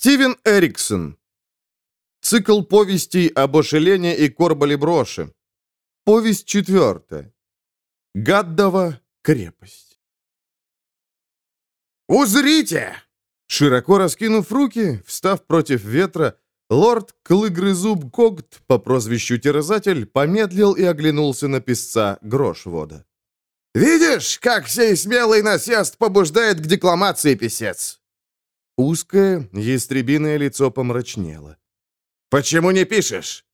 Стивен Эриксон. Цикл повестей об Ошелене и Корбале Броше. Повесть четвертая. Гаддова крепость. «Узрите!» Широко раскинув руки, встав против ветра, лорд Клыгрызуб Когт по прозвищу Терзатель помедлил и оглянулся на песца Грошвода. «Видишь, как сей смелый насест побуждает к декламации писец?» Узкое, ястребиное лицо помрачнело. «Почему не пишешь?»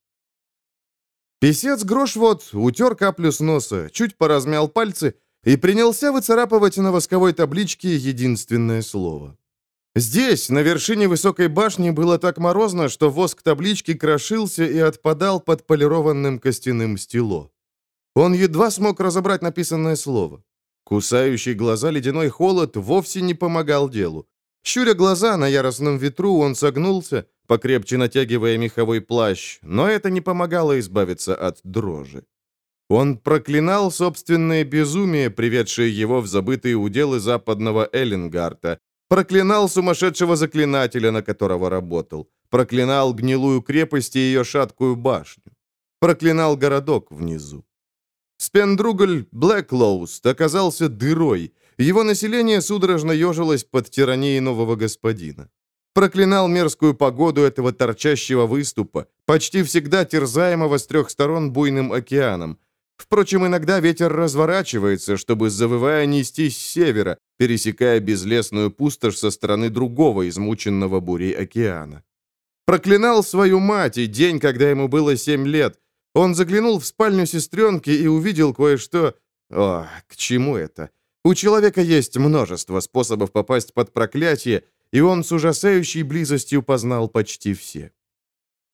Песец Грошвод утер каплю с носа, чуть поразмял пальцы и принялся выцарапывать на восковой табличке единственное слово. Здесь, на вершине высокой башни, было так морозно, что воск таблички крошился и отпадал под полированным костяным стело. Он едва смог разобрать написанное слово. Кусающий глаза ледяной холод вовсе не помогал делу. Щуря глаза на яростном ветру, он согнулся, покрепче натягивая меховой плащ, но это не помогало избавиться от дрожи. Он проклинал собственное безумие, приведшее его в забытые уделы западного Эллингарта, проклинал сумасшедшего заклинателя, на которого работал, проклинал гнилую крепость и ее шаткую башню, проклинал городок внизу. Спендругль Блэклоуст оказался дырой, его население судорожно ежилось под тиранией нового господина. Проклинал мерзкую погоду этого торчащего выступа, почти всегда терзаемого с трех сторон буйным океаном. Впрочем, иногда ветер разворачивается, чтобы, завывая, нестись с севера, пересекая безлесную пустошь со стороны другого измученного бурей океана. Проклинал свою мать и день, когда ему было семь лет. Он заглянул в спальню сестренки и увидел кое-что... О, к чему это? У человека есть множество способов попасть под проклятие, и он с ужасающей близостью познал почти все.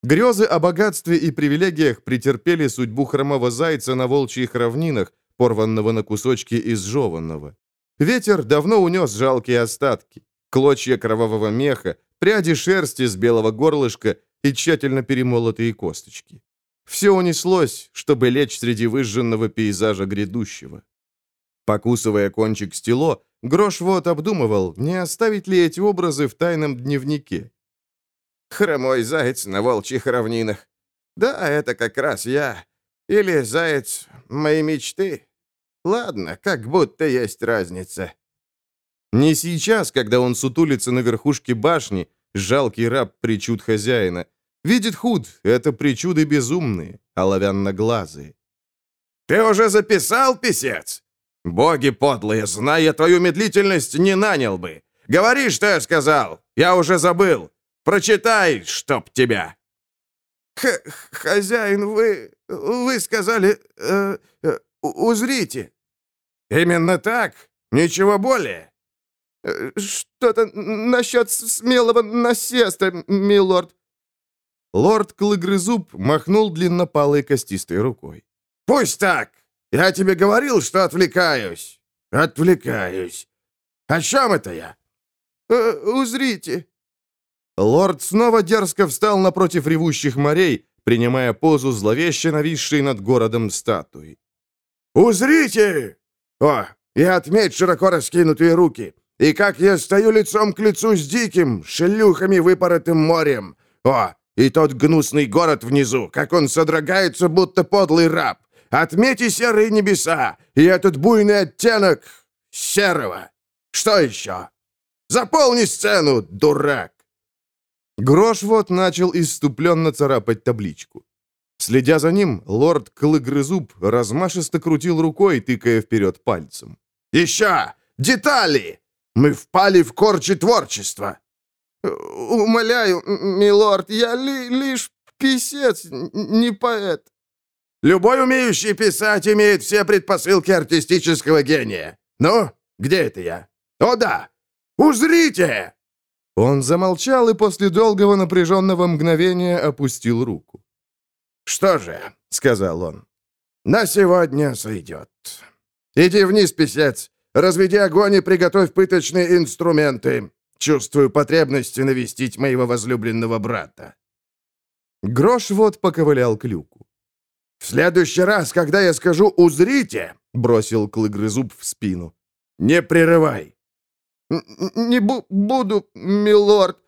Грезы о богатстве и привилегиях претерпели судьбу хромого зайца на волчьих равнинах, порванного на кусочки и сжеванного. Ветер давно унес жалкие остатки, клочья кровавого меха, пряди шерсти с белого горлышка и тщательно перемолотые косточки. Все унеслось, чтобы лечь среди выжженного пейзажа грядущего. Покусывая кончик стело, Грошвот обдумывал, не оставить ли эти образы в тайном дневнике. «Хромой заяц на волчьих равнинах. Да, это как раз я. Или заяц моей мечты. Ладно, как будто есть разница». Не сейчас, когда он сутулится на верхушке башни, жалкий раб причуд хозяина. Видит худ, это причуды безумные, оловянноглазые. «Ты уже записал, писец?» «Боги подлые, зная твою медлительность, не нанял бы. Говори, что я сказал. Я уже забыл. Прочитай, чтоб тебя». Х «Хозяин, вы... вы сказали... Э, э, узрите». «Именно так? Ничего более?» э, «Что-то насчет смелого насеста, милорд». Лорд Клыгрызуб махнул длиннопалой костистой рукой. «Пусть так. Я тебе говорил, что отвлекаюсь. Отвлекаюсь. О чем это я? Э, узрите. Лорд снова дерзко встал напротив ревущих морей, принимая позу зловеще нависшей над городом статуи. «Узрите! О, и отметь широко раскинутые руки, и как я стою лицом к лицу с диким, шлюхами выпоротым морем. О, и тот гнусный город внизу, как он содрогается, будто подлый раб. Отметьте серые небеса и этот буйный оттенок серого. Что еще? Заполни сцену, дурак!» Грош вот начал иступленно царапать табличку. Следя за ним, лорд Клыгрызуб размашисто крутил рукой, тыкая вперед пальцем. «Еще! Детали! Мы впали в корчи творчества!» «Умоляю, милорд, я ли, лишь писец, не поэт». Любой умеющий писать имеет все предпосылки артистического гения. Ну, где это я? О да! Узрите!» Он замолчал и после долгого напряженного мгновения опустил руку. «Что же», — сказал он, — «на сегодня сойдет. Иди вниз, писец, разведи огонь и приготовь пыточные инструменты. Чувствую потребность навестить моего возлюбленного брата». Грош вот поковылял к люку. «В следующий раз, когда я скажу «узрите», — бросил Клыгрызуб в спину, — «не прерывай». «Не бу буду, милорд.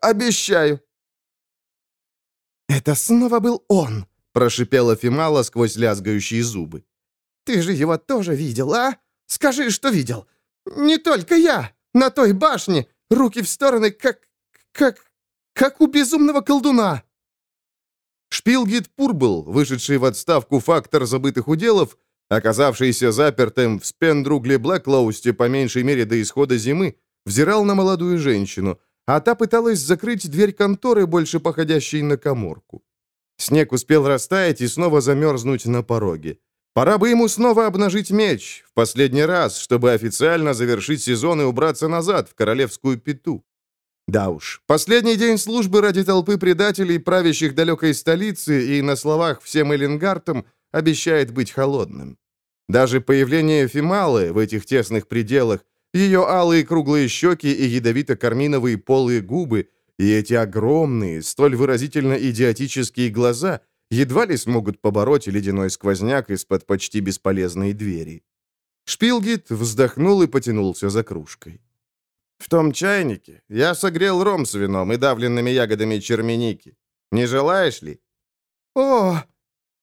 Обещаю». «Это снова был он!» — прошипела Фимала сквозь лязгающие зубы. «Ты же его тоже видел, а? Скажи, что видел. Не только я. На той башне. Руки в стороны, как... как... как у безумного колдуна». Шпилгит Пурбл, вышедший в отставку фактор забытых уделов, оказавшийся запертым в Спендругле Блэклоусте по меньшей мере до исхода зимы, взирал на молодую женщину, а та пыталась закрыть дверь конторы, больше походящей на коморку. Снег успел растаять и снова замерзнуть на пороге. Пора бы ему снова обнажить меч, в последний раз, чтобы официально завершить сезон и убраться назад, в королевскую пету. Да уж, последний день службы ради толпы предателей, правящих далекой столицы, и на словах всем Эллингартом обещает быть холодным. Даже появление Фималы в этих тесных пределах, ее алые круглые щеки и ядовито-карминовые полые губы, и эти огромные, столь выразительно идиотические глаза едва ли смогут побороть ледяной сквозняк из-под почти бесполезной двери. Шпилгит вздохнул и потянулся за кружкой. В том чайнике я согрел ром с вином и давленными ягодами черменики. Не желаешь ли?» «О!»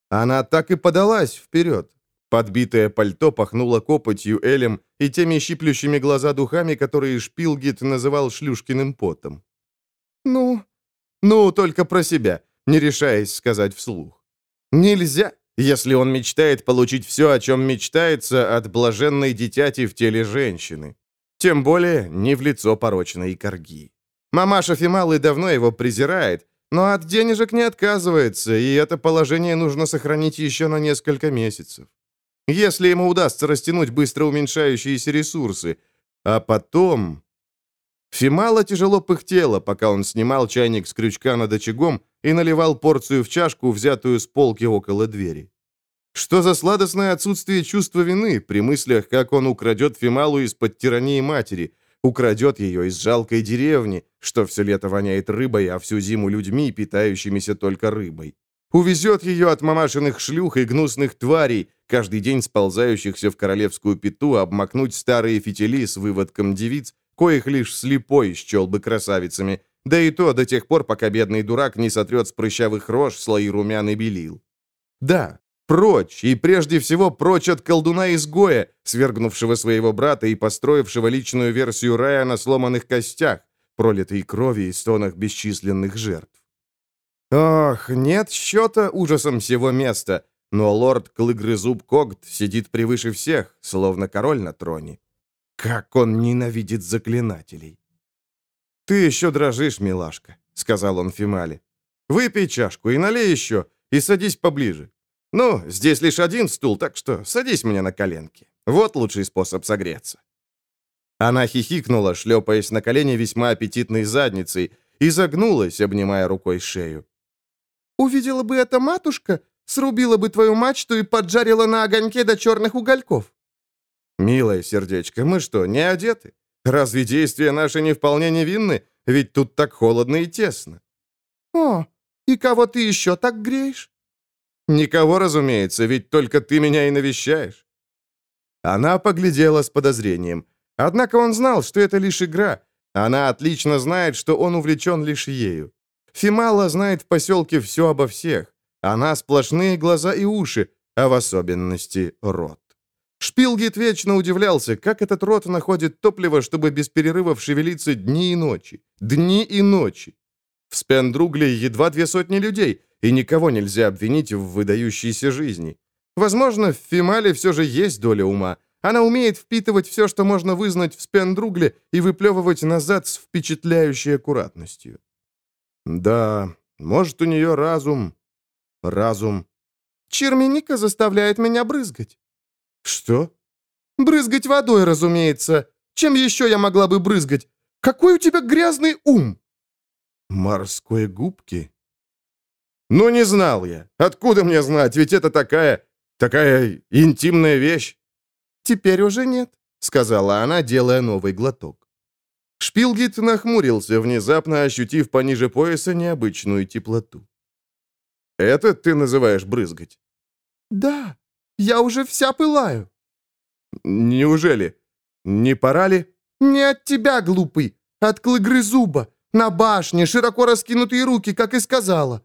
Она так и подалась вперед. Подбитое пальто пахнуло копотью, элем и теми щиплющими глаза духами, которые Шпилгит называл шлюшкиным потом. «Ну?» «Ну, только про себя, не решаясь сказать вслух. Нельзя, если он мечтает получить все, о чем мечтается от блаженной дитяти в теле женщины. Тем более не в лицо порочной корги. Мамаша Фималы давно его презирает, но от денежек не отказывается, и это положение нужно сохранить еще на несколько месяцев. Если ему удастся растянуть быстро уменьшающиеся ресурсы, а потом... Фимала тяжело пыхтела, пока он снимал чайник с крючка над очагом и наливал порцию в чашку, взятую с полки около двери. Что за сладостное отсутствие чувства вины при мыслях, как он украдет Фималу из-под тирании матери, украдет ее из жалкой деревни, что все лето воняет рыбой, а всю зиму людьми, питающимися только рыбой. Увезет ее от мамашиных шлюх и гнусных тварей, каждый день сползающихся в королевскую пету, обмакнуть старые фитили с выводком девиц, коих лишь слепой счел бы красавицами, да и то до тех пор, пока бедный дурак не сотрет с прыщавых рож слои румян и белил. Да, Прочь, и прежде всего прочь от колдуна-изгоя, свергнувшего своего брата и построившего личную версию рая на сломанных костях, пролитой крови и стонах бесчисленных жертв. Ох, нет счета ужасом всего места, но лорд Клыгрызуб Когт сидит превыше всех, словно король на троне. Как он ненавидит заклинателей! «Ты еще дрожишь, милашка», — сказал он Фимале. «Выпей чашку и налей еще, и садись поближе. «Ну, здесь лишь один стул, так что садись мне на коленки. Вот лучший способ согреться». Она хихикнула, шлепаясь на колени весьма аппетитной задницей, и загнулась, обнимая рукой шею. «Увидела бы эта матушка, срубила бы твою мачту и поджарила на огоньке до черных угольков». «Милое сердечко, мы что, не одеты? Разве действия наши не вполне невинны? Ведь тут так холодно и тесно». «О, и кого ты еще так греешь?» «Никого, разумеется, ведь только ты меня и навещаешь». Она поглядела с подозрением. Однако он знал, что это лишь игра. Она отлично знает, что он увлечен лишь ею. Фимала знает в поселке все обо всех. Она сплошные глаза и уши, а в особенности рот. Шпилгит вечно удивлялся, как этот рот находит топливо, чтобы без перерывов шевелиться дни и ночи. Дни и ночи. В Спендругле едва две сотни людей, и никого нельзя обвинить в выдающейся жизни. Возможно, в Фимале все же есть доля ума. Она умеет впитывать все, что можно вызнать в Спендругле, и выплевывать назад с впечатляющей аккуратностью. Да, может, у нее разум... Разум... Черменика заставляет меня брызгать. Что? Брызгать водой, разумеется. Чем еще я могла бы брызгать? Какой у тебя грязный ум! Морской губки? «Ну, не знал я. Откуда мне знать? Ведь это такая... такая интимная вещь». «Теперь уже нет», — сказала она, делая новый глоток. Шпилгит нахмурился, внезапно ощутив пониже пояса необычную теплоту. «Это ты называешь брызгать?» «Да, я уже вся пылаю». «Неужели? Не пора ли?» «Не от тебя, глупый, от клыгры зуба. На башне, широко раскинутые руки, как и сказала».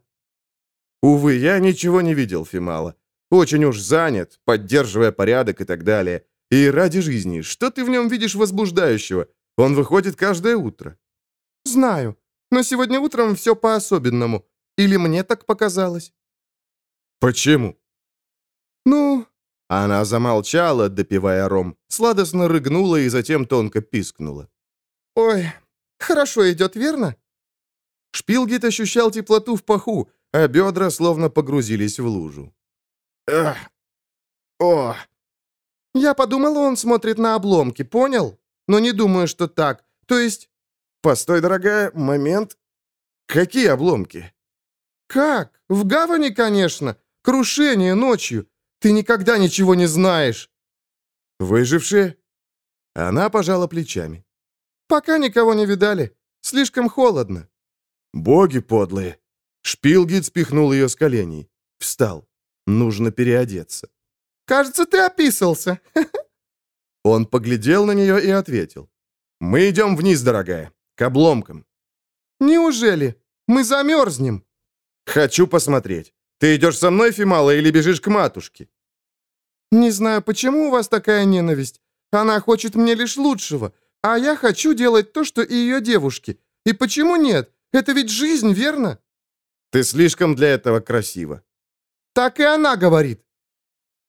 Увы, я ничего не видел Фимала. Очень уж занят, поддерживая порядок и так далее. И ради жизни, что ты в нем видишь возбуждающего? Он выходит каждое утро. «Знаю, но сегодня утром все по-особенному. Или мне так показалось?» «Почему?» «Ну...» Она замолчала, допивая ром, сладостно рыгнула и затем тонко пискнула. «Ой, хорошо идет, верно?» Шпилгит ощущал теплоту в паху, а бедра словно погрузились в лужу. Эх. О, «Я подумала, он смотрит на обломки, понял? Но не думаю, что так. То есть...» «Постой, дорогая, момент. Какие обломки?» «Как? В гавани, конечно. Крушение ночью. Ты никогда ничего не знаешь». «Выжившие?» Она пожала плечами. «Пока никого не видали. Слишком холодно». «Боги подлые!» Шпилгит спихнул ее с коленей. Встал. Нужно переодеться. «Кажется, ты описался». Он поглядел на нее и ответил. «Мы идем вниз, дорогая, к обломкам». «Неужели? Мы замерзнем». «Хочу посмотреть. Ты идешь со мной, Фимала, или бежишь к матушке?» «Не знаю, почему у вас такая ненависть. Она хочет мне лишь лучшего, а я хочу делать то, что и ее девушки. И почему нет? Это ведь жизнь, верно?» «Ты слишком для этого красива». «Так и она говорит».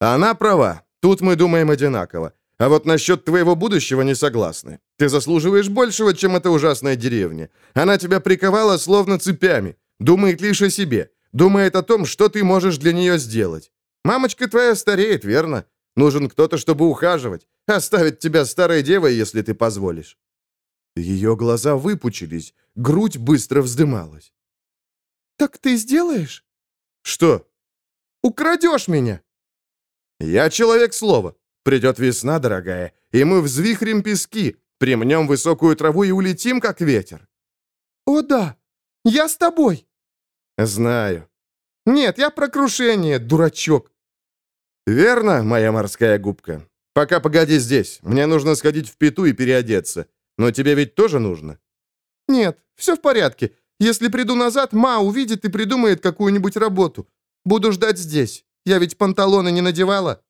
Она права. Тут мы думаем одинаково. А вот насчет твоего будущего не согласны. Ты заслуживаешь большего, чем эта ужасная деревня. Она тебя приковала словно цепями. Думает лишь о себе. Думает о том, что ты можешь для нее сделать. Мамочка твоя стареет, верно? Нужен кто-то, чтобы ухаживать. Оставить тебя старой девой, если ты позволишь». Ее глаза выпучились, грудь быстро вздымалась. «Так ты сделаешь?» «Что?» «Украдешь меня!» «Я человек слова. Придет весна, дорогая, и мы взвихрим пески, примнем высокую траву и улетим, как ветер». «О да, я с тобой». «Знаю». «Нет, я про крушение, дурачок». «Верно, моя морская губка. Пока погоди здесь. Мне нужно сходить в пету и переодеться. Но тебе ведь тоже нужно?» «Нет, все в порядке. Если приду назад, Ма увидит и придумает какую-нибудь работу. Буду ждать здесь. Я ведь панталоны не надевала».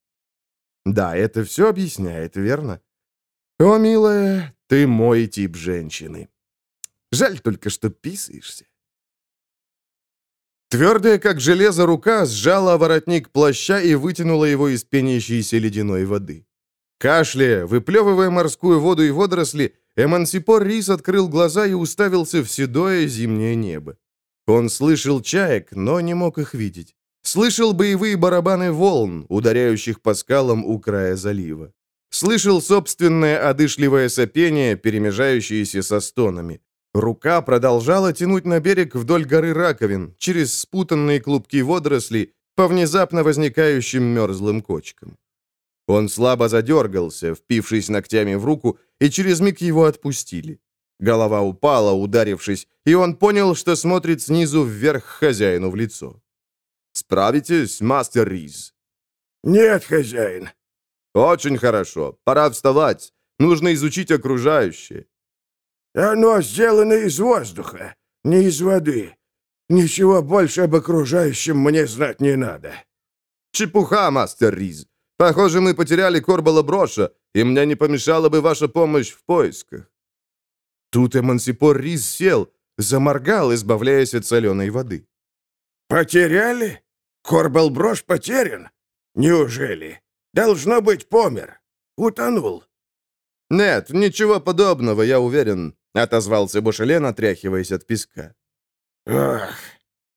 «Да, это все объясняет, верно?» «О, милая, ты мой тип женщины. Жаль только, что писаешься». Твердая, как железо, рука сжала воротник плаща и вытянула его из пенящейся ледяной воды. Кашляя, выплевывая морскую воду и водоросли, Эмансипор Рис открыл глаза и уставился в седое зимнее небо. Он слышал чаек, но не мог их видеть. Слышал боевые барабаны волн, ударяющих по скалам у края залива. Слышал собственное одышливое сопение, перемежающееся со стонами. Рука продолжала тянуть на берег вдоль горы раковин, через спутанные клубки водорослей, по внезапно возникающим мерзлым кочкам. Он слабо задергался, впившись ногтями в руку, и через миг его отпустили. Голова упала, ударившись, и он понял, что смотрит снизу вверх хозяину в лицо. Справитесь, мастер Риз?» «Нет, хозяин». «Очень хорошо. Пора вставать. Нужно изучить окружающее». «Оно сделано из воздуха, не из воды. Ничего больше об окружающем мне знать не надо». «Чепуха, мастер Риз. Похоже, мы потеряли Корбала Броша, и мне не помешала бы ваша помощь в поисках». Тут Эмансипор Риз сел, заморгал, избавляясь от соленой воды. «Потеряли? Корбал-брош потерян? Неужели? Должно быть, помер. Утонул». «Нет, ничего подобного, я уверен», — отозвался Бушелен, отряхиваясь от песка. «Ах!»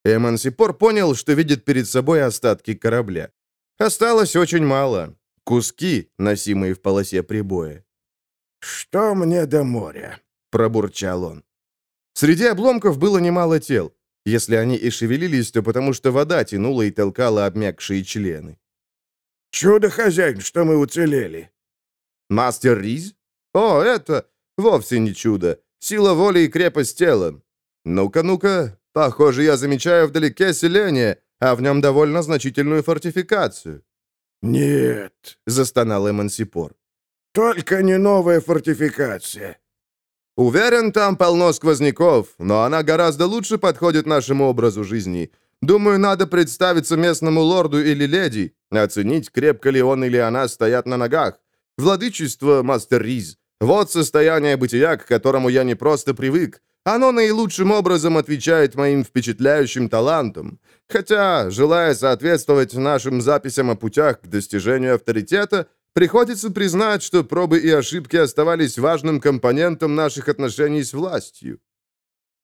Эмансипор понял, что видит перед собой остатки корабля. Осталось очень мало. Куски, носимые в полосе прибоя. «Что мне до моря?» — пробурчал он. Среди обломков было немало тел. Если они и шевелились, то потому что вода тянула и толкала обмякшие члены. «Чудо, хозяин, что мы уцелели!» «Мастер Риз? О, это вовсе не чудо. Сила воли и крепость тела. Ну-ка, ну-ка, похоже, я замечаю вдалеке селение, а в нем довольно значительную фортификацию». «Нет», — застонал Эмансипор. «Только не новая фортификация». Уверен, там полно сквозняков, но она гораздо лучше подходит нашему образу жизни. Думаю, надо представиться местному лорду или леди, оценить, крепко ли он или она стоят на ногах. Владычество, мастер Риз. Вот состояние бытия, к которому я не просто привык. Оно наилучшим образом отвечает моим впечатляющим талантам. Хотя, желая соответствовать нашим записям о путях к достижению авторитета, приходится признать, что пробы и ошибки оставались важным компонентом наших отношений с властью.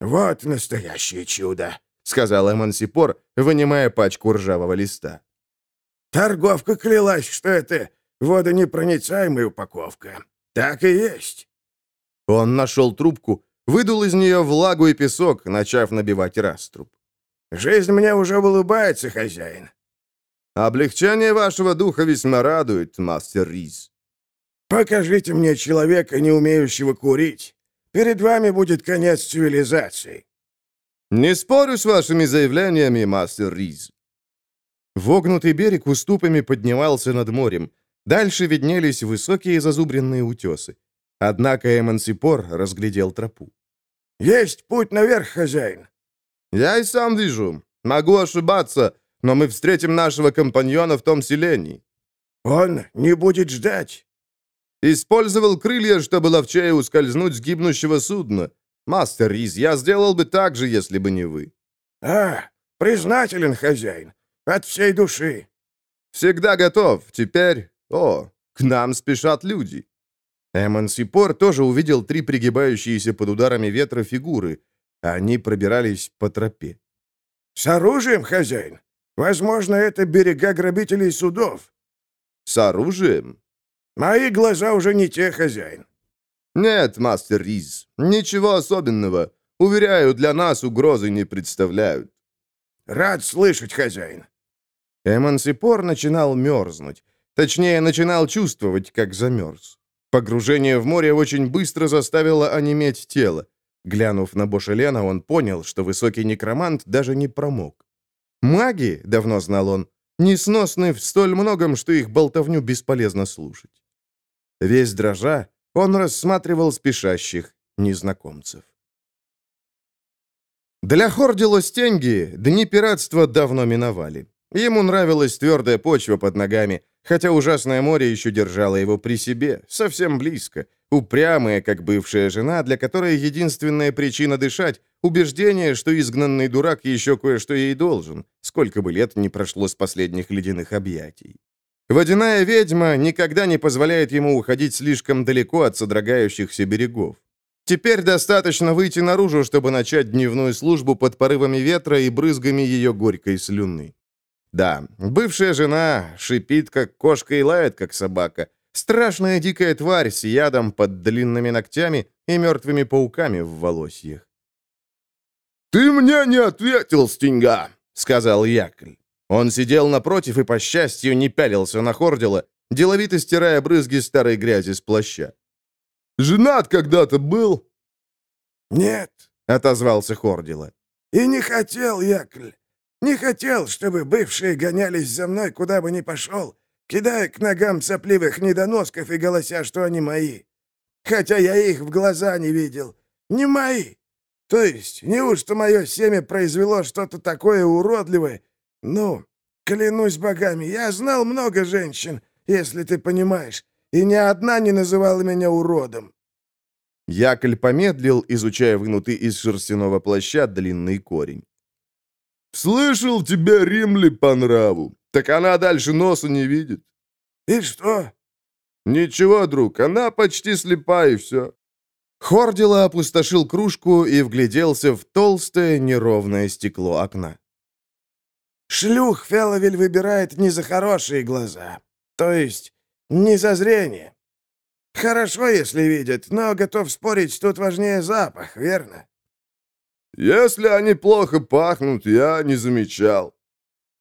«Вот настоящее чудо», — сказал Эмансипор, вынимая пачку ржавого листа. «Торговка клялась, что это водонепроницаемая упаковка. Так и есть». Он нашел трубку, выдул из нее влагу и песок, начав набивать раструб. «Жизнь мне уже улыбается, хозяин». «Облегчение вашего духа весьма радует, мастер Риз». «Покажите мне человека, не умеющего курить. Перед вами будет конец цивилизации». «Не спорю с вашими заявлениями, мастер Риз». Вогнутый берег уступами поднимался над морем. Дальше виднелись высокие зазубренные утесы. Однако Эмансипор разглядел тропу. «Есть путь наверх, хозяин!» «Я и сам вижу. Могу ошибаться, но мы встретим нашего компаньона в том селении». «Он не будет ждать». «Использовал крылья, чтобы ловчее ускользнуть с гибнущего судна. Мастер Риз, я сделал бы так же, если бы не вы». «А, признателен, хозяин. От всей души». «Всегда готов. Теперь... О, к нам спешат люди». Эмансипор тоже увидел три пригибающиеся под ударами ветра фигуры. Они пробирались по тропе. «С оружием, хозяин? Возможно, это берега грабителей судов». «С оружием?» «Мои глаза уже не те, хозяин». «Нет, мастер Риз, ничего особенного. Уверяю, для нас угрозы не представляют». «Рад слышать, хозяин». Эмансипор начинал мерзнуть. Точнее, начинал чувствовать, как замерз. Погружение в море очень быстро заставило онеметь тело. Глянув на Бошелена, он понял, что высокий некромант даже не промок. Маги, давно знал он, несносны в столь многом, что их болтовню бесполезно слушать. Весь дрожа, он рассматривал спешащих незнакомцев. Для Хордило Стенги дни пиратства давно миновали. Ему нравилась твердая почва под ногами, хотя ужасное море еще держало его при себе, совсем близко, упрямая, как бывшая жена, для которой единственная причина дышать — убеждение, что изгнанный дурак еще кое-что ей должен, сколько бы лет не прошло с последних ледяных объятий. Водяная ведьма никогда не позволяет ему уходить слишком далеко от содрогающихся берегов. Теперь достаточно выйти наружу, чтобы начать дневную службу под порывами ветра и брызгами ее горькой слюны. Да, бывшая жена шипит, как кошка, и лает, как собака. Страшная дикая тварь с ядом под длинными ногтями и мертвыми пауками в волосьях. «Ты мне не ответил, Стинга!» — сказал Якль. Он сидел напротив и, по счастью, не пялился на Хордила, деловито стирая брызги старой грязи с плаща. «Женат когда-то был?» «Нет», — отозвался Хордила. «И не хотел, Якль. Не хотел, чтобы бывшие гонялись за мной, куда бы ни пошел, кидая к ногам сопливых недоносков и голося, что они мои. Хотя я их в глаза не видел. Не мои. То есть, неужто мое семя произвело что-то такое уродливое? Ну, клянусь богами, я знал много женщин, если ты понимаешь, и ни одна не называла меня уродом. Якль помедлил, изучая вынутый из шерстяного плаща длинный корень. «Слышал, тебе Римли по нраву. Так она дальше носа не видит». «И что?» «Ничего, друг, она почти слепа, и все». Хордила опустошил кружку и вгляделся в толстое неровное стекло окна. «Шлюх Феловель выбирает не за хорошие глаза, то есть не за зрение. Хорошо, если видят, но готов спорить, тут важнее запах, верно?» Если они плохо пахнут, я не замечал.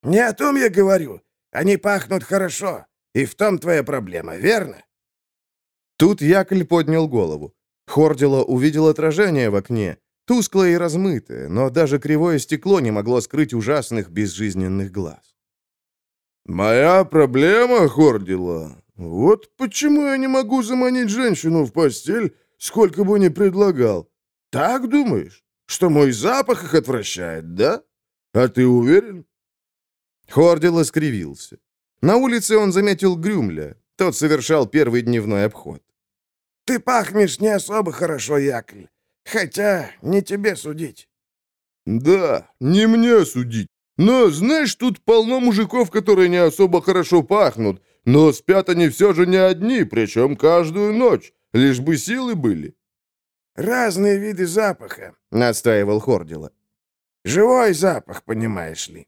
Не о том я говорю. Они пахнут хорошо. И в том твоя проблема, верно? Тут Якль поднял голову. Хордило увидел отражение в окне, тусклое и размытое, но даже кривое стекло не могло скрыть ужасных безжизненных глаз. «Моя проблема, Хордило, вот почему я не могу заманить женщину в постель, сколько бы ни предлагал. Так думаешь? Что мой запах их отвращает, да? А ты уверен?» Хордила скривился. На улице он заметил Грюмля. Тот совершал первый дневной обход. «Ты пахнешь не особо хорошо, Якль. Хотя не тебе судить». «Да, не мне судить. Но, знаешь, тут полно мужиков, которые не особо хорошо пахнут, но спят они все же не одни, причем каждую ночь, лишь бы силы были». «Разные виды запаха», — настаивал Хордила. «Живой запах, понимаешь ли».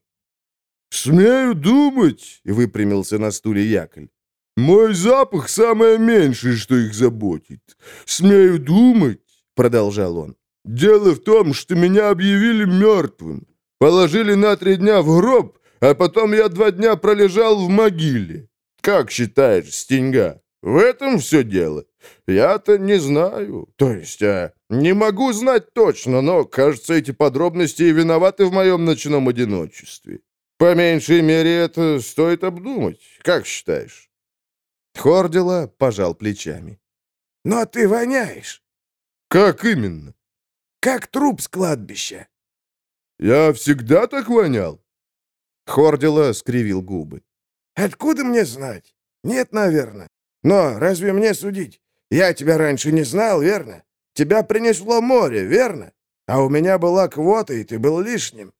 «Смею думать», — выпрямился на стуле Якль. «Мой запах самое меньшее, что их заботит. Смею думать», — продолжал он. «Дело в том, что меня объявили мертвым. Положили на три дня в гроб, а потом я два дня пролежал в могиле. Как считаешь, Стеньга, в этом все дело? Я-то не знаю. То есть, а, не могу знать точно, но, кажется, эти подробности и виноваты в моем ночном одиночестве. По меньшей мере, это стоит обдумать. Как считаешь?» Хордила пожал плечами. «Но ты воняешь». «Как именно?» «Как труп с кладбища». «Я всегда так вонял?» Хордила скривил губы. «Откуда мне знать? Нет, наверное. Но разве мне судить? Я тебя раньше не знал, верно? Тебя принесло море, верно? А у меня была квота, и ты был лишним.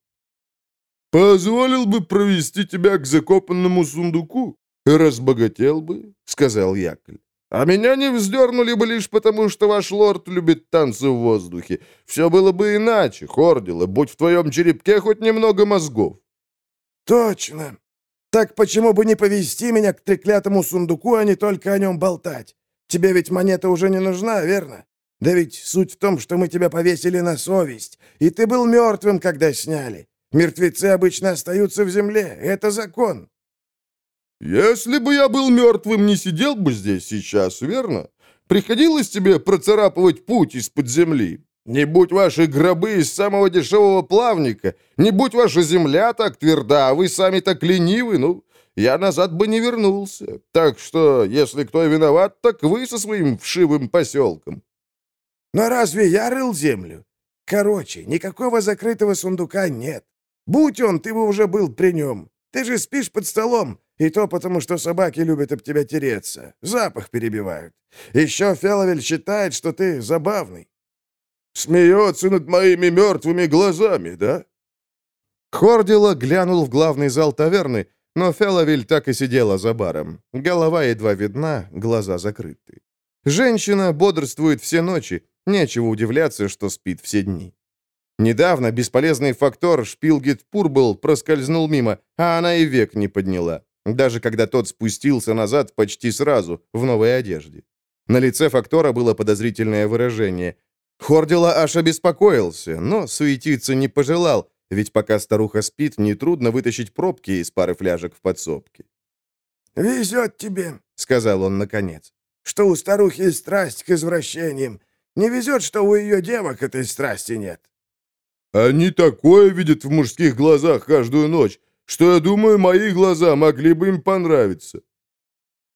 «Позволил бы провести тебя к закопанному сундуку, и разбогател бы», — сказал Якль. «А меня не вздернули бы лишь потому, что ваш лорд любит танцы в воздухе. Все было бы иначе, Хордила, будь в твоем черепке хоть немного мозгов». «Точно. Так почему бы не повести меня к треклятому сундуку, а не только о нем болтать? Тебе ведь монета уже не нужна, верно? Да ведь суть в том, что мы тебя повесили на совесть, и ты был мертвым, когда сняли. Мертвецы обычно остаются в земле. Это закон». «Если бы я был мертвым, не сидел бы здесь сейчас, верно? Приходилось тебе процарапывать путь из-под земли. Не будь ваши гробы из самого дешевого плавника, не будь ваша земля так тверда, а вы сами так ленивы, ну, я назад бы не вернулся. Так что, если кто и виноват, так вы со своим вшивым поселком». «Но разве я рыл землю? Короче, никакого закрытого сундука нет. Будь он, ты бы уже был при нем. Ты же спишь под столом, и то потому, что собаки любят об тебя тереться. Запах перебивают. Еще Феловель считает, что ты забавный. Смеется над моими мертвыми глазами, да? Хордила глянул в главный зал таверны, но Феловель так и сидела за баром. Голова едва видна, глаза закрыты. Женщина бодрствует все ночи, нечего удивляться, что спит все дни. Недавно бесполезный фактор Шпилгит Пурбл проскользнул мимо, а она и век не подняла, даже когда тот спустился назад почти сразу, в новой одежде. На лице фактора было подозрительное выражение. Хордила аж обеспокоился, но суетиться не пожелал, ведь пока старуха спит, нетрудно вытащить пробки из пары фляжек в подсобке. «Везет тебе», — сказал он наконец, — «что у старухи страсть к извращениям. Не везет, что у ее девок этой страсти нет». Они такое видят в мужских глазах каждую ночь, что, я думаю, мои глаза могли бы им понравиться».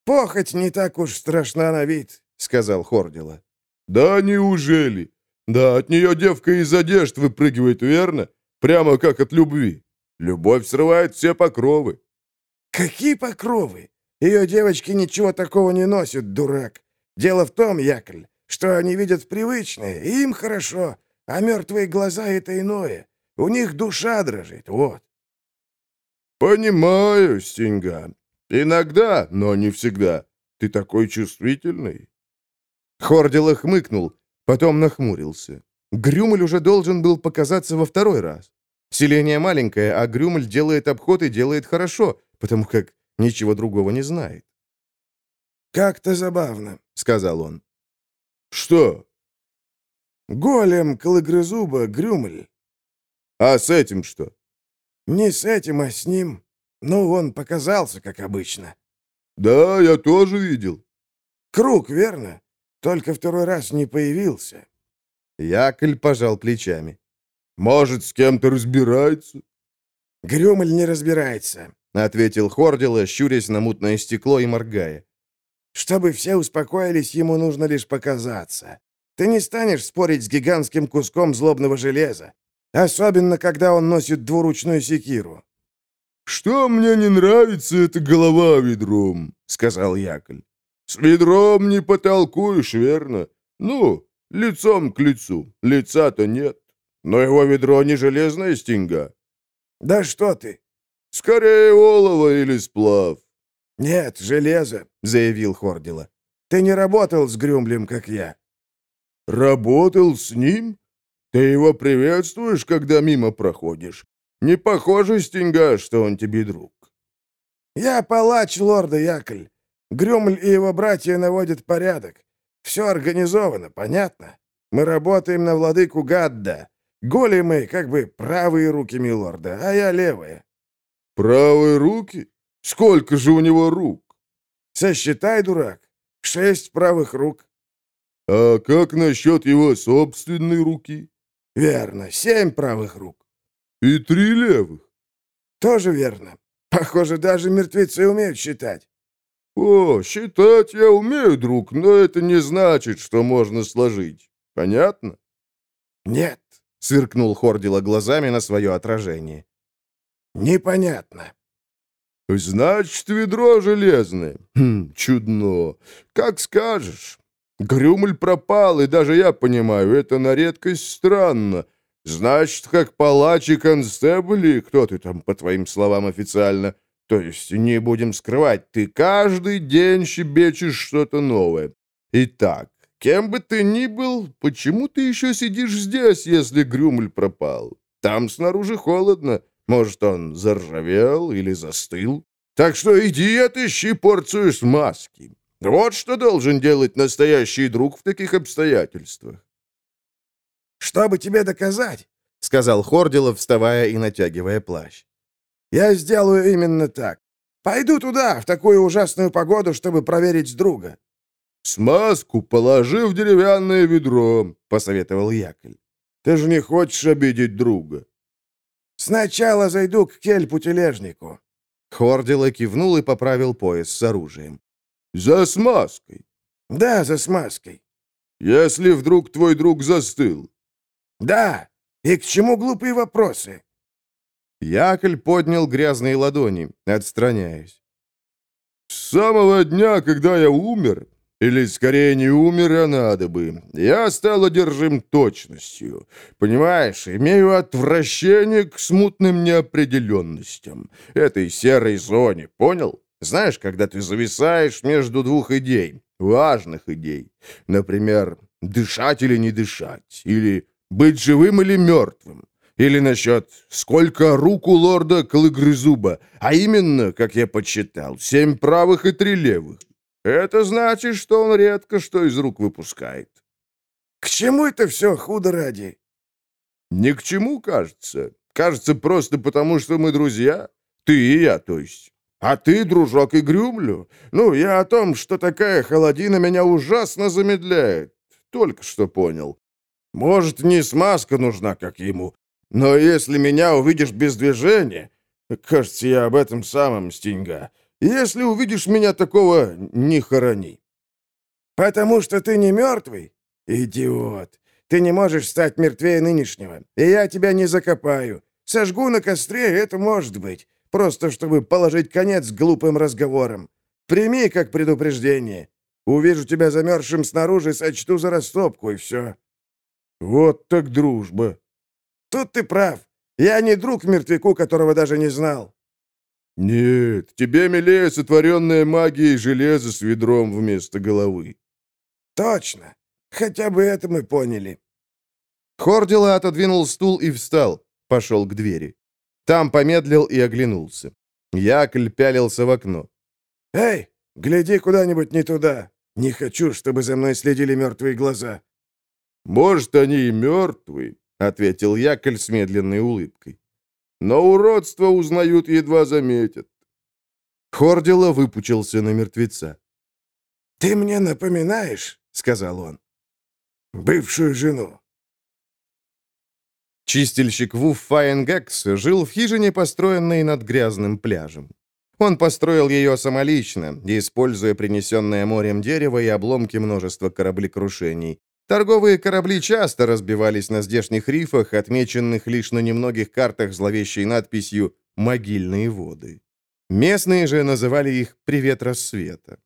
«Похоть не так уж страшна на вид», — сказал Хордила. «Да неужели? Да, от нее девка из одежд выпрыгивает, верно? Прямо как от любви. Любовь срывает все покровы». «Какие покровы? Ее девочки ничего такого не носят, дурак. Дело в том, Якль, что они видят привычное, и им хорошо, а мертвые глаза — это иное. У них душа дрожит, вот. «Понимаю, Стинга. Иногда, но не всегда. Ты такой чувствительный». Хордила хмыкнул, потом нахмурился. Грюмель уже должен был показаться во второй раз. Селение маленькое, а Грюмель делает обход и делает хорошо, потому как ничего другого не знает. «Как-то забавно», — сказал он. «Что?» Голем, Кологрызуба, Грюмель. А с этим что? Не с этим, а с ним. Ну, он показался, как обычно. Да, я тоже видел. Круг, верно? Только второй раз не появился. Якль пожал плечами. Может, с кем-то разбирается? Грюмель не разбирается, ответил Хордила, щурясь на мутное стекло и моргая. Чтобы все успокоились, ему нужно лишь показаться. Ты не станешь спорить с гигантским куском злобного железа. Особенно, когда он носит двуручную секиру. «Что мне не нравится, это голова ведром», — сказал Яковль. «С ведром не потолкуешь, верно? Ну, лицом к лицу. Лица-то нет. Но его ведро не железная стенга». «Да что ты!» «Скорее олово или сплав». «Нет, железо», — заявил Хордила. «Ты не работал с Грюмлем, как я». «Работал с ним? Ты его приветствуешь, когда мимо проходишь? Не похоже, Стинга, что он тебе друг». «Я палач лорда Якль. Грюмль и его братья наводят порядок. Все организовано, понятно? Мы работаем на владыку Гадда. Големы как бы правые руки милорда, а я левые». «Правые руки? Сколько же у него рук?» «Сосчитай, дурак. Шесть правых рук». «А как насчет его собственной руки?» «Верно, семь правых рук». «И три левых?» «Тоже верно. Похоже, даже мертвецы умеют считать». «О, считать я умею, друг, но это не значит, что можно сложить. Понятно?» «Нет», — сверкнул Хордила глазами на свое отражение. «Непонятно». «Значит, ведро железное. Хм, чудно. Как скажешь. Грюмль пропал, и даже я понимаю, это на редкость странно. Значит, как палач и констебли, кто ты там, по твоим словам, официально, то есть, не будем скрывать, ты каждый день щебечешь что-то новое. Итак, кем бы ты ни был, почему ты еще сидишь здесь, если Грюмль пропал? Там снаружи холодно. Может, он заржавел или застыл? Так что иди отыщи порцию смазки. Вот что должен делать настоящий друг в таких обстоятельствах. «Чтобы тебе доказать», — сказал Хордилов, вставая и натягивая плащ. «Я сделаю именно так. Пойду туда, в такую ужасную погоду, чтобы проверить друга». «Смазку положи в деревянное ведро», — посоветовал Яковль. «Ты же не хочешь обидеть друга». «Сначала зайду к кельпу-тележнику». Хордила кивнул и поправил пояс с оружием. «За смазкой?» «Да, за смазкой». «Если вдруг твой друг застыл?» «Да. И к чему глупые вопросы?» Якль поднял грязные ладони, отстраняясь. «С самого дня, когда я умер, или скорее не умер, а надо бы, я стал одержим точностью. Понимаешь, имею отвращение к смутным неопределенностям, этой серой зоне, понял? Знаешь, когда ты зависаешь между двух идей, важных идей, например, дышать или не дышать, или быть живым или мертвым. Или насчет «Сколько рук у лорда Клыгрызуба?» А именно, как я подсчитал, семь правых и три левых. Это значит, что он редко что из рук выпускает. К чему это все, худо ради? Ни к чему, кажется. Кажется, просто потому, что мы друзья. Ты и я, то есть. А ты, дружок, и Грюмлю. Ну, я о том, что такая холодина меня ужасно замедляет. Только что понял. Может, не смазка нужна, как ему, но если меня увидишь без движения... Кажется, я об этом самом, Стинга. Если увидишь меня такого, не хорони. Потому что ты не мертвый? Идиот. Ты не можешь стать мертвее нынешнего. И я тебя не закопаю. Сожгу на костре, это может быть. Просто чтобы положить конец глупым разговорам. Прими как предупреждение. Увижу тебя замерзшим снаружи, сочту за растопку, и все. Вот так дружба. Тут ты прав. Я не друг мертвяку, которого даже не знал. Нет, тебе милее сотворенная магией железо с ведром вместо головы. Точно. Хотя бы это мы поняли. Хордила отодвинул стул и встал, пошел к двери. Там помедлил и оглянулся. Якль пялился в окно. «Эй, гляди куда-нибудь не туда. Не хочу, чтобы за мной следили мертвые глаза». «Может, они и мертвые, ответил Якль с медленной улыбкой. «Но уродство узнают, едва заметят». Хордила выпучился на мертвеца. «Ты мне напоминаешь, — сказал он, — бывшую жену». Чистильщик Вуф Файенгекс жил в хижине, построенной над грязным пляжем. Он построил ее самолично, используя принесенное морем дерево и обломки множества кораблекрушений. Торговые корабли часто разбивались на здешних рифах, отмеченных лишь на немногих картах зловещей надписью «Могильные воды». Местные же называли их «Привет рассвета».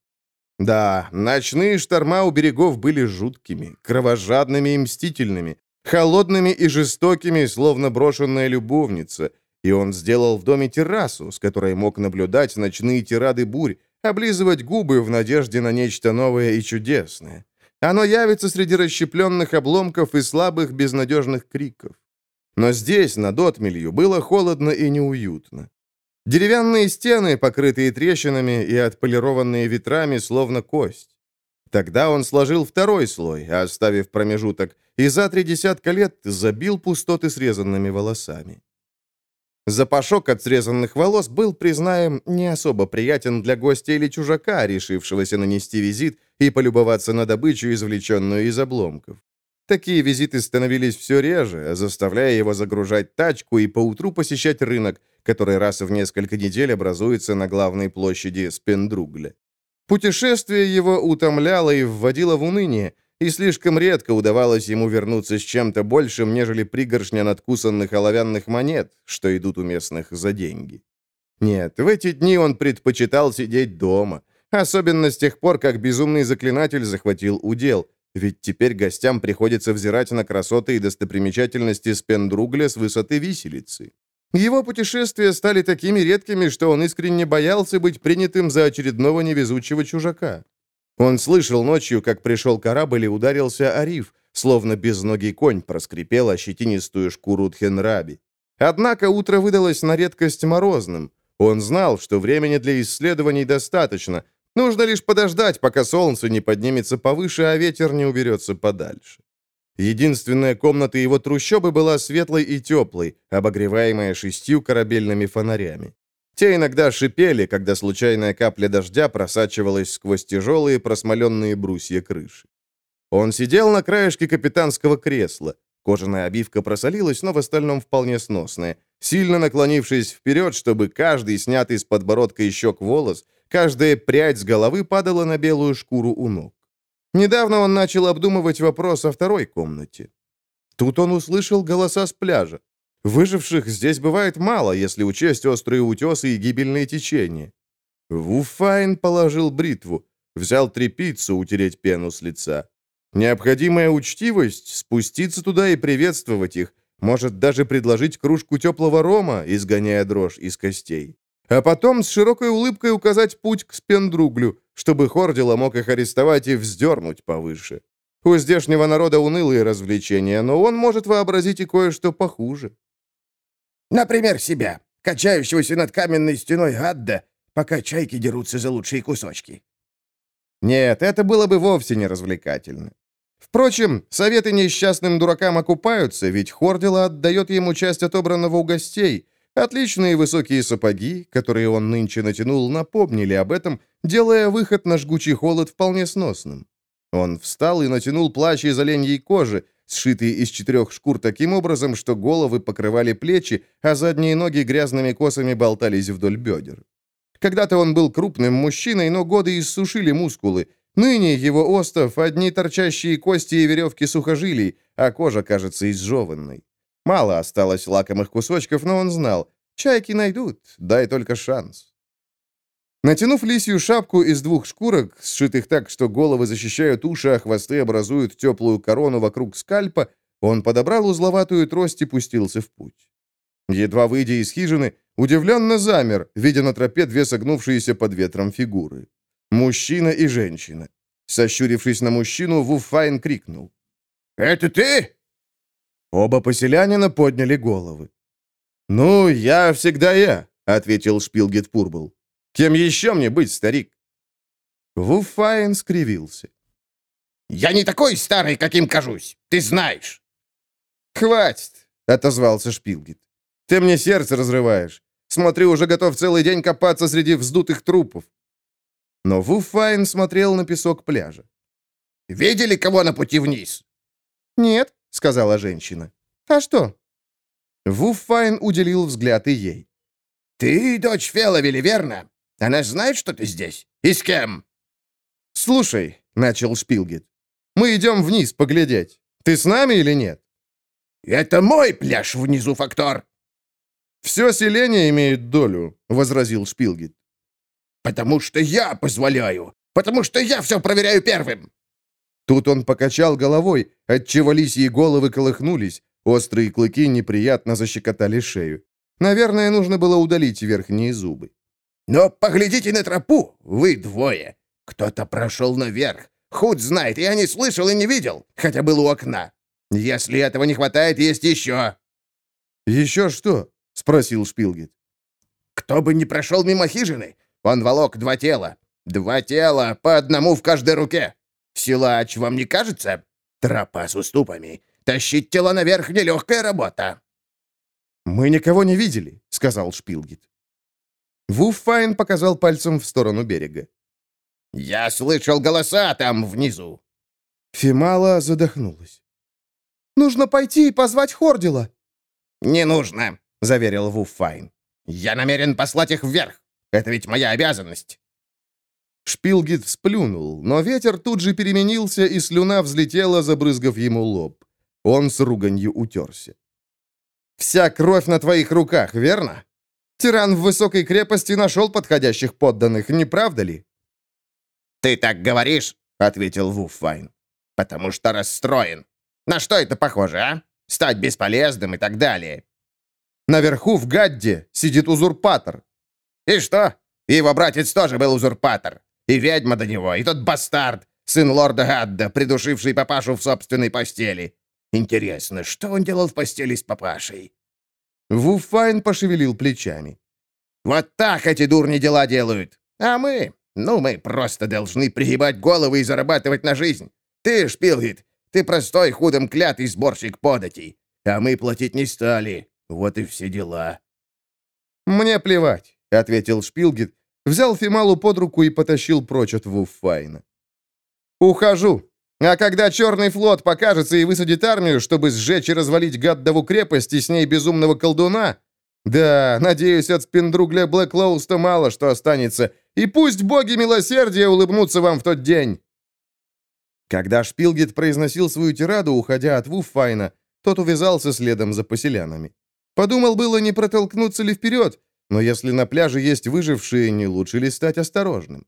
Да, ночные шторма у берегов были жуткими, кровожадными и мстительными, холодными и жестокими, словно брошенная любовница, и он сделал в доме террасу, с которой мог наблюдать ночные тирады бурь, облизывать губы в надежде на нечто новое и чудесное. Оно явится среди расщепленных обломков и слабых безнадежных криков. Но здесь, над отмелью, было холодно и неуютно. Деревянные стены, покрытые трещинами и отполированные ветрами, словно кость. Тогда он сложил второй слой, оставив промежуток, и за три десятка лет забил пустоты срезанными волосами. Запашок от срезанных волос был, признаем, не особо приятен для гостя или чужака, решившегося нанести визит и полюбоваться на добычу, извлеченную из обломков. Такие визиты становились все реже, заставляя его загружать тачку и поутру посещать рынок, который раз в несколько недель образуется на главной площади Спендругля. Путешествие его утомляло и вводило в уныние, и слишком редко удавалось ему вернуться с чем-то большим, нежели пригоршня надкусанных оловянных монет, что идут у местных за деньги. Нет, в эти дни он предпочитал сидеть дома, особенно с тех пор, как безумный заклинатель захватил удел, ведь теперь гостям приходится взирать на красоты и достопримечательности Спендругля с высоты виселицы. Его путешествия стали такими редкими, что он искренне боялся быть принятым за очередного невезучего чужака. Он слышал ночью, как пришел корабль и ударился о риф, словно безногий конь проскрипел ощетинистую шкуру Тхенраби. Однако утро выдалось на редкость морозным. Он знал, что времени для исследований достаточно, Нужно лишь подождать, пока солнце не поднимется повыше, а ветер не уберется подальше. Единственная комната его трущобы была светлой и теплой, обогреваемая шестью корабельными фонарями. Те иногда шипели, когда случайная капля дождя просачивалась сквозь тяжелые просмоленные брусья крыши. Он сидел на краешке капитанского кресла. Кожаная обивка просолилась, но в остальном вполне сносная. Сильно наклонившись вперед, чтобы каждый снятый с подбородка и щек волос Каждая прядь с головы падала на белую шкуру у ног. Недавно он начал обдумывать вопрос о второй комнате. Тут он услышал голоса с пляжа. Выживших здесь бывает мало, если учесть острые утесы и гибельные течения. Вуфайн положил бритву, взял трепицу утереть пену с лица. Необходимая учтивость — спуститься туда и приветствовать их, может даже предложить кружку теплого рома, изгоняя дрожь из костей а потом с широкой улыбкой указать путь к Спендруглю, чтобы Хордила мог их арестовать и вздернуть повыше. У здешнего народа унылые развлечения, но он может вообразить и кое-что похуже. Например, себя, качающегося над каменной стеной Гадда, пока чайки дерутся за лучшие кусочки. Нет, это было бы вовсе не развлекательно. Впрочем, советы несчастным дуракам окупаются, ведь Хордила отдает ему часть отобранного у гостей — Отличные высокие сапоги, которые он нынче натянул, напомнили об этом, делая выход на жгучий холод вполне сносным. Он встал и натянул плащ из оленьей кожи, сшитый из четырех шкур таким образом, что головы покрывали плечи, а задние ноги грязными косами болтались вдоль бедер. Когда-то он был крупным мужчиной, но годы иссушили мускулы. Ныне его остов — одни торчащие кости и веревки сухожилий, а кожа кажется изжеванной. Мало осталось лакомых кусочков, но он знал. Чайки найдут, дай только шанс. Натянув лисью шапку из двух шкурок, сшитых так, что головы защищают уши, а хвосты образуют теплую корону вокруг скальпа, он подобрал узловатую трость и пустился в путь. Едва выйдя из хижины, удивленно замер, видя на тропе две согнувшиеся под ветром фигуры. Мужчина и женщина. Сощурившись на мужчину, Вуфайн крикнул. «Это ты?» Оба поселянина подняли головы. «Ну, я всегда я», — ответил Шпилгет Пурбл. «Кем еще мне быть, старик?» Вуфайн скривился. «Я не такой старый, каким кажусь, ты знаешь». «Хватит», — отозвался Шпилгет. «Ты мне сердце разрываешь. Смотрю, уже готов целый день копаться среди вздутых трупов». Но Вуфайн смотрел на песок пляжа. «Видели кого на пути вниз?» «Нет», — сказала женщина. «А что?» Вуффайн уделил взгляд и ей. «Ты дочь Феловили, верно? Она знает, что ты здесь? И с кем?» «Слушай», — начал Шпилгет, Мы идем вниз поглядеть. Ты с нами или нет?» «Это мой пляж внизу, Фактор!» «Все селение имеет долю», — возразил Шпилгит. «Потому что я позволяю! Потому что я все проверяю первым!» Тут он покачал головой, отчего лисьи головы колыхнулись, острые клыки неприятно защекотали шею. Наверное, нужно было удалить верхние зубы. «Но поглядите на тропу, вы двое. Кто-то прошел наверх. Худ знает, я не слышал и не видел, хотя был у окна. Если этого не хватает, есть еще». «Еще что?» — спросил Шпилгит. «Кто бы не прошел мимо хижины, он волок два тела. Два тела, по одному в каждой руке. Силач, вам не кажется? Тропа с уступами. Тащить тела наверх — нелегкая работа». «Мы никого не видели», — сказал Шпилгит. Вуффайн показал пальцем в сторону берега. «Я слышал голоса там внизу». Фимала задохнулась. «Нужно пойти и позвать Хордила». «Не нужно», — заверил Вуффайн. «Я намерен послать их вверх. Это ведь моя обязанность». Шпилгит сплюнул, но ветер тут же переменился, и слюна взлетела, забрызгав ему лоб. Он с руганью утерся. «Вся кровь на твоих руках, верно? Тиран в высокой крепости нашел подходящих подданных, не правда ли?» «Ты так говоришь», — ответил Вуффайн, — «потому что расстроен. На что это похоже, а? Стать бесполезным и так далее». «Наверху, в Гадде, сидит узурпатор». «И что? Его братец тоже был узурпатор. И ведьма до него, и тот бастард, сын лорда Гадда, придушивший папашу в собственной постели. Интересно, что он делал в постели с папашей?» Вуфайн пошевелил плечами. «Вот так эти дурни дела делают. А мы, ну, мы просто должны пригибать головы и зарабатывать на жизнь. Ты, Шпилгит, ты простой худом клятый сборщик податей. А мы платить не стали. Вот и все дела». «Мне плевать», — ответил Шпилгит, взял Фималу под руку и потащил прочь от Вуффайна. «Ухожу. А когда Черный флот покажется и высадит армию, чтобы сжечь и развалить Гаддову крепость и с ней безумного колдуна, да, надеюсь, от спиндругля Блэклоуста мало что останется, и пусть боги милосердия улыбнутся вам в тот день». Когда Шпилгет произносил свою тираду, уходя от Вуффайна, тот увязался следом за поселянами. Подумал было, не протолкнуться ли вперед, но если на пляже есть выжившие, не лучше ли стать осторожным?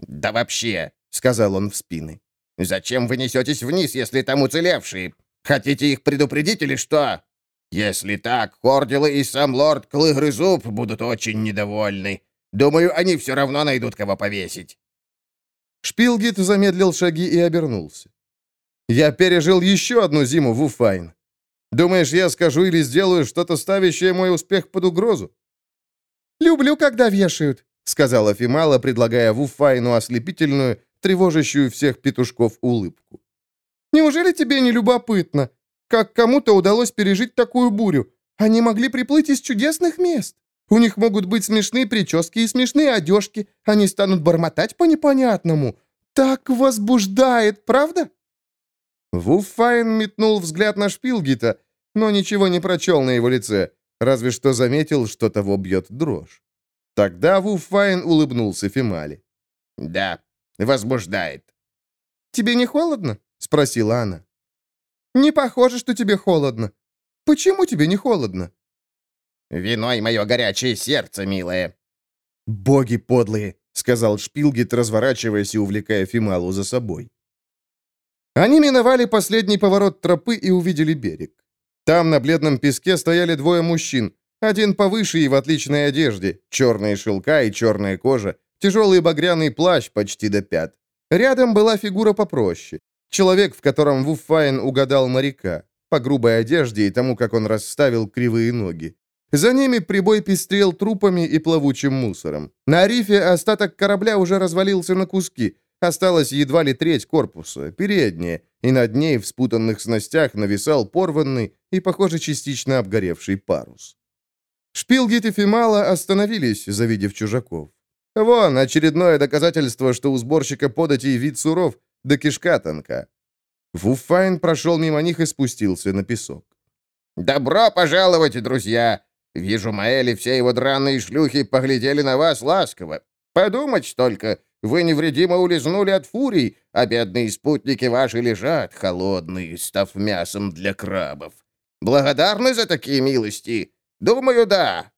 «Да вообще», — сказал он в спины, — «зачем вы несетесь вниз, если там уцелевшие? Хотите их предупредить или что? Если так, Хордилы и сам лорд Клыгрызуб будут очень недовольны. Думаю, они все равно найдут, кого повесить». Шпилгит замедлил шаги и обернулся. «Я пережил еще одну зиму в Уфайн. Думаешь, я скажу или сделаю что-то, ставящее мой успех под угрозу? «Люблю, когда вешают», — сказала Фимала, предлагая Вуфайну ослепительную, тревожащую всех петушков улыбку. «Неужели тебе не любопытно, как кому-то удалось пережить такую бурю? Они могли приплыть из чудесных мест. У них могут быть смешные прически и смешные одежки. Они станут бормотать по непонятному. Так возбуждает, правда?» Вуфайн метнул взгляд на Шпилгита, но ничего не прочел на его лице разве что заметил, что того бьет дрожь. Тогда Вуфайн улыбнулся Фимали. «Да, возбуждает». «Тебе не холодно?» — спросила она. «Не похоже, что тебе холодно. Почему тебе не холодно?» «Виной мое горячее сердце, милая». «Боги подлые!» — сказал Шпилгит, разворачиваясь и увлекая Фималу за собой. Они миновали последний поворот тропы и увидели берег. Там на бледном песке стояли двое мужчин. Один повыше и в отличной одежде, черные шелка и черная кожа, тяжелый багряный плащ почти до пят. Рядом была фигура попроще. Человек, в котором Вуфайн угадал моряка, по грубой одежде и тому, как он расставил кривые ноги. За ними прибой пестрел трупами и плавучим мусором. На рифе остаток корабля уже развалился на куски, Осталась едва ли треть корпуса, передняя, и над ней в спутанных снастях нависал порванный и, похоже, частично обгоревший парус. Шпилгит и Фимала остановились, завидев чужаков. Вон, очередное доказательство, что у сборщика податей вид суров, да кишка тонка. Вуфайн прошел мимо них и спустился на песок. «Добро пожаловать, друзья! Вижу, Маэль и все его драные шлюхи поглядели на вас ласково. Подумать только, Вы невредимо улизнули от фурий, а бедные спутники ваши лежат, холодные, став мясом для крабов. Благодарны за такие милости? Думаю, да».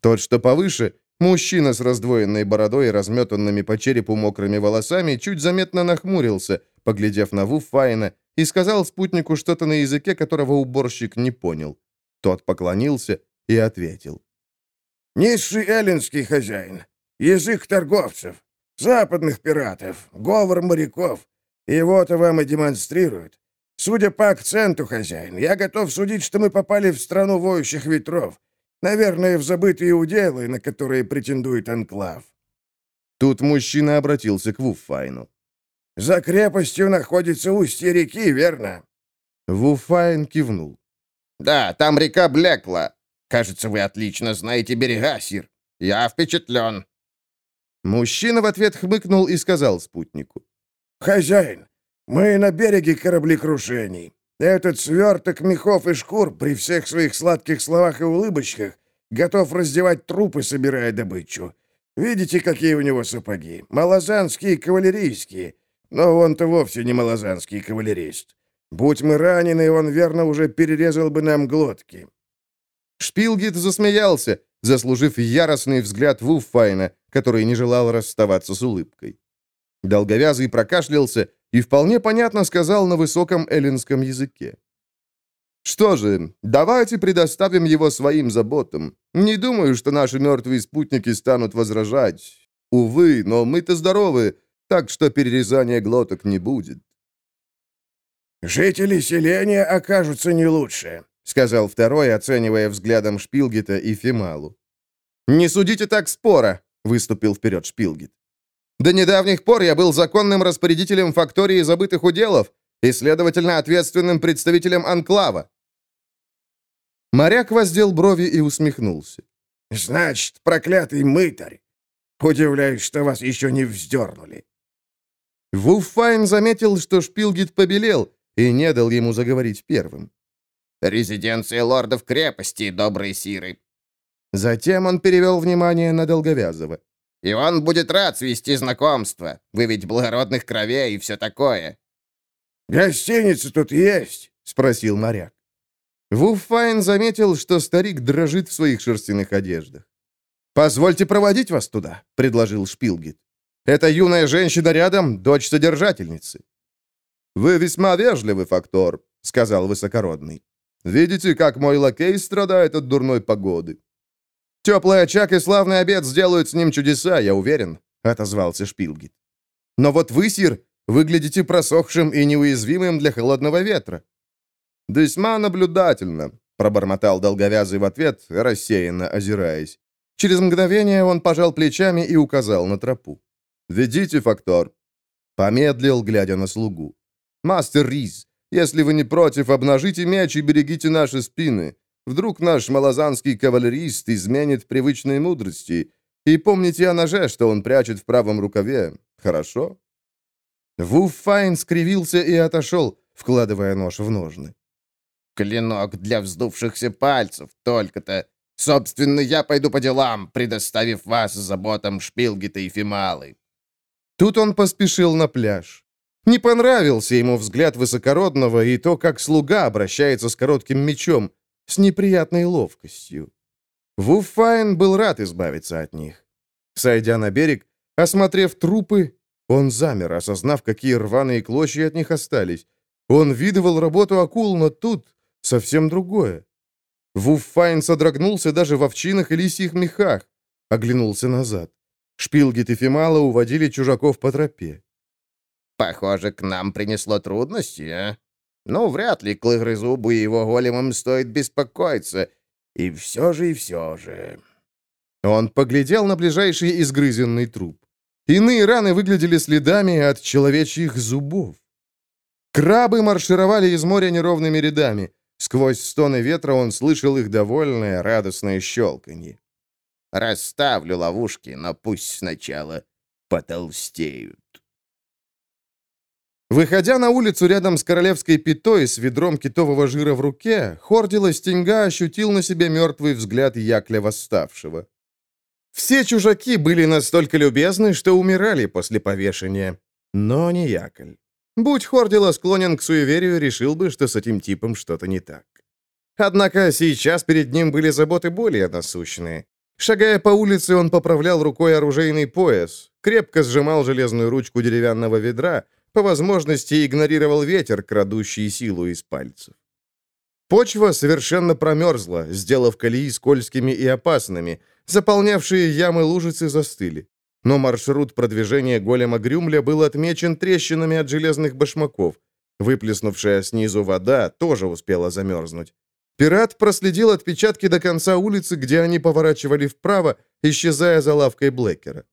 Тот, что повыше, мужчина с раздвоенной бородой и разметанными по черепу мокрыми волосами, чуть заметно нахмурился, поглядев на Вуфайна, и сказал спутнику что-то на языке, которого уборщик не понял. Тот поклонился и ответил. «Низший эллинский хозяин, язык торговцев, западных пиратов, говор моряков. Вот вам и демонстрируют. Судя по акценту, хозяин, я готов судить, что мы попали в страну воющих ветров. Наверное, в забытые уделы, на которые претендует Анклав. Тут мужчина обратился к Вуфайну. «За крепостью находится устье реки, верно?» Вуфайн кивнул. «Да, там река Блекла. Кажется, вы отлично знаете берега, Сир. Я впечатлен». Мужчина в ответ хмыкнул и сказал спутнику. «Хозяин, мы на береге кораблекрушений. Этот сверток мехов и шкур при всех своих сладких словах и улыбочках готов раздевать трупы, собирая добычу. Видите, какие у него сапоги? Малозанские кавалерийские. Но он-то вовсе не малозанский кавалерист. Будь мы ранены, он верно уже перерезал бы нам глотки». Шпилгит засмеялся, заслужив яростный взгляд Вуффайна, который не желал расставаться с улыбкой. Долговязый прокашлялся и вполне понятно сказал на высоком эллинском языке. «Что же, давайте предоставим его своим заботам. Не думаю, что наши мертвые спутники станут возражать. Увы, но мы-то здоровы, так что перерезания глоток не будет». «Жители селения окажутся не лучше», — сказал второй, оценивая взглядом Шпилгита и Фималу. «Не судите так спора», — выступил вперед Шпилгит. «До недавних пор я был законным распорядителем фактории забытых уделов и, следовательно, ответственным представителем Анклава». Моряк воздел брови и усмехнулся. «Значит, проклятый мытарь! Удивляюсь, что вас еще не вздернули». Вуффайн заметил, что Шпилгит побелел, и не дал ему заговорить первым. «Резиденция лордов крепости, добрые сиры». Затем он перевел внимание на Долговязова. «И он будет рад свести знакомство. Вы ведь благородных кровей и все такое». «Гостиница тут есть?» — спросил моряк. Вуффайн заметил, что старик дрожит в своих шерстяных одеждах. «Позвольте проводить вас туда», — предложил Шпилгит. «Эта юная женщина рядом — дочь содержательницы». «Вы весьма вежливый, Фактор», — сказал Высокородный. «Видите, как мой лакей страдает от дурной погоды?» «Теплый очаг и славный обед сделают с ним чудеса, я уверен», — отозвался Шпилгит. «Но вот вы, Сир, выглядите просохшим и неуязвимым для холодного ветра». «Весьма наблюдательно», — пробормотал долговязый в ответ, рассеянно озираясь. Через мгновение он пожал плечами и указал на тропу. «Ведите, Фактор». Помедлил, глядя на слугу. «Мастер Риз, если вы не против, обнажите меч и берегите наши спины. Вдруг наш малозанский кавалерист изменит привычные мудрости. И помните о ноже, что он прячет в правом рукаве. Хорошо?» Вуффайн скривился и отошел, вкладывая нож в ножны. «Клинок для вздувшихся пальцев, только-то. Собственно, я пойду по делам, предоставив вас заботам Шпилгита и Фималы». Тут он поспешил на пляж. Не понравился ему взгляд высокородного и то, как слуга обращается с коротким мечом, с неприятной ловкостью. Вуфайн был рад избавиться от них. Сойдя на берег, осмотрев трупы, он замер, осознав, какие рваные клочья от них остались. Он видывал работу акул, но тут совсем другое. Вуффайн содрогнулся даже в овчинах и лисьих мехах, оглянулся назад. Шпилгит и Фимала уводили чужаков по тропе. Похоже, к нам принесло трудности, а? Ну, вряд ли Клыгрызубу и его големам стоит беспокоиться. И все же, и все же...» Он поглядел на ближайший изгрызенный труп. Иные раны выглядели следами от человечьих зубов. Крабы маршировали из моря неровными рядами. Сквозь стоны ветра он слышал их довольное, радостное щелканье. «Расставлю ловушки, но пусть сначала потолстеют». Выходя на улицу рядом с королевской пятой с ведром китового жира в руке, Хордила Стенга ощутил на себе мертвый взгляд Якля Восставшего. Все чужаки были настолько любезны, что умирали после повешения. Но не Яколь. Будь Хордила склонен к суеверию, решил бы, что с этим типом что-то не так. Однако сейчас перед ним были заботы более насущные. Шагая по улице, он поправлял рукой оружейный пояс, крепко сжимал железную ручку деревянного ведра, по возможности игнорировал ветер, крадущий силу из пальцев. Почва совершенно промерзла, сделав колеи скользкими и опасными, заполнявшие ямы лужицы застыли. Но маршрут продвижения голема Грюмля был отмечен трещинами от железных башмаков. Выплеснувшая снизу вода тоже успела замерзнуть. Пират проследил отпечатки до конца улицы, где они поворачивали вправо, исчезая за лавкой Блэкера.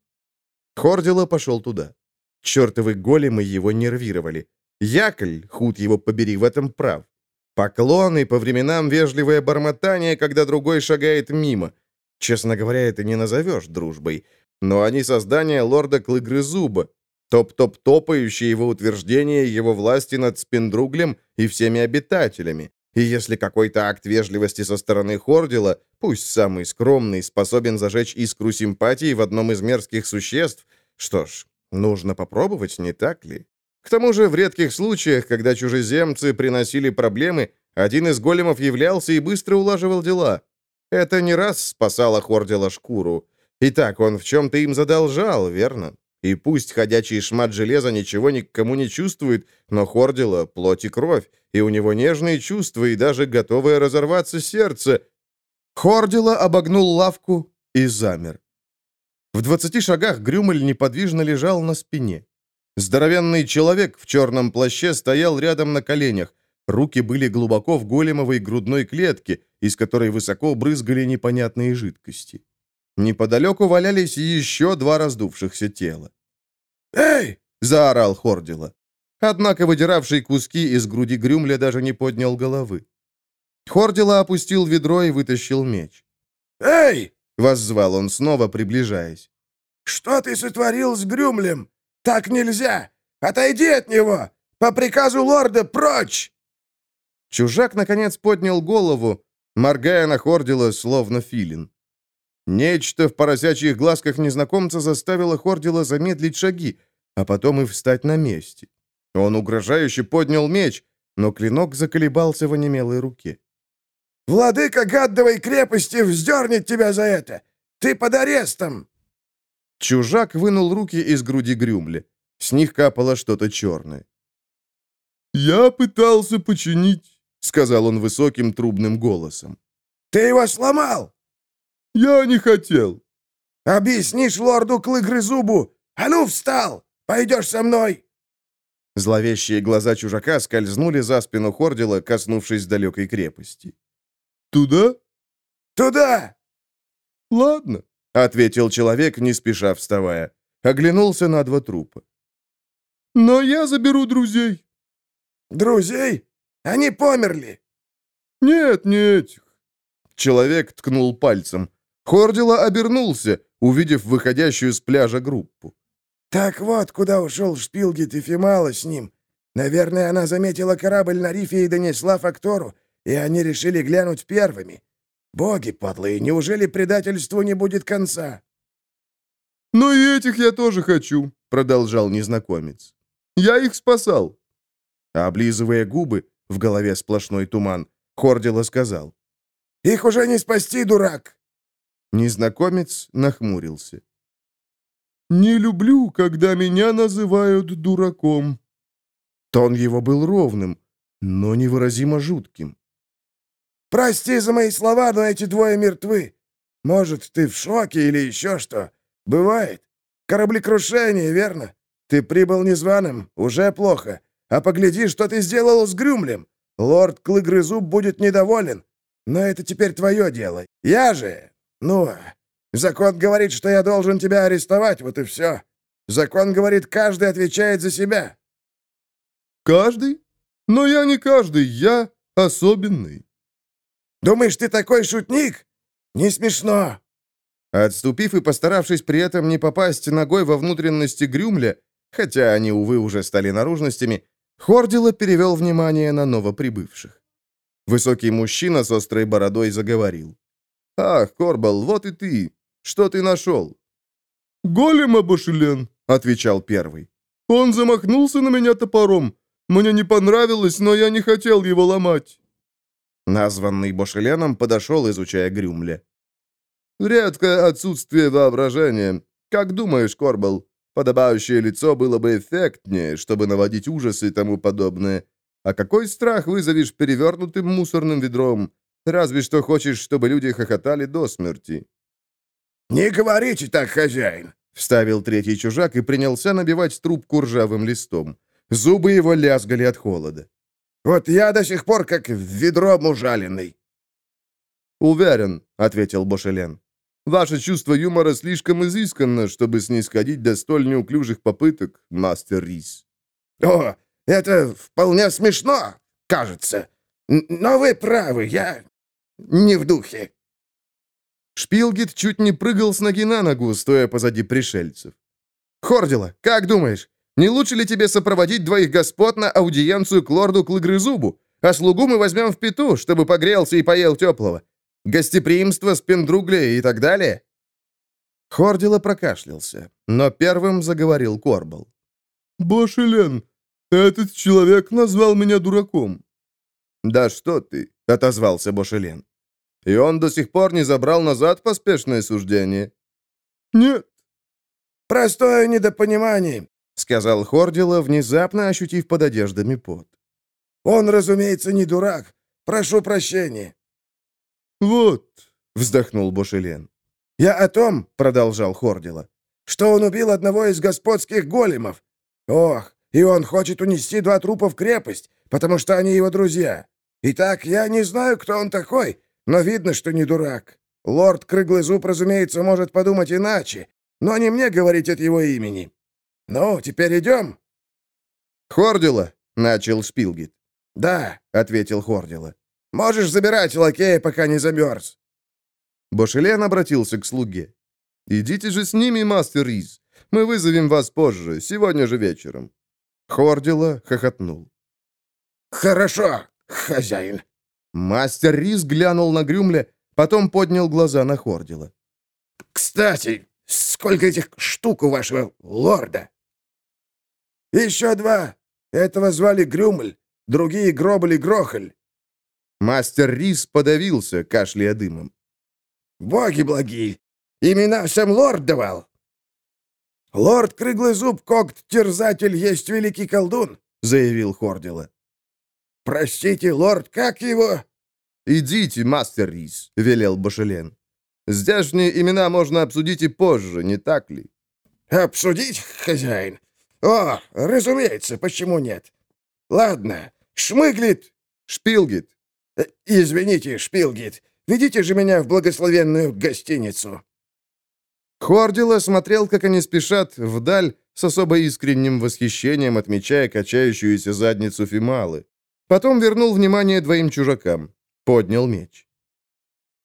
Хордила пошел туда. Чертовы големы его нервировали. Якль, худ его побери, в этом прав. Поклоны, по временам вежливое бормотание, когда другой шагает мимо. Честно говоря, это не назовешь дружбой. Но они создание лорда Клыгрызуба, топ-топ-топающие его утверждение его власти над Спиндруглем и всеми обитателями. И если какой-то акт вежливости со стороны Хордила, пусть самый скромный, способен зажечь искру симпатии в одном из мерзких существ, что ж, нужно попробовать, не так ли? К тому же в редких случаях, когда чужеземцы приносили проблемы, один из големов являлся и быстро улаживал дела. Это не раз спасало Хордила шкуру. Итак, он в чем-то им задолжал, верно? И пусть ходячий шмат железа ничего никому не чувствует, но Хордила — плоть и кровь, и у него нежные чувства и даже готовое разорваться сердце. Хордила обогнул лавку и замер. В двадцати шагах Грюмель неподвижно лежал на спине. Здоровенный человек в черном плаще стоял рядом на коленях. Руки были глубоко в големовой грудной клетке, из которой высоко брызгали непонятные жидкости. Неподалеку валялись еще два раздувшихся тела. «Эй!» — заорал Хордила. Однако выдиравший куски из груди Грюмля даже не поднял головы. Хордила опустил ведро и вытащил меч. «Эй!» — воззвал он снова, приближаясь. «Что ты сотворил с Грюмлем? Так нельзя! Отойди от него! По приказу лорда прочь!» Чужак, наконец, поднял голову, моргая на Хордила, словно филин. Нечто в поросячьих глазках незнакомца заставило Хордила замедлить шаги, а потом и встать на месте. Он угрожающе поднял меч, но клинок заколебался в онемелой руке. «Владыка Гаддовой крепости вздернет тебя за это! Ты под арестом!» Чужак вынул руки из груди Грюмля. С них капало что-то черное. «Я пытался починить», — сказал он высоким трубным голосом. «Ты его сломал!» «Я не хотел». «Объяснишь лорду Клыгрызубу! А ну, встал! Пойдешь со мной!» Зловещие глаза чужака скользнули за спину Хордила, коснувшись далекой крепости. «Туда?» «Туда!» «Ладно», — ответил человек, не спеша вставая. Оглянулся на два трупа. «Но я заберу друзей». «Друзей? Они померли». «Нет, не этих». Человек ткнул пальцем. Хордила обернулся, увидев выходящую с пляжа группу. «Так вот, куда ушел Шпилгит и Фимала с ним. Наверное, она заметила корабль на рифе и донесла фактору, и они решили глянуть первыми. Боги подлые, неужели предательству не будет конца?» «Но и этих я тоже хочу», — продолжал незнакомец. «Я их спасал». Облизывая губы, в голове сплошной туман, Хордила сказал. «Их уже не спасти, дурак!» Незнакомец нахмурился. «Не люблю, когда меня называют дураком». Тон его был ровным, но невыразимо жутким. «Прости за мои слова, но эти двое мертвы. Может, ты в шоке или еще что? Бывает. Кораблекрушение, верно? Ты прибыл незваным, уже плохо. А погляди, что ты сделал с Грюмлем. Лорд Клыгрызуб будет недоволен. Но это теперь твое дело. Я же... Ну, закон говорит, что я должен тебя арестовать, вот и все. Закон говорит, каждый отвечает за себя». «Каждый? Но я не каждый, я особенный». «Думаешь, ты такой шутник? Не смешно». Отступив и постаравшись при этом не попасть ногой во внутренности Грюмля, хотя они, увы, уже стали наружностями, Хордила перевел внимание на новоприбывших. Высокий мужчина с острой бородой заговорил. «Ах, Корбал, вот и ты! что ты нашел?» «Голема, Башелен», — отвечал первый. «Он замахнулся на меня топором. Мне не понравилось, но я не хотел его ломать». Названный Бошеленом подошел, изучая Грюмля. «Редкое отсутствие воображения. Как думаешь, Корбал, подобающее лицо было бы эффектнее, чтобы наводить ужас и тому подобное. А какой страх вызовешь перевернутым мусорным ведром? Разве что хочешь, чтобы люди хохотали до смерти». «Не говорите так, хозяин!» — вставил третий чужак и принялся набивать трубку ржавым листом. Зубы его лязгали от холода. «Вот я до сих пор как в ведро мужаленный». «Уверен», — ответил Бошелен. «Ваше чувство юмора слишком изысканно, чтобы снисходить до столь неуклюжих попыток, мастер Рис». «О, это вполне смешно, кажется. Но вы правы, я не в духе». Шпилгит чуть не прыгал с ноги на ногу, стоя позади пришельцев. «Хордила, как думаешь, не лучше ли тебе сопроводить двоих господ на аудиенцию к лорду Клыгрызубу, а слугу мы возьмем в пету, чтобы погрелся и поел теплого? Гостеприимство, спиндругля и так далее?» Хордила прокашлялся, но первым заговорил Корбал. «Бошелен, этот человек назвал меня дураком». «Да что ты», — отозвался Бошелен. И он до сих пор не забрал назад поспешное суждение?» «Нет». «Простое недопонимание», — сказал Хордила, внезапно ощутив под одеждами пот. «Он, разумеется, не дурак. Прошу прощения». «Вот», — вздохнул Бошелен. «Я о том», — продолжал Хордила, «что он убил одного из господских големов. Ох, и он хочет унести два трупа в крепость, потому что они его друзья. Итак, я не знаю, кто он такой, но видно, что не дурак. Лорд Крыглый Зуб, разумеется, может подумать иначе, но не мне говорить от его имени. Ну, теперь идем?» «Хордила», — начал Шпилгит. «Да», — ответил Хордила. «Можешь забирать лакея, пока не замерз». Бошелен обратился к слуге. «Идите же с ними, мастер Риз. Мы вызовем вас позже, сегодня же вечером». Хордила хохотнул. «Хорошо, хозяин». Мастер Рис глянул на Грюмля, потом поднял глаза на Хордила. «Кстати, сколько этих штук у вашего лорда?» «Еще два. Этого звали Грюмль, другие Гробель и Грохоль». Мастер Рис подавился, кашляя дымом. «Боги благие! Имена всем лорд давал!» «Лорд Крыглый Зуб Когт-Терзатель есть великий колдун», — заявил Хордила. «Простите, лорд, как его?» «Идите, мастер Рис», — велел Башелен. «Здешние имена можно обсудить и позже, не так ли?» «Обсудить, хозяин? О, разумеется, почему нет? Ладно, Шмыглит...» «Шпилгит». Э, «Извините, Шпилгит, ведите же меня в благословенную гостиницу». Хордила смотрел, как они спешат, вдаль, с особо искренним восхищением отмечая качающуюся задницу Фималы. Потом вернул внимание двоим чужакам. Поднял меч.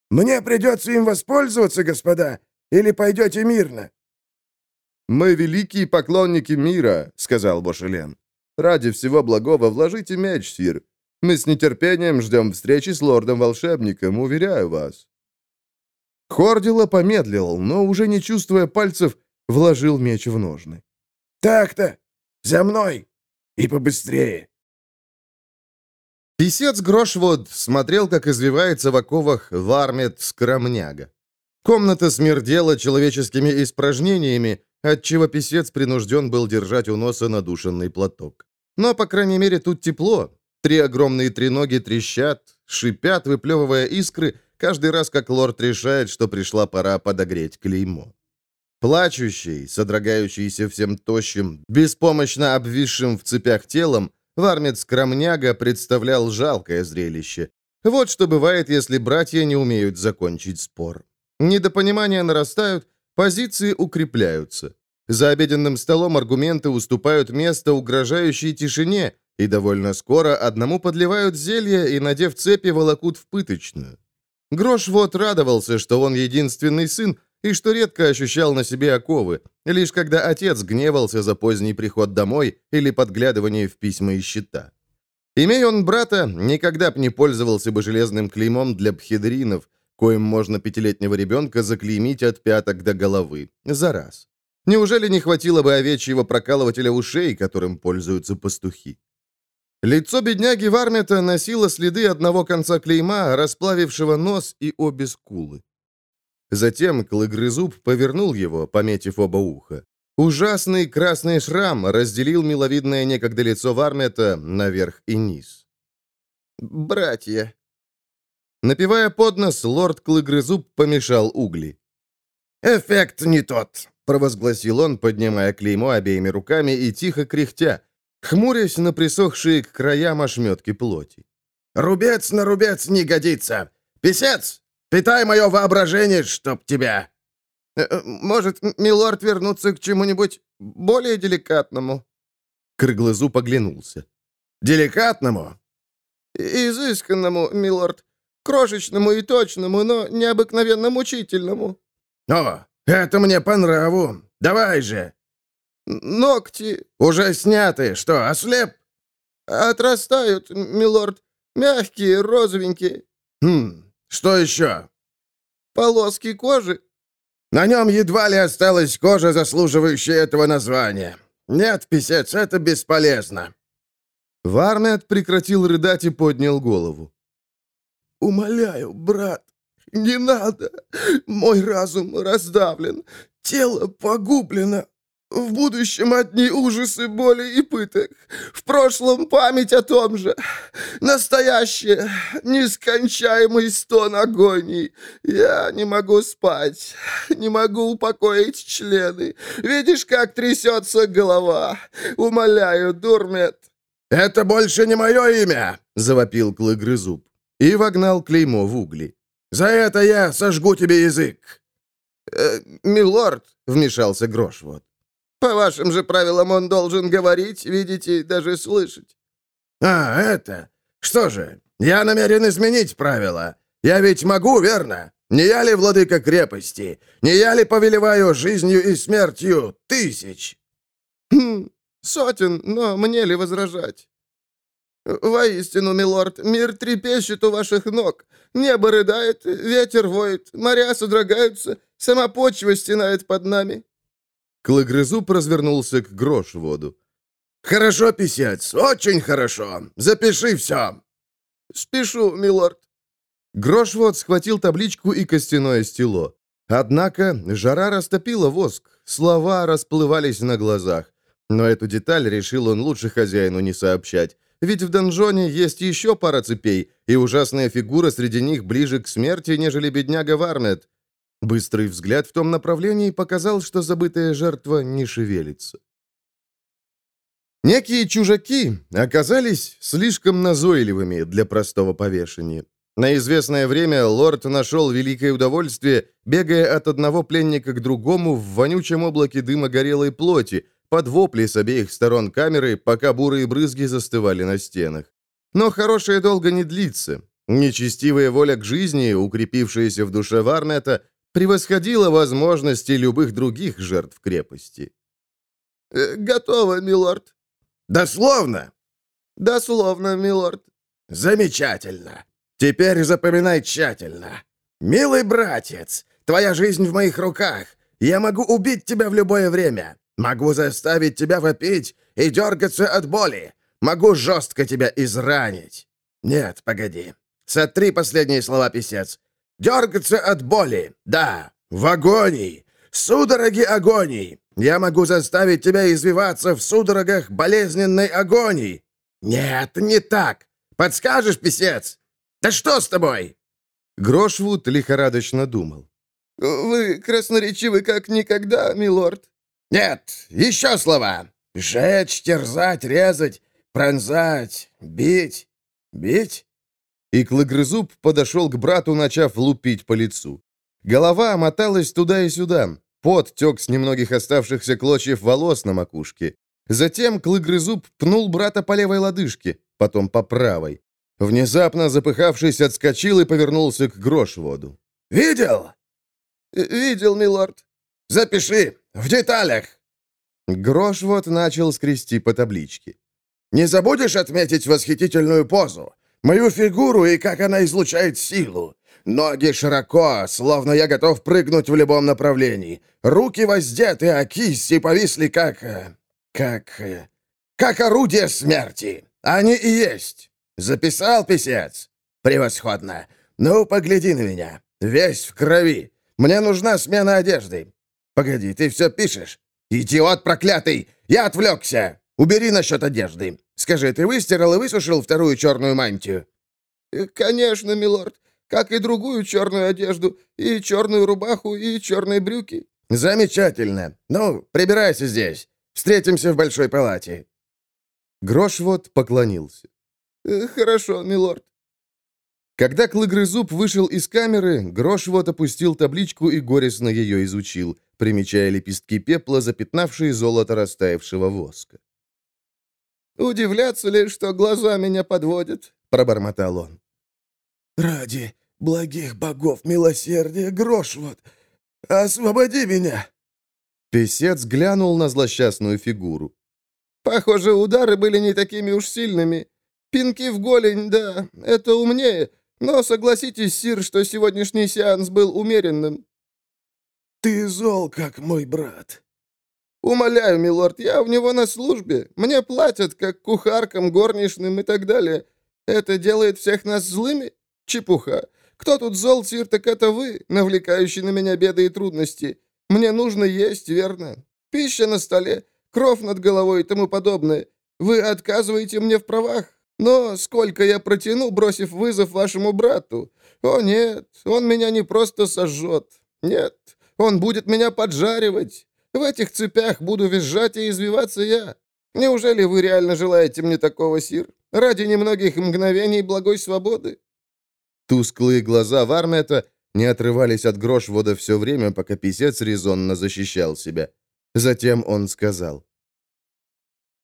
«Мне придется им воспользоваться, господа, или пойдете мирно?» «Мы великие поклонники мира», — сказал Бошелен. «Ради всего благого вложите меч, сир. Мы с нетерпением ждем встречи с лордом-волшебником, уверяю вас». Хордила помедлил, но, уже не чувствуя пальцев, вложил меч в ножны. «Так-то! За мной! И побыстрее!» Писец Грошвод смотрел, как извивается в оковах вармет скромняга. Комната смердела человеческими испражнениями, отчего писец принужден был держать у носа надушенный платок. Но, по крайней мере, тут тепло. Три огромные треноги трещат, шипят, выплевывая искры, каждый раз, как лорд решает, что пришла пора подогреть клеймо. Плачущий, содрогающийся всем тощим, беспомощно обвисшим в цепях телом, Вармец-скромняга представлял жалкое зрелище. Вот что бывает, если братья не умеют закончить спор. Недопонимания нарастают, позиции укрепляются. За обеденным столом аргументы уступают место угрожающей тишине, и довольно скоро одному подливают зелье и, надев цепи, волокут в пыточную. Грош вот радовался, что он единственный сын, и что редко ощущал на себе оковы, лишь когда отец гневался за поздний приход домой или подглядывание в письма и счета. Имея он брата, никогда б не пользовался бы железным клеймом для пхедринов, коим можно пятилетнего ребенка заклеймить от пяток до головы, за раз. Неужели не хватило бы овечьего прокалывателя ушей, которым пользуются пастухи? Лицо бедняги Вармета носило следы одного конца клейма, расплавившего нос и обе скулы. Затем клыгрызуб повернул его, пометив оба уха. Ужасный красный шрам разделил миловидное некогда лицо Вармета наверх и низ. «Братья!» Напивая под нос, лорд Клыгрызуб помешал угли. «Эффект не тот», — провозгласил он, поднимая клеймо обеими руками и тихо кряхтя, хмурясь на присохшие к краям ошметки плоти. «Рубец на рубец не годится! Песец, питай мое воображение, чтоб тебя!» э, э, «Может, милорд вернуться к чему-нибудь более деликатному?» Крыглозуб оглянулся. «Деликатному?» «Изысканному, милорд. Крошечному и точному, но необыкновенно мучительному». «О, это мне по нраву. Давай же!» «Ногти...» «Уже сняты. Что, ослеп?» «Отрастают, милорд. Мягкие, розовенькие». «Хм, что еще?» «Полоски кожи». «На нем едва ли осталась кожа, заслуживающая этого названия. Нет, писец, это бесполезно». Варнет прекратил рыдать и поднял голову. «Умоляю, брат, не надо. Мой разум раздавлен, тело погублено. В будущем одни ужасы, боли и пыток. В прошлом память о том же. Настоящее, нескончаемый стон агонии. Я не могу спать, не могу упокоить члены. Видишь, как трясется голова? Умоляю, Дурмет. «Это больше не мое имя!» — завопил Клыгрызуб и вогнал клеймо в угли. «За это я сожгу тебе язык!» э, «Милорд», — вмешался Грошвот, — «по вашим же правилам он должен говорить, видеть и даже слышать». «А, это? Что же, я намерен изменить правила. Я ведь могу, верно? Не я ли владыка крепости? Не я ли повелеваю жизнью и смертью тысяч?» «Хм, сотен, но мне ли возражать?» «Воистину, милорд, мир трепещет у ваших ног. Небо рыдает, ветер воет, моря содрогаются, сама почва стенает под нами». Клыгрызуб развернулся к грошводу. «Хорошо, писец, очень хорошо. Запиши все». «Спешу, милорд». Грошвод схватил табличку и костяное стело. Однако жара растопила воск, слова расплывались на глазах. Но эту деталь решил он лучше хозяину не сообщать. Ведь в донжоне есть еще пара цепей, и ужасная фигура среди них ближе к смерти, нежели бедняга Варнет. Быстрый взгляд в том направлении показал, что забытая жертва не шевелится. Некие чужаки оказались слишком назойливыми для простого повешения. На известное время лорд нашел великое удовольствие, бегая от одного пленника к другому в вонючем облаке дыма горелой плоти, под вопли с обеих сторон камеры, пока бурые брызги застывали на стенах. Но хорошее долго не длится. Нечестивая воля к жизни, укрепившаяся в душе Варнета, превосходила возможности любых других жертв крепости. «Э, «Готово, милорд». «Дословно?» «Дословно, милорд». «Замечательно. Теперь запоминай тщательно. Милый братец, твоя жизнь в моих руках. Я могу убить тебя в любое время. Могу заставить тебя вопить и дергаться от боли. Могу жестко тебя изранить. Нет, погоди. Сотри последние слова, писец. Дергаться от боли. Да, в агонии. Судороги агонии. Я могу заставить тебя извиваться в судорогах болезненной агонии. Нет, не так. Подскажешь, писец? Да что с тобой?» Грошвуд лихорадочно думал. «Вы красноречивы как никогда, милорд». «Нет, еще слова. Жечь, терзать, резать, пронзать, бить, бить». И Клыгрызуб подошел к брату, начав лупить по лицу. Голова моталась туда и сюда. Пот тек с немногих оставшихся клочьев волос на макушке. Затем Клыгрызуб пнул брата по левой лодыжке, потом по правой. Внезапно запыхавшись, отскочил и повернулся к Грошводу. «Видел?» «Видел, милорд». «Запиши, в деталях». Грошвод начал скрести по табличке. «Не забудешь отметить восхитительную позу? Мою фигуру и как она излучает силу? Ноги широко, словно я готов прыгнуть в любом направлении. Руки воздеты, а кисти повисли как... э, как... э, как орудие смерти. Они и есть. Записал, писец? Превосходно. Ну, погляди на меня. Весь в крови. Мне нужна смена одежды. Погоди, ты все пишешь? Идиот проклятый! Я отвлекся! Убери насчет одежды. Скажи, ты выстирал и высушил вторую черную мантию? Э, «Конечно, милорд, как и другую черную одежду, и черную рубаху, и черные брюки». Замечательно. Ну, прибирайся здесь. Встретимся в большой палате. Грошвот поклонился. «Э, «Хорошо, милорд». Когда Клыгрызуб вышел из камеры, Грошвот опустил табличку и горестно ее изучил, примечая лепестки пепла, запятнавшие золото растаявшего воска. «Удивляться ли, что глаза меня подводят?» — пробормотал он. «Ради благих богов милосердия, Грошвот, освободи меня!» Песец глянул на злосчастную фигуру. «Похоже, удары были не такими уж сильными. Пинки в голень, да, это умнее, но согласитесь, Сир, что сегодняшний сеанс был умеренным». «Ты зол, как мой брат». «Умоляю, милорд, я у него на службе. Мне платят, как кухаркам, горничным и так далее. Это делает всех нас злыми? Чепуха. Кто тут зол, Сир, так это вы, навлекающий на меня беды и трудности. Мне нужно есть, верно? Пища на столе, кров над головой и тому подобное. Вы отказываете мне в правах? Но сколько я протяну, бросив вызов вашему брату? О, нет, он меня не просто сожжет. Нет, он будет меня поджаривать. В этих цепях буду визжать и извиваться я. Неужели вы реально желаете мне такого, Сир? Ради немногих мгновений благой свободы?» Тусклые глаза Вармета не отрывались от Грошвода все время, пока писец резонно защищал себя. Затем он сказал.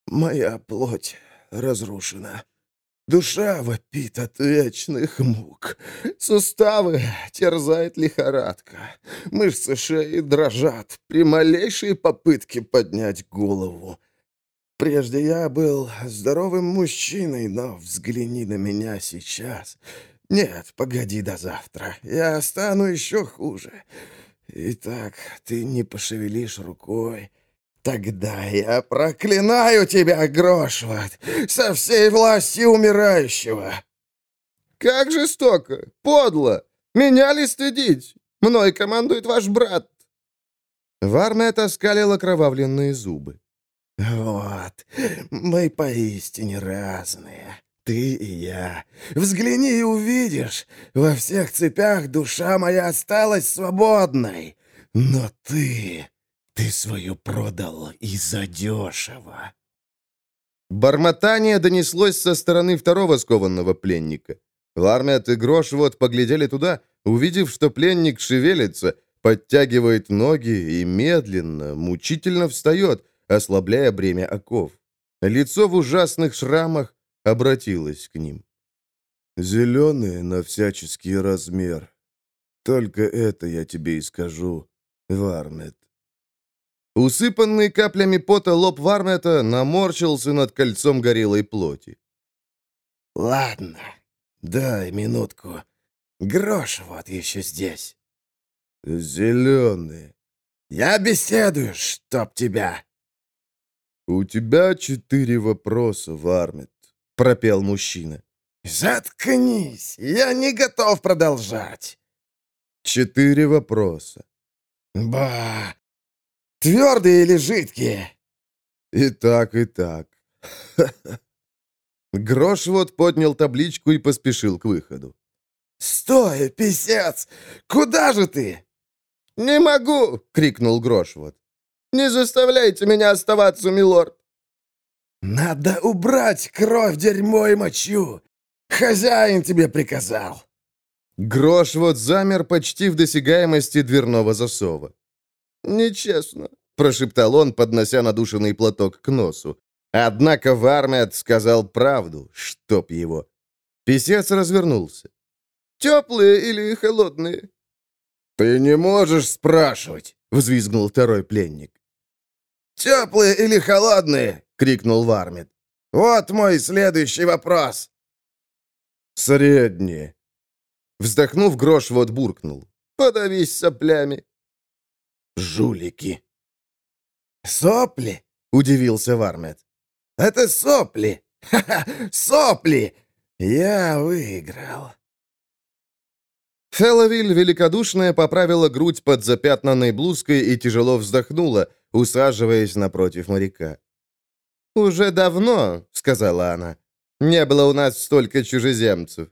«Моя плоть разрушена. Душа вопит от вечных мук. Суставы терзает лихорадка. Мышцы шеи дрожат при малейшей попытке поднять голову. Прежде я был здоровым мужчиной, но взгляни на меня сейчас. Нет, погоди до завтра. Я стану еще хуже. Итак, ты не пошевелишь рукой. Тогда я проклинаю тебя, Грошват, со всей власти умирающего. «Как жестоко! Подло! Меня ли стыдить? Мной командует ваш брат!» Вармет оскалил окровавленные зубы. Вот, мы поистине разные, ты и я. Взгляни и увидишь, во всех цепях душа моя осталась свободной. Но ты, ты свою продал и задешево. Бормотание донеслось со стороны второго скованного пленника. Лармет и Грошвот поглядели туда, увидев, что пленник шевелится, подтягивает ноги и медленно, мучительно встает, ослабляя бремя оков. Лицо в ужасных шрамах обратилось к ним. «Зеленые на всяческий размер. Только это я тебе и скажу, Вармет». Усыпанный каплями пота лоб Вармета наморщился над кольцом горелой плоти. Ладно, дай минутку. Грош вот еще здесь. «Зеленые. Я беседую, чтоб тебя. У тебя четыре вопроса, Вармет», — пропел мужчина. Заткнись, я не готов продолжать. «Четыре вопроса. Ба, твердые или жидкие? И так, и так». Грошвот поднял табличку и поспешил к выходу. Стой, писец! Куда же ты? «Не могу!» — крикнул Грошвот. «Не заставляйте меня оставаться, милорд!» Надо убрать кровь, дерьмо и мочу. Хозяин тебе приказал. Грошвот замер почти в досягаемости дверного засова. «Нечестно», — прошептал он, поднося надушенный платок к носу. Однако Вармет сказал правду, чтоб его. Песец развернулся. «Теплые или холодные?» «Ты не можешь спрашивать!» — взвизгнул второй пленник. «Теплые или холодные?» — крикнул Вармет. «Вот мой следующий вопрос!» Средние. Вздохнув, Грош вот буркнул. «Подавись соплями». «Жулики!» «Сопли?» — удивился Вармет. «Это сопли! Ха-ха! Сопли! Я выиграл!» Фелловиль великодушная поправила грудь под запятнанной блузкой и тяжело вздохнула, усаживаясь напротив моряка. «Уже давно», — сказала она, — «не было у нас столько чужеземцев».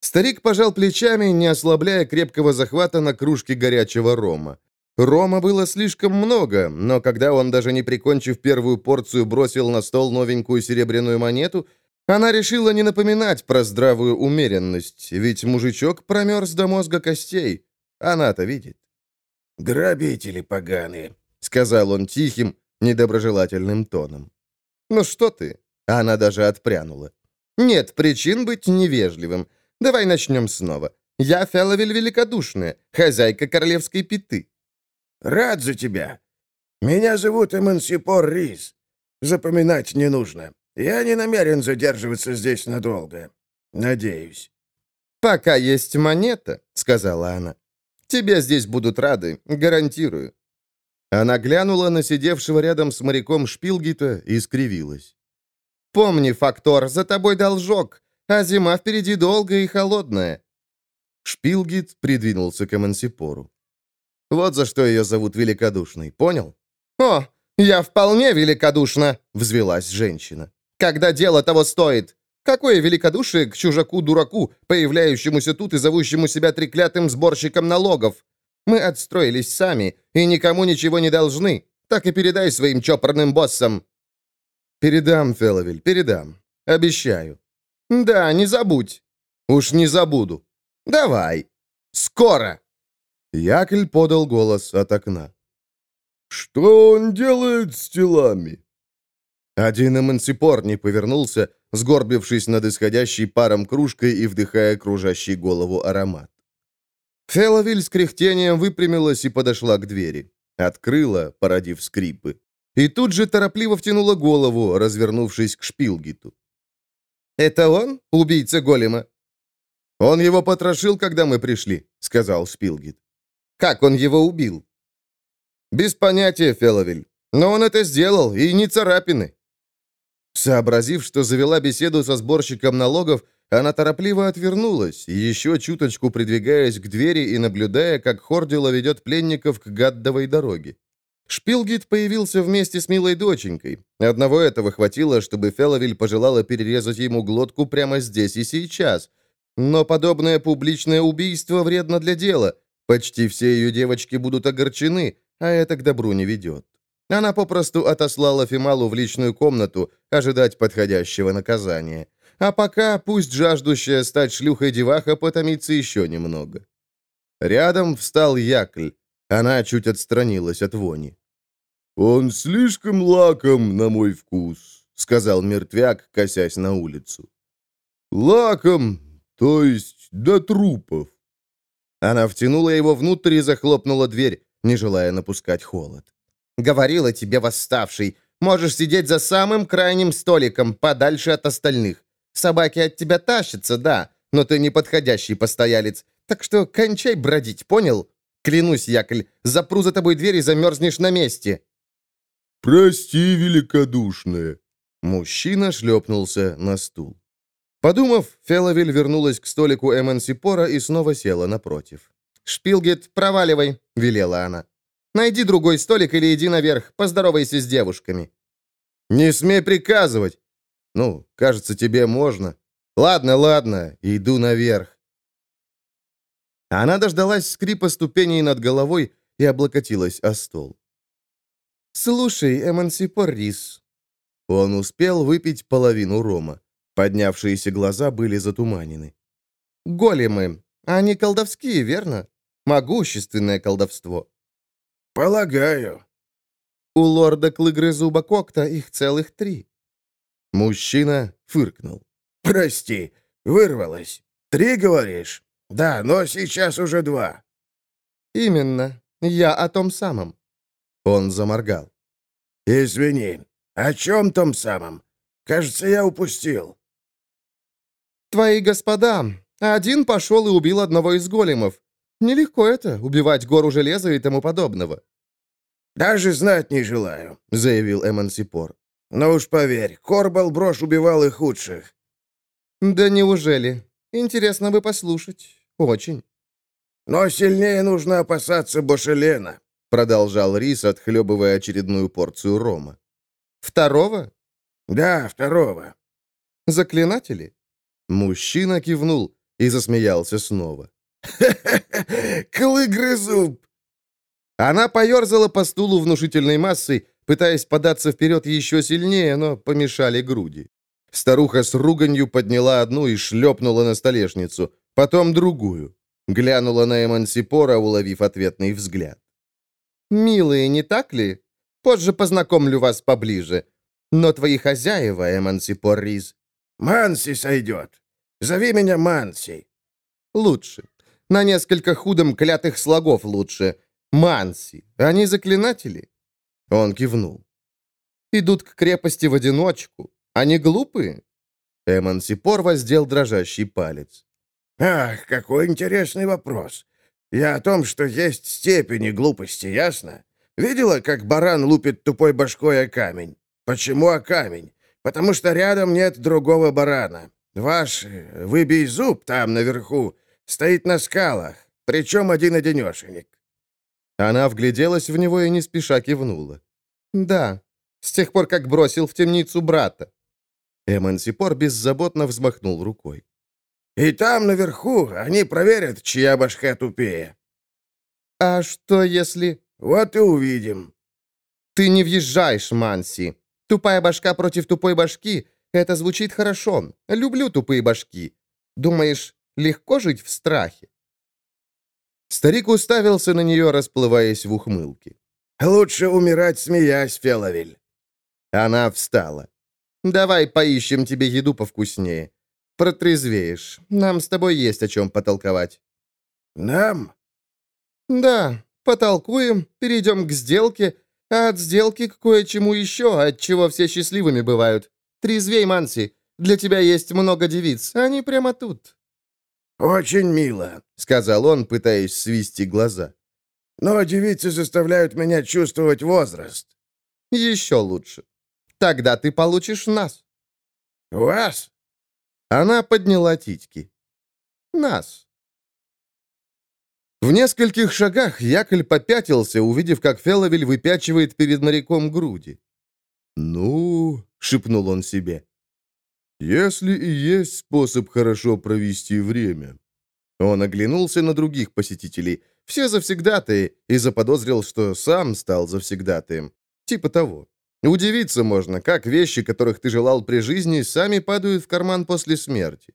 Старик пожал плечами, не ослабляя крепкого захвата на кружке горячего рома. Рома было слишком много, но когда он, даже не прикончив первую порцию, бросил на стол новенькую серебряную монету, она решила не напоминать про здравую умеренность, ведь мужичок промерз до мозга костей. Она-то видит. «Грабители поганые», — сказал он тихим, недоброжелательным тоном. «Ну что ты?» — она даже отпрянула. «Нет причин быть невежливым. Давай начнем снова. Я Феловель Великодушная, хозяйка королевской пяты». «Рад за тебя. Меня зовут Эмансипор Рис. Запоминать не нужно. Я не намерен задерживаться здесь надолго. Надеюсь». «Пока есть монета», — сказала она. «Тебе здесь будут рады, гарантирую». Она глянула на сидевшего рядом с моряком Шпилгита и скривилась. «Помни, Фактор, за тобой должок, а зима впереди долгая и холодная». Шпилгит придвинулся к Эмансипору. «Вот за что ее зовут Великодушной, понял?» «О, я вполне великодушна!» — взвелась женщина когда дело того стоит. Какое великодушие к чужаку-дураку, появляющемуся тут и зовущему себя треклятым сборщиком налогов. Мы отстроились сами и никому ничего не должны. Так и передай своим чопорным боссам». «Передам, Феловель, передам. Обещаю». «Да, не забудь». «Уж не забуду». «Давай. Скоро». Якль подал голос от окна. «Что он делает с телами?» Один эмансипор не повернулся, сгорбившись над исходящей паром кружкой и вдыхая кружащий голову аромат. Феловиль с кряхтением выпрямилась и подошла к двери. Открыла, породив скрипы. И тут же торопливо втянула голову, развернувшись к Шпилгиту. «Это он, убийца голема?» «Он его потрошил, когда мы пришли», — сказал Шпилгит. «Как он его убил?» «Без понятия, Феловиль. Но он это сделал, и не царапины. Сообразив, что завела беседу со сборщиком налогов, она торопливо отвернулась, еще чуточку придвигаясь к двери и наблюдая, как Хордила ведет пленников к Гаддовой дороге. Шпилгит появился вместе с милой доченькой. Одного этого хватило, чтобы Феловиль пожелала перерезать ему глотку прямо здесь и сейчас. Но подобное публичное убийство вредно для дела. Почти все ее девочки будут огорчены, а это к добру не ведет. Она попросту отослала Фималу в личную комнату, ожидать подходящего наказания. А пока пусть жаждущая стать шлюхой деваха потомится еще немного. Рядом встал Якль. Она чуть отстранилась от вони. «Он слишком лаком, на мой вкус», — сказал мертвяк, косясь на улицу. «Лаком, то есть до трупов». Она втянула его внутрь и захлопнула дверь, не желая напускать холод. Говорила тебе восставший. Можешь сидеть за самым крайним столиком, подальше от остальных. Собаки от тебя тащатся, да, но ты не подходящий постоялец. Так что кончай бродить, понял? Клянусь, Якль, запру за тобой дверь и замерзнешь на месте». «Прости, великодушная». Мужчина шлепнулся на стул. Подумав, Феловель вернулась к столику Эмансипора и снова села напротив. «Шпилгет, проваливай», — велела она. Найди другой столик или иди наверх, поздоровайся с девушками». «Не смей приказывать!» «Ну, кажется, тебе можно. Ладно, ладно, иду наверх». Она дождалась скрипа ступеней над головой и облокотилась о стол. «Слушай, Эмансипор Рис». Он успел выпить половину рома. Поднявшиеся глаза были затуманены. «Големы. Они колдовские, верно? Могущественное колдовство. «Полагаю». «У лорда Клыгрызуба Кокта их целых три». Мужчина фыркнул. «Прости, вырвалось. Три, говоришь? Да, но сейчас уже два». «Именно. Я о том самом». Он заморгал. «Извини, о чем том самом? Кажется, я упустил». «Твои господа, один пошел и убил одного из големов. Нелегко это, убивать гору железа и тому подобного». «Даже знать не желаю», — заявил Эмансипор. «Но уж поверь, Корбал Брош убивал и худших». «Да неужели? Интересно бы послушать. Очень». «Но сильнее нужно опасаться Бошелена», — продолжал Рис, отхлебывая очередную порцию рома. «Второго?» «Да, второго». «Заклинатели?» Мужчина кивнул и засмеялся снова. Клыгрызуб!» Она поерзала по стулу внушительной массой, пытаясь податься вперед еще сильнее, но помешали груди. Старуха с руганью подняла одну и шлепнула на столешницу, потом другую. Глянула на Эмансипора, уловив ответный взгляд. «Милые, не так ли? Позже познакомлю вас поближе. Но твои хозяева, Эмансипор Риз...» «Манси сойдет. Зови меня Манси». «Лучше. На несколько худом клятых слогов лучше. Манси. Они заклинатели?» Он кивнул. «Идут к крепости в одиночку. Они глупые?» Эмансипор воздел дрожащий палец. «Ах, какой интересный вопрос. Я о том, что есть степени глупости, ясно? Видела, как баран лупит тупой башкой о камень? Почему о камень? Потому что рядом нет другого барана. Ваш э, выбей зуб там наверху стоит на скалах, причем один-одинешенек». Она вгляделась в него и не спеша кивнула. «Да, с тех пор, как бросил в темницу брата». Эмансипор беззаботно взмахнул рукой. И там, наверху, они проверят, чья башка тупее». «А что если...» «Вот и увидим». «Ты не въезжаешь, Манси. Тупая башка против тупой башки — это звучит хорошо. Люблю тупые башки. Думаешь, легко жить в страхе?» Старик уставился на нее, расплываясь в ухмылке. «Лучше умирать, смеясь, Феловель». Она встала. «Давай поищем тебе еду повкуснее. Протрезвеешь. Нам с тобой есть о чем потолковать». «Нам?» «Да, потолкуем, перейдем к сделке, а от сделки к кое-чему еще, от чего все счастливыми бывают. Трезвей, Манси, для тебя есть много девиц, они прямо тут». «Очень мило», — сказал он, пытаясь свести глаза. «Но девицы заставляют меня чувствовать возраст». «Еще лучше. Тогда ты получишь нас». «Вас?» Она подняла титьки. «Нас». В нескольких шагах Якль попятился, увидев, как Феловель выпячивает перед моряком груди. «Ну...» — шепнул он себе. «Если и есть способ хорошо провести время». Он оглянулся на других посетителей, все завсегдатые, и заподозрил, что сам стал завсегдатаем. Типа того. Удивиться можно, как вещи, которых ты желал при жизни, сами падают в карман после смерти.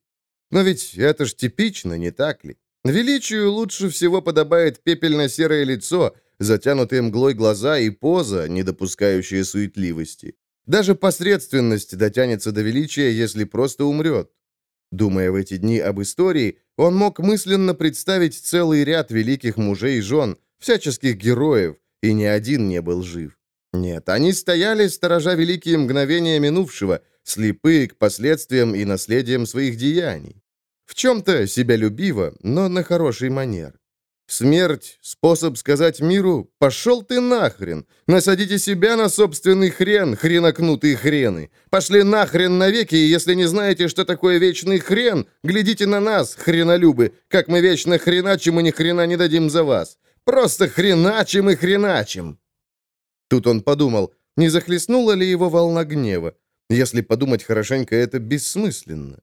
Но ведь это ж типично, не так ли? Величию лучше всего подобает пепельно-серое лицо, затянутые мглой глаза и поза, не допускающая суетливости. Даже посредственность дотянется до величия, если просто умрет. Думая в эти дни об истории, он мог мысленно представить целый ряд великих мужей и жен, всяческих героев, и ни один не был жив. Нет, они стояли, сторожа великие мгновения минувшего, слепые к последствиям и наследиям своих деяний. В чем-то себялюбиво, но на хороший манер. Смерть — способ сказать миру «пошел ты нахрен, насадите себя на собственный хрен, хренокнутые хрены, пошли нахрен навеки, и если не знаете, что такое вечный хрен, глядите на нас, хренолюбы, как мы вечно хреначим и ни хрена не дадим за вас. Просто хреначим и хреначим». Тут он подумал, не захлестнула ли его волна гнева. Если подумать хорошенько, это бессмысленно.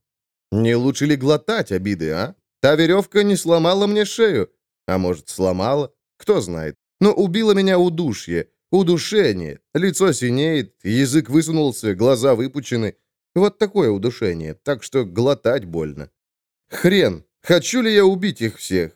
Не лучше ли глотать обиды, а? Та веревка не сломала мне шею. А может, сломала? Кто знает. Но убило меня удушье, удушение. Лицо синеет, язык высунулся, глаза выпучены. Вот такое удушение, так что глотать больно. Хрен, хочу ли я убить их всех?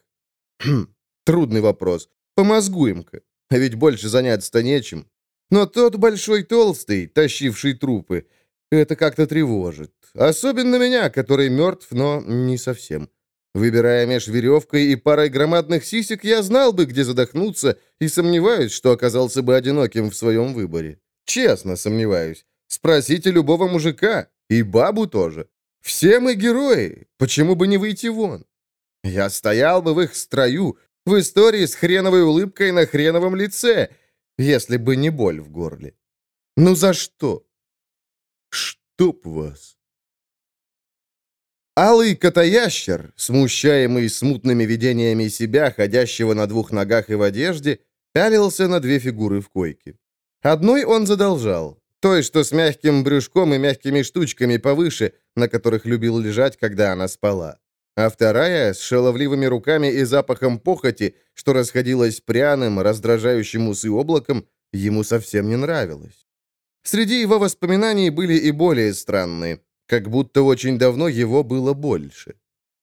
Хм, трудный вопрос. Помозгуем-ка. А ведь больше заняться-то нечем. Но тот большой толстый, тащивший трупы, это как-то тревожит. Особенно меня, который мертв, но не совсем. Выбирая меж веревкой и парой громадных сисек, я знал бы, где задохнуться, и сомневаюсь, что оказался бы одиноким в своем выборе. Честно сомневаюсь. Спросите любого мужика, и бабу тоже. Все мы герои, почему бы не выйти вон? Я стоял бы в их строю, в истории с хреновой улыбкой на хреновом лице, если бы не боль в горле. Ну за что? Чтоб вас. Алый котоящер, смущаемый смутными видениями себя, ходящего на двух ногах и в одежде, пялился на две фигуры в койке. Одной он задолжал, той, что с мягким брюшком и мягкими штучками повыше, на которых любил лежать, когда она спала. А вторая, с шаловливыми руками и запахом похоти, что расходилась пряным, раздражающим усы облаком, ему совсем не нравилось. Среди его воспоминаний были и более странные, как будто очень давно его было больше.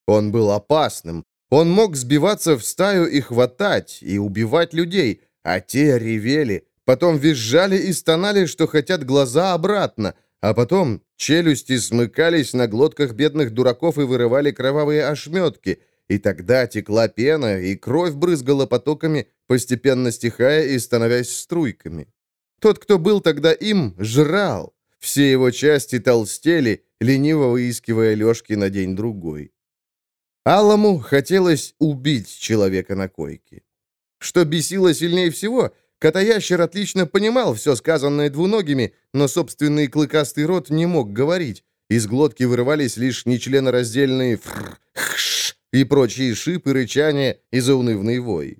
Он был опасным, он мог сбиваться в стаю и хватать, и убивать людей, а те ревели, потом визжали и стонали, что хотят глаза обратно, а потом челюсти смыкались на глотках бедных дураков и вырывали кровавые ошметки, и тогда текла пена, и кровь брызгала потоками, постепенно стихая и становясь струйками. Тот, кто был тогда им, жрал. Все его части толстели, лениво выискивая лёжки на день-другой. Аллому хотелось убить человека на койке. Что бесило сильнее всего, Котоящер отлично понимал все сказанное двуногими, но собственный клыкастый рот не мог говорить. Из глотки вырывались лишь нечленораздельные «фррр», «хш» и прочие шипы, рычания и заунывный вой.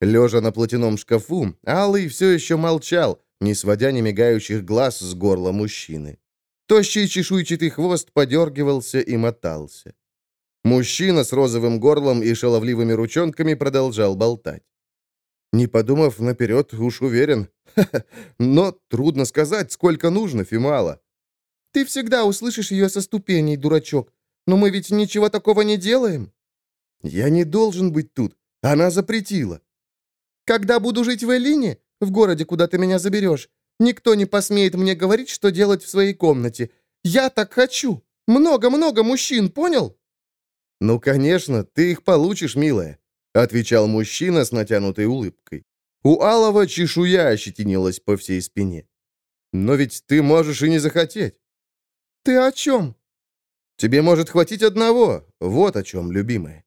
Лежа на платяном шкафу, Алый все еще молчал, не сводя немигающих глаз с горла мужчины. Тощий чешуйчатый хвост подергивался и мотался. Мужчина с розовым горлом и шаловливыми ручонками продолжал болтать. Не подумав наперед, уж уверен. Но трудно сказать, сколько нужно Фимала. Ты всегда услышишь ее со ступеней, дурачок. Но мы ведь ничего такого не делаем. Я не должен быть тут. Она запретила. Когда буду жить в Элине, в городе, куда ты меня заберешь, никто не посмеет мне говорить, что делать в своей комнате. Я так хочу. Много-много мужчин, понял? Ну, конечно, ты их получишь, милая. — отвечал мужчина с натянутой улыбкой. У Алова чешуя ощетинилась по всей спине. «Но ведь ты можешь и не захотеть». «Ты о чем?» «Тебе может хватить одного. Вот о чем, любимая».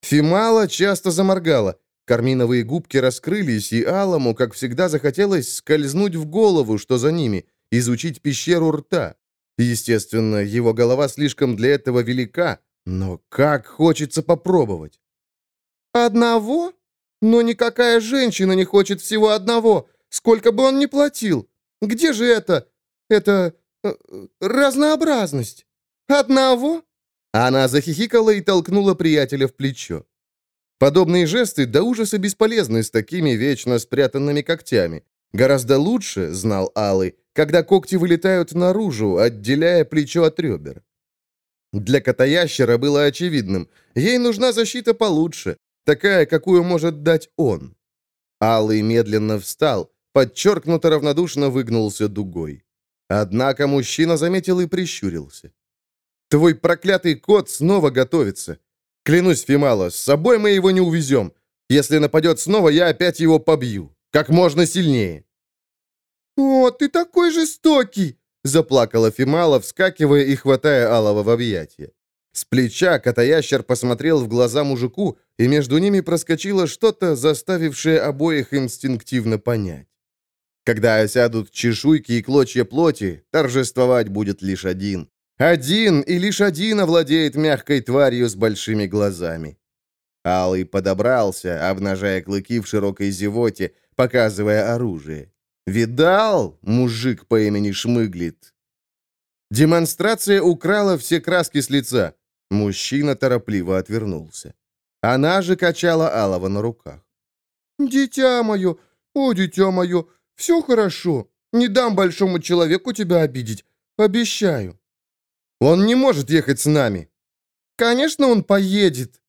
Фимала часто заморгала. Карминовые губки раскрылись, и Алому, как всегда, захотелось скользнуть в голову, что за ними, изучить пещеру рта. Естественно, его голова слишком для этого велика, но как хочется попробовать. «Одного? Но никакая женщина не хочет всего одного, сколько бы он ни платил. Где же это... это... Э, разнообразность? Одного?» Она захихикала и толкнула приятеля в плечо. Подобные жесты до ужаса бесполезны с такими вечно спрятанными когтями. Гораздо лучше, знал Алый, когда когти вылетают наружу, отделяя плечо от ребер. Для котоящера было очевидным, ей нужна защита получше, такая, какую может дать он. Алый медленно встал, подчеркнуто равнодушно выгнулся дугой. Однако мужчина заметил и прищурился. «Твой проклятый кот снова готовится. Клянусь, Фимала, с собой мы его не увезем. Если нападет снова, я опять его побью. Как можно сильнее». «О, ты такой жестокий!» заплакала Фимала, вскакивая и хватая Алова в объятия. С плеча Котоящер посмотрел в глаза мужику, и между ними проскочило что-то, заставившее обоих инстинктивно понять. Когда осядут чешуйки и клочья плоти, торжествовать будет лишь один. Один и лишь один овладеет мягкой тварью с большими глазами. Алый подобрался, обнажая клыки в широкой зевоте, показывая оружие. «Видал, мужик по имени Шмыглит?» Демонстрация украла все краски с лица. Мужчина торопливо отвернулся. Она же качала Алова на руках. «Дитя мое, о, дитя мое, все хорошо. Не дам большому человеку тебя обидеть. Обещаю». «Он не может ехать с нами». «Конечно, он поедет».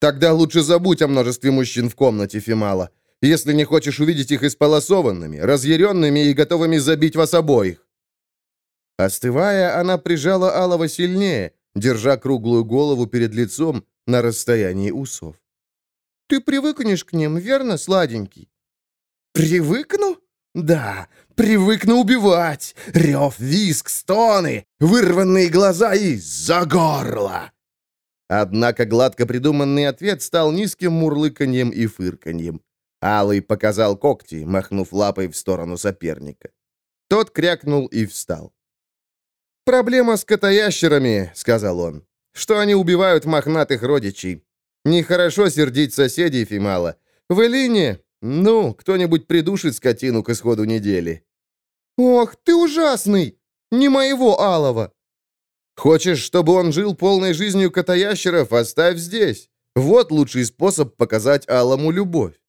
«Тогда лучше забудь о множестве мужчин в комнате, Фимала, если не хочешь увидеть их исполосованными, разъяренными и готовыми забить вас обоих». Остывая, она прижала Алова сильнее, держа круглую голову перед лицом на расстоянии усов. «Ты привыкнешь к ним, верно, сладенький?» «Привыкну? Да, привыкну убивать. Рев, виск, стоны, вырванные глаза и за горло. Однако гладко придуманный ответ стал низким мурлыканьем и фырканьем. Алый показал когти, махнув лапой в сторону соперника. Тот крякнул и встал. «Проблема с котоящерами», — сказал он, — «что они убивают мохнатых родичей. Нехорошо сердить соседей Фимала. В Элине, ну, кто-нибудь придушит скотину к исходу недели». «Ох, ты ужасный! Не моего Алова!» «Хочешь, чтобы он жил полной жизнью котоящеров, оставь здесь. Вот лучший способ показать Алому любовь».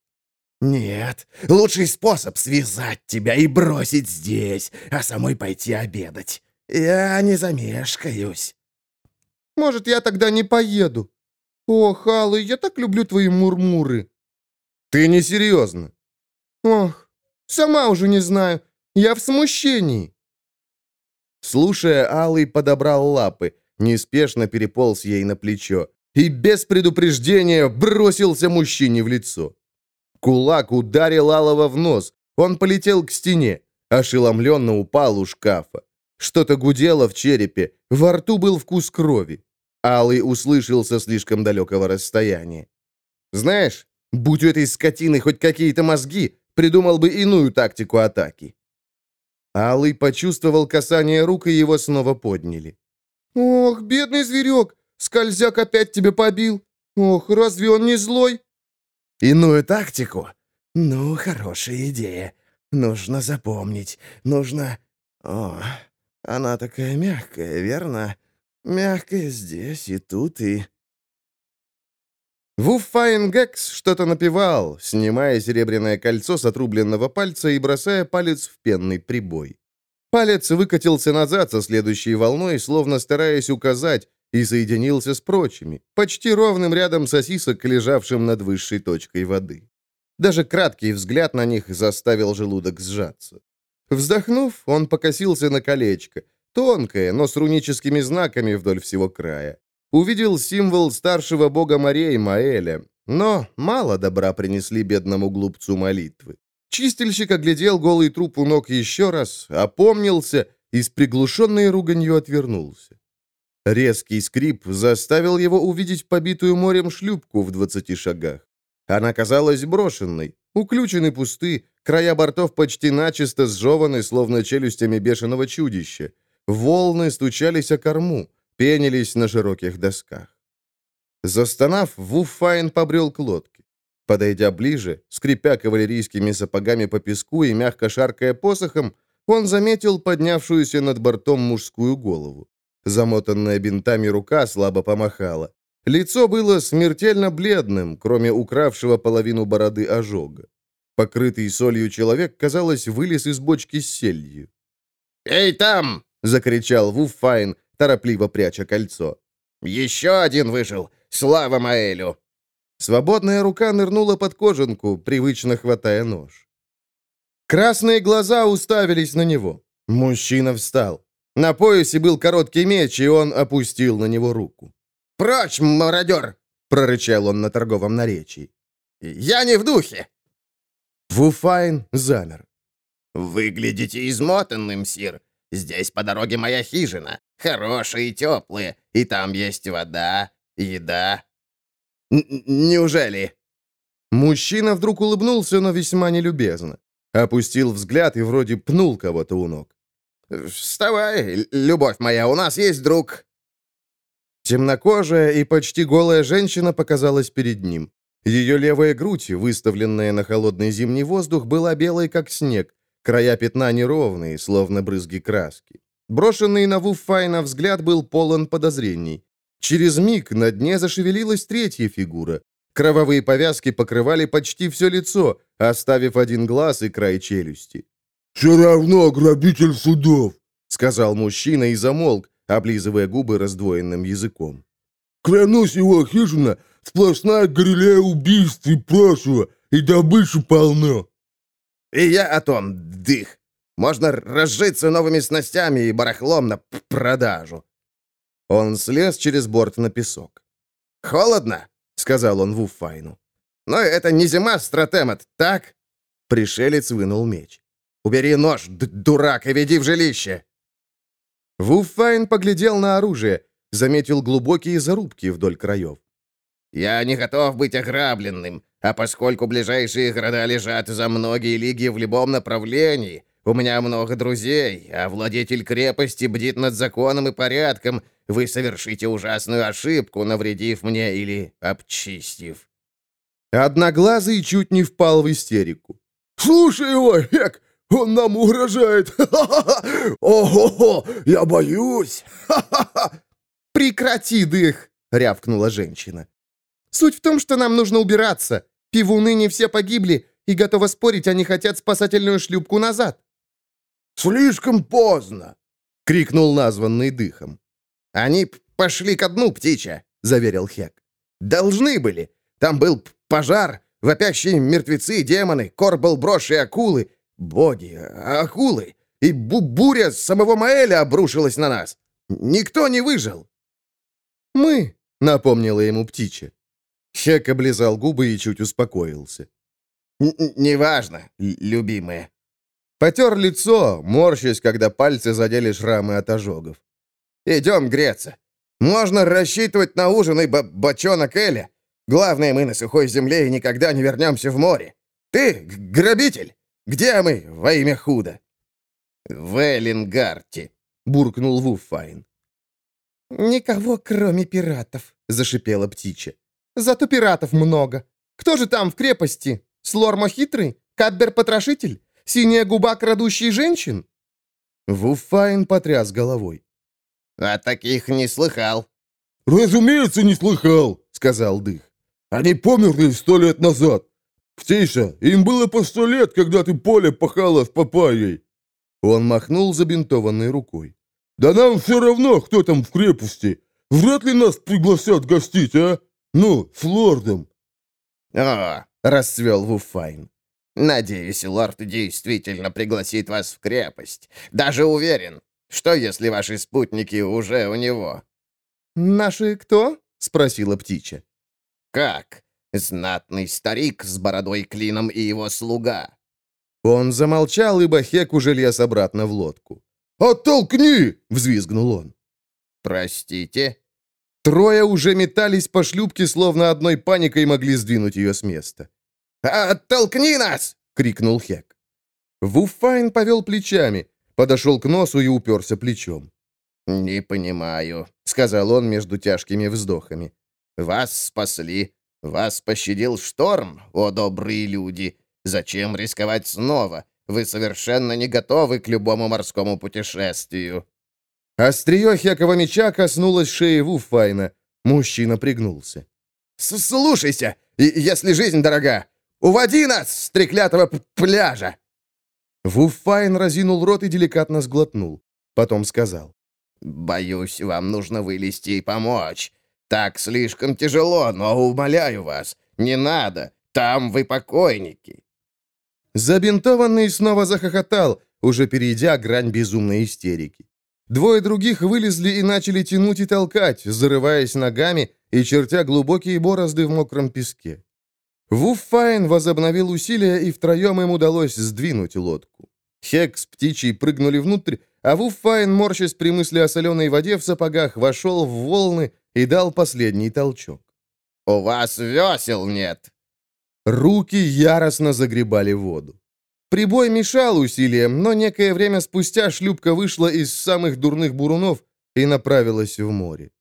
«Нет, лучший способ связать тебя и бросить здесь, а самой пойти обедать. Я не замешкаюсь». «Может, я тогда не поеду? Ох, Аллы, я так люблю твои мурмуры». «Ты несерьезно». «Ох, сама уже не знаю. Я в смущении». Слушая, Алый подобрал лапы, неспешно переполз ей на плечо и без предупреждения бросился мужчине в лицо. Кулак ударил Алова в нос, он полетел к стене, ошеломленно упал у шкафа. Что-то гудело в черепе, во рту был вкус крови. Алый услышал со слишком далекого расстояния. «Знаешь, будь у этой скотины хоть какие-то мозги, придумал бы иную тактику атаки». Алый почувствовал касание рук, и его снова подняли. «Ох, бедный зверек! Скользяк опять тебя побил! Ох, разве он не злой?» «Иную тактику? Ну, хорошая идея. Нужно запомнить. Нужно... О, она такая мягкая, верно? Мягкая здесь и тут, и...» Вуффайн Гекс что-то напевал, снимая серебряное кольцо с отрубленного пальца и бросая палец в пенный прибой. Палец выкатился назад со следующей волной, словно стараясь указать, и соединился с прочими, почти ровным рядом сосисок, лежавшим над высшей точкой воды. Даже краткий взгляд на них заставил желудок сжаться. Вздохнув, он покосился на колечко, тонкое, но с руническими знаками вдоль всего края. Увидел символ старшего бога морей Маэля, но мало добра принесли бедному глупцу молитвы. Чистильщик оглядел голый труп у ног еще раз, опомнился и с приглушенной руганью отвернулся. Резкий скрип заставил его увидеть побитую морем шлюпку в двадцати шагах. Она казалась брошенной, уключены пусты, края бортов почти начисто сжеваны, словно челюстями бешеного чудища. Волны стучались о корму, пенились на широких досках. Застонав, Вуфайн побрел к лодке. Подойдя ближе, скрипя кавалерийскими сапогами по песку и мягко шаркая посохом, он заметил поднявшуюся над бортом мужскую голову. Замотанная бинтами рука слабо помахала. Лицо было смертельно бледным, кроме укравшего половину бороды ожога. Покрытый солью человек, казалось, вылез из бочки с сельдью. «Эй, там!» — закричал Вуфайн, торопливо пряча кольцо. «Еще один выжил! Слава Маэлю!» Свободная рука нырнула под кожанку, привычно хватая нож. Красные глаза уставились на него. Мужчина встал. На поясе был короткий меч, и он опустил на него руку. «Прочь, мародер!» — прорычал он на торговом наречии. «Я не в духе!» Вуфайн замер. «Выглядите измотанным, сир. Здесь по дороге моя хижина. Хорошие и теплые. И там есть вода, еда. Н неужели?» Мужчина вдруг улыбнулся, но весьма нелюбезно. Опустил взгляд и вроде пнул кого-то у ног. «Вставай, любовь моя, у нас есть друг». Темнокожая и почти голая женщина показалась перед ним. Ее левая грудь, выставленная на холодный зимний воздух, была белой, как снег, края пятна неровные, словно брызги краски. Брошенный на Вуфайна взгляд был полон подозрений. Через миг на дне зашевелилась третья фигура. Кровавые повязки покрывали почти все лицо, оставив один глаз и край челюсти. «Все равно грабитель судов», — сказал мужчина и замолк, облизывая губы раздвоенным языком. «Клянусь, его хижина — сплошная галерея убийств и прошлого, и добычи полно». «И я о том, дых. Можно разжиться новыми снастями и барахлом на продажу». Он слез через борт на песок. «Холодно», — сказал он Вуфайну. «Но это не зима, Стратемат, так?» Пришелец вынул меч. Убери нож, дурак, и веди в жилище!» Вуффайн поглядел на оружие, заметил глубокие зарубки вдоль краев. «Я не готов быть ограбленным, а поскольку ближайшие города лежат за многие лиги в любом направлении, у меня много друзей, а владетель крепости бдит над законом и порядком, вы совершите ужасную ошибку, навредив мне или обчистив». Одноглазый чуть не впал в истерику. «Слушай его, Хек, он нам угрожает! Ого-го, я боюсь! «Прекрати дых!» — рявкнула женщина. «Суть в том, что нам нужно убираться. Пивуны не все погибли, и готова спорить, они хотят спасательную шлюпку назад». «Слишком поздно!» — крикнул названный дыхом. «Они пошли ко дну, птичья!» — заверил Хек. «Должны были. Там был пожар, вопящие мертвецы, демоны, корбл брошь и акулы. Боги, акулы! И бу буря самого Маэля обрушилась на нас! Никто не выжил!» «Мы!» — напомнила ему птичья. Хек облизал губы и чуть успокоился. «Неважно, любимые». Потер лицо, морщась, когда пальцы задели шрамы от ожогов. «Идем греться. Можно рассчитывать на ужин и бочонок Эля. Главное, мы на сухой земле и никогда не вернемся в море. Ты грабитель!» Где мы во имя худа?» «В Эллингарте», — буркнул Вуффайн. «Никого, кроме пиратов», — зашипела птичья. «Зато пиратов много. Кто же там в крепости? Слормо хитрый? Кадбер-потрошитель? Синяя губа крадущий женщин?» Вуффайн потряс головой. «О таких не слыхал». «Разумеется, не слыхал», — сказал Дых. «Они померли сто лет назад. «Птиша, им было по сто лет, когда ты поле пахала с папайей!» Он махнул забинтованной рукой. «Да нам все равно, кто там в крепости. Вряд ли нас пригласят гостить, а? Ну, с лордом!» «О!» — расцвел Вуфайн. «Надеюсь, лорд действительно пригласит вас в крепость. Даже уверен. Что, если ваши спутники уже у него?» «Наши кто?» — спросила птичья. «Как? Знатный старик с бородой клином и его слуга». Он замолчал, ибо Хек уже лез обратно в лодку. «Оттолкни!» — взвизгнул он. «Простите?» Трое уже метались по шлюпке, словно одной паникой могли сдвинуть ее с места. «Оттолкни нас!» — крикнул Хек. Вуфайн повел плечами, подошел к носу и уперся плечом. «Не понимаю», — сказал он между тяжкими вздохами. «Вас спасли, вас пощадил шторм, о добрые люди. Зачем рисковать снова? Вы совершенно не готовы к любому морскому путешествию». Острие Хекова меча коснулось шеи Вуфайна. Мужчина пригнулся. «Слушайся, если жизнь дорога, уводи нас с треклятого пляжа!» Вуфайн разинул рот и деликатно сглотнул. Потом сказал. «Боюсь, вам нужно вылезти и помочь. Так слишком тяжело, но умоляю вас, не надо. Там вы покойники». Забинтованный снова захохотал, уже перейдя грань безумной истерики. Двое других вылезли и начали тянуть и толкать, зарываясь ногами и чертя глубокие борозды в мокром песке. Вуффайн возобновил усилия, и втроем им удалось сдвинуть лодку. Хек с птичьей прыгнули внутрь, а Вуффайн, морщась при мысли о соленой воде в сапогах, вошел в волны и дал последний толчок. «У вас весел нет!» Руки яростно загребали воду. Прибой мешал усилиям, но некое время спустя шлюпка вышла из самых дурных бурунов и направилась в море.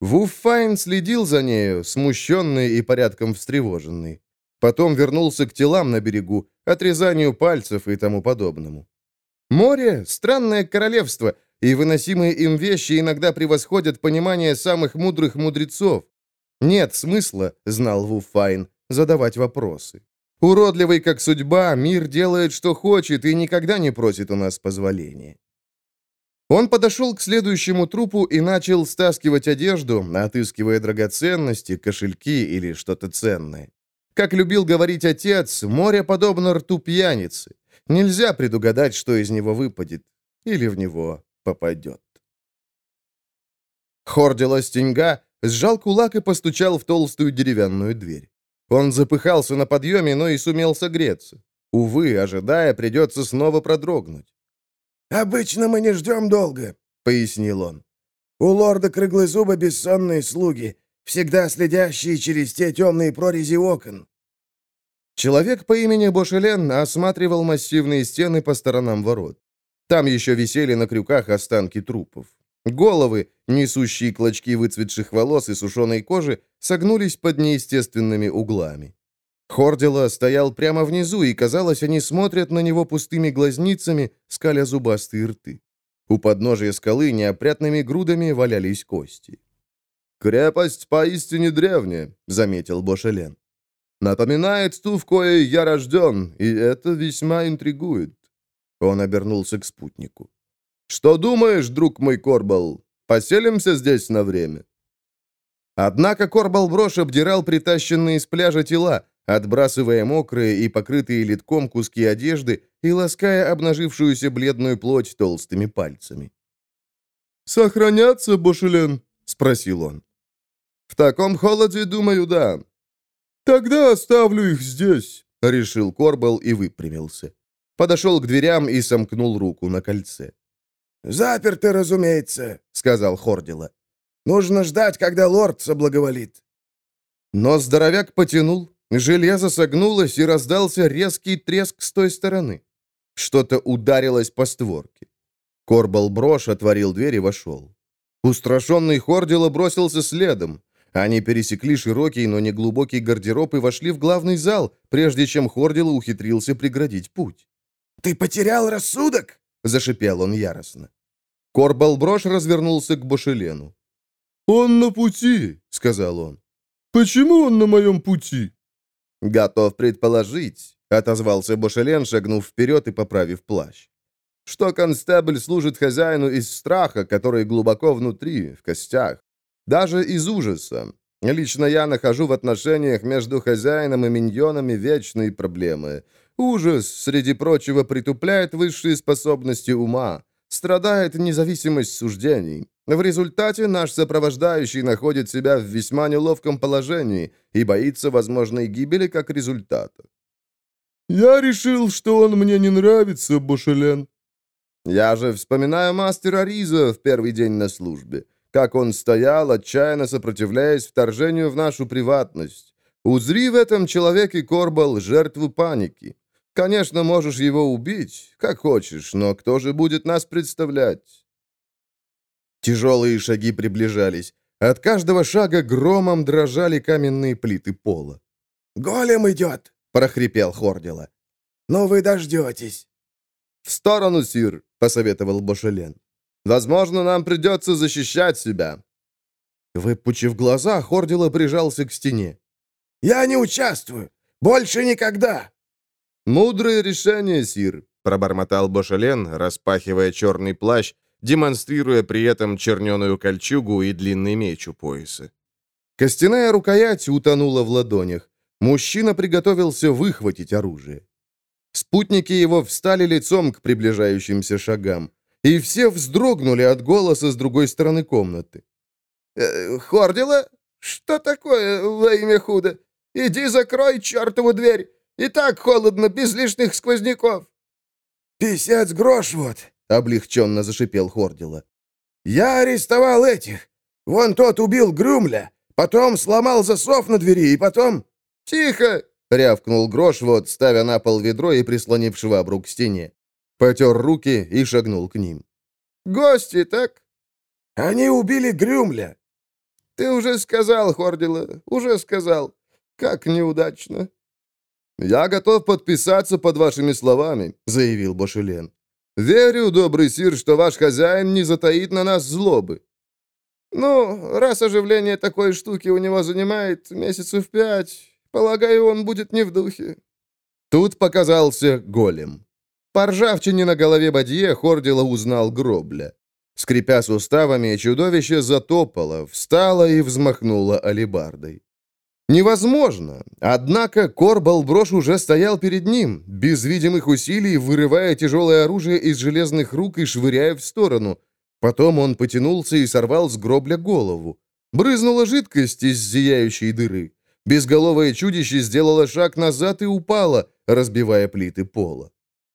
Вуффайн следил за нею, смущенный и порядком встревоженный. Потом вернулся к телам на берегу, отрезанию пальцев и тому подобному. Море — странное королевство, и выносимые им вещи иногда превосходят понимание самых мудрых мудрецов. Нет смысла, знал Вуфайн, задавать вопросы. Уродливый как судьба, мир делает, что хочет, и никогда не просит у нас позволения. Он подошел к следующему трупу и начал стаскивать одежду, отыскивая драгоценности, кошельки или что-то ценное. Как любил говорить отец, море подобно рту пьяницы. Нельзя предугадать, что из него выпадет. Или в него попадет. Хордила стеньга, сжал кулак и постучал в толстую деревянную дверь. Он запыхался на подъеме, но и сумел согреться. Увы, ожидая, придется снова продрогнуть. «Обычно мы не ждем долго», — пояснил он. «У лорда Крыглозуба бессонные слуги, всегда следящие через те темные прорези окон». Человек по имени Бошелен осматривал массивные стены по сторонам ворот. Там еще висели на крюках останки трупов. Головы, несущие клочки выцветших волос и сушеной кожи, согнулись под неестественными углами. Хордила стоял прямо внизу, и, казалось, они смотрят на него пустыми глазницами, скаля зубастые рты. У подножия скалы неопрятными грудами валялись кости. «Крепость поистине древняя», — заметил Бошелен. «Напоминает ту, в коей я рожден, и это весьма интригует». Он обернулся к спутнику. «Что думаешь, друг мой Корбал? Поселимся здесь на время?» Однако Корбал Брош обдирал притащенные с пляжа тела, отбрасывая мокрые и покрытые литком куски одежды и лаская обнажившуюся бледную плоть толстыми пальцами. «Сохранятся, Бошелен?» — спросил он. «В таком холоде, думаю, да». «Тогда оставлю их здесь», — решил Корбал и выпрямился. Подошел к дверям и сомкнул руку на кольце. «Заперты, разумеется», — сказал Хордила. «Нужно ждать, когда лорд соблаговолит». Но здоровяк потянул, Железо согнулось, и раздался резкий треск с той стороны. Что-то ударилось по створке. Корбал Брош отворил дверь и вошел. Устрашенный Хордило бросился следом. Они пересекли широкий, но не глубокий гардероб и вошли в главный зал, прежде чем Хордило ухитрился преградить путь. «Ты потерял рассудок?» — зашипел он яростно. Корбал Брош развернулся к Бошелену. «Он на пути», — сказал он. «Почему он на моем пути?» «Готов предположить», — отозвался Бошелен, шагнув вперед и поправив плащ, «что констебль служит хозяину из страха, который глубоко внутри, в костях, даже из ужаса. Лично я нахожу в отношениях между хозяином и миньонами вечные проблемы. Ужас, среди прочего, притупляет высшие способности ума, страдает независимость суждений. В результате наш сопровождающий находит себя в весьма неловком положении и боится возможной гибели как результата. «Я решил, что он мне не нравится, Бошелен». «Я же вспоминаю мастера Риза в первый день на службе, как он стоял, отчаянно сопротивляясь вторжению в нашу приватность. Узри в этом человеке, Корбал, жертву паники. Конечно, можешь его убить, как хочешь, но кто же будет нас представлять?» Тяжелые шаги приближались. От каждого шага громом дрожали каменные плиты пола. «Голем идет!» — прохрипел Хордила. «Ну вы дождетесь!» «В сторону, Сир!» — посоветовал Бошелен. «Возможно, нам придется защищать себя!» Выпучив глаза, Хордила прижался к стене. «Я не участвую! Больше никогда!» «Мудрое решение, Сир!» — пробормотал Бошелен, распахивая черный плащ демонстрируя при этом черненую кольчугу и длинный меч у пояса. Костяная рукоять утонула в ладонях. Мужчина приготовился выхватить оружие. Спутники его встали лицом к приближающимся шагам, и все вздрогнули от голоса с другой стороны комнаты. «Э, «Хордила? Что такое во имя худо? Иди закрой чертову дверь! И так холодно, без лишних сквозняков!» «Писец грош вот!» облегченно зашипел Хордила. «Я арестовал этих. Вон тот убил Грюмля, потом сломал засов на двери, и потом...» «Тихо!» — рявкнул Грошвот, ставя на пол ведро и прислонив швабру к стене. Потер руки и шагнул к ним. «Гости, так?» «Они убили Грюмля». «Ты уже сказал, Хордила, уже сказал. Как неудачно». «Я готов подписаться под вашими словами», — заявил Бошелен. Верю, добрый сир, что ваш хозяин не затаит на нас злобы». «Ну, раз оживление такой штуки у него занимает месяцев пять, полагаю, он будет не в духе». Тут показался голем. По ржавчине на голове Бадье Хордила узнал гробля. Скрипя суставами, чудовище затопало, встало и взмахнуло алебардой. Невозможно. Однако Корбал Брош уже стоял перед ним, без видимых усилий, вырывая тяжелое оружие из железных рук и швыряя в сторону. Потом он потянулся и сорвал с гробля голову. Брызнула жидкость из зияющей дыры. Безголовое чудище сделало шаг назад и упало, разбивая плиты пола.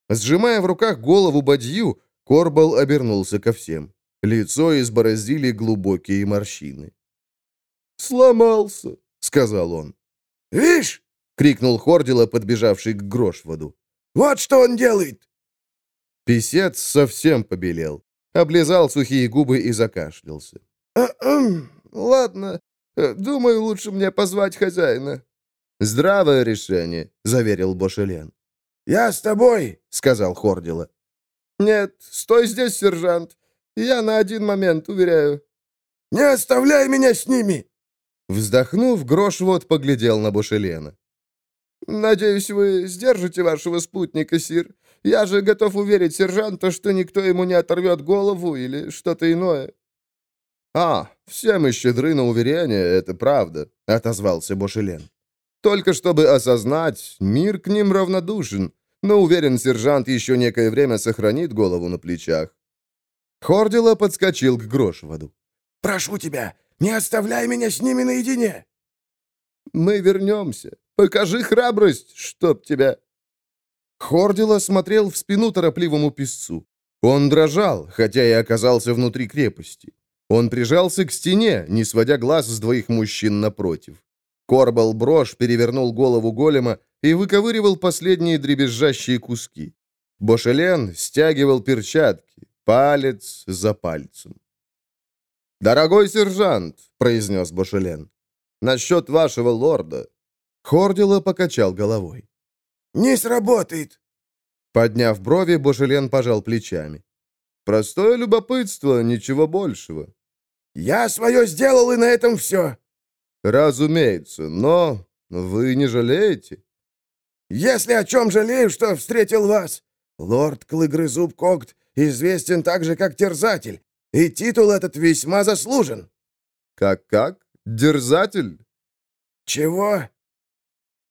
Сжимая в руках голову бадью, Корбал обернулся ко всем. Лицо избороздили глубокие морщины. «Сломался», — сказал он. «Вишь!» — крикнул Хордила, подбежавший к Грошводу. «Вот что он делает!» Песец совсем побелел, облизал сухие губы и закашлялся. «А, «Ладно, думаю, лучше мне позвать хозяина». «Здравое решение», — заверил Бошелен. «Я с тобой», — сказал Хордила. «Нет, стой здесь, сержант. Я на один момент, уверяю». «Не оставляй меня с ними!» Вздохнув, Грошвот поглядел на Бошелена. «Надеюсь, вы сдержите вашего спутника, Сир. Я же готов уверить сержанта, что никто ему не оторвет голову или что-то иное». «А, все мы щедры на уверение, это правда», — отозвался Бошелен. «Только чтобы осознать, мир к ним равнодушен, но уверен, сержант еще некое время сохранит голову на плечах». Хордила подскочил к Грошводу. «Прошу тебя, не оставляй меня с ними наедине!» «Мы вернемся. Покажи храбрость, чтоб тебя...» Хордила смотрел в спину торопливому песцу. Он дрожал, хотя и оказался внутри крепости. Он прижался к стене, не сводя глаз с двоих мужчин напротив. Корбал брошь перевернул голову голема и выковыривал последние дребезжащие куски. Бошелен стягивал перчатки, палец за пальцем. «Дорогой сержант», — произнес Бошелен, — «насчет вашего лорда». Хордила покачал головой. «Не сработает!» Подняв брови, Бошелен пожал плечами. «Простое любопытство, ничего большего». «Я свое сделал, и на этом все!» «Разумеется, но вы не жалеете?» «Если о чем жалею, что встретил вас. Лорд Клыгрызуб Когт известен так же, как Терзатель, и титул этот весьма заслужен». «Как-как? Дерзатель?» «Чего?»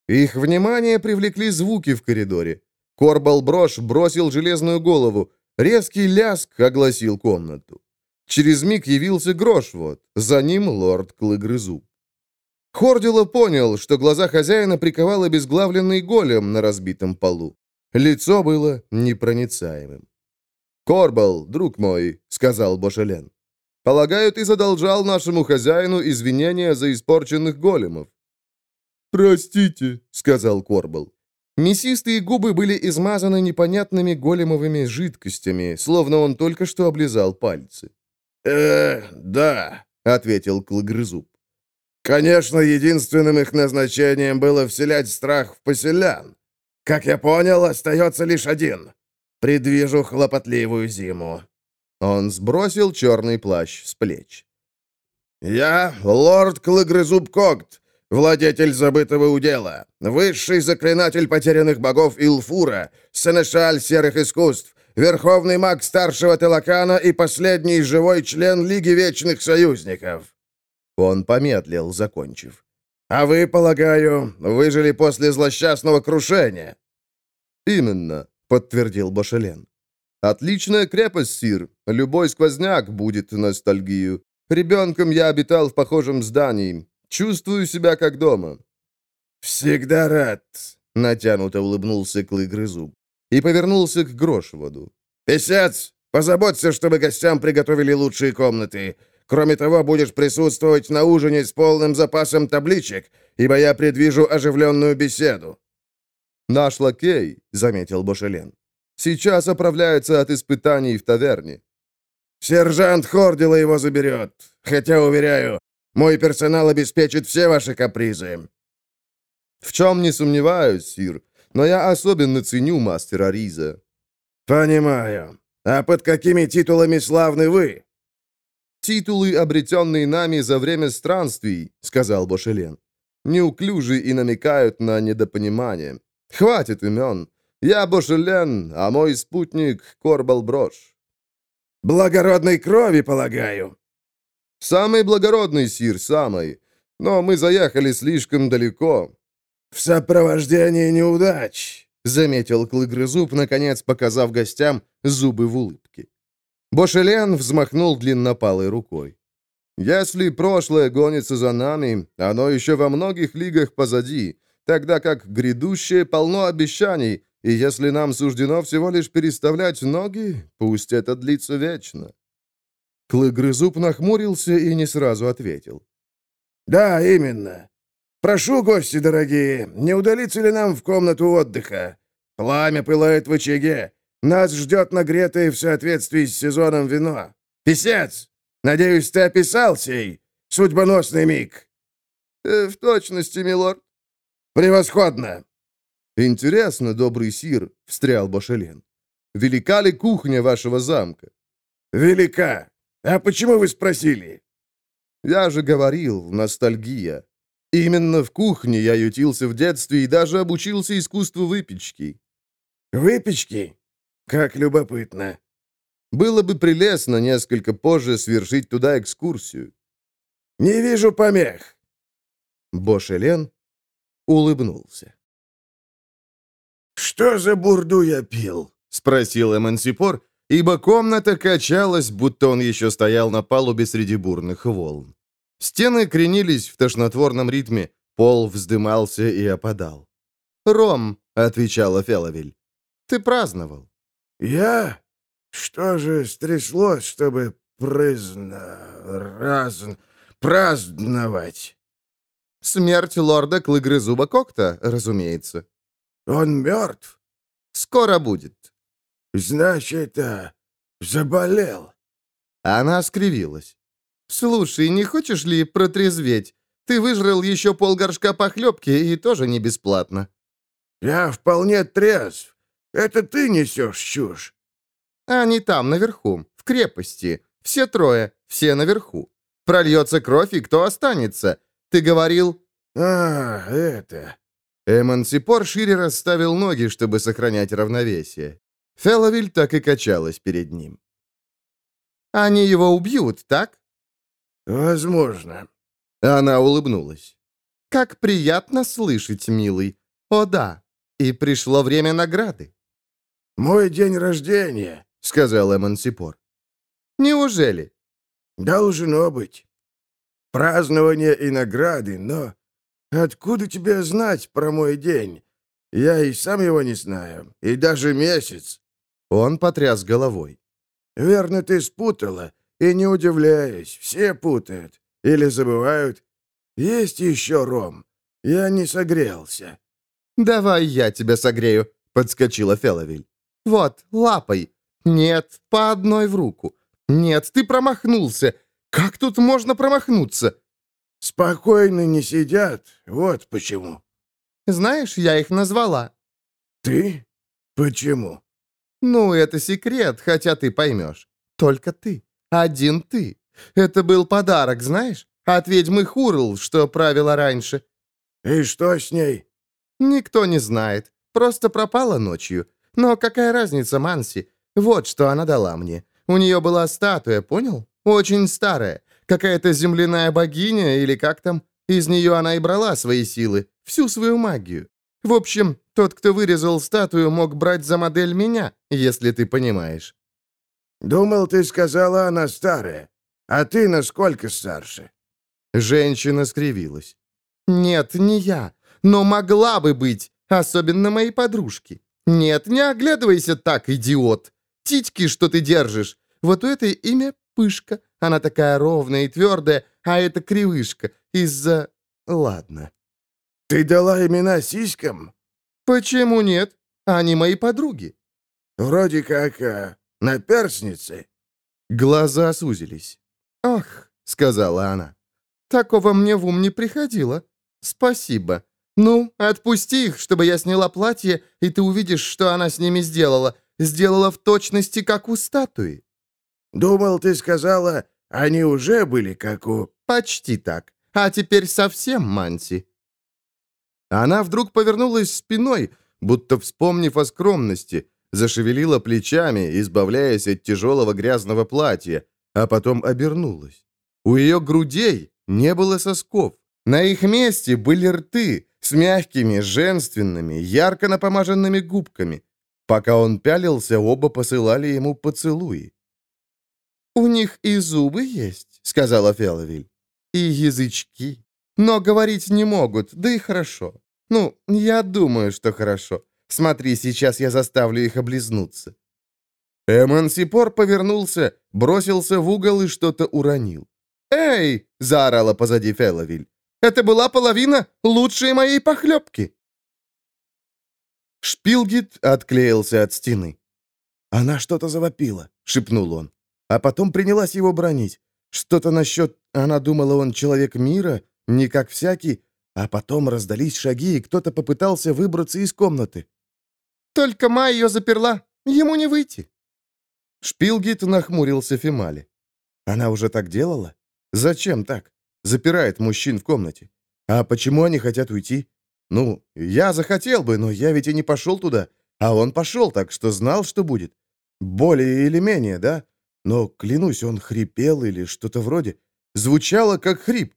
Их внимание привлекли звуки в коридоре. Корбал Брош бросил железную голову. Резкий ляск огласил комнату. Через миг явился Грошвот, за ним лорд Клыгрызуб. Хордило понял, что глаза хозяина приковал обезглавленный голем на разбитом полу. Лицо было непроницаемым. «Корбал, друг мой», — сказал Бошелен, — «полагаю, ты задолжал нашему хозяину извинения за испорченных големов». «Простите», — сказал Корбал. Мясистые губы были измазаны непонятными големовыми жидкостями, словно он только что облизал пальцы. «Э, да», — ответил Клыгрызуб. «Конечно, единственным их назначением было вселять страх в поселян. Как я понял, остается лишь один. Предвижу хлопотливую зиму». Он сбросил черный плащ с плеч. «Я лорд Клыгрызуб Когт, владетель забытого удела, высший заклинатель потерянных богов Илфура, сенешаль серых искусств, верховный маг старшего Телакана и последний живой член Лиги Вечных Союзников». Он помедлил, закончив. «А вы, полагаю, выжили после злосчастного крушения?» «Именно», — подтвердил Башелен. «Отличная крепость, Сир. Любой сквозняк будет ностальгию. Ребенком я обитал в похожем здании. Чувствую себя как дома». «Всегда рад», — натянуто улыбнулся Клыгрызуб и повернулся к Грошеводу. «Песец, позаботься, чтобы гостям приготовили лучшие комнаты. Кроме того, будешь присутствовать на ужине с полным запасом табличек, ибо я предвижу оживленную беседу». «Наш лакей», — заметил Бошелен, — «сейчас оправляется от испытаний в таверне». «Сержант Хордила его заберет. Хотя, уверяю, мой персонал обеспечит все ваши капризы». «В чем не сомневаюсь, Сир, но я особенно ценю мастера Риза». «Понимаю. А под какими титулами славны вы?» «Титулы, обретенные нами за время странствий», — сказал Бошелен. «Неуклюжи и намекают на недопонимание. Хватит имен. Я Бошелен, а мой спутник — Корбал Брош». «Благородной крови, полагаю». «Самый благородный, Сир, самый. Но мы заехали слишком далеко». «В сопровождении неудач», — заметил Клыгрызуб, наконец показав гостям зубы в улыбке. Бошелен взмахнул длиннопалой рукой. «Если прошлое гонится за нами, оно еще во многих лигах позади. Тогда как грядущее полно обещаний, и если нам суждено всего лишь переставлять ноги, пусть это длится вечно». Клыгрызуб нахмурился и не сразу ответил. «Да, именно. Прошу, гости дорогие, не удалиться ли нам в комнату отдыха? Пламя пылает в очаге. Нас ждет нагретое в соответствии с сезоном вино. Писец, надеюсь, ты описал сей судьбоносный миг?» э, «В точности, милорд». «Превосходно!» «Интересно, добрый сир», — встрял Бошелен. «Велика ли кухня вашего замка?» «Велика. А почему вы спросили?» «Я же говорил, ностальгия. Именно в кухне я ютился в детстве и даже обучился искусству выпечки». «Выпечки? Как любопытно». Было бы прелестно несколько позже свершить туда экскурсию. «Не вижу помех». Бошелен улыбнулся. «Что за бурду я пил?» — спросил Эмансипор, ибо комната качалась, будто он еще стоял на палубе среди бурных волн. Стены кренились в тошнотворном ритме, пол вздымался и опадал. «Ром», — отвечала Феловель, — «ты праздновал». «Я? Что же стряслось, чтобы прызна... раз... праздновать?» «Смерть лорда Клыгрызуба Кокта, разумеется». «Он мертв?» «Скоро будет». «Значит, а, заболел?» Она скривилась. «Слушай, не хочешь ли протрезветь? Ты выжрал еще полгоршка похлебки, и тоже не бесплатно». «Я вполне трезв. Это ты несешь чушь». «Они там, наверху, в крепости. Все трое, все наверху. Прольется кровь, и кто останется? Ты говорил...» «А, это...» Эмансипор шире расставил ноги, чтобы сохранять равновесие. Феловиль так и качалась перед ним. «Они его убьют, так?» «Возможно». Она улыбнулась. «Как приятно слышать, милый. О да, и пришло время награды». «Мой день рождения», — сказал Эмансипор. «Неужели?» «Должно быть. Празднование и награды, но откуда тебе знать про мой день? Я и сам его не знаю, и даже месяц». Он потряс головой. «Верно, ты спутала, и не удивляюсь, все путают. Или забывают. Есть еще ром. Я не согрелся». «Давай я тебя согрею», — подскочила Феловиль. «Вот, лапой. Нет, по одной в руку. Нет, ты промахнулся. Как тут можно промахнуться?» «Спокойно не сидят, вот почему». «Знаешь, я их назвала». «Ты? Почему?» «Ну, это секрет, хотя ты поймешь. Только ты. Один ты. Это был подарок, знаешь? От ведьмы Хурл, что правила раньше». «И что с ней?» «Никто не знает. Просто пропала ночью. Но какая разница, Манси? Вот что она дала мне. У нее была статуя, понял? Очень старая. Какая-то земляная богиня или как там. Из нее она и брала свои силы, всю свою магию. В общем, тот, кто вырезал статую, мог брать за модель меня, если ты понимаешь». «Думал, ты сказала, она старая. А ты насколько старше?» Женщина скривилась. «Нет, не я. Но могла бы быть, особенно мои подружки. Нет, не оглядывайся так, идиот. Титьки, что ты держишь. Вот у этой имя Пышка. Она такая ровная и твердая, а это Кривышка. Из-за... Ладно». «Ты дала имена сиськам?» «Почему нет? Они мои подруги». «Вроде как а, наперсницы». Глаза сузились. «Ах», — сказала она, — «такого мне в ум не приходило. Спасибо. Ну, отпусти их, чтобы я сняла платье, и ты увидишь, что она с ними сделала. Сделала в точности, как у статуи». «Думал, ты сказала, они уже были как у...» «Почти так. А теперь совсем, Манси». Она вдруг повернулась спиной, будто вспомнив о скромности, зашевелила плечами, избавляясь от тяжелого грязного платья, а потом обернулась. У ее грудей не было сосков. На их месте были рты с мягкими, женственными, ярко напомаженными губками. Пока он пялился, оба посылали ему поцелуи. «У них и зубы есть», — сказала Феловиль, — «и язычки. Но говорить не могут, да и хорошо. Ну, я думаю, что хорошо. Смотри, сейчас я заставлю их облизнуться». Эмансипор повернулся, бросился в угол и что-то уронил. «Эй!» — заорала позади Феловиль. «Это была половина лучшей моей похлебки!» Шпилгит отклеился от стены. «Она что-то завопила», — шепнул он. А потом принялась его бронить. Что-то насчет... Она думала, он человек мира, не как всякий, а потом раздались шаги, и кто-то попытался выбраться из комнаты. «Только Ма ее заперла. Ему не выйти». Шпилгит нахмурился Фимали. «Она уже так делала? Зачем так? Запирает мужчин в комнате. А почему они хотят уйти? Ну, я захотел бы, но я ведь и не пошел туда. А он пошел, так что знал, что будет. Более или менее, да? Но, клянусь, он хрипел или что-то вроде. Звучало, как хрип.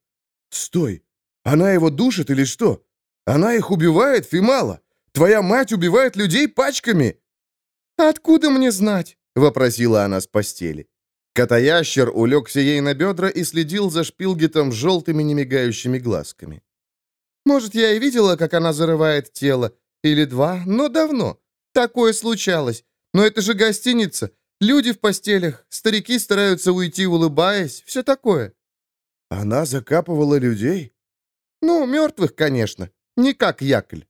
Стой! Она его душит или что? Она их убивает, Фимала? Твоя мать убивает людей пачками!» «Откуда мне знать?» — вопросила она с постели. Котоящер улегся ей на бедра и следил за шпилгетом желтыми немигающими глазками. «Может, я и видела, как она зарывает тело. Или два, но давно. Такое случалось. Но это же гостиница. Люди в постелях, старики стараются уйти, улыбаясь, все такое». «Она закапывала людей?» «Ну, мертвых, конечно. Не как Якль».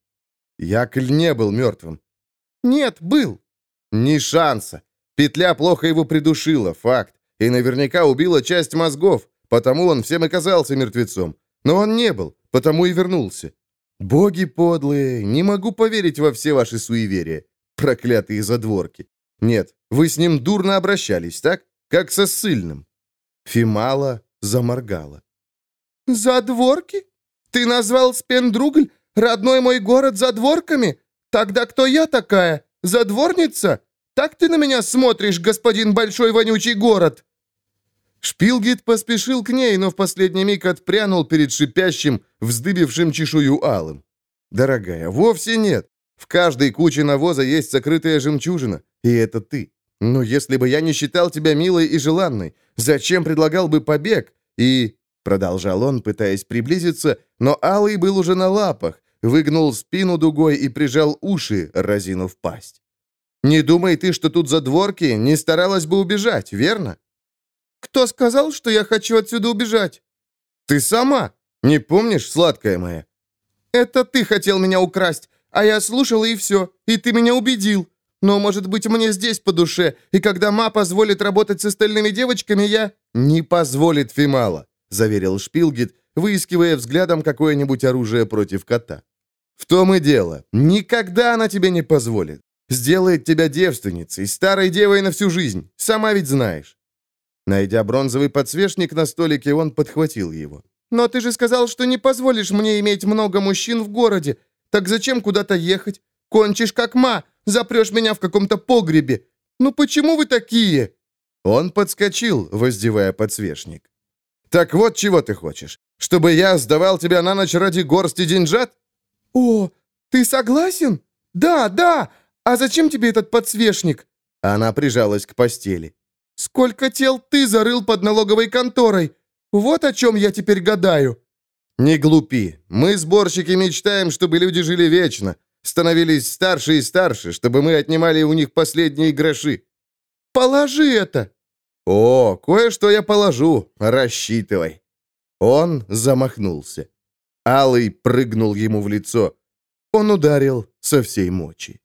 Якль не был мертвым. «Нет, был». «Ни шанса. Петля плохо его придушила, факт. И наверняка убила часть мозгов, потому он всем и казался мертвецом. Но он не был, потому и вернулся. Боги подлые, не могу поверить во все ваши суеверия. Проклятые задворки. Нет, вы с ним дурно обращались, так? Как со ссыльным. Фимала заморгала. «Задворки? Ты назвал Спендругль, родной мой город, задворками? Тогда кто я такая? Задворница? Так ты на меня смотришь, господин большой вонючий город?» Шпилгит поспешил к ней, но в последний миг отпрянул перед шипящим, вздыбившим чешую алым. «Дорогая, вовсе нет. В каждой куче навоза есть сокрытая жемчужина, и это ты. Но если бы я не считал тебя милой и желанной, зачем предлагал бы побег? И...» Продолжал он, пытаясь приблизиться, но Алый был уже на лапах, выгнул спину дугой и прижал уши, разинув пасть. «Не думай ты, что тут задворки, не старалась бы убежать, верно?» «Кто сказал, что я хочу отсюда убежать?» «Ты сама! Не помнишь, сладкая моя?» «Это ты хотел меня украсть, а я слушала и все, и ты меня убедил. Но, может быть, мне здесь по душе, и когда ма позволит работать с остальными девочками, я...» «Не позволит Фимала», — заверил Шпилгит, выискивая взглядом какое-нибудь оружие против кота. «В том и дело. Никогда она тебе не позволит. Сделает тебя девственницей, старой девой на всю жизнь. Сама ведь знаешь». Найдя бронзовый подсвечник на столике, он подхватил его. «Но ты же сказал, что не позволишь мне иметь много мужчин в городе. Так зачем куда-то ехать? Кончишь как ма, запрешь меня в каком-то погребе. Ну почему вы такие?» Он подскочил, воздевая подсвечник. «Так вот чего ты хочешь? Чтобы я сдавал тебя на ночь ради горсти деньжат?» «О, ты согласен? Да, да! А зачем тебе этот подсвечник?» Она прижалась к постели. «Сколько тел ты зарыл под налоговой конторой? Вот о чем я теперь гадаю». «Не глупи. Мы, сборщики, мечтаем, чтобы люди жили вечно, становились старше и старше, чтобы мы отнимали у них последние гроши». «Положи это!» «О, кое-что я положу. Рассчитывай». Он замахнулся. Алый прыгнул ему в лицо. Он ударил со всей мочи.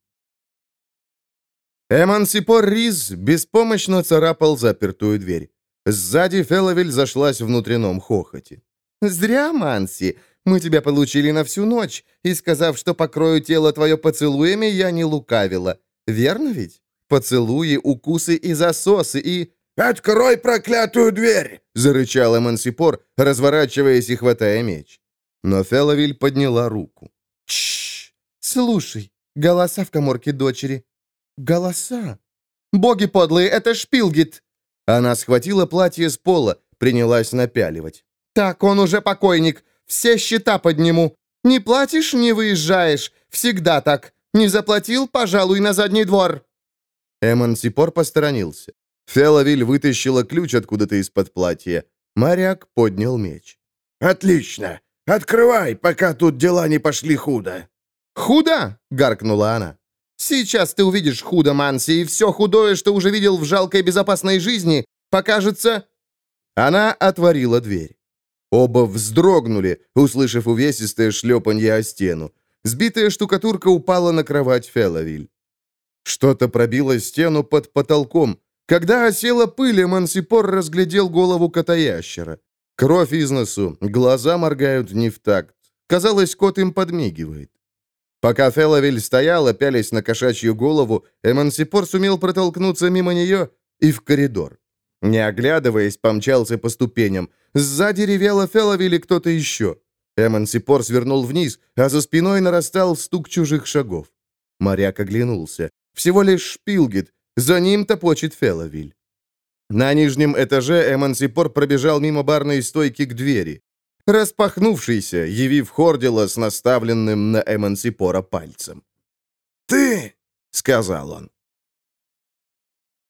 Эмансипор Риз беспомощно царапал запертую дверь. Сзади Феловель зашлась в внутреннем хохоте. «Зря, Манси. Мы тебя получили на всю ночь, и, сказав, что покрою тело твое поцелуями, я не лукавила. Верно ведь? Поцелуи, укусы и засосы, и...» «Открой проклятую дверь!» — зарычал Эмансипор, разворачиваясь и хватая меч. Но Феловиль подняла руку. «Тш! Слушай, голоса в коморке дочери. Голоса! Боги подлые, это Шпилгит!» Она схватила платье с пола, принялась напяливать. «Так, он уже покойник. Все счета подниму. Не платишь — не выезжаешь. Всегда так. Не заплатил — пожалуй, на задний двор». Эмансипор посторонился. Феловиль вытащила ключ откуда-то из-под платья. Моряк поднял меч. «Отлично! Открывай, пока тут дела не пошли худо!» «Худо?» — гаркнула она. «Сейчас ты увидишь худо, Манси, и все худое, что уже видел в жалкой безопасной жизни, покажется...» Она отворила дверь. Оба вздрогнули, услышав увесистое шлепанье о стену. Сбитая штукатурка упала на кровать Феловиль. Что-то пробило стену под потолком. Когда осела пыль, Эмансипор разглядел голову котоящера. Кровь из носу, глаза моргают не в такт. Казалось, кот им подмигивает. Пока Феловиль стояла, пялись на кошачью голову, Эмансипор сумел протолкнуться мимо нее и в коридор. Не оглядываясь, помчался по ступеням. Сзади ревела Феловиль и кто-то еще. Эмансипор свернул вниз, а за спиной нарастал стук чужих шагов. Моряк оглянулся. Всего лишь Шпилгит. За ним топочет Феловиль. На нижнем этаже Эмансипор пробежал мимо барной стойки к двери распахнувшийся, явив Хордила с наставленным на Эмансипора пальцем. «Ты!» — сказал он.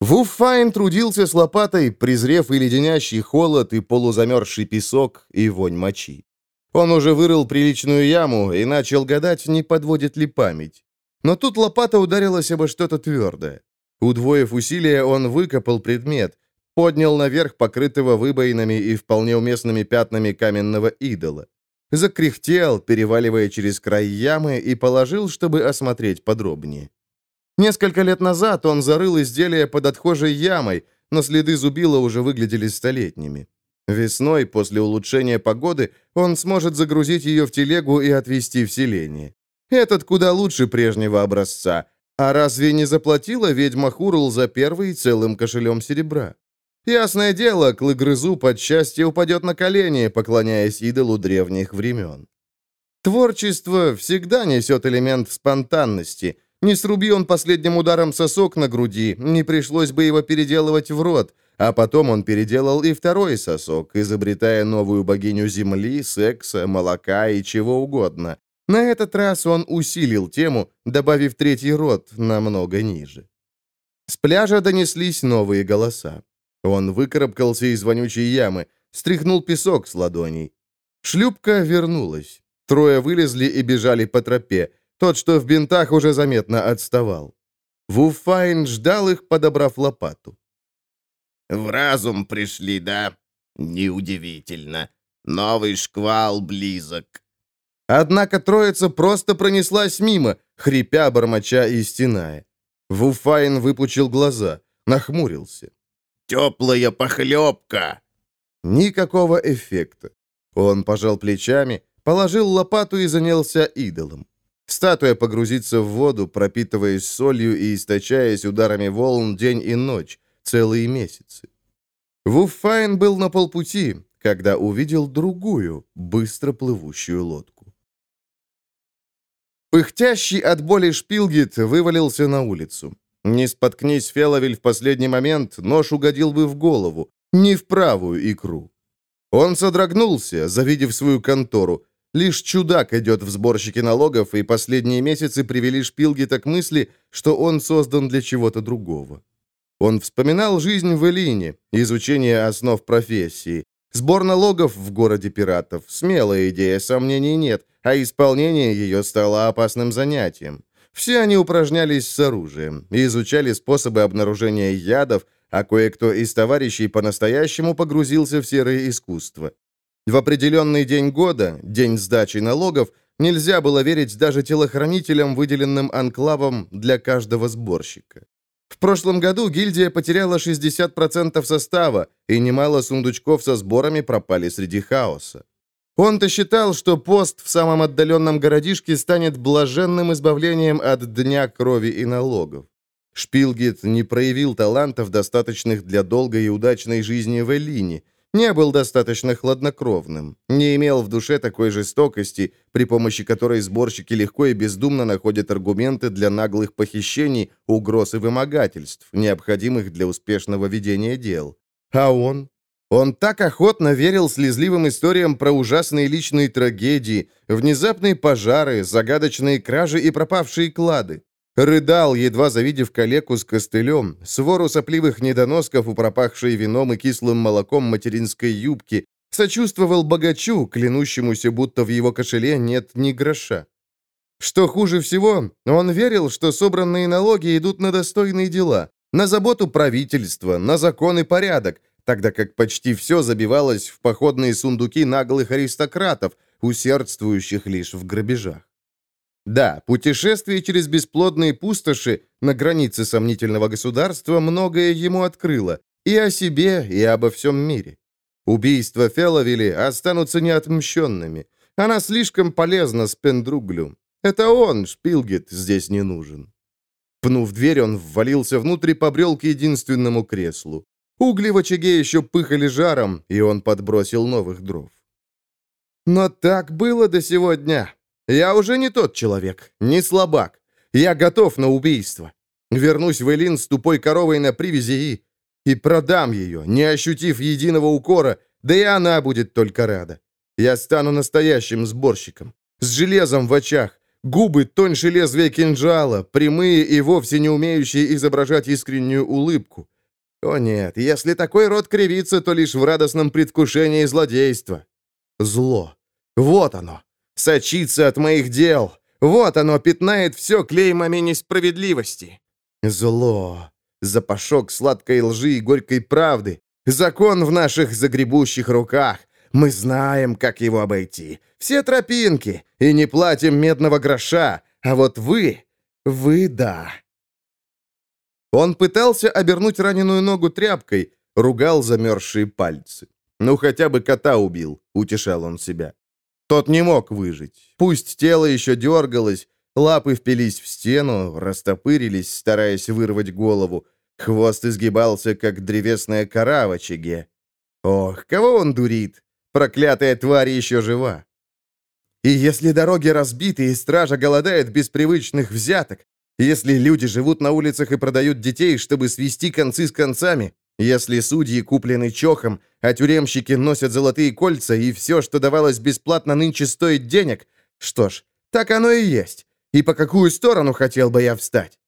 Вуффайн трудился с лопатой, презрев и леденящий холод, и полузамерзший песок, и вонь мочи. Он уже вырыл приличную яму и начал гадать, не подводит ли память. Но тут лопата ударилась обо что-то твердое. Удвоив усилия, он выкопал предмет, поднял наверх покрытого выбоинами и вполне уместными пятнами каменного идола. Закряхтел, переваливая через край ямы, и положил, чтобы осмотреть подробнее. Несколько лет назад он зарыл изделие под отхожей ямой, но следы зубила уже выглядели столетними. Весной, после улучшения погоды, он сможет загрузить ее в телегу и отвезти в селение. Этот куда лучше прежнего образца. А разве не заплатила ведьма Хурл за первый целым кошелем серебра? Ясное дело, клыгрызу под счастье упадет на колени, поклоняясь идолу древних времен. Творчество всегда несет элемент спонтанности. Не сруби он последним ударом сосок на груди, не пришлось бы его переделывать в рот, а потом он переделал и второй сосок, изобретая новую богиню земли, секса, молока и чего угодно. На этот раз он усилил тему, добавив третий рот намного ниже. С пляжа донеслись новые голоса. Он выкарабкался из вонючей ямы, стряхнул песок с ладоней. Шлюпка вернулась. Трое вылезли и бежали по тропе. Тот, что в бинтах, уже заметно отставал. Вуфайн ждал их, подобрав лопату. «В разум пришли, да? Неудивительно. Новый шквал близок». Однако троица просто пронеслась мимо, хрипя, бормоча и стеная. Вуфайн выпучил глаза, нахмурился. Теплая похлебка!» Никакого эффекта. Он пожал плечами, положил лопату и занялся идолом. Статуя погрузится в воду, пропитываясь солью и источаясь ударами волн день и ночь, целые месяцы. Вуффайн был на полпути, когда увидел другую, быстро плывущую лодку. Пыхтящий от боли шпилгит вывалился на улицу. Не споткнись Феловель в последний момент, нож угодил бы в голову, не в правую икру. Он содрогнулся, завидев свою контору. Лишь чудак идет в сборщике налогов, и последние месяцы привели Шпилгита к мысли, что он создан для чего-то другого. Он вспоминал жизнь в Элине, изучение основ профессии, сбор налогов в городе пиратов. Смелая идея, сомнений нет, а исполнение ее стало опасным занятием. Все они упражнялись с оружием, изучали способы обнаружения ядов, а кое-кто из товарищей по-настоящему погрузился в серое искусство. В определенный день года, день сдачи налогов, нельзя было верить даже телохранителям, выделенным анклавом для каждого сборщика. В прошлом году гильдия потеряла 60% состава, и немало сундучков со сборами пропали среди хаоса. Он-то считал, что пост в самом отдаленном городишке станет блаженным избавлением от дня крови и налогов. Шпилгит не проявил талантов, достаточных для долгой и удачной жизни в Элине, не был достаточно хладнокровным, не имел в душе такой жестокости, при помощи которой сборщики легко и бездумно находят аргументы для наглых похищений, угроз и вымогательств, необходимых для успешного ведения дел. А он он так охотно верил слезливым историям про ужасные личные трагедии, внезапные пожары, загадочные кражи и пропавшие клады. Рыдал, едва завидев калеку с костылем, свору сопливых недоносков у пропахшей вином и кислым молоком материнской юбки, Сочувствовал богачу, клянущемуся, будто в его кошеле нет ни гроша. Что хуже всего, он верил, что собранные налоги идут на достойные дела, на заботу правительства, на закон и порядок, тогда как почти все забивалось в походные сундуки наглых аристократов, усердствующих лишь в грабежах. Да, путешествие через бесплодные пустоши на границе сомнительного государства многое ему открыло, и о себе, и обо всем мире. Убийства Феловили останутся неотмщенными. Она слишком полезна Спендруглю. Это он, Шпилгет, здесь не нужен. Пнув дверь, он ввалился внутрь и побрел к единственному креслу. Угли в очаге еще пыхали жаром, и он подбросил новых дров. Но так было до сегодня. Я уже не тот человек, не слабак. Я готов на убийство. Вернусь в Элин с тупой коровой на привязи и... И продам ее, не ощутив единого укора, да и она будет только рада. Я стану настоящим сборщиком. С железом в очах, губы тоньше лезвия кинжала, прямые и вовсе не умеющие изображать искреннюю улыбку. О нет, если такой рот кривится, то лишь в радостном предвкушении злодейства. Зло. Вот оно сочится от моих дел. Вот оно пятнает все клеймами несправедливости. Зло. Запашок сладкой лжи и горькой правды. Закон в наших загребущих руках. Мы знаем, как его обойти. Все тропинки. И не платим медного гроша. А вот вы... Вы да. Он пытался обернуть раненую ногу тряпкой, ругал замерзшие пальцы. «Ну, хотя бы кота убил», — утешал он себя. Тот не мог выжить. Пусть тело еще дергалось, лапы впились в стену, растопырились, стараясь вырвать голову. Хвост изгибался, как древесная кора в очаге. Ох, кого он дурит? Проклятая тварь еще жива. И если дороги разбиты, и стража голодает без привычных взяток, если люди живут на улицах и продают детей, чтобы свести концы с концами, если судьи куплены чохом, а тюремщики носят золотые кольца, и все, что давалось бесплатно, нынче стоит денег, что ж, так оно и есть. И по какую сторону хотел бы я встать?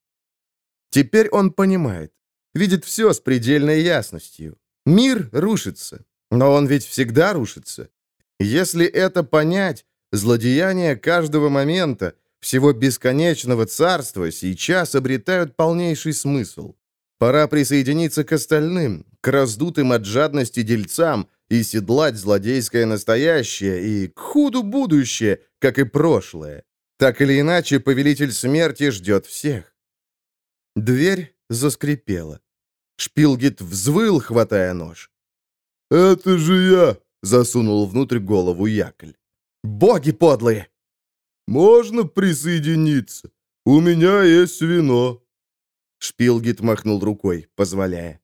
Теперь он понимает. Видит все с предельной ясностью. Мир рушится. Но он ведь всегда рушится. Если это понять, злодеяния каждого момента, всего бесконечного царства сейчас обретают полнейший смысл. Пора присоединиться к остальным, к раздутым от жадности дельцам и седлать злодейское настоящее и к худу будущее, как и прошлое. Так или иначе, повелитель смерти ждет всех. Дверь заскрипела. Шпилгит взвыл, хватая нож. «Это же я!» — засунул внутрь голову Якль. «Боги подлые!» «Можно присоединиться. У меня есть вино». Шпилгит махнул рукой, позволяя.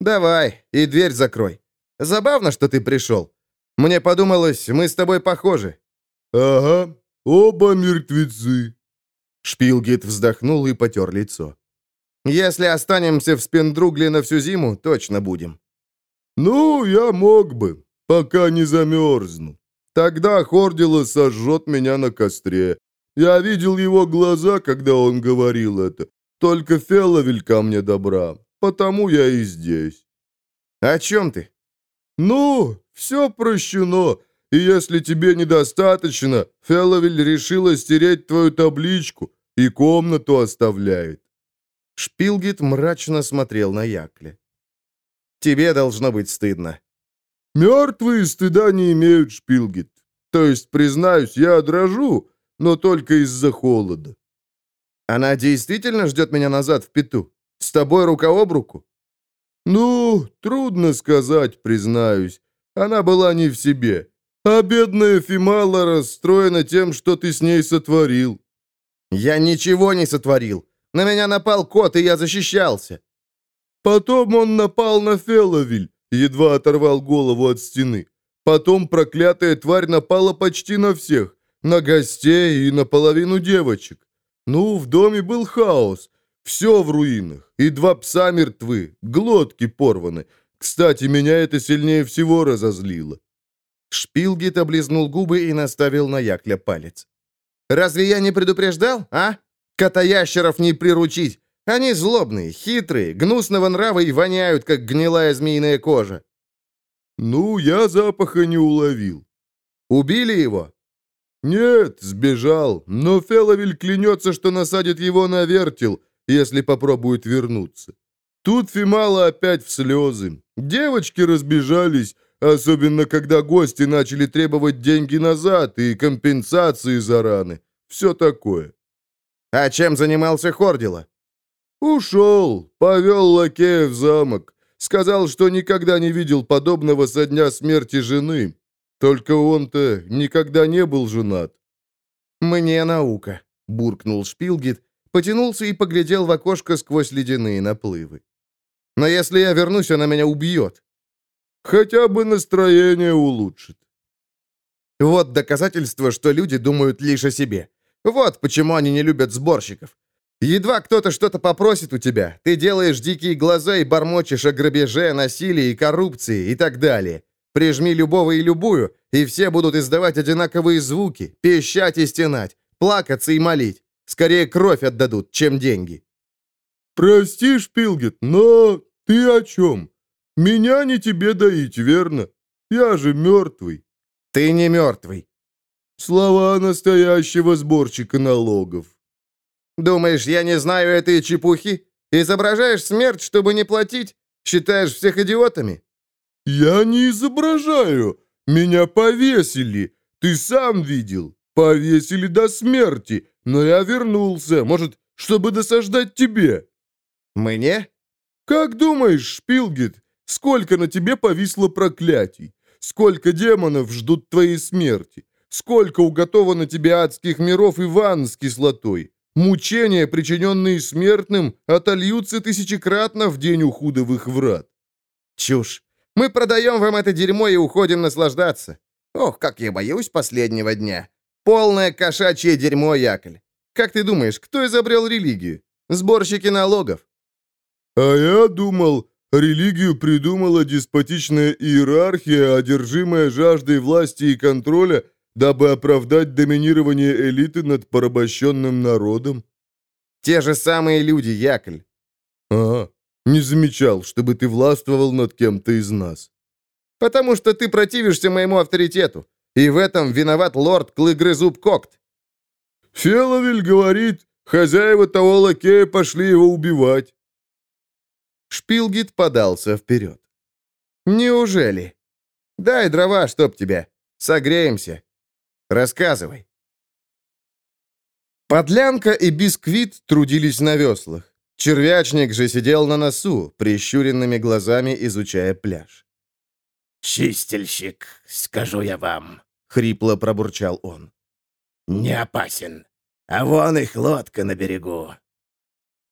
«Давай, и дверь закрой. Забавно, что ты пришел. Мне подумалось, мы с тобой похожи». «Ага, оба мертвецы». Шпилгит вздохнул и потер лицо. «Если останемся в Спендругле на всю зиму, точно будем». «Ну, я мог бы, пока не замерзну. Тогда Хордила сожжет меня на костре. Я видел его глаза, когда он говорил это. Только Феловель ко мне добра, потому я и здесь». «О чем ты?» «Ну, все прощено, и если тебе недостаточно, Феловель решила стереть твою табличку и комнату оставляет». Шпилгит мрачно смотрел на Якле. «Тебе должно быть стыдно». «Мертвые стыда не имеют, Шпилгит. То есть, признаюсь, я дрожу, но только из-за холода». Она действительно ждет меня назад в пету? С тобой рука об руку?» «Ну, трудно сказать, признаюсь. Она была не в себе. А бедная Фимала расстроена тем, что ты с ней сотворил». «Я ничего не сотворил. На меня напал кот, и я защищался». Потом он напал на Феловиль, едва оторвал голову от стены. Потом проклятая тварь напала почти на всех, на гостей и на половину девочек. Ну, в доме был хаос. Все в руинах. И два пса мертвы, глотки порваны. Кстати, меня это сильнее всего разозлило. Шпилгит облизнул губы и наставил на Якля палец. «Разве я не предупреждал, а? Котоящеров не приручить. Они злобные, хитрые, гнусного нрава и воняют, как гнилая змеиная кожа». Ну, я запаха не уловил. Убили его? Нет, сбежал, но Феловель клянется, что насадит его на вертел, если попробует вернуться. Тут Фимала опять в слезы. Девочки разбежались, особенно когда гости начали требовать деньги назад и компенсации за раны. Все такое. А чем занимался Хордила? Ушел, повел лакея в замок. Сказал, что никогда не видел подобного со дня смерти жены. Только он-то никогда не был женат. «Мне наука», — буркнул Шпилгит, потянулся и поглядел в окошко сквозь ледяные наплывы. «Но если я вернусь, она меня убьет». «Хотя бы настроение улучшит». Вот доказательство, что люди думают лишь о себе. Вот почему они не любят сборщиков. Едва кто-то что-то попросит у тебя, ты делаешь дикие глаза и бормочешь о грабеже, насилии, коррупции и так далее. Прижми любого и любую, и все будут издавать одинаковые звуки, пищать и стенать, плакаться и молить. Скорее кровь отдадут, чем деньги. «Прости, Шпилгет, но ты о чем? Меня не тебе доить, верно? Я же мертвый». «Ты не мертвый». «Слова настоящего сборщика налогов». «Думаешь, я не знаю этой чепухи? Изображаешь смерть, чтобы не платить? Считаешь всех идиотами?» «Я не изображаю. Меня повесили. Ты сам видел. Повесили до смерти. Но я вернулся. Может, чтобы досаждать тебе?» «Мне?» «Как думаешь, Шпилгет, сколько на тебе повисло проклятий? Сколько демонов ждут твоей смерти? Сколько уготовано тебе адских миров и ванн с кислотой? Мучения, причиненные смертным, отольются тысячекратно в день ухода в их врат». «Чушь. Мы продаем вам это дерьмо и уходим наслаждаться. Ох, как я боюсь последнего дня. Полное кошачье дерьмо, Яковль. Как ты думаешь, кто изобрел религию? Сборщики налогов. А я думал, религию придумала деспотичная иерархия, одержимая жаждой власти и контроля, дабы оправдать доминирование элиты над порабощенным народом. Те же самые люди, Яковль. Ага. Не замечал, чтобы ты властвовал над кем-то из нас. Потому что ты противишься моему авторитету. И в этом виноват лорд Клыгрызуб Кокт. Феловель говорит, хозяева того лакея пошли его убивать. Шпилгит подался вперед. Неужели? Дай дрова, чтоб тебя. Согреемся. Рассказывай. Подлянка и бисквит трудились на веслах. Червячник же сидел на носу, прищуренными глазами изучая пляж. «Чистильщик, скажу я вам», — хрипло пробурчал он. «Не опасен. А вон их лодка на берегу».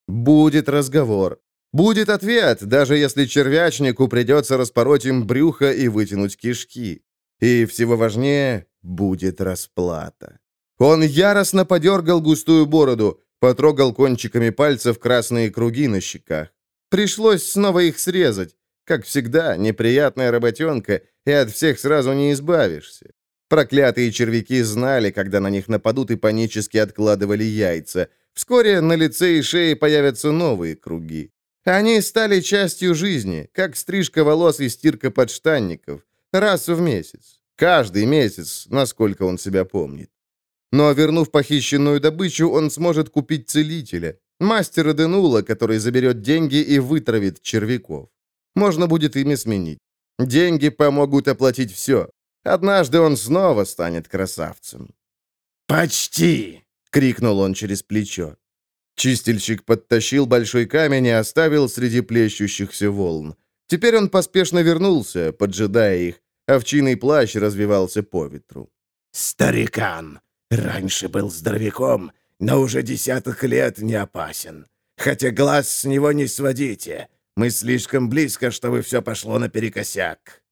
Будет разговор. Будет ответ, даже если червячнику придется распороть им брюхо и вытянуть кишки. И всего важнее, будет расплата. Он яростно подергал густую бороду, Потрогал кончиками пальцев красные круги на щеках. Пришлось снова их срезать. Как всегда, неприятная работенка, и от всех сразу не избавишься. Проклятые червяки знали, когда на них нападут и панически откладывали яйца. Вскоре на лице и шее появятся новые круги. Они стали частью жизни, как стрижка волос и стирка подштанников. Раз в месяц. Каждый месяц, насколько он себя помнит. Но, вернув похищенную добычу, он сможет купить целителя, мастера Денула, который заберет деньги и вытравит червяков. Можно будет ими сменить. Деньги помогут оплатить все. Однажды он снова станет красавцем. «Почти!» — крикнул он через плечо. Чистильщик подтащил большой камень и оставил среди плещущихся волн. Теперь он поспешно вернулся, поджидая их. Овчиный плащ развивался по ветру. «Старикан! Раньше был здоровяком, но уже десяток лет не опасен. Хотя глаз с него не сводите. Мы слишком близко, чтобы все пошло наперекосяк».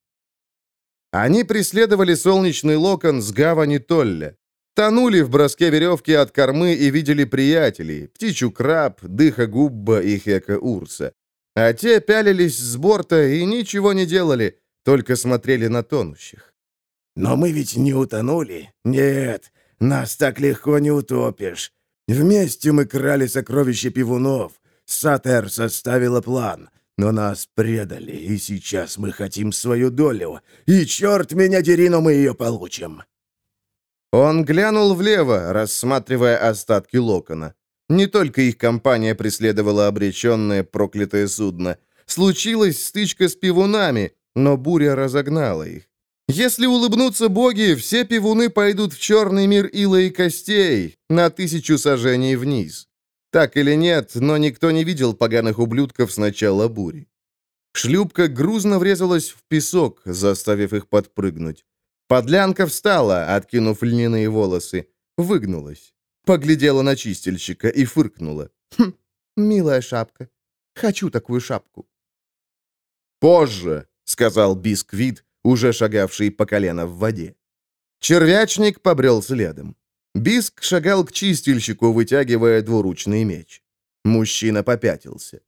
Они преследовали солнечный локон с гавани Толля. Тонули в броске веревки от кормы и видели приятелей, птичью краб, дыха губба и хека урса. А те пялились с борта и ничего не делали, только смотрели на тонущих. «Но мы ведь не утонули. Нет, нас так легко не утопишь. Вместе мы крали сокровища пивунов. Сатер составила план. но нас предали, и сейчас мы хотим свою долю. И черт меня дери, но мы ее получим!» Он глянул влево, рассматривая остатки локона. Не только их компания преследовала обреченное проклятое судно. Случилась стычка с пивунами, но буря разогнала их. Если улыбнутся боги, все пивуны пойдут в черный мир ила и костей, на тысячу сажений вниз. Так или нет, но никто не видел поганых ублюдков с начала бури. Шлюпка грузно врезалась в песок, заставив их подпрыгнуть. Подлянка встала, откинув льняные волосы, выгнулась. Поглядела на чистильщика и фыркнула. «Хм, милая шапка. Хочу такую шапку». «Позже», — сказал Бисквит, уже шагавший по колено в воде. Червячник побрел следом. Биск шагал к чистильщику, вытягивая двуручный меч. Мужчина попятился.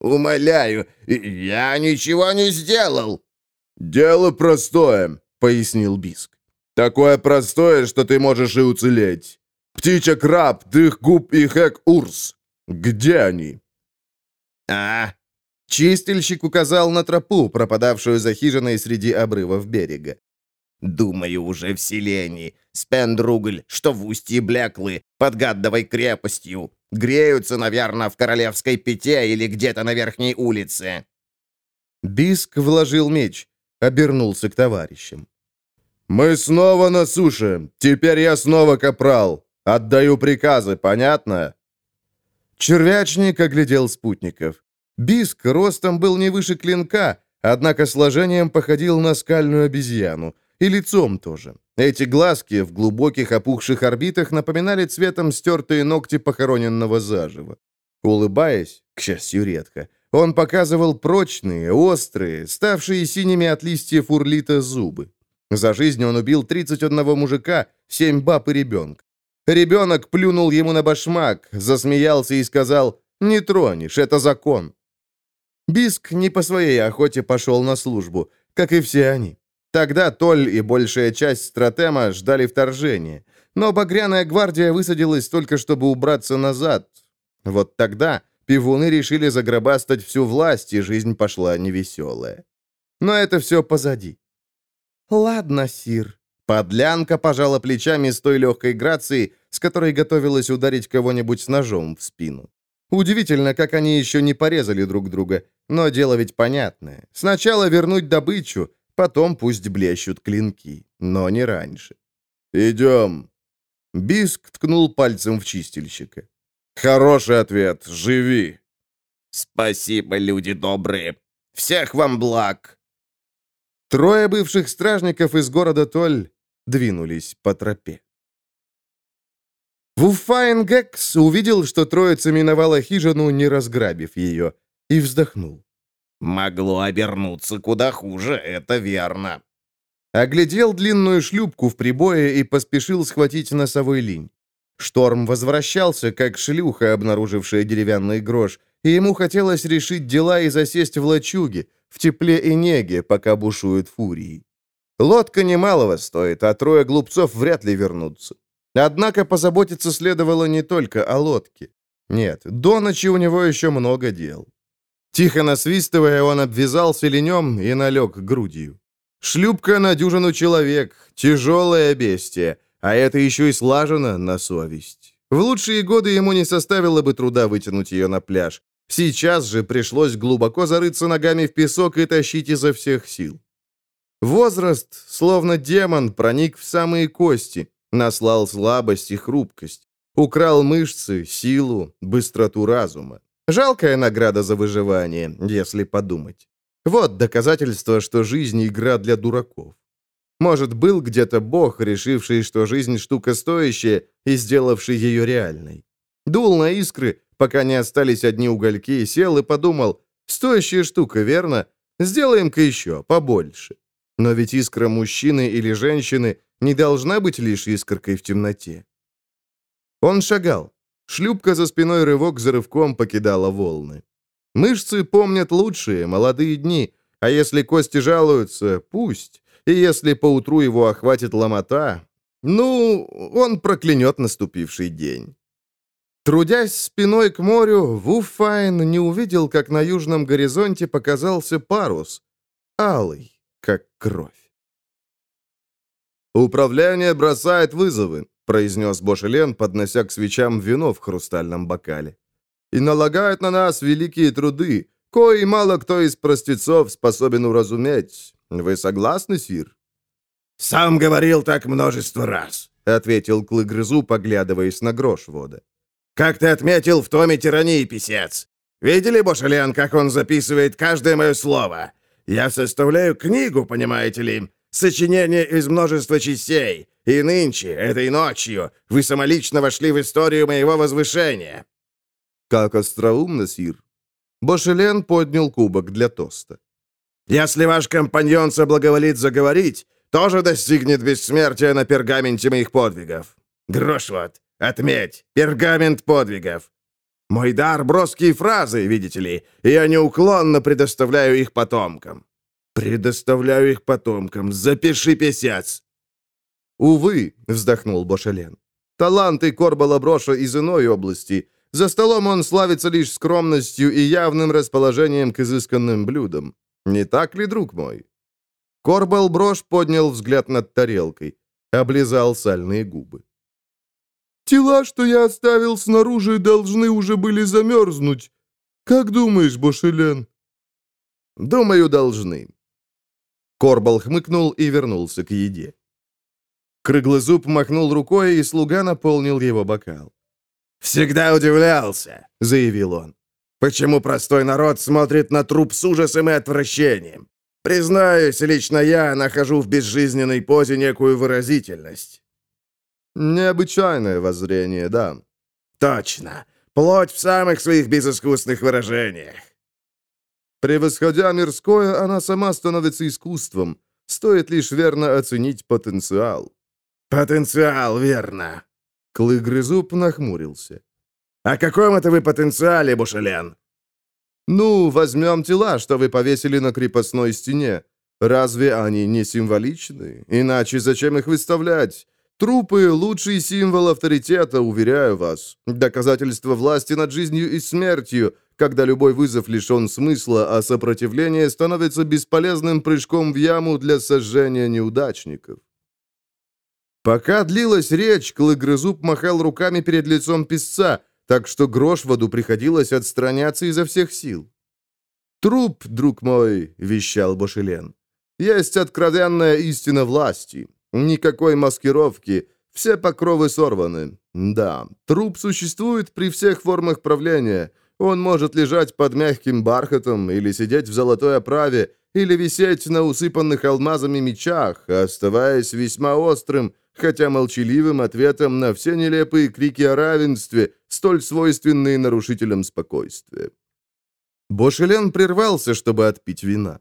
«Умоляю, я ничего не сделал!» «Дело простое», — пояснил Биск. «Такое простое, что ты можешь и уцелеть. Птича краб, губ и хэк-урс. Где они?» «А, Чистильщик указал на тропу, пропадавшую за хижиной среди обрывов берега. «Думаю, уже в селении. Спендругль, что в устье Бляклы, под Гаддовой крепостью. Греются, наверное, в Королевской пяте или где-то на верхней улице». Биск вложил меч, обернулся к товарищам. «Мы снова на суше. Теперь я снова капрал. Отдаю приказы, понятно?» Червячник оглядел спутников. Биск ростом был не выше клинка, однако сложением походил на скальную обезьяну. И лицом тоже. Эти глазки в глубоких опухших орбитах напоминали цветом стертые ногти похороненного зажива. Улыбаясь, к счастью, редко, он показывал прочные, острые, ставшие синими от листьев урлита зубы. За жизнь он убил 31 мужика, 7 баб и ребенка. Ребенок плюнул ему на башмак, засмеялся и сказал «Не тронешь, это закон». Биск не по своей охоте пошел на службу, как и все они. Тогда Толь и большая часть стратема ждали вторжения, но Багряная гвардия высадилась только, чтобы убраться назад. Вот тогда пивуны решили загробастать всю власть, и жизнь пошла невеселая. Но это все позади. «Ладно, Сир». Подлянка пожала плечами с той легкой грацией, с которой готовилась ударить кого-нибудь с ножом в спину. Удивительно, как они еще не порезали друг друга. Но дело ведь понятное. Сначала вернуть добычу, потом пусть блещут клинки. Но не раньше. «Идем». Биск ткнул пальцем в чистильщика. «Хороший ответ. Живи». «Спасибо, люди добрые. Всех вам благ». Трое бывших стражников из города Толь двинулись по тропе. Вуфайнгекс увидел, что троица миновала хижину, не разграбив ее, и вздохнул. «Могло обернуться куда хуже, это верно». Оглядел длинную шлюпку в прибое и поспешил схватить носовой линь. Шторм возвращался, как шлюха, обнаружившая деревянный грош, и ему хотелось решить дела и засесть в лачуге, в тепле и неге, пока бушуют фурии. Лодка немалого стоит, а трое глупцов вряд ли вернутся. Однако позаботиться следовало не только о лодке. Нет, до ночи у него еще много дел. Тихо насвистывая, он обвязался ленем и налег грудью. Шлюпка на дюжину человек, тяжелое бестие, а это еще и слажено на совесть. В лучшие годы ему не составило бы труда вытянуть ее на пляж. Сейчас же пришлось глубоко зарыться ногами в песок и тащить изо всех сил. Возраст, словно демон, проник в самые кости, Наслал слабость и хрупкость. Украл мышцы, силу, быстроту разума. Жалкая награда за выживание, если подумать. Вот доказательство, что жизнь — игра для дураков. Может, был где-то бог, решивший, что жизнь — штука стоящая и сделавший ее реальной. Дул на искры, пока не остались одни угольки, сел и подумал, стоящая штука, верно? Сделаем-ка еще, побольше. Но ведь искра мужчины или женщины не должна быть лишь искоркой в темноте. Он шагал. Шлюпка за спиной рывок за рывком покидала волны. Мышцы помнят лучшие, молодые дни, а если кости жалуются, пусть. И если поутру его охватит ломота, ну, он проклянет наступивший день. Трудясь спиной к морю, Вуфайн не увидел, как на южном горизонте показался парус, алый, как кровь. «Управление бросает вызовы», — произнес Бошелен, поднося к свечам вино в хрустальном бокале. «И налагает на нас великие труды, кои мало кто из простецов способен уразуметь. Вы согласны, Сир?» «Сам говорил так множество раз», — ответил Клыгрызу, поглядываясь на грош вода. «Как ты отметил в томе тирании, писец? Видели, Бошелен, как он записывает каждое мое слово? Я составляю книгу, понимаете ли, Сочинение из множества частей. И нынче, этой ночью, вы самолично вошли в историю моего возвышения». «Как остроумно, Сир!» Бошелен поднял кубок для тоста. «Если ваш компаньон соблаговолит заговорить, тоже достигнет бессмертия на пергаменте моих подвигов. Грошвот, отметь, пергамент подвигов. Мой дар — броские фразы, видите ли, и я неуклонно предоставляю их потомкам. «Предоставляю их потомкам. Запиши, писец!» «Увы», — вздохнул Бошелен. «Таланты Корбала Броша из иной области. За столом он славится лишь скромностью и явным расположением к изысканным блюдам. Не так ли, друг мой?» Корбал Брош поднял взгляд над тарелкой, облизал сальные губы. «Тела, что я оставил снаружи, должны уже были замерзнуть. Как думаешь, Бошелен?» «Думаю, должны. Корбал хмыкнул и вернулся к еде. Круглый зуб махнул рукой, и слуга наполнил его бокал. «Всегда удивлялся», — заявил он. «Почему простой народ смотрит на труп с ужасом и отвращением? Признаюсь, лично я нахожу в безжизненной позе некую выразительность». «Необычайное воззрение, да». «Точно. Плоть в самых своих безыскусных выражениях. Превосходя мирское, она сама становится искусством. Стоит лишь верно оценить потенциал. «Потенциал, верно!» Клыгрызуб нахмурился. «О каком это вы потенциале, Бушелен?» «Ну, возьмем тела, что вы повесили на крепостной стене. Разве они не символичны? Иначе зачем их выставлять? Трупы — лучший символ авторитета, уверяю вас. Доказательство власти над жизнью и смертью, когда любой вызов лишен смысла, а сопротивление становится бесполезным прыжком в яму для сожжения неудачников. Пока длилась речь, Клыгрызуб махал руками перед лицом писца, так что Грошводу приходилось отстраняться изо всех сил. «Труп, друг мой», — вещал Бошелен, — «есть откровенная истина власти. Никакой маскировки, все покровы сорваны. Да, труп существует при всех формах правления, он может лежать под мягким бархатом, или сидеть в золотой оправе, или висеть на усыпанных алмазами мечах, оставаясь весьма острым, хотя молчаливым ответом на все нелепые крики о равенстве, столь свойственные нарушителям спокойствия. Бошелен прервался, чтобы отпить вина.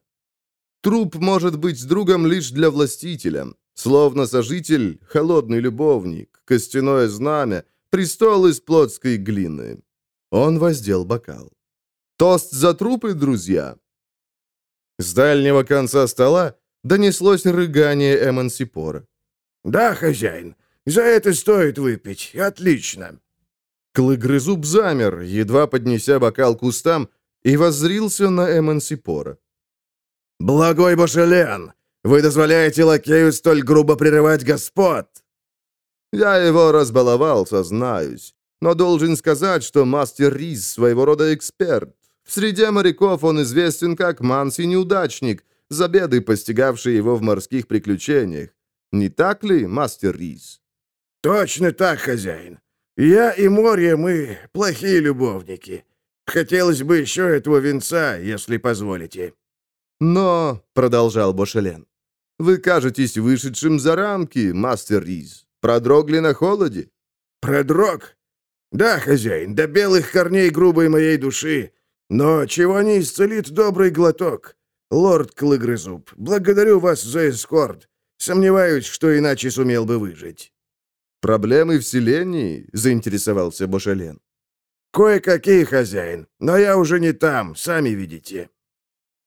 Труп может быть другом лишь для властителя, словно сожитель — холодный любовник, костяное знамя, престол из плотской глины. Он воздел бокал. «Тост за трупы, друзья!» С дальнего конца стола донеслось рыгание Эмансипора. «Да, хозяин, за это стоит выпить. Отлично!» Клыгрызуб замер, едва поднеся бокал к устам, и воззрился на Эмансипора. «Благой Бошелен, вы дозволяете лакею столь грубо прерывать господ?» «Я его разбаловал, сознаюсь. Но должен сказать, что мастер Риз своего рода эксперт. В среде моряков он известен как Манси-неудачник, за беды, постигавшие его в морских приключениях. Не так ли, мастер Риз? «Точно так, хозяин. Я и море, мы плохие любовники. Хотелось бы еще этого венца, если позволите». «Но», — продолжал Бошелен, — «вы кажетесь вышедшим за рамки, мастер Риз. Продрогли на холоде?» «Продрог? «Да, хозяин, до белых корней грубой моей души. Но чего не исцелит добрый глоток? Лорд Клыгрызуб, благодарю вас за эскорт. Сомневаюсь, что иначе сумел бы выжить». «Проблемы вселенной?» — заинтересовался Бошален. «Кое-какие, хозяин, но я уже не там, сами видите».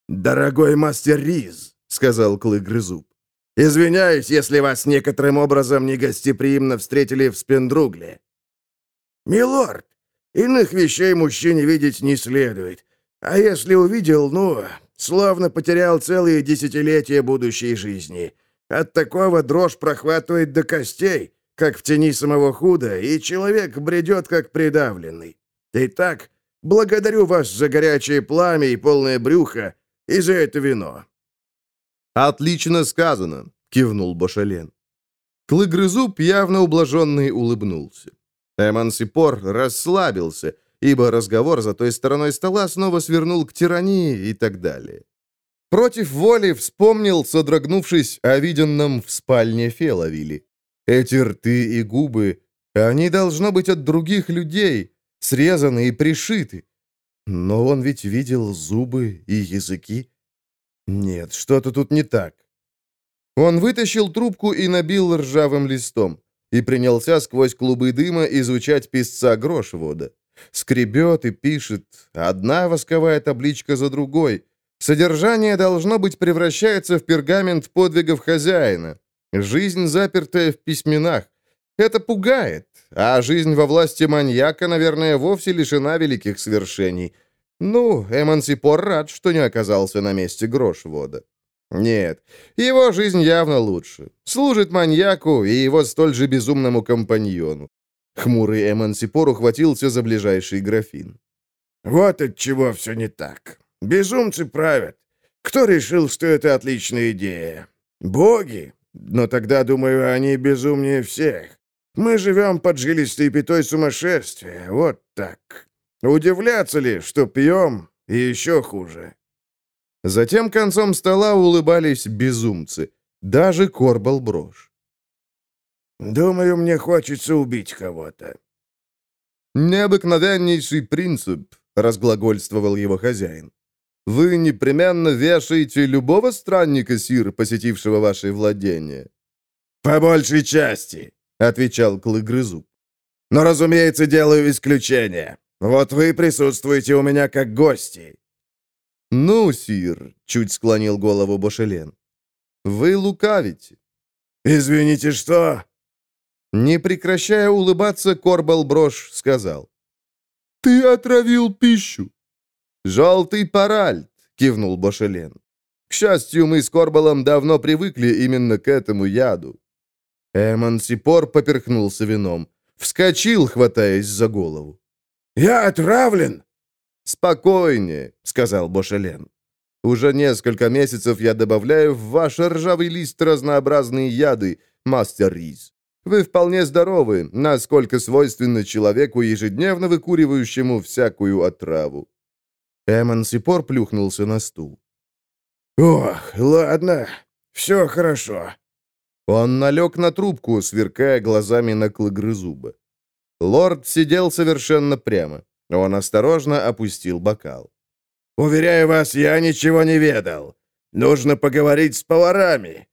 «Дорогой мастер Риз», — сказал Клыгрызуб, — «извиняюсь, если вас некоторым образом негостеприимно встретили в Спендругле. «Милорд, Иных вещей мужчине видеть не следует. А если увидел, ну, словно потерял целые десятилетия будущей жизни. От такого дрожь прохватывает до костей, как в тени самого худа, и человек бредет, как придавленный. Итак, благодарю вас за горячее пламя и полное брюхо, и за это вино». «Отлично сказано», — кивнул Бошален. Клыгрызуб, явно ублаженный, улыбнулся. Эмансипор расслабился, ибо разговор за той стороной стола снова свернул к тирании и так далее. Против воли вспомнил, содрогнувшись о виденном в спальне Феловили. Эти рты и губы, они должно быть от других людей, срезаны и пришиты. Но он ведь видел зубы и языки. Нет, что-то тут не так. Он вытащил трубку и набил ржавым листом и принялся сквозь клубы дыма изучать писца Грошевода. Скребет и пишет, одна восковая табличка за другой. Содержание, должно быть, превращается в пергамент подвигов хозяина. Жизнь, запертая в письменах. Это пугает, а жизнь во власти маньяка, наверное, вовсе лишена великих свершений. Ну, Эмансипор рад, что не оказался на месте Грошвода. Нет, его жизнь явно лучше. Служит маньяку и его столь же безумному компаньону. Хмурый Эмансипор ухватился за ближайший графин. «Вот от чего все не так. Безумцы правят. Кто решил, что это отличная идея? Боги? Но тогда, думаю, они безумнее всех. Мы живем под жилистой пятой сумасшествия. Вот так. Удивляться ли, что пьем, и еще хуже?» Затем концом стола улыбались безумцы. Даже Корбал брошь. «Думаю, мне хочется убить кого-то». «Необыкновеннейший принцип», — разглагольствовал его хозяин. «Вы непременно вешаете любого странника, сир, посетившего ваши владения». «По большей части», — отвечал Клыгрызуб. «Но, разумеется, делаю исключение. Вот вы присутствуете у меня как гости. «Ну, сир», — чуть склонил голову Бошелен, — «вы лукавите». «Извините, что?» Не прекращая улыбаться, Корбал Брош сказал. «Ты отравил пищу». «Желтый паральт», — кивнул Бошелен. «К счастью, мы с Корбалом давно привыкли именно к этому яду». Эмансипор поперхнулся вином. Вскочил, хватаясь за голову. «Я отравлен?» «Спокойнее», — сказал Бошелен. «Уже несколько месяцев я добавляю в ваш ржавый лист разнообразные яды, мастер Риз. Вы вполне здоровы, насколько свойственно человеку, ежедневно выкуривающему всякую отраву». Эмансипор плюхнулся на стул. «Ох, ладно, все хорошо». Он налег на трубку, сверкая глазами на клыгрызуба. Лорд сидел совершенно прямо. Он осторожно опустил бокал. «Уверяю вас, я ничего не ведал. Нужно поговорить с поварами».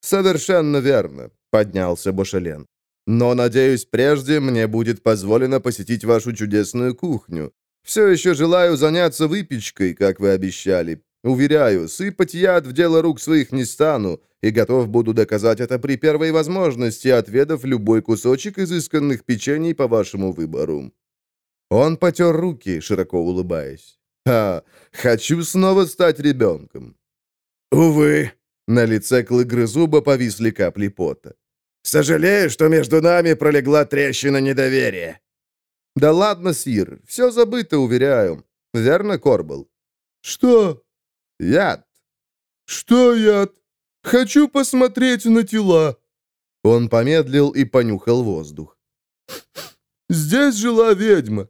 «Совершенно верно», — поднялся Бошелен. «Но, надеюсь, прежде мне будет позволено посетить вашу чудесную кухню. Все еще желаю заняться выпечкой, как вы обещали. Уверяю, сыпать яд в дело рук своих не стану, и готов буду доказать это при первой возможности, отведав любой кусочек изысканных печений по вашему выбору». Он потер руки, широко улыбаясь. «А, хочу снова стать ребенком». «Увы». На лице клыгрызуба повисли капли пота. «Сожалею, что между нами пролегла трещина недоверия». «Да ладно, Сир, все забыто, уверяю. Верно, Корбл?» «Что?» «Яд». «Что яд? Хочу посмотреть на тела». Он помедлил и понюхал воздух. «Здесь жила ведьма.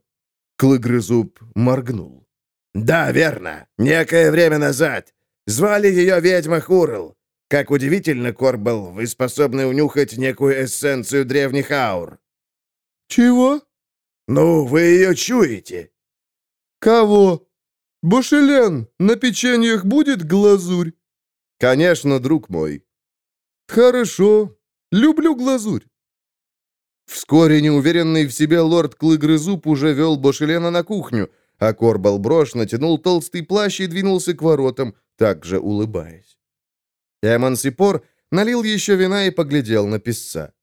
Клыгрызуб моргнул. «Да, верно. Некое время назад. Звали ее ведьма Хурл. Как удивительно, Корбал, вы способны унюхать некую эссенцию древних аур». «Чего?» «Ну, вы ее чуете». «Кого?» «Бошелен, на печеньях будет глазурь?» «Конечно, друг мой». «Хорошо. Люблю глазурь». Вскоре неуверенный в себе лорд Клыгрызуб уже вел Бошелена на кухню, а Корбал Брош натянул толстый плащ и двинулся к воротам, также улыбаясь. Эмансипор налил еще вина и поглядел на песца.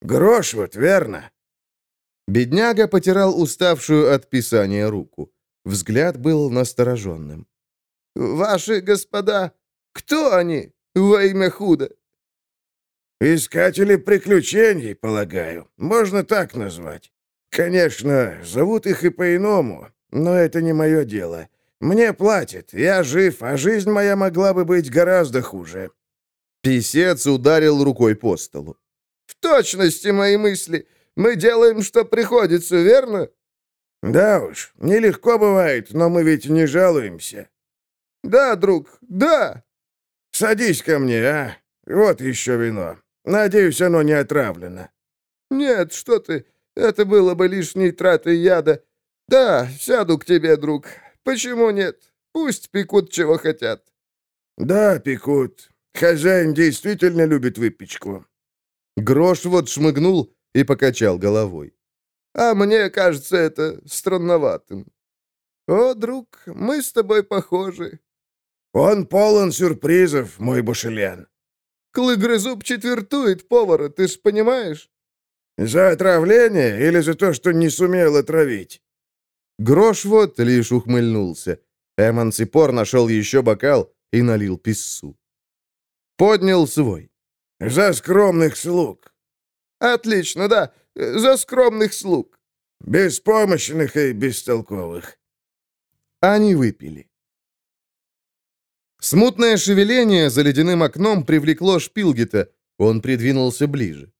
«Грош вот, верно?» Бедняга потирал уставшую от писания руку. Взгляд был настороженным. «Ваши господа, кто они во имя худо?» «Искатели приключений, полагаю. Можно так назвать. Конечно, зовут их и по-иному, но это не мое дело. Мне платят, я жив, а жизнь моя могла бы быть гораздо хуже». Писец ударил рукой по столу. «В точности мои мысли. Мы делаем, что приходится, верно?» «Да уж, нелегко бывает, но мы ведь не жалуемся». «Да, друг, да». «Садись ко мне, а? Вот еще вино. Надеюсь, оно не отравлено». «Нет, что ты, это было бы лишней тратой яда. Да, сяду к тебе, друг. Почему нет? Пусть пекут, чего хотят». «Да, пекут. Хозяин действительно любит выпечку». Грош вот шмыгнул и покачал головой. «А мне кажется это странноватым. О, друг, мы с тобой похожи». «Он полон сюрпризов, мой бушелен». «Клыгрызуб четвертует повара, ты ж понимаешь?» «За отравление или за то, что не сумел отравить?» Грош вот лишь ухмыльнулся. Эмансипор нашел еще бокал и налил писсу. Поднял свой. «За скромных слуг». «Отлично, да, за скромных слуг». «Беспомощных и бестолковых». Они выпили. Смутное шевеление за ледяным окном привлекло Шпилгета. Он придвинулся ближе.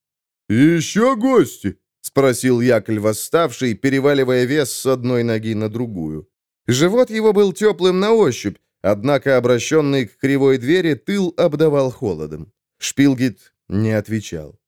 «Еще гости?» — спросил Якль восставший, переваливая вес с одной ноги на другую. Живот его был теплым на ощупь, однако обращенный к кривой двери тыл обдавал холодом. Шпилгит не отвечал.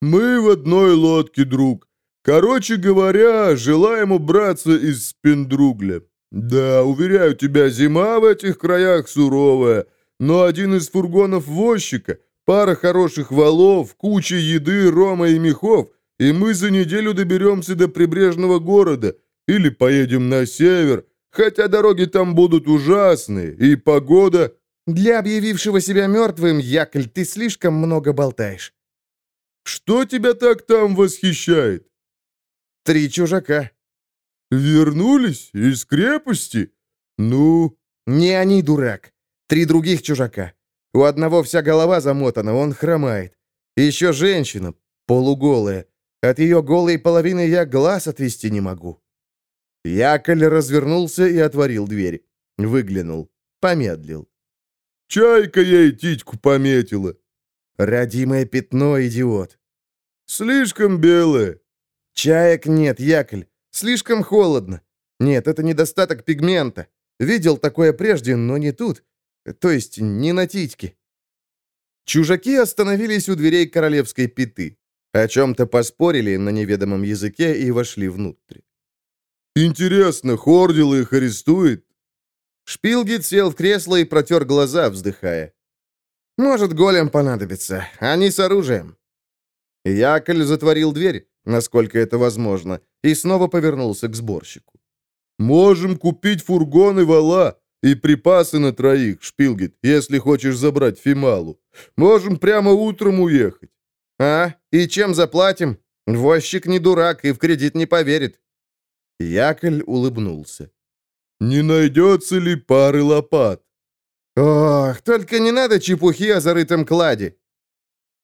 «Мы в одной лодке, друг. Короче говоря, желаем убраться из Спиндругля. Да, уверяю тебя, зима в этих краях суровая, но один из фургонов возчика, пара хороших валов, куча еды, рома и мехов, и мы за неделю доберемся до прибрежного города или поедем на север, хотя дороги там будут ужасные, и погода...» «Для объявившего себя мертвым, Якль, ты слишком много болтаешь». «Что тебя так там восхищает?» «Три чужака». «Вернулись? Из крепости? Ну...» «Не они, дурак. Три других чужака. У одного вся голова замотана, он хромает. Еще женщина, полуголая. От ее голой половины я глаз отвести не могу». Яколь развернулся и отворил дверь. Выглянул. Помедлил. «Чайка ей титьку пометила». «Родимое пятно, идиот». «Слишком белое». «Чаек нет, Якль. Слишком холодно. Нет, это недостаток пигмента. Видел такое прежде, но не тут. То есть не на титьке». Чужаки остановились у дверей королевской пяты. О чем-то поспорили на неведомом языке и вошли внутрь. «Интересно, Хордил их арестует?» Шпилгит сел в кресло и протер глаза, вздыхая. «Может, голем понадобится. Они с оружием». Яколь затворил дверь, насколько это возможно, и снова повернулся к сборщику. «Можем купить фургон и вала и припасы на троих, Шпилгит, если хочешь забрать Фималу. Можем прямо утром уехать». «А? И чем заплатим? Возчик не дурак и в кредит не поверит». Яколь улыбнулся. «Не найдется ли пары лопат?» «Ох, только не надо чепухи о зарытом кладе».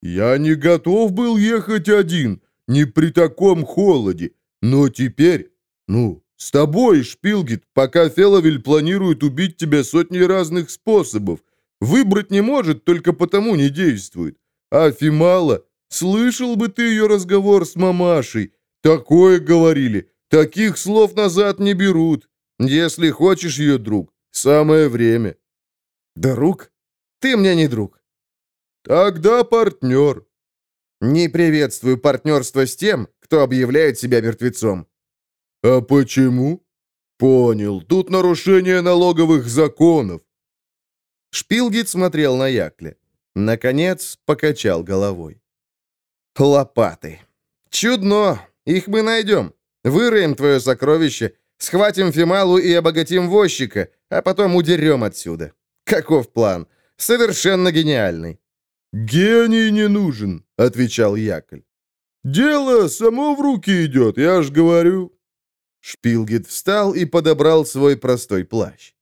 «Я не готов был ехать один, не при таком холоде, но теперь, ну, с тобой, Шпилгит, пока Феловель планирует убить тебя сотней разных способов. Выбрать не может, только потому не действует. А Фимала, слышал бы ты ее разговор с мамашей. Такое говорили, таких слов назад не берут. Если хочешь ее, друг, самое время». «Друг? Ты мне не друг». «Тогда партнер». «Не приветствую партнерство с тем, кто объявляет себя мертвецом». «А почему?» «Понял, тут нарушение налоговых законов». Шпилгит смотрел на Якле. Наконец покачал головой. «Лопаты. Чудно. Их мы найдем. Выроем твое сокровище, схватим Фималу и обогатим возчика, а потом удерем отсюда. Каков план? Совершенно гениальный». «Гений не нужен», — отвечал Якль. «Дело само в руки идет, я ж говорю». Шпилгит встал и подобрал свой простой плащ.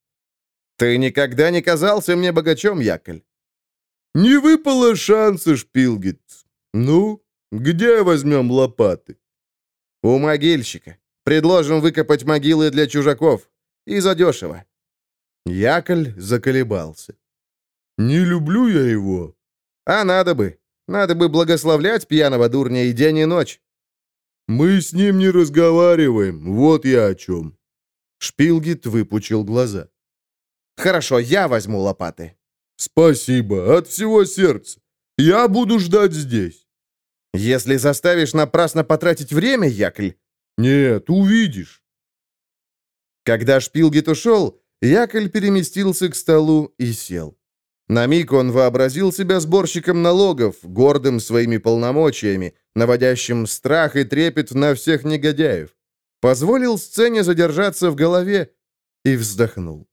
«Ты никогда не казался мне богачом, Яколь?» «Не выпало шанса, Шпилгит. Ну, где возьмем лопаты?» «У могильщика. Предложим выкопать могилы для чужаков. И задешево». Яколь заколебался. «Не люблю я его». «А надо бы. Надо бы благословлять пьяного дурня и день, и ночь». «Мы с ним не разговариваем, вот я о чем». Шпилгит выпучил глаза. «Хорошо, я возьму лопаты». «Спасибо, от всего сердца. Я буду ждать здесь». «Если заставишь напрасно потратить время, Якль...» «Нет, увидишь». Когда Шпилгит ушел, Якль переместился к столу и сел. На миг он вообразил себя сборщиком налогов, гордым своими полномочиями, наводящим страх и трепет на всех негодяев. Позволил сцене задержаться в голове и вздохнул.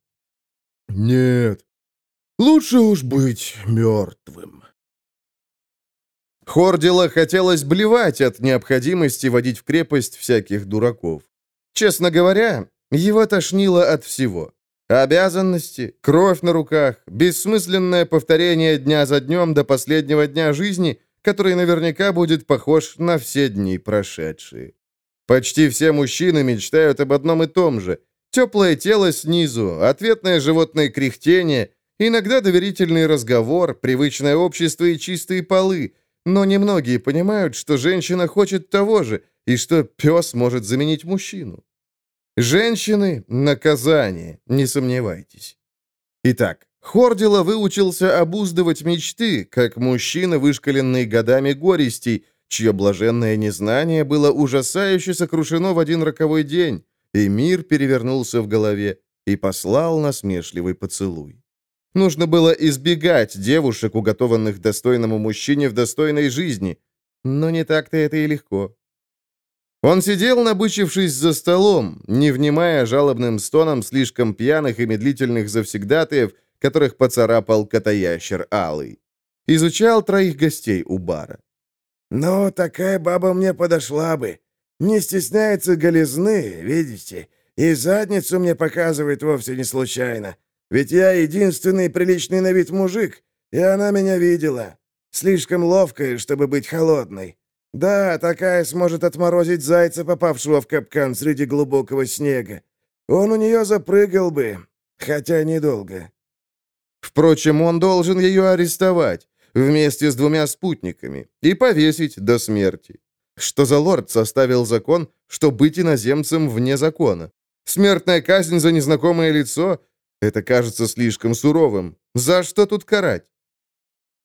«Нет, лучше уж быть мертвым». Хордила хотелось блевать от необходимости водить в крепость всяких дураков. Честно говоря, его тошнило от всего. Обязанности, кровь на руках, бессмысленное повторение дня за днем до последнего дня жизни, который наверняка будет похож на все дни прошедшие. Почти все мужчины мечтают об одном и том же. Теплое тело снизу, ответное животное кряхтение, иногда доверительный разговор, привычное общество и чистые полы. Но немногие понимают, что женщина хочет того же, и что пес может заменить мужчину. Женщины — наказание, не сомневайтесь. Итак, Хордила выучился обуздывать мечты, как мужчина, вышкаленный годами горестей, чье блаженное незнание было ужасающе сокрушено в один роковой день, и мир перевернулся в голове и послал насмешливый поцелуй. Нужно было избегать девушек, уготованных достойному мужчине в достойной жизни, но не так-то это и легко. Он сидел, набычившись за столом, не внимая жалобным стонам слишком пьяных и медлительных завсегдатаев, которых поцарапал котоящер Алый. Изучал троих гостей у бара. «Ну, такая баба мне подошла бы. Не стесняется голизны, видите, и задницу мне показывает вовсе не случайно. Ведь я единственный приличный на вид мужик, и она меня видела. Слишком ловкая, чтобы быть холодной. Да, такая сможет отморозить зайца, попавшего в капкан среди глубокого снега. Он у нее запрыгал бы, хотя недолго. Впрочем, он должен ее арестовать вместе с двумя спутниками и повесить до смерти. Что за лорд составил закон, что быть иноземцем вне закона? Смертная казнь за незнакомое лицо — это кажется слишком суровым. За что тут карать?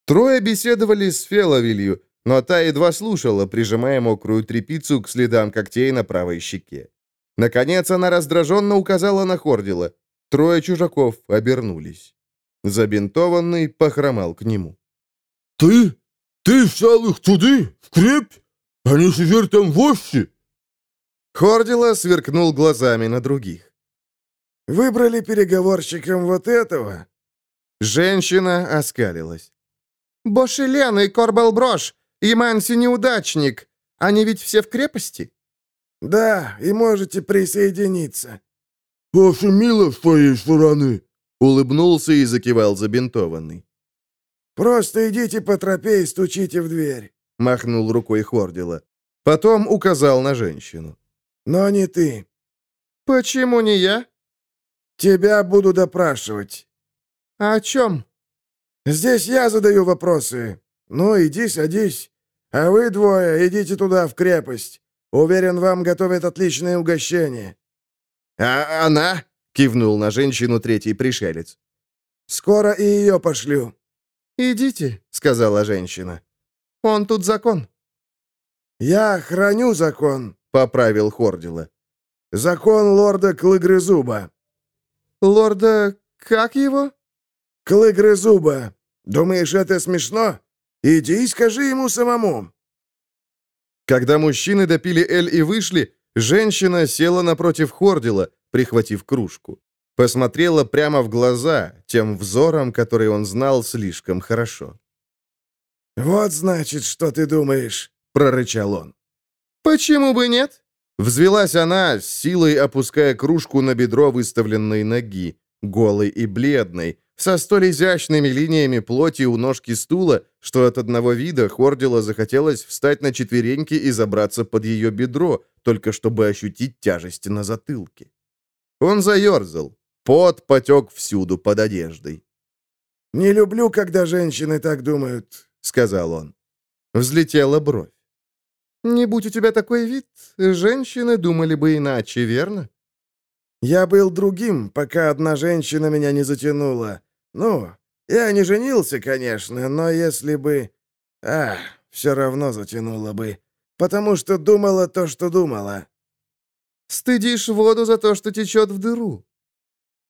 Трое беседовали с Феловилью, но та едва слушала, прижимая мокрую тряпицу к следам когтей на правой щеке. Наконец она раздраженно указала на Хордила. Трое чужаков обернулись. Забинтованный похромал к нему. «Ты? Ты взял их туды, в крепь? Они теперь там вовсе?» Хордила сверкнул глазами на других. «Выбрали переговорщиком вот этого?» Женщина оскалилась. «Бошелен и Корбалброш и Манси-неудачник. Они ведь все в крепости?» «Да, и можете присоединиться». «Очень мило с твоей стороны», — улыбнулся и закивал забинтованный. «Просто идите по тропе и стучите в дверь», — махнул рукой Хордила. Потом указал на женщину. «Но не ты». «Почему не я?» «Тебя буду допрашивать». «О чем?» «Здесь я задаю вопросы. Ну, иди, садись. А вы двое идите туда, в крепость. Уверен, вам готовят отличное угощение». «А она?» — кивнул на женщину третий пришелец. «Скоро и ее пошлю». «Идите», — сказала женщина. «Он тут закон». «Я храню закон», — поправил Хордила. «Закон лорда Клыгрызуба». «Лорда... как его?» «Клыгрызуба. Думаешь, это смешно? Иди и скажи ему самому». Когда мужчины допили эль и вышли, женщина села напротив Хордила, прихватив кружку. Посмотрела прямо в глаза, тем взором, который он знал слишком хорошо. «Вот, значит, что ты думаешь», — прорычал он. «Почему бы нет?» Взвелась она, с силой опуская кружку на бедро выставленной ноги, голой и бледной, со столь изящными линиями плоти у ножки стула, что от одного вида Хордила захотелось встать на четвереньки и забраться под ее бедро, только чтобы ощутить тяжесть на затылке. Он заерзал. Пот потек всюду под одеждой. «Не люблю, когда женщины так думают», — сказал он. Взлетела бровь. «Не будь у тебя такой вид, женщины думали бы иначе, верно?» «Я был другим, пока одна женщина меня не затянула. Ну, я не женился, конечно, но если бы... А, все равно затянуло бы. Потому что думала то, что думала. Стыдишь воду за то, что течет в дыру.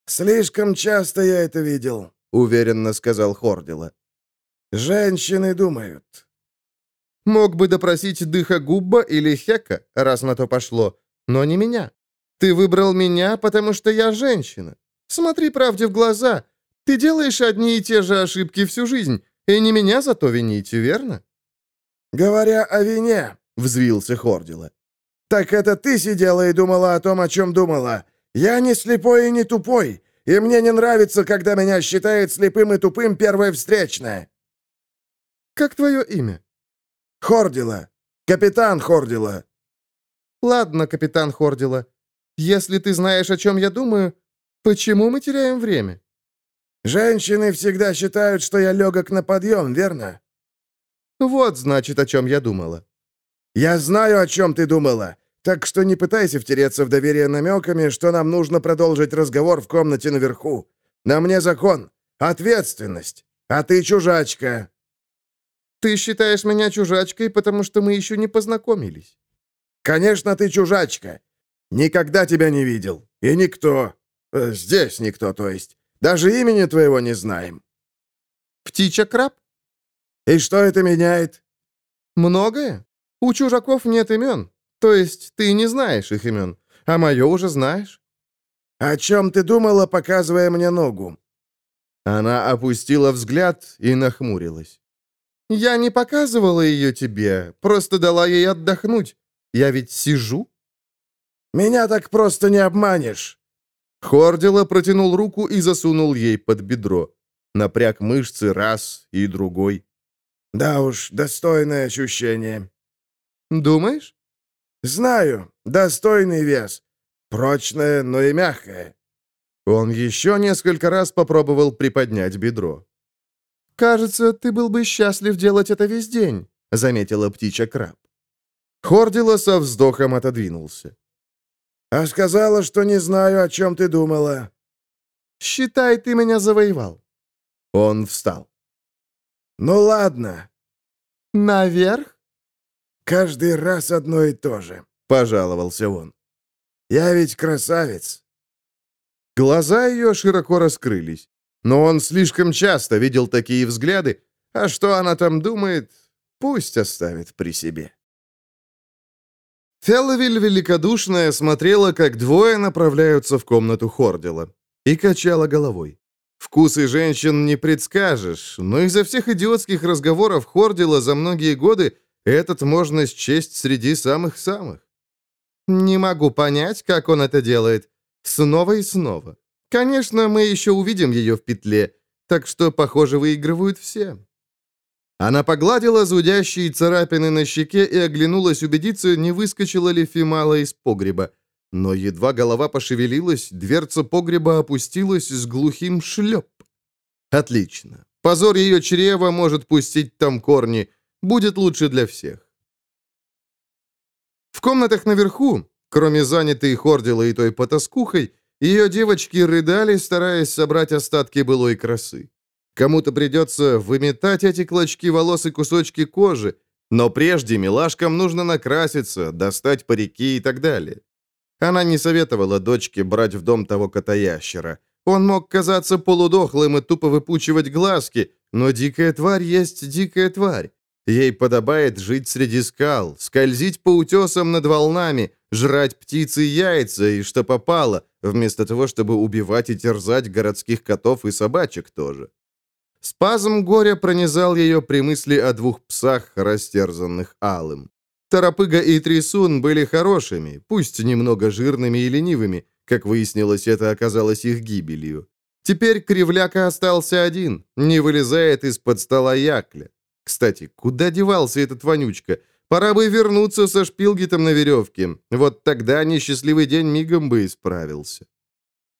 Слишком часто я это видел, уверенно сказал Хордила. Женщины думают. Мог бы допросить Дыха Губба или Хека, раз на то пошло, но не меня. Ты выбрал меня, потому что я женщина. Смотри правде в глаза. Ты делаешь одни и те же ошибки всю жизнь, и не меня зато вините, верно?» «Говоря о вине», — взвился Хордила. «Так это ты сидела и думала о том, о чем думала. Я не слепой и не тупой, и мне не нравится, когда меня считает слепым и тупым первая встречная». «Как твое имя?» «Хордила. Капитан Хордила». «Ладно, капитан Хордила. Если ты знаешь, о чем я думаю, почему мы теряем время?» Женщины всегда считают, что я легок на подъем, верно? Вот, значит, о чем я думала. Я знаю, о чем ты думала. Так что не пытайся втереться в доверие намеками, что нам нужно продолжить разговор в комнате наверху. На мне закон, ответственность, а ты чужачка. Ты считаешь меня чужачкой, потому что мы еще не познакомились? Конечно, ты чужачка. Никогда тебя не видел. И никто. Э, здесь никто, то есть. Даже имени твоего не знаем». «Птичья краб?» «И что это меняет?» «Многое. У чужаков нет имен. То есть ты не знаешь их имен, а мое уже знаешь». «О чем ты думала, показывая мне ногу?» Она опустила взгляд и нахмурилась. «Я не показывала ее тебе, просто дала ей отдохнуть. Я ведь сижу». «Меня так просто не обманешь». Хордила протянул руку и засунул ей под бедро. Напряг мышцы раз и другой. «Да уж, достойное ощущение». «Думаешь?» «Знаю. Достойный вес. Прочное, но и мягкое». Он еще несколько раз попробовал приподнять бедро. «Кажется, ты был бы счастлив делать это весь день», — заметила птичья краб. Хордила со вздохом отодвинулся. А сказала, что не знаю, о чем ты думала». «Считай, ты меня завоевал». Он встал. «Ну ладно». «Наверх?» «Каждый раз одно и то же», — пожаловался он. «Я ведь красавец». Глаза ее широко раскрылись. Но он слишком часто видел такие взгляды, а что она там думает, пусть оставит при себе. Фелловиль великодушная смотрела, как двое направляются в комнату Хордила, и качала головой. Вкусы женщин не предскажешь, но из-за всех идиотских разговоров Хордила за многие годы этот можно счесть среди самых-самых. Не могу понять, как он это делает. Снова и снова. Конечно, мы еще увидим ее в петле, так что, похоже, выигрывают все. Она погладила зудящие царапины на щеке и оглянулась убедиться, не выскочила ли Фимала из погреба. Но едва голова пошевелилась, дверца погреба опустилась с глухим шлеп. Отлично. Позор ее чрева может пустить там корни. Будет лучше для всех. В комнатах наверху, кроме занятой Хордила и той потаскухой, ее девочки рыдали, стараясь собрать остатки былой красы. Кому-то придется выметать эти клочки волос и кусочки кожи, но прежде милашкам нужно накраситься, достать парики и так далее. Она не советовала дочке брать в дом того кота-ящера. Он мог казаться полудохлым и тупо выпучивать глазки, но дикая тварь есть дикая тварь. Ей подобает жить среди скал, скользить по утесам над волнами, жрать птицы и яйца и что попало, вместо того, чтобы убивать и терзать городских котов и собачек тоже. Спазм горя пронизал ее при мысли о двух псах, растерзанных алым. Торопыга и Трисун были хорошими, пусть немного жирными и ленивыми, как выяснилось, это оказалось их гибелью. Теперь Кривляка остался один, не вылезает из-под стола Якля. Кстати, куда девался этот вонючка? Пора бы вернуться со шпилгитом на веревке. Вот тогда несчастливый день мигом бы исправился.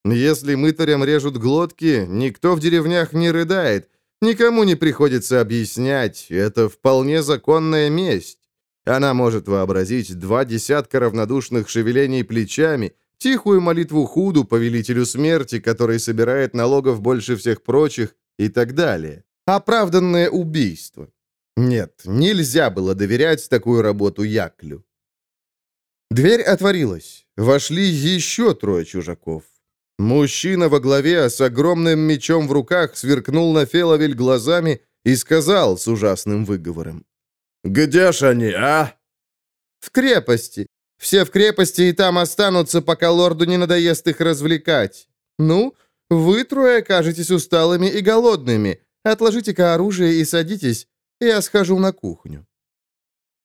Если мытарям режут глотки, никто в деревнях не рыдает, никому не приходится объяснять, это вполне законная месть. Она может вообразить два десятка равнодушных шевелений плечами, тихую молитву Худу, повелителю смерти, который собирает налогов больше всех прочих, и так далее. Оправданное убийство. Нет, нельзя было доверять такую работу Яклю. Дверь отворилась. Вошли еще трое чужаков. Мужчина во главе с огромным мечом в руках сверкнул на Феловель глазами и сказал с ужасным выговором. «Где ж они, а?» «В крепости. Все в крепости и там останутся, пока лорду не надоест их развлекать. Ну, вы трое кажетесь усталыми и голодными. Отложите-ка оружие и садитесь. Я схожу на кухню».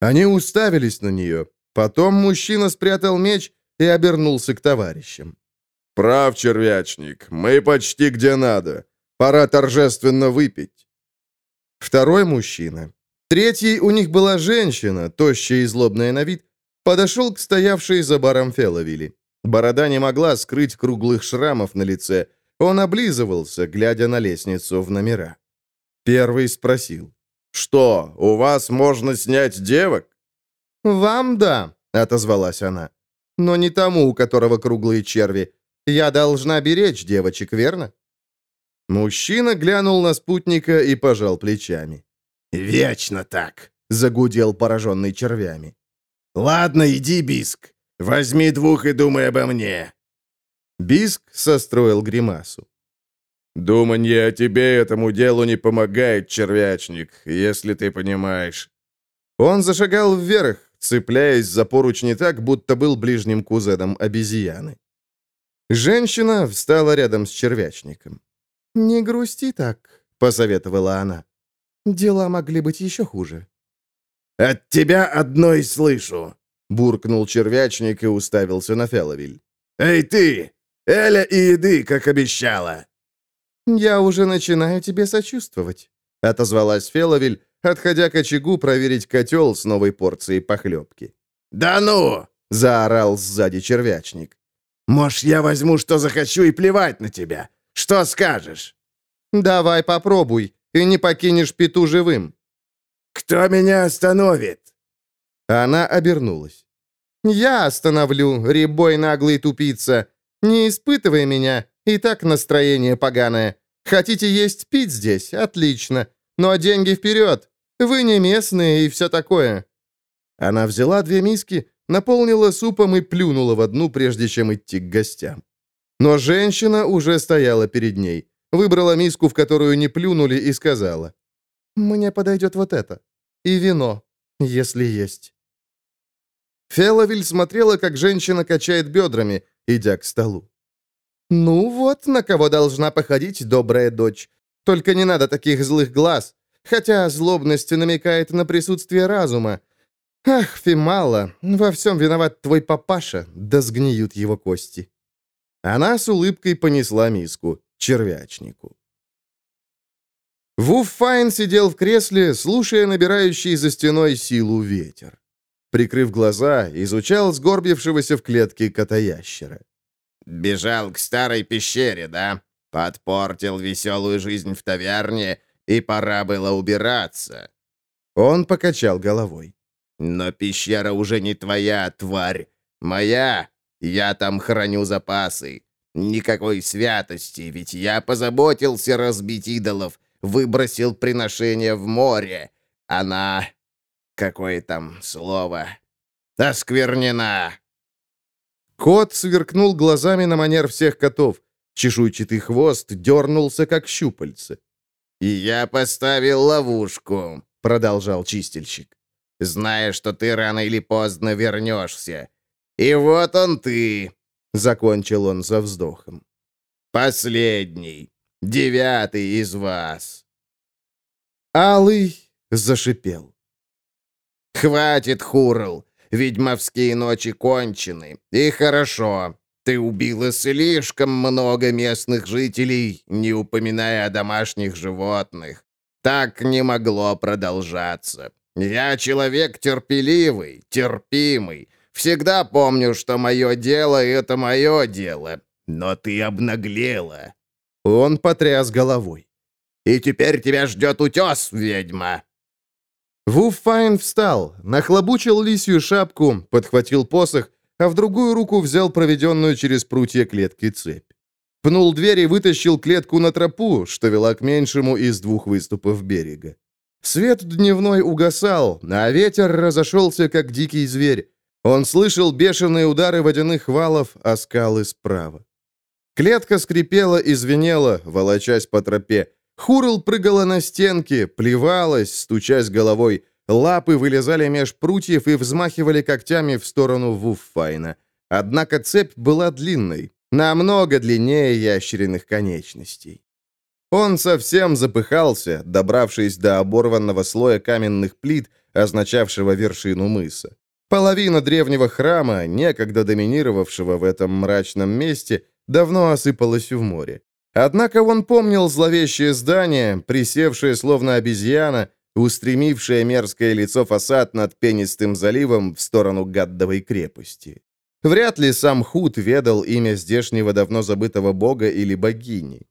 Они уставились на нее. Потом мужчина спрятал меч и обернулся к товарищам. «Прав, червячник, мы почти где надо. Пора торжественно выпить». Второй мужчина. Третий у них была женщина, тощая и злобная на вид, подошел к стоявшей за баром Феловили. Борода не могла скрыть круглых шрамов на лице. Он облизывался, глядя на лестницу в номера. Первый спросил. «Что, у вас можно снять девок?» «Вам да», — отозвалась она. «Но не тому, у которого круглые черви. Я должна беречь девочек, верно?» Мужчина глянул на спутника и пожал плечами. «Вечно так», — загудел пораженный червями. «Ладно, иди, Биск. Возьми двух и думай обо мне». Биск состроил гримасу. «Думанье о тебе этому делу не помогает, червячник, если ты понимаешь». Он зашагал вверх, цепляясь за поручни так, будто был ближним кузеном обезьяны. Женщина встала рядом с червячником. «Не грусти так», — посоветовала она. «Дела могли быть еще хуже». «От тебя одно и слышу», — буркнул червячник и уставился на Феловиль. «Эй ты! Эля и еды, как обещала!» «Я уже начинаю тебе сочувствовать», — отозвалась Феловиль, отходя к очагу проверить котел с новой порцией похлебки. «Да ну!» — заорал сзади червячник. «Может, я возьму, что захочу, и плевать на тебя? Что скажешь?» «Давай попробуй, и не покинешь Пету живым». «Кто меня остановит?» Она обернулась. «Я остановлю, рябой наглый тупица. Не испытывай меня, и так настроение поганое. Хотите есть пить здесь? Отлично. Но деньги вперед. Вы не местные и все такое». Она взяла две миски, наполнила супом и плюнула в одну, прежде чем идти к гостям. Но женщина уже стояла перед ней, выбрала миску, в которую не плюнули, и сказала, «Мне подойдет вот это. И вино, если есть». Феловиль смотрела, как женщина качает бедрами, идя к столу. «Ну вот, на кого должна походить добрая дочь. Только не надо таких злых глаз, хотя злобность намекает на присутствие разума. Ах, Фимала, во всем виноват твой папаша, да сгниют его кости». Она с улыбкой понесла миску червячнику. Вуффайн сидел в кресле, слушая набирающий за стеной силу ветер. Прикрыв глаза, изучал сгорбившегося в клетке котоящера. «Бежал к старой пещере, да? Подпортил веселую жизнь в таверне, и пора было убираться». Он покачал головой. «Но пещера уже не твоя, тварь. Моя. Я там храню запасы. Никакой святости, ведь я позаботился разбить идолов, выбросил приношение в море. Она... Какое там слово? Осквернена. Кот сверкнул глазами на манер всех котов. Чешуйчатый хвост дернулся, как щупальце. «И я поставил ловушку», — продолжал чистильщик, «зная, что ты рано или поздно вернешься. И вот он ты», — закончил он со вздохом. «Последний, девятый из вас». Алый зашипел. «Хватит, Хурл! Ведьмовские ночи кончены. И хорошо. Ты убила слишком много местных жителей, не упоминая о домашних животных. Так не могло продолжаться. Я человек терпеливый, терпимый. Всегда помню, что мое дело — это мое дело. Но ты обнаглела». Он потряс головой. «И теперь тебя ждет утес, ведьма!» Вуффайн встал, нахлобучил лисью шапку, подхватил посох, а в другую руку взял проведенную через прутья клетки цепь. Пнул дверь и вытащил клетку на тропу, что вела к меньшему из двух выступов берега. Свет дневной угасал, а ветер разошелся, как дикий зверь. Он слышал бешеные удары водяных валов о скалы справа. Клетка скрипела и звенела, волочась по тропе. Хурл прыгала на стенки, плевалась, стучась головой. Лапы вылезали меж прутьев и взмахивали когтями в сторону Вуффайна. Однако цепь была длинной, намного длиннее ящериных конечностей. Он совсем запыхался, добравшись до оборванного слоя каменных плит, означавшего вершину мыса. Половина древнего храма, некогда доминировавшего в этом мрачном месте, давно осыпалась в море. Однако он помнил зловещее здание, присевшее словно обезьяна, устремившее мерзкое лицо фасад над пенистым заливом в сторону Гаддовой крепости. Вряд ли сам Худ ведал имя здешнего давно забытого бога или богини.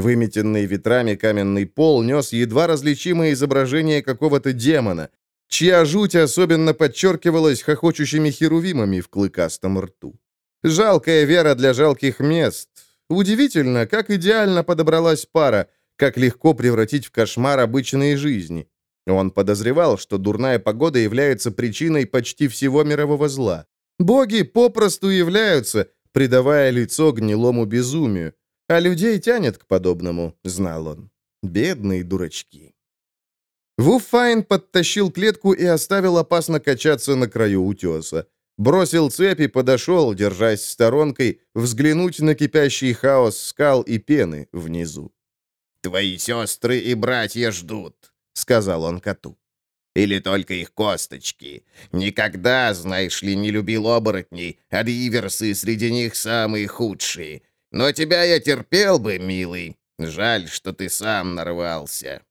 Выметенный ветрами каменный пол нес едва различимое изображение какого-то демона, чья жуть особенно подчеркивалась хохочущими херувимами в клыкастом рту. Жалкая вера для жалких мест, Удивительно, как идеально подобралась пара, как легко превратить в кошмар обычные жизни. Он подозревал, что дурная погода является причиной почти всего мирового зла. Боги попросту являются, придавая лицо гнилому безумию. А людей тянет к подобному, знал он. Бедные дурачки. Вуфайн подтащил клетку и оставил опасно качаться на краю утеса. Бросил цепь и подошел, держась сторонкой, взглянуть на кипящий хаос скал и пены внизу. «Твои сестры и братья ждут», — сказал он коту. «Или только их косточки. Никогда, знаешь ли, не любил оборотней, а диверсы среди них самые худшие. Но тебя я терпел бы, милый. Жаль, что ты сам нарвался».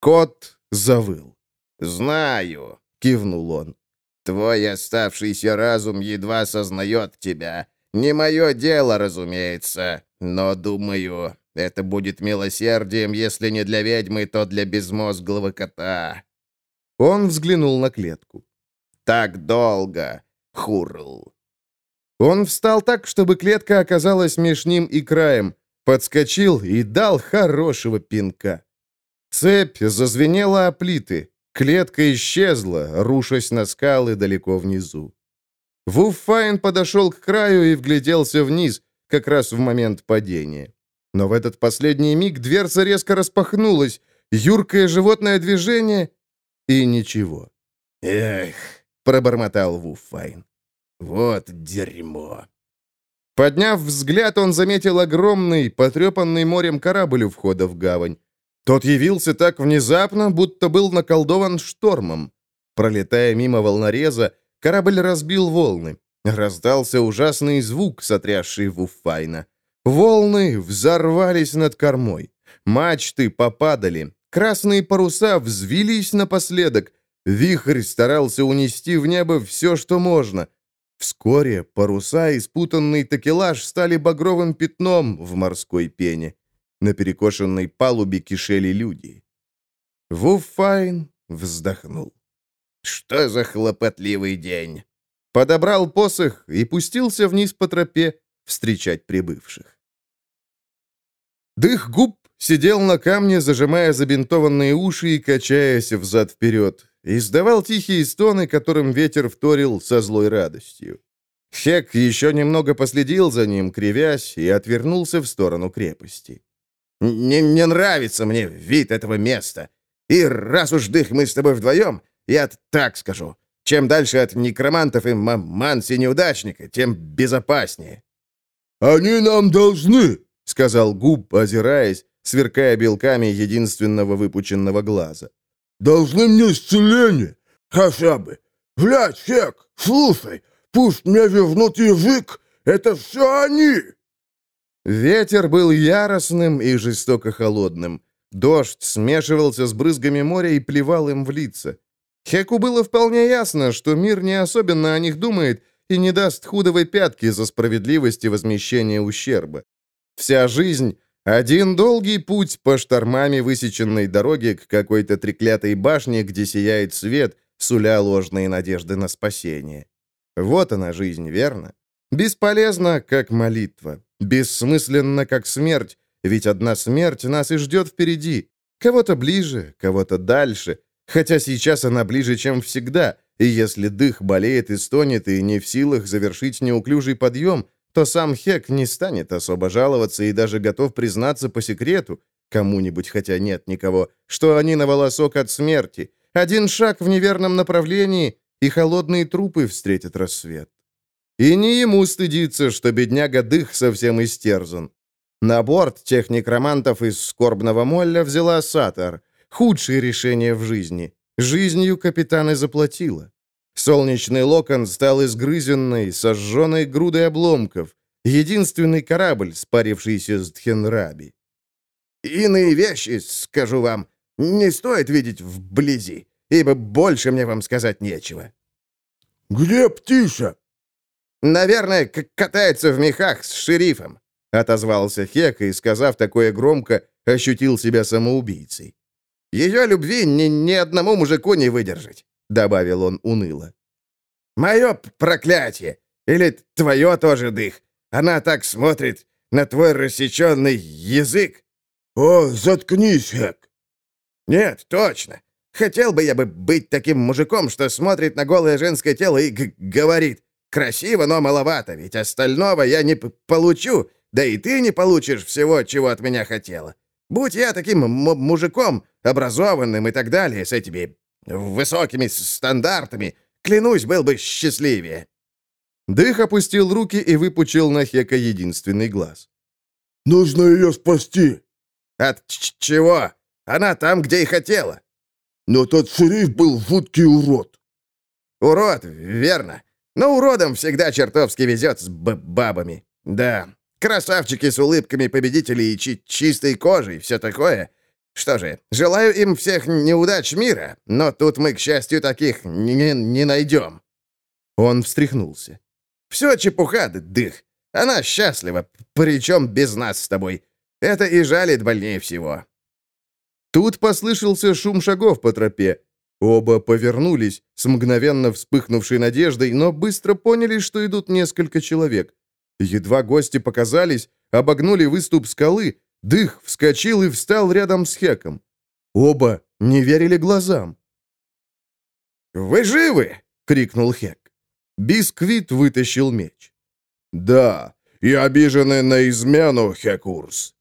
Кот завыл. «Знаю», — кивнул он. Твой оставшийся разум едва сознает тебя. Не мое дело, разумеется, но, думаю, это будет милосердием, если не для ведьмы, то для безмозглого кота». Он взглянул на клетку. «Так долго, Хурл». Он встал так, чтобы клетка оказалась меж ним и краем, подскочил и дал хорошего пинка. Цепь зазвенела о плиты. Клетка исчезла, рушась на скалы далеко внизу. Вуффайн подошел к краю и вгляделся вниз, как раз в момент падения. Но в этот последний миг дверца резко распахнулась, юркое животное движение и ничего. «Эх!» — пробормотал Вуффайн. «Вот дерьмо!» Подняв взгляд, он заметил огромный, потрепанный морем корабль у входа в гавань. Тот явился так внезапно, будто был наколдован штормом. Пролетая мимо волнореза, корабль разбил волны. Раздался ужасный звук, сотрясший Вуфайна. Волны взорвались над кормой. Мачты попадали. Красные паруса взвились напоследок. Вихрь старался унести в небо все, что можно. Вскоре паруса и спутанный такелаж стали багровым пятном в морской пене. На перекошенной палубе кишели люди. Вуфайн вздохнул. «Что за хлопотливый день?» Подобрал посох и пустился вниз по тропе встречать прибывших. Дых губ сидел на камне, зажимая забинтованные уши и качаясь взад-вперед. Издавал тихие стоны, которым ветер вторил со злой радостью. Хек еще немного последил за ним, кривясь, и отвернулся в сторону крепости. Не, не нравится мне вид этого места. И раз уж дых мы с тобой вдвоем, я так скажу. Чем дальше от некромантов и манси-неудачника, тем безопаснее». «Они нам должны», — сказал Губ, озираясь, сверкая белками единственного выпученного глаза. «Должны мне исцеление, хотя бы. Глядь, Хек, слушай, пусть мне вернут язык, это все они!» Ветер был яростным и жестоко холодным. Дождь смешивался с брызгами моря и плевал им в лица. Хеку было вполне ясно, что мир не особенно о них думает и не даст худовой пятки за справедливость и возмещение ущерба. Вся жизнь — один долгий путь по штормами высеченной дороги к какой-то треклятой башне, где сияет свет, суля ложные надежды на спасение. Вот она жизнь, верно? Бесполезна, как молитва. Бессмысленно, как смерть, ведь одна смерть нас и ждет впереди. Кого-то ближе, кого-то дальше, хотя сейчас она ближе, чем всегда, и если дых болеет и стонет и не в силах завершить неуклюжий подъем, то сам Хек не станет особо жаловаться и даже готов признаться по секрету, кому-нибудь, хотя нет никого, что они на волосок от смерти. Один шаг в неверном направлении, и холодные трупы встретят рассвет. И не ему стыдиться, что бедняга дых совсем истерзан. На борт тех некромантов из скорбного молля взяла Сатар. Худшее решение в жизни. Жизнью капитан и заплатила. Солнечный локон стал изгрызенной, сожженной грудой обломков. Единственный корабль, спарившийся с Дхенраби. «Иные вещи, скажу вам, не стоит видеть вблизи, ибо больше мне вам сказать нечего». «Где птица?» «Наверное, катается в мехах с шерифом», — отозвался Хек и, сказав такое громко, ощутил себя самоубийцей. «Ее любви ни, ни одному мужику не выдержать», — добавил он уныло. «Мое проклятие! Или твое тоже, Дых! Она так смотрит на твой рассеченный язык!» «О, заткнись, Хек!» «Нет, точно! Хотел бы я бы быть таким мужиком, что смотрит на голое женское тело и говорит, красиво, но маловато, ведь остального я не получу, да и ты не получишь всего, чего от меня хотела. Будь я таким мужиком, образованным и так далее, с этими высокими стандартами, клянусь, был бы счастливее». Дых опустил руки и выпучил на Хека единственный глаз. «Нужно ее спасти». «От чего? Она там, где и хотела». «Но тот шериф был жуткий урод». «Урод, верно. Но уродам всегда чертовски везет с бабами. Да, красавчики с улыбками победителей и чи чистой кожей, все такое. Что же, желаю им всех неудач мира, но тут мы, к счастью, таких не, не найдем». Он встряхнулся. «Все чепуха, дых. Она счастлива, причем без нас с тобой. Это и жалит больнее всего». Тут послышался шум шагов по тропе. Оба повернулись с мгновенно вспыхнувшей надеждой, но быстро поняли, что идут несколько человек. Едва гости показались, обогнули выступ скалы, Дых вскочил и встал рядом с Хеком. Оба не верили глазам. «Вы живы?» — крикнул Хек. Бисквит вытащил меч. «Да, и обижены на измену, Хекурс».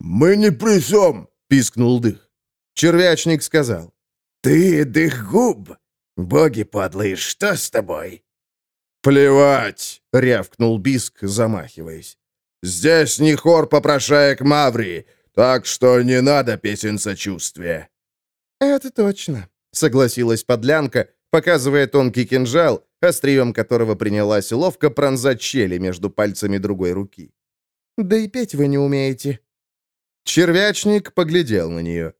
«Мы не присем!» — пискнул Дых. Червячник сказал. «Ты дых-губ! Боги подлые, что с тобой?» «Плевать!» — рявкнул Биск, замахиваясь. «Здесь не хор попрошаек Маврии, так что не надо песен сочувствия». «Это точно», — согласилась подлянка, показывая тонкий кинжал, острием которого принялась ловко пронзать щели между пальцами другой руки. «Да и петь вы не умеете». Червячник поглядел на нее.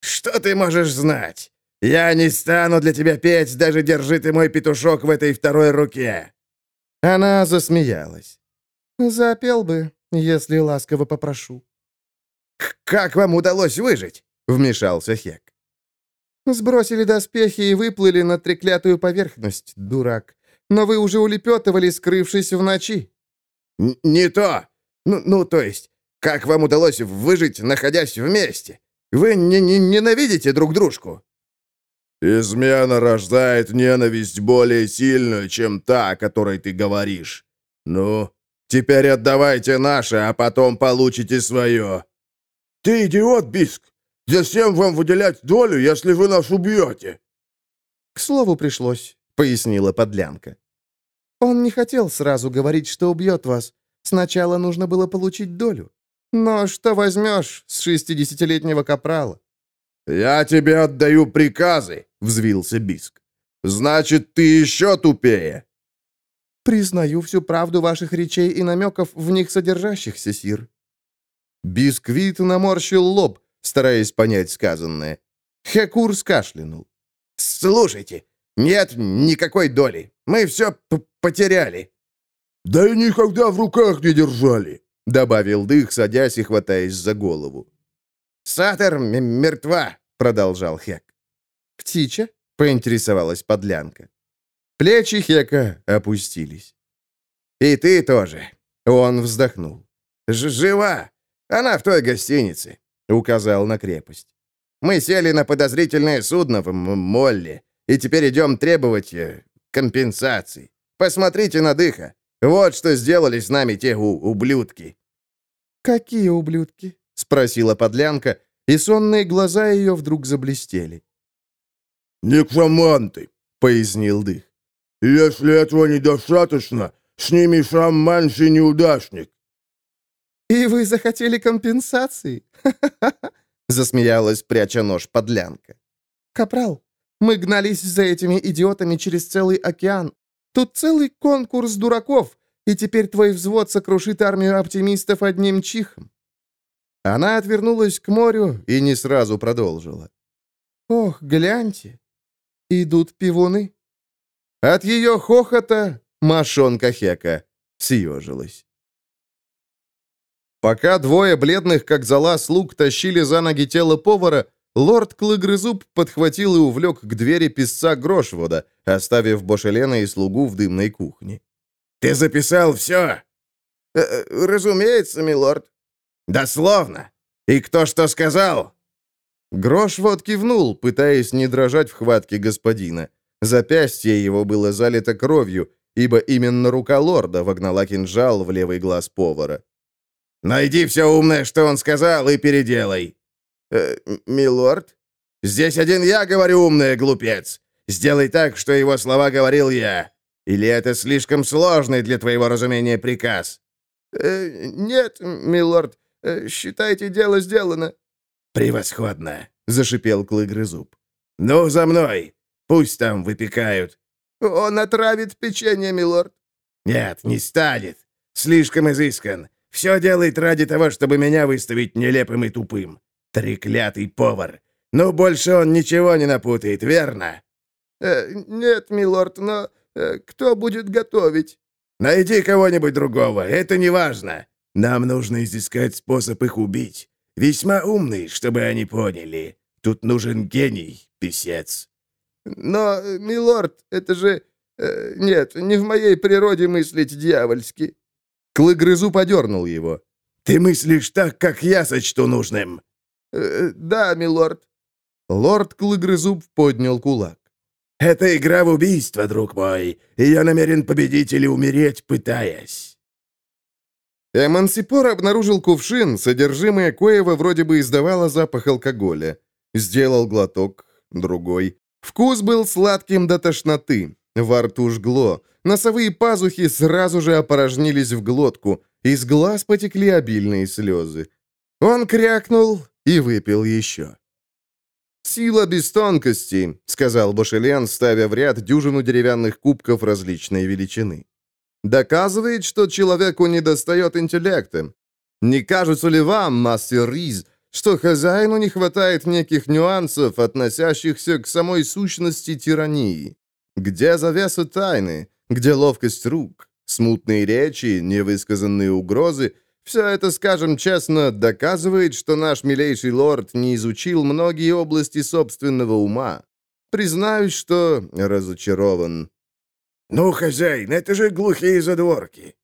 «Что ты можешь знать? Я не стану для тебя петь, даже держи ты мой петушок в этой второй руке!» Она засмеялась. «Запел бы, если ласково попрошу». «Как вам удалось выжить?» — вмешался Хек. «Сбросили доспехи и выплыли на треклятую поверхность, дурак. Но вы уже улепетывали, скрывшись в ночи». «Не то! Ну, ну, то есть, как вам удалось выжить, находясь вместе? Вы не, не ненавидите друг дружку?» «Измена рождает ненависть более сильную, чем та, о которой ты говоришь. Ну, теперь отдавайте наше, а потом получите свое». «Ты идиот, Биск! Зачем вам выделять долю, если вы нас убьете?» «К слову пришлось», — пояснила подлянка. «Он не хотел сразу говорить, что убьет вас. Сначала нужно было получить долю. Но что возьмешь с шестидесятилетнего капрала? «Я тебе отдаю приказы», — взвился Биск. «Значит, ты еще тупее». «Признаю всю правду ваших речей и намеков в них содержащихся, сир». Бисквит наморщил лоб, стараясь понять сказанное. Хекур скашлянул. «Слушайте, нет никакой доли. Мы все потеряли». «Да и никогда в руках не держали», — добавил Дых, садясь и хватаясь за голову. «Сатер мертва», — продолжал Хек. «Птича?» — поинтересовалась подлянка. Плечи Хека опустились. «И ты тоже», — он вздохнул. Ж «Жива! Она в той гостинице», — указал на крепость. «Мы сели на подозрительное судно в Молле, и теперь идем требовать э, компенсаций. Посмотрите на дыха. Вот что сделали с нами те ублюдки». «Какие ублюдки?» — спросила подлянка, и сонные глаза ее вдруг заблестели. «Некроманты», — пояснил Дых. «Если этого недостаточно, с ними сам Манси неудачник». «И вы захотели компенсации?» — засмеялась, пряча нож подлянка. «Капрал, мы гнались за этими идиотами через целый океан. Тут целый конкурс дураков, и теперь твой взвод сокрушит армию оптимистов одним чихом. Она отвернулась к морю и не сразу продолжила. «Ох, гляньте, идут пивуны». От ее хохота мошонка Хека съежилась. Пока двое бледных, как зола, слуг тащили за ноги тело повара, лорд Клыгрызуб подхватил и увлек к двери писца Грошвода, оставив Бошелена и слугу в дымной кухне. «Ты записал все?» э -э «Разумеется, милорд». «Дословно? И кто что сказал?» Грошвод кивнул, пытаясь не дрожать в хватке господина. Запястье его было залито кровью, ибо именно рука лорда вогнала кинжал в левый глаз повара. «Найди все умное, что он сказал, и переделай». «Э, «Милорд?» «Здесь один я говорю умное, глупец. Сделай так, что его слова говорил я. Или это слишком сложный для твоего разумения приказ?» э, «Нет, милорд. Э, считайте, дело сделано». «Превосходно!» — зашипел Клыгрызуб. «Ну, за мной! Пусть там выпекают!» «Он отравит печенье, милорд!» «Нет, не станет! Слишком изыскан! Все делает ради того, чтобы меня выставить нелепым и тупым! Треклятый повар! Ну, больше он ничего не напутает, верно?» э, «Нет, милорд, но э, кто будет готовить?» «Найди кого-нибудь другого, это не важно. Нам нужно изыскать способ их убить. Весьма умный, чтобы они поняли. Тут нужен гений, писец». «Но, милорд, это же... Э, нет, не в моей природе мыслить дьявольски». Клыгрызу подернул его. «Ты мыслишь так, как я сочту нужным?» э, «Да, милорд». Лорд Клыгрызуб поднял кулак. «Это игра в убийство, друг мой, и я намерен победить или умереть, пытаясь». Эмансипор обнаружил кувшин, содержимое коего вроде бы издавало запах алкоголя. Сделал глоток, другой. Вкус был сладким до тошноты. Во рту жгло. Носовые пазухи сразу же опорожнились в глотку. Из глаз потекли обильные слезы. Он крякнул и выпил еще. «Сила без тонкости», — сказал Бошелен, ставя в ряд дюжину деревянных кубков различной величины. «Доказывает, что человеку недостает интеллекта. Не кажется ли вам, мастер Риз, что хозяину не хватает неких нюансов, относящихся к самой сущности тирании? Где завеса тайны? Где ловкость рук? Смутные речи, невысказанные угрозы — все это, скажем честно, доказывает, что наш милейший лорд не изучил многие области собственного ума. Признаюсь, что разочарован. «Ну, хозяин, это же глухие задворки».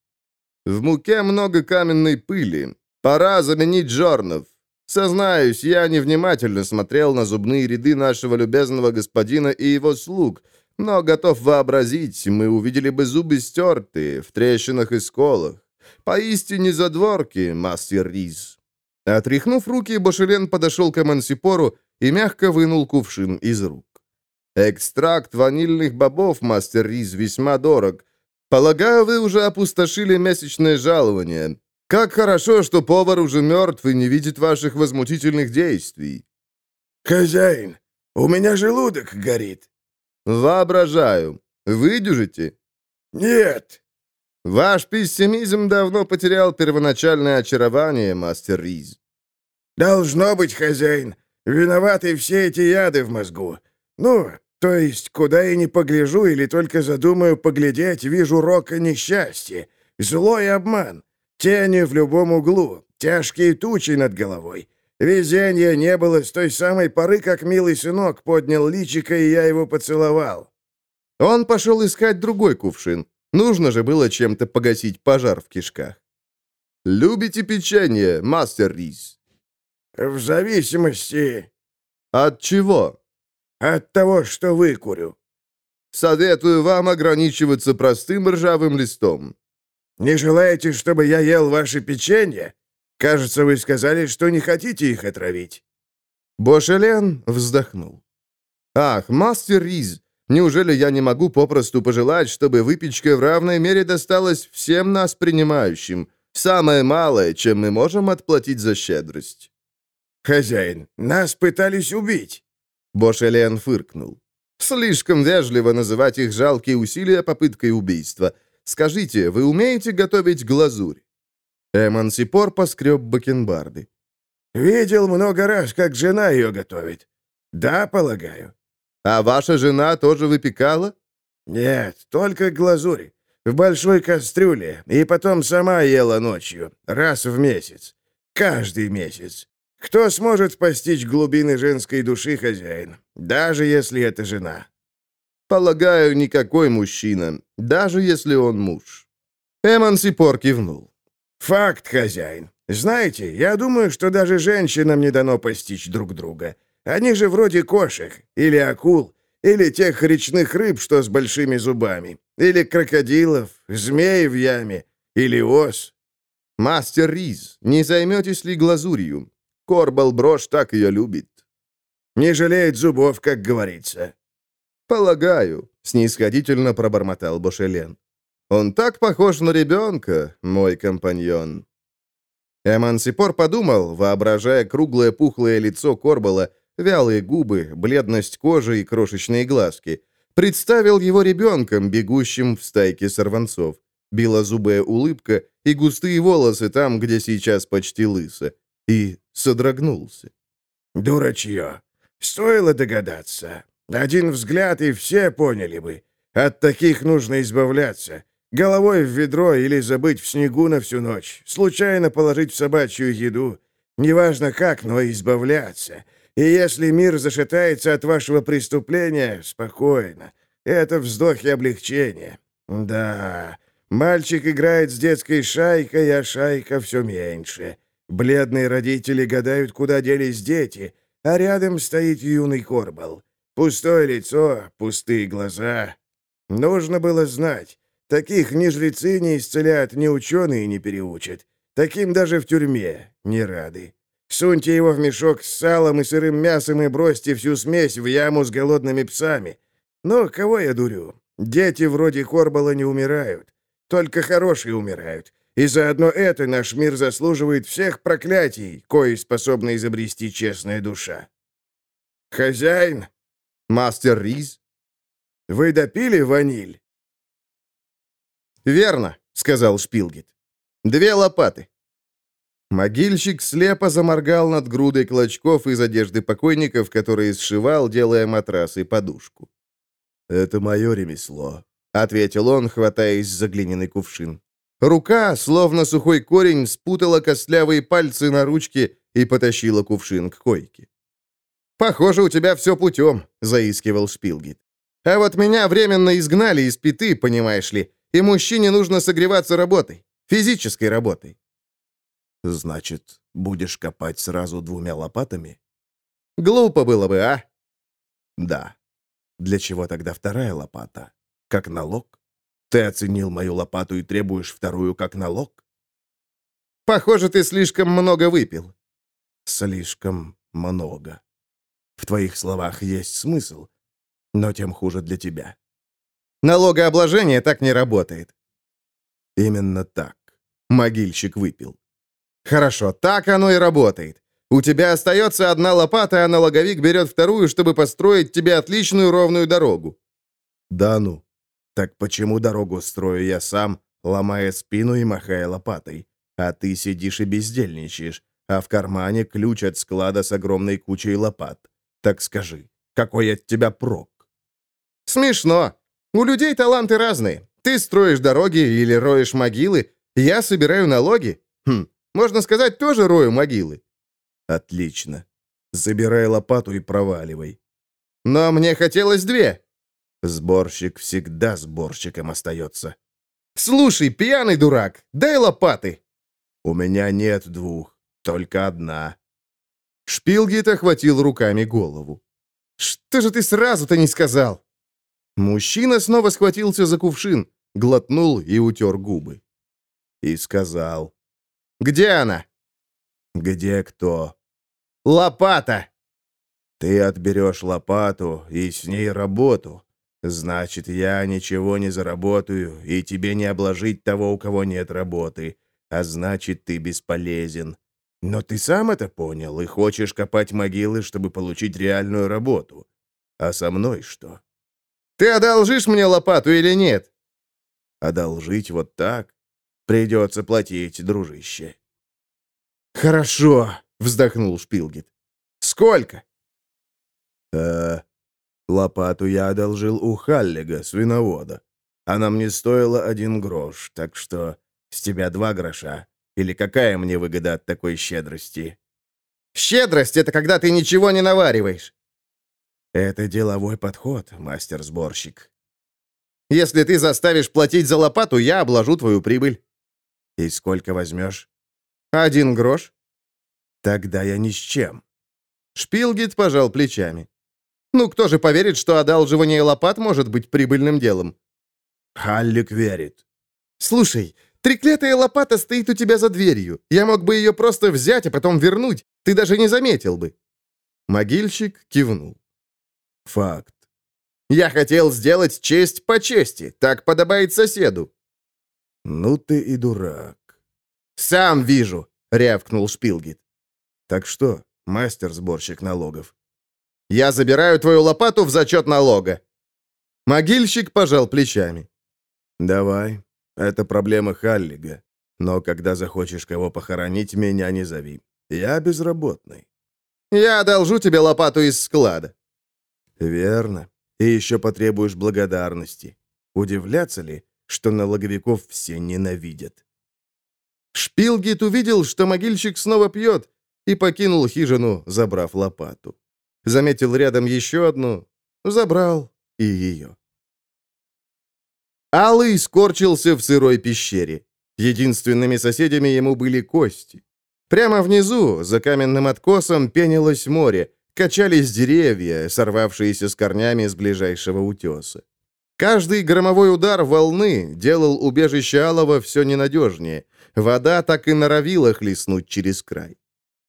В муке много каменной пыли. Пора заменить жорнов. Сознаюсь, я невнимательно смотрел на зубные ряды нашего любезного господина и его слуг, но готов вообразить, мы увидели бы зубы стертые, в трещинах и сколах. Поистине задворки, мастер Риз». Отряхнув руки, Бошелен подошел к Эмансипору и мягко вынул кувшин из рук. «Экстракт ванильных бобов, мастер Риз, весьма дорог. Полагаю, вы уже опустошили месячное жалование. Как хорошо, что повар уже мертв и не видит ваших возмутительных действий. «Хозяин, у меня желудок горит». Воображаю. Выдюжите? «Нет». Ваш пессимизм давно потерял первоначальное очарование, мастер Риз. «Должно быть, хозяин. Виноваты все эти яды в мозгу. Ну, то есть, куда я не погляжу или только задумаю поглядеть, вижу рока несчастья, злой обман, тени в любом углу, тяжкие тучи над головой. Везения не было с той самой поры, как милый сынок поднял личико, и я его поцеловал. Он пошел искать другой кувшин. Нужно же было чем-то погасить пожар в кишках. «Любите печенье, мастер Риз?» В зависимости «От чего?» от того, что выкурю. Советую вам ограничиваться простым ржавым листом. Не желаете, чтобы я ел ваши печенье? Кажется, вы сказали, что не хотите их отравить. Бошелен вздохнул. «Ах, мастер Риз, неужели я не могу попросту пожелать, чтобы выпечка в равной мере досталась всем нас принимающим, самое малое, чем мы можем отплатить за щедрость?» Хозяин, нас пытались убить. Бошелен фыркнул. «Слишком вежливо называть их жалкие усилия попыткой убийства. Скажите, вы умеете готовить глазурь?» Эмансипор поскреб бакенбарды. Видел много раз, как жена ее готовит. Да, полагаю. «А ваша жена тоже выпекала?» Нет, только глазурь. В большой кастрюле. И потом сама ела ночью. Раз в месяц. Каждый месяц. Кто сможет постичь глубины женской души, хозяин? Даже если это жена. «Полагаю, никакой мужчина, даже если он муж». Эмансипор кивнул. Факт, хозяин. Знаете, я думаю, что даже женщинам не дано постичь друг друга. Они же вроде кошек, или акул, или тех речных рыб, что с большими зубами, или крокодилов, змей в яме, или ос. «Мастер Риз, не займетесь ли глазурью? Корбал Брош так ее любит». Не жалеет зубов, как говорится. «Полагаю», — снисходительно пробормотал Бошелен. «Он так похож на ребенка, мой компаньон». Эмансипор подумал, воображая круглое пухлое лицо Корбала, вялые губы, бледность кожи и крошечные глазки. Представил его ребенком, бегущим в стайке сорванцов. Белозубая улыбка и густые волосы там, где сейчас почти лысо. И содрогнулся. Дурачье. Стоило догадаться. Один взгляд, и все поняли бы. От таких нужно избавляться. Головой в ведро или забыть в снегу на всю ночь. Случайно положить в собачью еду. Неважно как, но избавляться. И если мир зашатается от вашего преступления, спокойно. Это вздох и облегчение. Да, мальчик играет с детской шайкой, а шайка все меньше. Бледные родители гадают, куда делись дети, а рядом стоит юный Корбал. Пустое лицо, пустые глаза. Нужно было знать. Таких ни жрецы не исцелят, ни ученые не переучат. Таким даже в тюрьме не рады. Суньте его в мешок с салом и сырым мясом и бросьте всю смесь в яму с голодными псами. Но кого я дурю? Дети вроде Корбала не умирают. Только хорошие умирают. И заодно это наш мир заслуживает всех проклятий, кои способна изобрести честная душа. Хозяин, Мастер Риз? вы допили ваниль? «Верно», — сказал Шпилгит. «Две лопаты». Могильщик слепо заморгал над грудой клочков из одежды покойников, которые сшивал, делая матрас и подушку. Это мое ремесло. — ответил он, хватаясь за глиняный кувшин. Рука, словно сухой корень, спутала костлявые пальцы на ручке и потащила кувшин к койке. «Похоже, у тебя все путем», — заискивал Шпилгит. «А вот меня временно изгнали из пяты, понимаешь ли, и мужчине нужно согреваться работой, физической работой». Значит, будешь копать сразу двумя лопатами? Глупо было бы, а? Да. Для чего тогда вторая лопата? Как налог? Ты оценил мою лопату и требуешь вторую как налог? Похоже, ты слишком много выпил. Слишком много. В твоих словах есть смысл, но тем хуже для тебя. Налогообложение так не работает. Именно так. Могильщик выпил. «Хорошо, так оно и работает. У тебя остается одна лопата, а налоговик берет вторую, чтобы построить тебе отличную ровную дорогу». «Да ну. Так почему дорогу строю я сам, ломая спину и махая лопатой? А ты сидишь и бездельничаешь, а в кармане ключ от склада с огромной кучей лопат. Так скажи, какой от тебя прок?» «Смешно. У людей таланты разные. Ты строишь дороги или роешь могилы, я собираю налоги. Хм, можно сказать, тоже рою могилы. Отлично. Забирай лопату и проваливай. Но мне хотелось две. Сборщик всегда сборщиком остается. Слушай, пьяный дурак, дай лопаты. У меня нет двух, только одна. Шпилгит охватил руками голову. Что же ты сразу-то не сказал? Мужчина снова схватился за кувшин, глотнул и утер губы. И сказал. «Где она?» «Где кто?» «Лопата!» «Ты отберешь лопату и с ней работу. Значит, я ничего не заработаю, и тебе не обложить того, у кого нет работы. А значит, ты бесполезен. Но ты сам это понял и хочешь копать могилы, чтобы получить реальную работу. А со мной что?» «Ты одолжишь мне лопату или нет?» «Одолжить вот так? Придется платить, дружище». «Хорошо», — вздохнул Шпилгит. «Сколько?» «Э, лопату я одолжил у Халлига, свиновода. Она мне стоила один грош, так что с тебя два гроша. Или какая мне выгода от такой щедрости?» «Щедрость — это когда ты ничего не навариваешь». «Это деловой подход, мастер-сборщик». «Если ты заставишь платить за лопату, я обложу твою прибыль». «И сколько возьмешь?» «Один грош». «Тогда я ни с чем». Шпилгит пожал плечами. «Ну, кто же поверит, что одалживание лопат может быть прибыльным делом?» «Халлик верит». «Слушай, треклятая лопата стоит у тебя за дверью. Я мог бы ее просто взять, а потом вернуть. Ты даже не заметил бы». Могильщик кивнул. «Факт. Я хотел сделать честь по чести. Так подобает соседу». «Ну ты и дурак». «Сам вижу», — рявкнул Шпилгит. «Так что, мастер-сборщик налогов?» «Я забираю твою лопату в зачет налога». Могильщик пожал плечами. «Давай. Это проблема Халлига. Но когда захочешь кого похоронить, меня не зови. Я безработный». «Я одолжу тебе лопату из склада». «Верно. И еще потребуешь благодарности. Удивляться ли, что налоговиков все ненавидят?» Шпилгит увидел, что могильщик снова пьет, и покинул хижину, забрав лопату. Заметил рядом еще одну, забрал и ее. Алый скорчился в сырой пещере. Единственными соседями ему были кости. Прямо внизу, за каменным откосом, пенилось море, качались деревья, сорвавшиеся с корнями с ближайшего утеса. Каждый громовой удар волны делал убежище Алова все ненадежнее. Вода так и норовила хлестнуть через край.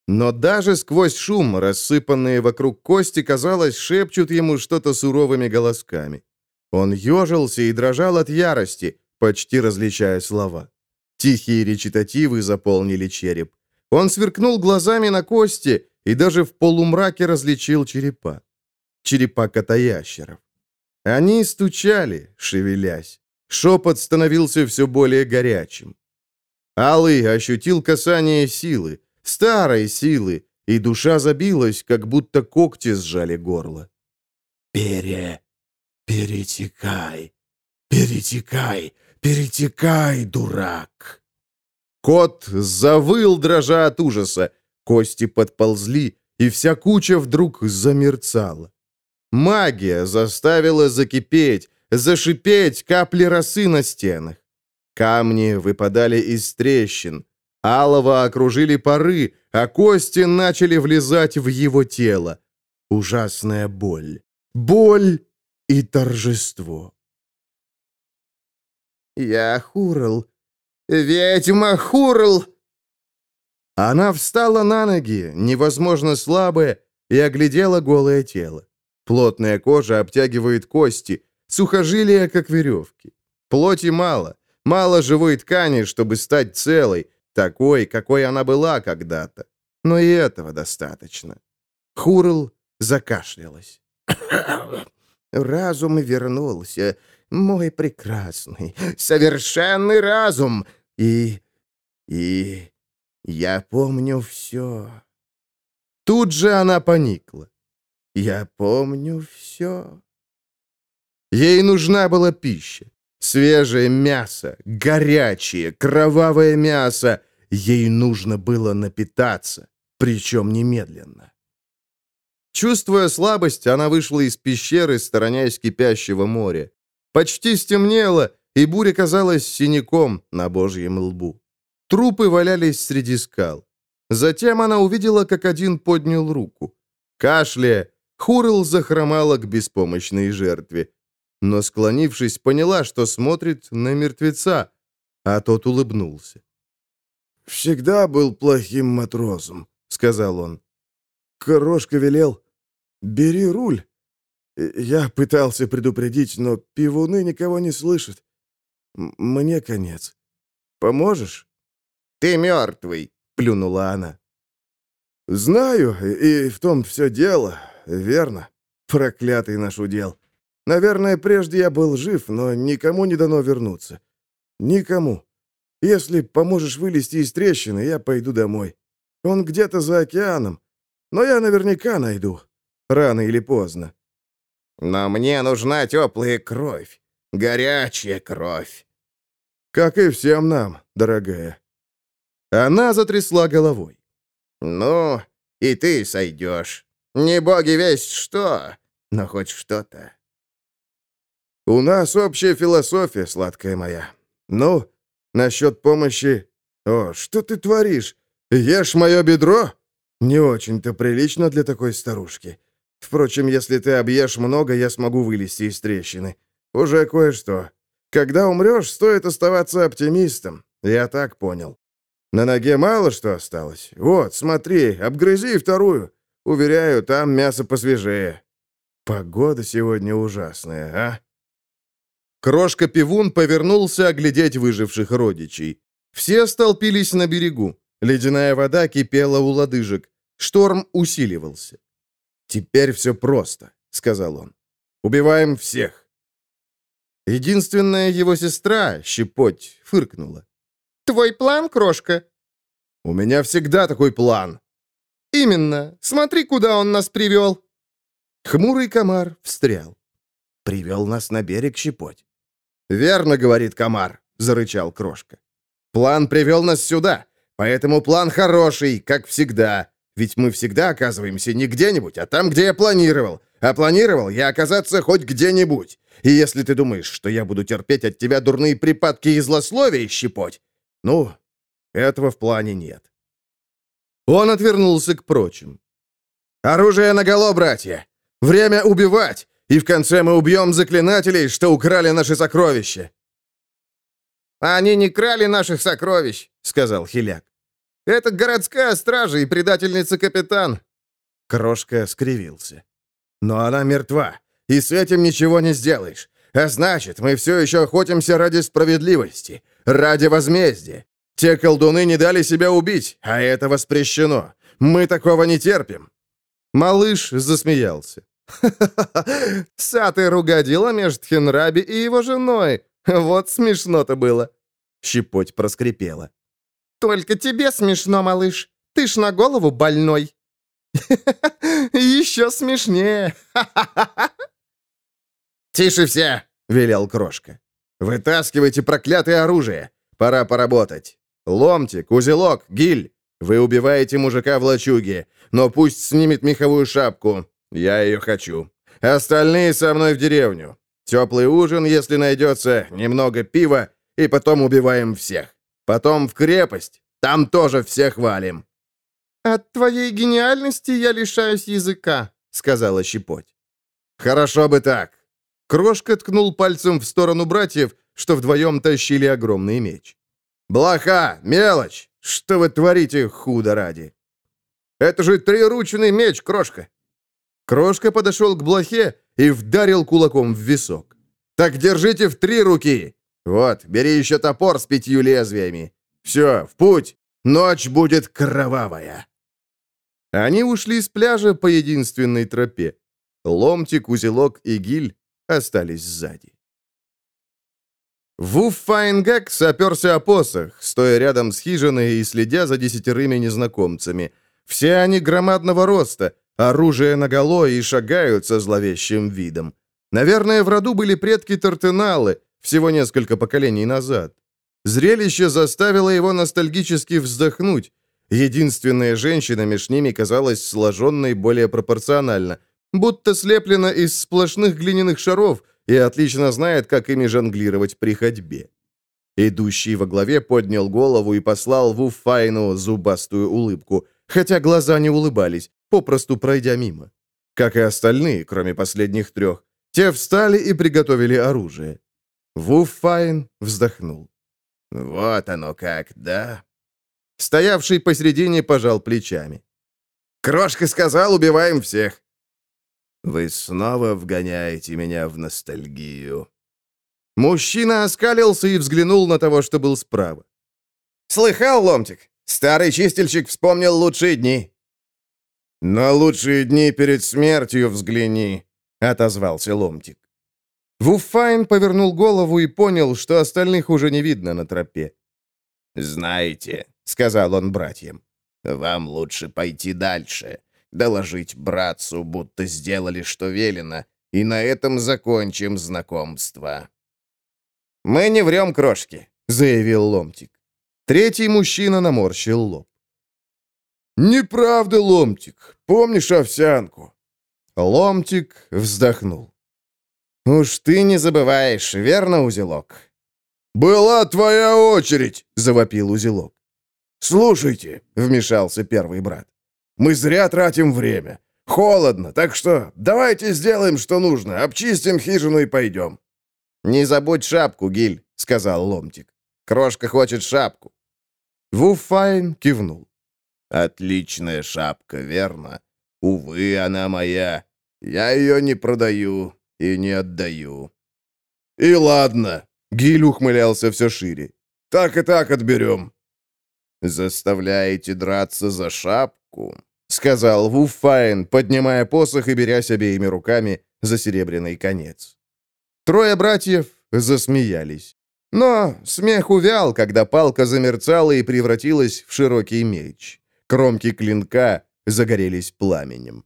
Но даже сквозь шум, рассыпанные вокруг кости, казалось, шепчут ему что-то суровыми голосками. Он ежился и дрожал от ярости, почти различая слова. Тихие речитативы заполнили череп. Он сверкнул глазами на кости и даже в полумраке различил черепа. Черепа котоящеров. Они стучали, шевелясь. Шепот становился все более горячим. Алый ощутил касание силы, старой силы, и душа забилась, как будто когти сжали горло. «Пере... перетекай, перетекай, перетекай, дурак!» Кот завыл, дрожа от ужаса. Кости подползли, и вся куча вдруг замерцала. Магия заставила закипеть, зашипеть капли росы на стенах. Камни выпадали из трещин. Алова окружили пары, а кости начали влезать в его тело. Ужасная боль. Боль и торжество. «Я Хурл. Ведьма Хурл!» Она встала на ноги, невозможно слабая, и оглядела голое тело. Плотная кожа обтягивает кости, сухожилия, как веревки. Плоти мало, Мало живой ткани, чтобы стать целой, такой, какой она была когда-то. Но и этого достаточно. Хурл закашлялась. «Разум вернулся, мой прекрасный, совершенный разум, и... и... я помню все». Тут же она поникла. «Я помню все». Ей нужна была пища. Свежее мясо, горячее, кровавое мясо. Ей нужно было напитаться, причем немедленно. Чувствуя слабость, она вышла из пещеры, стороняясь кипящего моря. Почти стемнело, и буря казалась синяком на божьем лбу. Трупы валялись среди скал. Затем она увидела, как один поднял руку. Кашляя, Хурл захромала к беспомощной жертве. Но, склонившись, поняла, что смотрит на мертвеца, а тот улыбнулся. «Всегда был плохим матросом», — сказал он. «Корошка велел, «Бери руль!» Я пытался предупредить, но пивуны никого не слышат. Мне конец. Поможешь? «Ты мертвый!» — плюнула она. «Знаю, и в том все дело, верно. Проклятый наш удел. Наверное, прежде я был жив, но никому не дано вернуться. Никому. Если поможешь вылезти из трещины, я пойду домой. Он где-то за океаном, но я наверняка найду. Рано или поздно. Но мне нужна теплая кровь. Горячая кровь. Как и всем нам, дорогая. Она затрясла головой. Ну, и ты сойдешь. Не боги весть что, но хоть что-то. У нас общая философия, сладкая моя. Ну, насчет помощи... О, что ты творишь? Ешь мое бедро? Не очень-то прилично для такой старушки. Впрочем, если ты объешь много, я смогу вылезти из трещины. Уже кое-что. Когда умрешь, стоит оставаться оптимистом. Я так понял. На ноге мало что осталось. Вот, смотри, обгрызи вторую. Уверяю, там мясо посвежее. Погода сегодня ужасная, а? Крошка-пивун повернулся оглядеть выживших родичей. Все столпились на берегу. Ледяная вода кипела у лодыжек. Шторм усиливался. «Теперь все просто», — сказал он. «Убиваем всех». Единственная его сестра, Щепоть, фыркнула. «Твой план, крошка?» «У меня всегда такой план». «Именно. Смотри, куда он нас привел». Хмурый комар встрял. «Привел нас на берег Щепоть». «Верно, — говорит комар», — зарычал крошка. «План привел нас сюда, поэтому план хороший, как всегда. Ведь мы всегда оказываемся не где-нибудь, а там, где я планировал. А планировал я оказаться хоть где-нибудь. И если ты думаешь, что я буду терпеть от тебя дурные припадки и злословия щепоть, ну, этого в плане нет. Он отвернулся к прочим. «Оружие наголо, братья! Время убивать! И в конце мы убьем заклинателей, что украли наши сокровища!» «Они не крали наших сокровищ», — сказал Хиляк. Это городская стража и предательница капитан». Крошка скривился. «Но она мертва, и с этим ничего не сделаешь. А значит, мы все еще охотимся ради справедливости, ради возмездия. Те колдуны не дали себя убить, а это воспрещено. Мы такого не терпим». Малыш засмеялся. «Ха-ха-ха! Сатыр угодила между Хенраби и его женой. Вот смешно-то было!» Щепоть проскрипела. «Только тебе смешно, малыш. Ты ж на голову больной». «Еще смешнее». «Тише все!» — велел Крошка. «Вытаскивайте проклятое оружие. Пора поработать. Ломтик, узелок, гиль. Вы убиваете мужика в лачуге, но пусть снимет меховую шапку. Я ее хочу. Остальные со мной в деревню. Теплый ужин, если найдется, немного пива, и потом убиваем всех. Потом в крепость. Там тоже всех валим». «От твоей гениальности я лишаюсь языка», — сказала Щепоть. «Хорошо бы так». Крошка ткнул пальцем в сторону братьев, что вдвоем тащили огромный меч. «Блоха! Мелочь! Что вы творите, худо ради?» «Это же триручный меч, Крошка!» Крошка подошел к блохе и вдарил кулаком в висок. «Так держите в три руки! Вот, бери еще топор с пятью лезвиями. Все, в путь! Ночь будет кровавая!» Они ушли с пляжа по единственной тропе. Ломтик, узелок и гиль остались сзади. Вуф Файнгак соперся о посох, стоя рядом с хижиной и следя за десятерыми незнакомцами. Все они громадного роста, оружие наголо и шагают со зловещим видом. Наверное, в роду были предки Тартеналы, всего несколько поколений назад. Зрелище заставило его ностальгически вздохнуть. Единственная женщина меж ними казалась сложенной более пропорционально, будто слеплена из сплошных глиняных шаров и отлично знает, как ими жонглировать при ходьбе. Идущий во главе поднял голову и послал в Уфайну зубастую улыбку, хотя глаза не улыбались, попросту пройдя мимо. Как и остальные, кроме последних трех, те встали и приготовили оружие. Вуффайн вздохнул. «Вот оно как, да?» Стоявший посередине пожал плечами. «Крошка сказал, убиваем всех. Вы снова вгоняете меня в ностальгию. Мужчина оскалился и взглянул на того, что был справа. «Слыхал, Ломтик? Старый чистильщик вспомнил лучшие дни». «На лучшие дни перед смертью взгляни», — отозвался Ломтик. Вуфайн повернул голову и понял, что остальных уже не видно на тропе. «Знаете», — сказал он братьям, — «вам лучше пойти дальше доложить братцу, будто сделали, что велено, и на этом закончим знакомство». «Мы не врем, крошки», — заявил Ломтик. Третий мужчина наморщил лоб. «Неправда, Ломтик. Помнишь овсянку?» Ломтик вздохнул. «Уж ты не забываешь, верно, узелок?» «Была твоя очередь!» — завопил узелок. «Слушайте», — вмешался первый брат. Мы зря тратим время. Холодно, так что давайте сделаем, что нужно. Обчистим хижину и пойдем». «Не забудь шапку, Гиль», — сказал Ломтик. «Крошка хочет шапку». Вуфайн кивнул. «Отличная шапка, верно? Увы, она моя. Я ее не продаю и не отдаю». «И ладно», — Гиль ухмылялся все шире. «Так и так отберем». «Заставляете драться за шапку?» — сказал Вуфайн, поднимая посох и берясь обеими руками за серебряный конец. Трое братьев засмеялись. Но смех увял, когда палка замерцала и превратилась в широкий меч. Кромки клинка загорелись пламенем.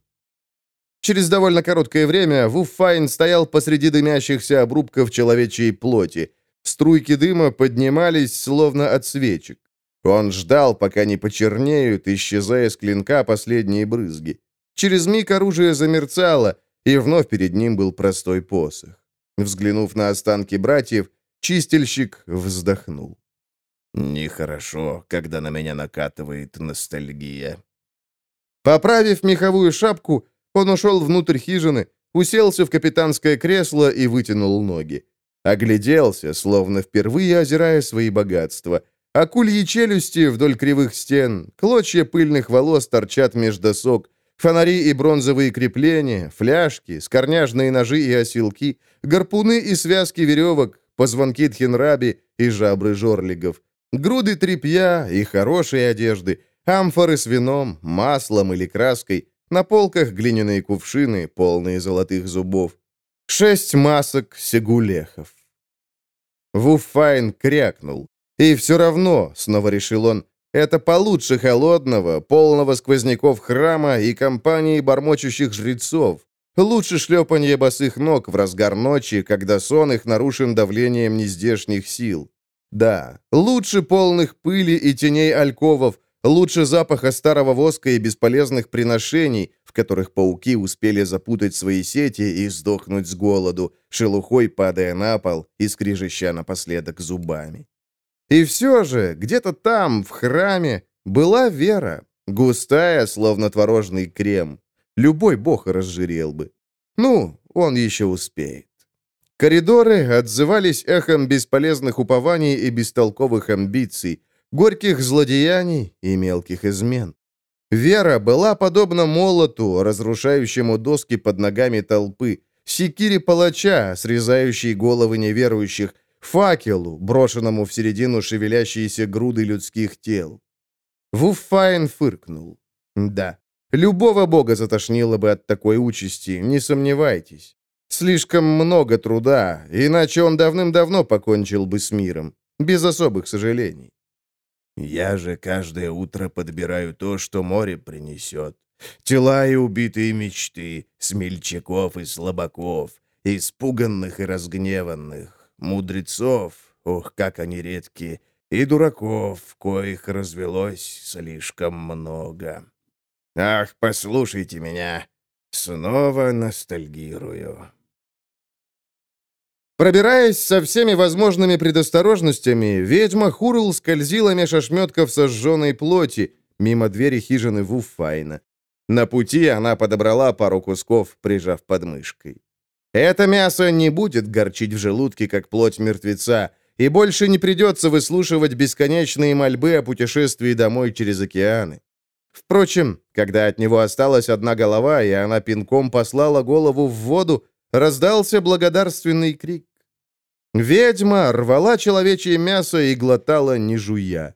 Через довольно короткое время Вуфайн стоял посреди дымящихся обрубков человечьей плоти. Струйки дыма поднимались, словно от свечек. Он ждал, пока не почернеют, исчезая с клинка последние брызги. Через миг оружие замерцало, и вновь перед ним был простой посох. Взглянув на останки братьев, чистильщик вздохнул. «Нехорошо, когда на меня накатывает ностальгия». Поправив меховую шапку, он ушел внутрь хижины, уселся в капитанское кресло и вытянул ноги. Огляделся, словно впервые озирая свои богатства. Акульи челюсти вдоль кривых стен, клочья пыльных волос торчат меж досок, фонари и бронзовые крепления, фляжки, скорняжные ножи и осилки, гарпуны и связки веревок, позвонки тхенраби и жабры жорлигов, груды тряпья и хорошие одежды, амфоры с вином, маслом или краской, на полках глиняные кувшины, полные золотых зубов, шесть масок сегулехов. Вуфайн крякнул. И все равно, снова решил он, это получше холодного, полного сквозняков храма и компании бормочущих жрецов. Лучше шлепанье босых ног в разгар ночи, когда сон их нарушен давлением нездешних сил. Да, лучше полных пыли и теней альковов, лучше запаха старого воска и бесполезных приношений, в которых пауки успели запутать свои сети и сдохнуть с голоду, шелухой падая на пол и скрижища напоследок зубами. И все же, где-то там, в храме, была вера, густая, словно творожный крем. Любой бог разжирел бы. Ну, он еще успеет. Коридоры отзывались эхом бесполезных упований и бестолковых амбиций, горьких злодеяний и мелких измен. Вера была подобна молоту, разрушающему доски под ногами толпы, секире палача, срезающей головы неверующих, факелу, брошенному в середину шевелящиеся груды людских тел. Вуффайн фыркнул. Да, любого бога затошнило бы от такой участи, не сомневайтесь. Слишком много труда, иначе он давным-давно покончил бы с миром, без особых сожалений. Я же каждое утро подбираю то, что море принесет. Тела и убитые мечты, смельчаков и слабаков, испуганных и разгневанных, мудрецов, ох, как они редки, и дураков, коих развелось слишком много. Ах, послушайте меня, снова ностальгирую. Пробираясь со всеми возможными предосторожностями, ведьма Хурл скользила меж ошметков сожженной плоти мимо двери хижины Вуфайна. На пути она подобрала пару кусков, прижав подмышкой. Это мясо не будет горчить в желудке, как плоть мертвеца, и больше не придется выслушивать бесконечные мольбы о путешествии домой через океаны. Впрочем, когда от него осталась одна голова, и она пинком послала голову в воду, раздался благодарственный крик. Ведьма рвала человечье мясо и глотала, не жуя.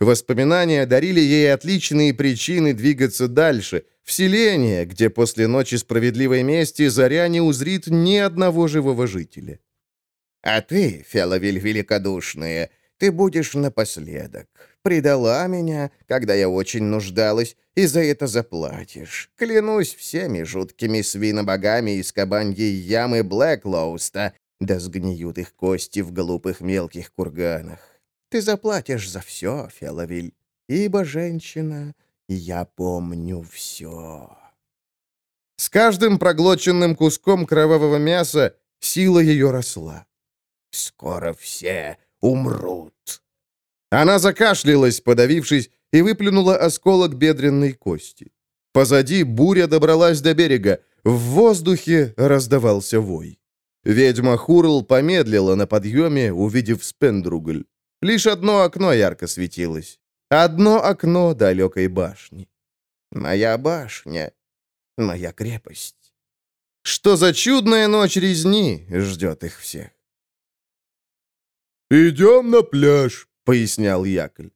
Воспоминания дарили ей отличные причины двигаться дальше, в селение, где после ночи справедливой мести заря не узрит ни одного живого жителя. «А ты, Феловиль Великодушная, ты будешь напоследок. Предала меня, когда я очень нуждалась, и за это заплатишь. Клянусь всеми жуткими свинобогами из кабаньей ямы Блэклоуста, да сгниют их кости в глупых мелких курганах. Ты заплатишь за все, Феловиль, ибо женщина, я помню все». С каждым проглоченным куском кровавого мяса сила ее росла. «Скоро все умрут». Она закашлялась, подавившись, и выплюнула осколок бедренной кости. Позади буря добралась до берега. В воздухе раздавался вой. Ведьма Хурл помедлила на подъеме, увидев Спендругль. Лишь одно окно ярко светилось. Одно окно далекой башни. Моя башня, моя крепость. Что за чудная ночь резни ждет их всех? «Идем на пляж», — пояснял Якль.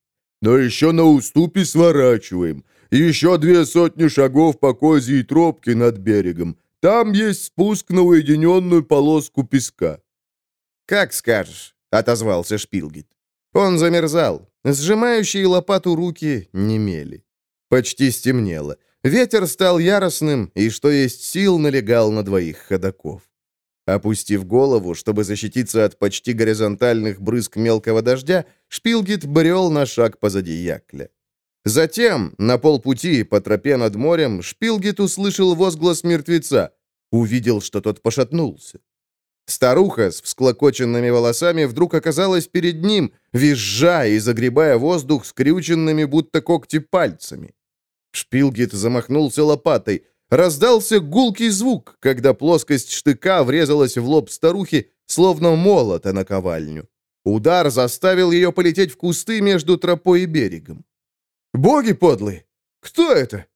«Но еще на уступе сворачиваем. Еще две сотни шагов по козьей тропке над берегом. Там есть спуск на уединенную полоску песка». «Как скажешь», — отозвался Шпилгит. Он замерзал. Сжимающие лопату руки немели. Почти стемнело. Ветер стал яростным, и что есть сил, налегал на двоих ходаков. Опустив голову, чтобы защититься от почти горизонтальных брызг мелкого дождя, Шпилгит брел на шаг позади Якля. Затем, на полпути по тропе над морем, Шпилгит услышал возглас мертвеца. Увидел, что тот пошатнулся. Старуха с всклокоченными волосами вдруг оказалась перед ним, визжа и загребая воздух скрюченными, будто когти пальцами. Шпилгит замахнулся лопатой. Раздался гулкий звук, когда плоскость штыка врезалась в лоб старухи, словно молота на ковальню. Удар заставил ее полететь в кусты между тропой и берегом. «Боги подлые! Кто это?»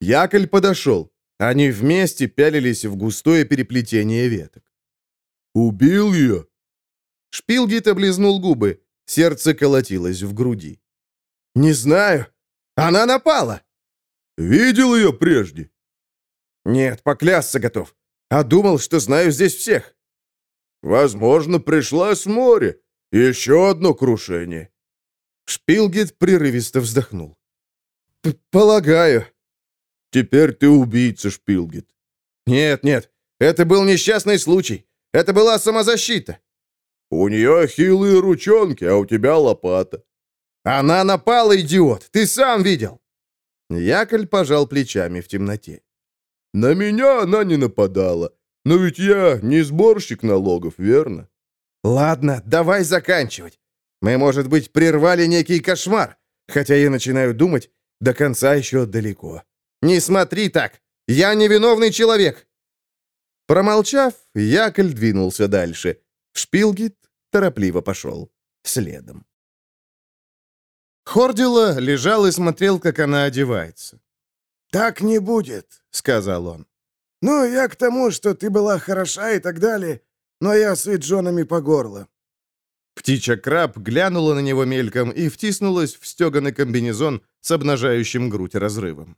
Яколь подошел. Они вместе пялились в густое переплетение веток. «Убил ее?» Шпилгит облизнул губы. Сердце колотилось в груди. «Не знаю. Она напала!» «Видел ее прежде?» «Нет, поклясться готов. А думал, что знаю здесь всех». «Возможно, пришла с моря. Еще одно крушение». Шпилгит прерывисто вздохнул. «Полагаю». «Теперь ты убийца, Шпилгит». «Нет, нет, это был несчастный случай. Это была самозащита». «У нее хилые ручонки, а у тебя лопата». «Она напала, идиот! Ты сам видел!» Яколь пожал плечами в темноте. «На меня она не нападала. Но ведь я не сборщик налогов, верно?» «Ладно, давай заканчивать. Мы, может быть, прервали некий кошмар, хотя я начинаю думать, до конца еще далеко. Не смотри так! Я невиновный человек!» Промолчав, Якль двинулся дальше. Шпилгит торопливо пошел следом. Хордила лежал и смотрел, как она одевается. «Так не будет», — сказал он. «Ну, я к тому, что ты была хороша и так далее, но я с Джонами по горло. Птичья краб глянула на него мельком и втиснулась в стеганый комбинезон с обнажающим грудь разрывом.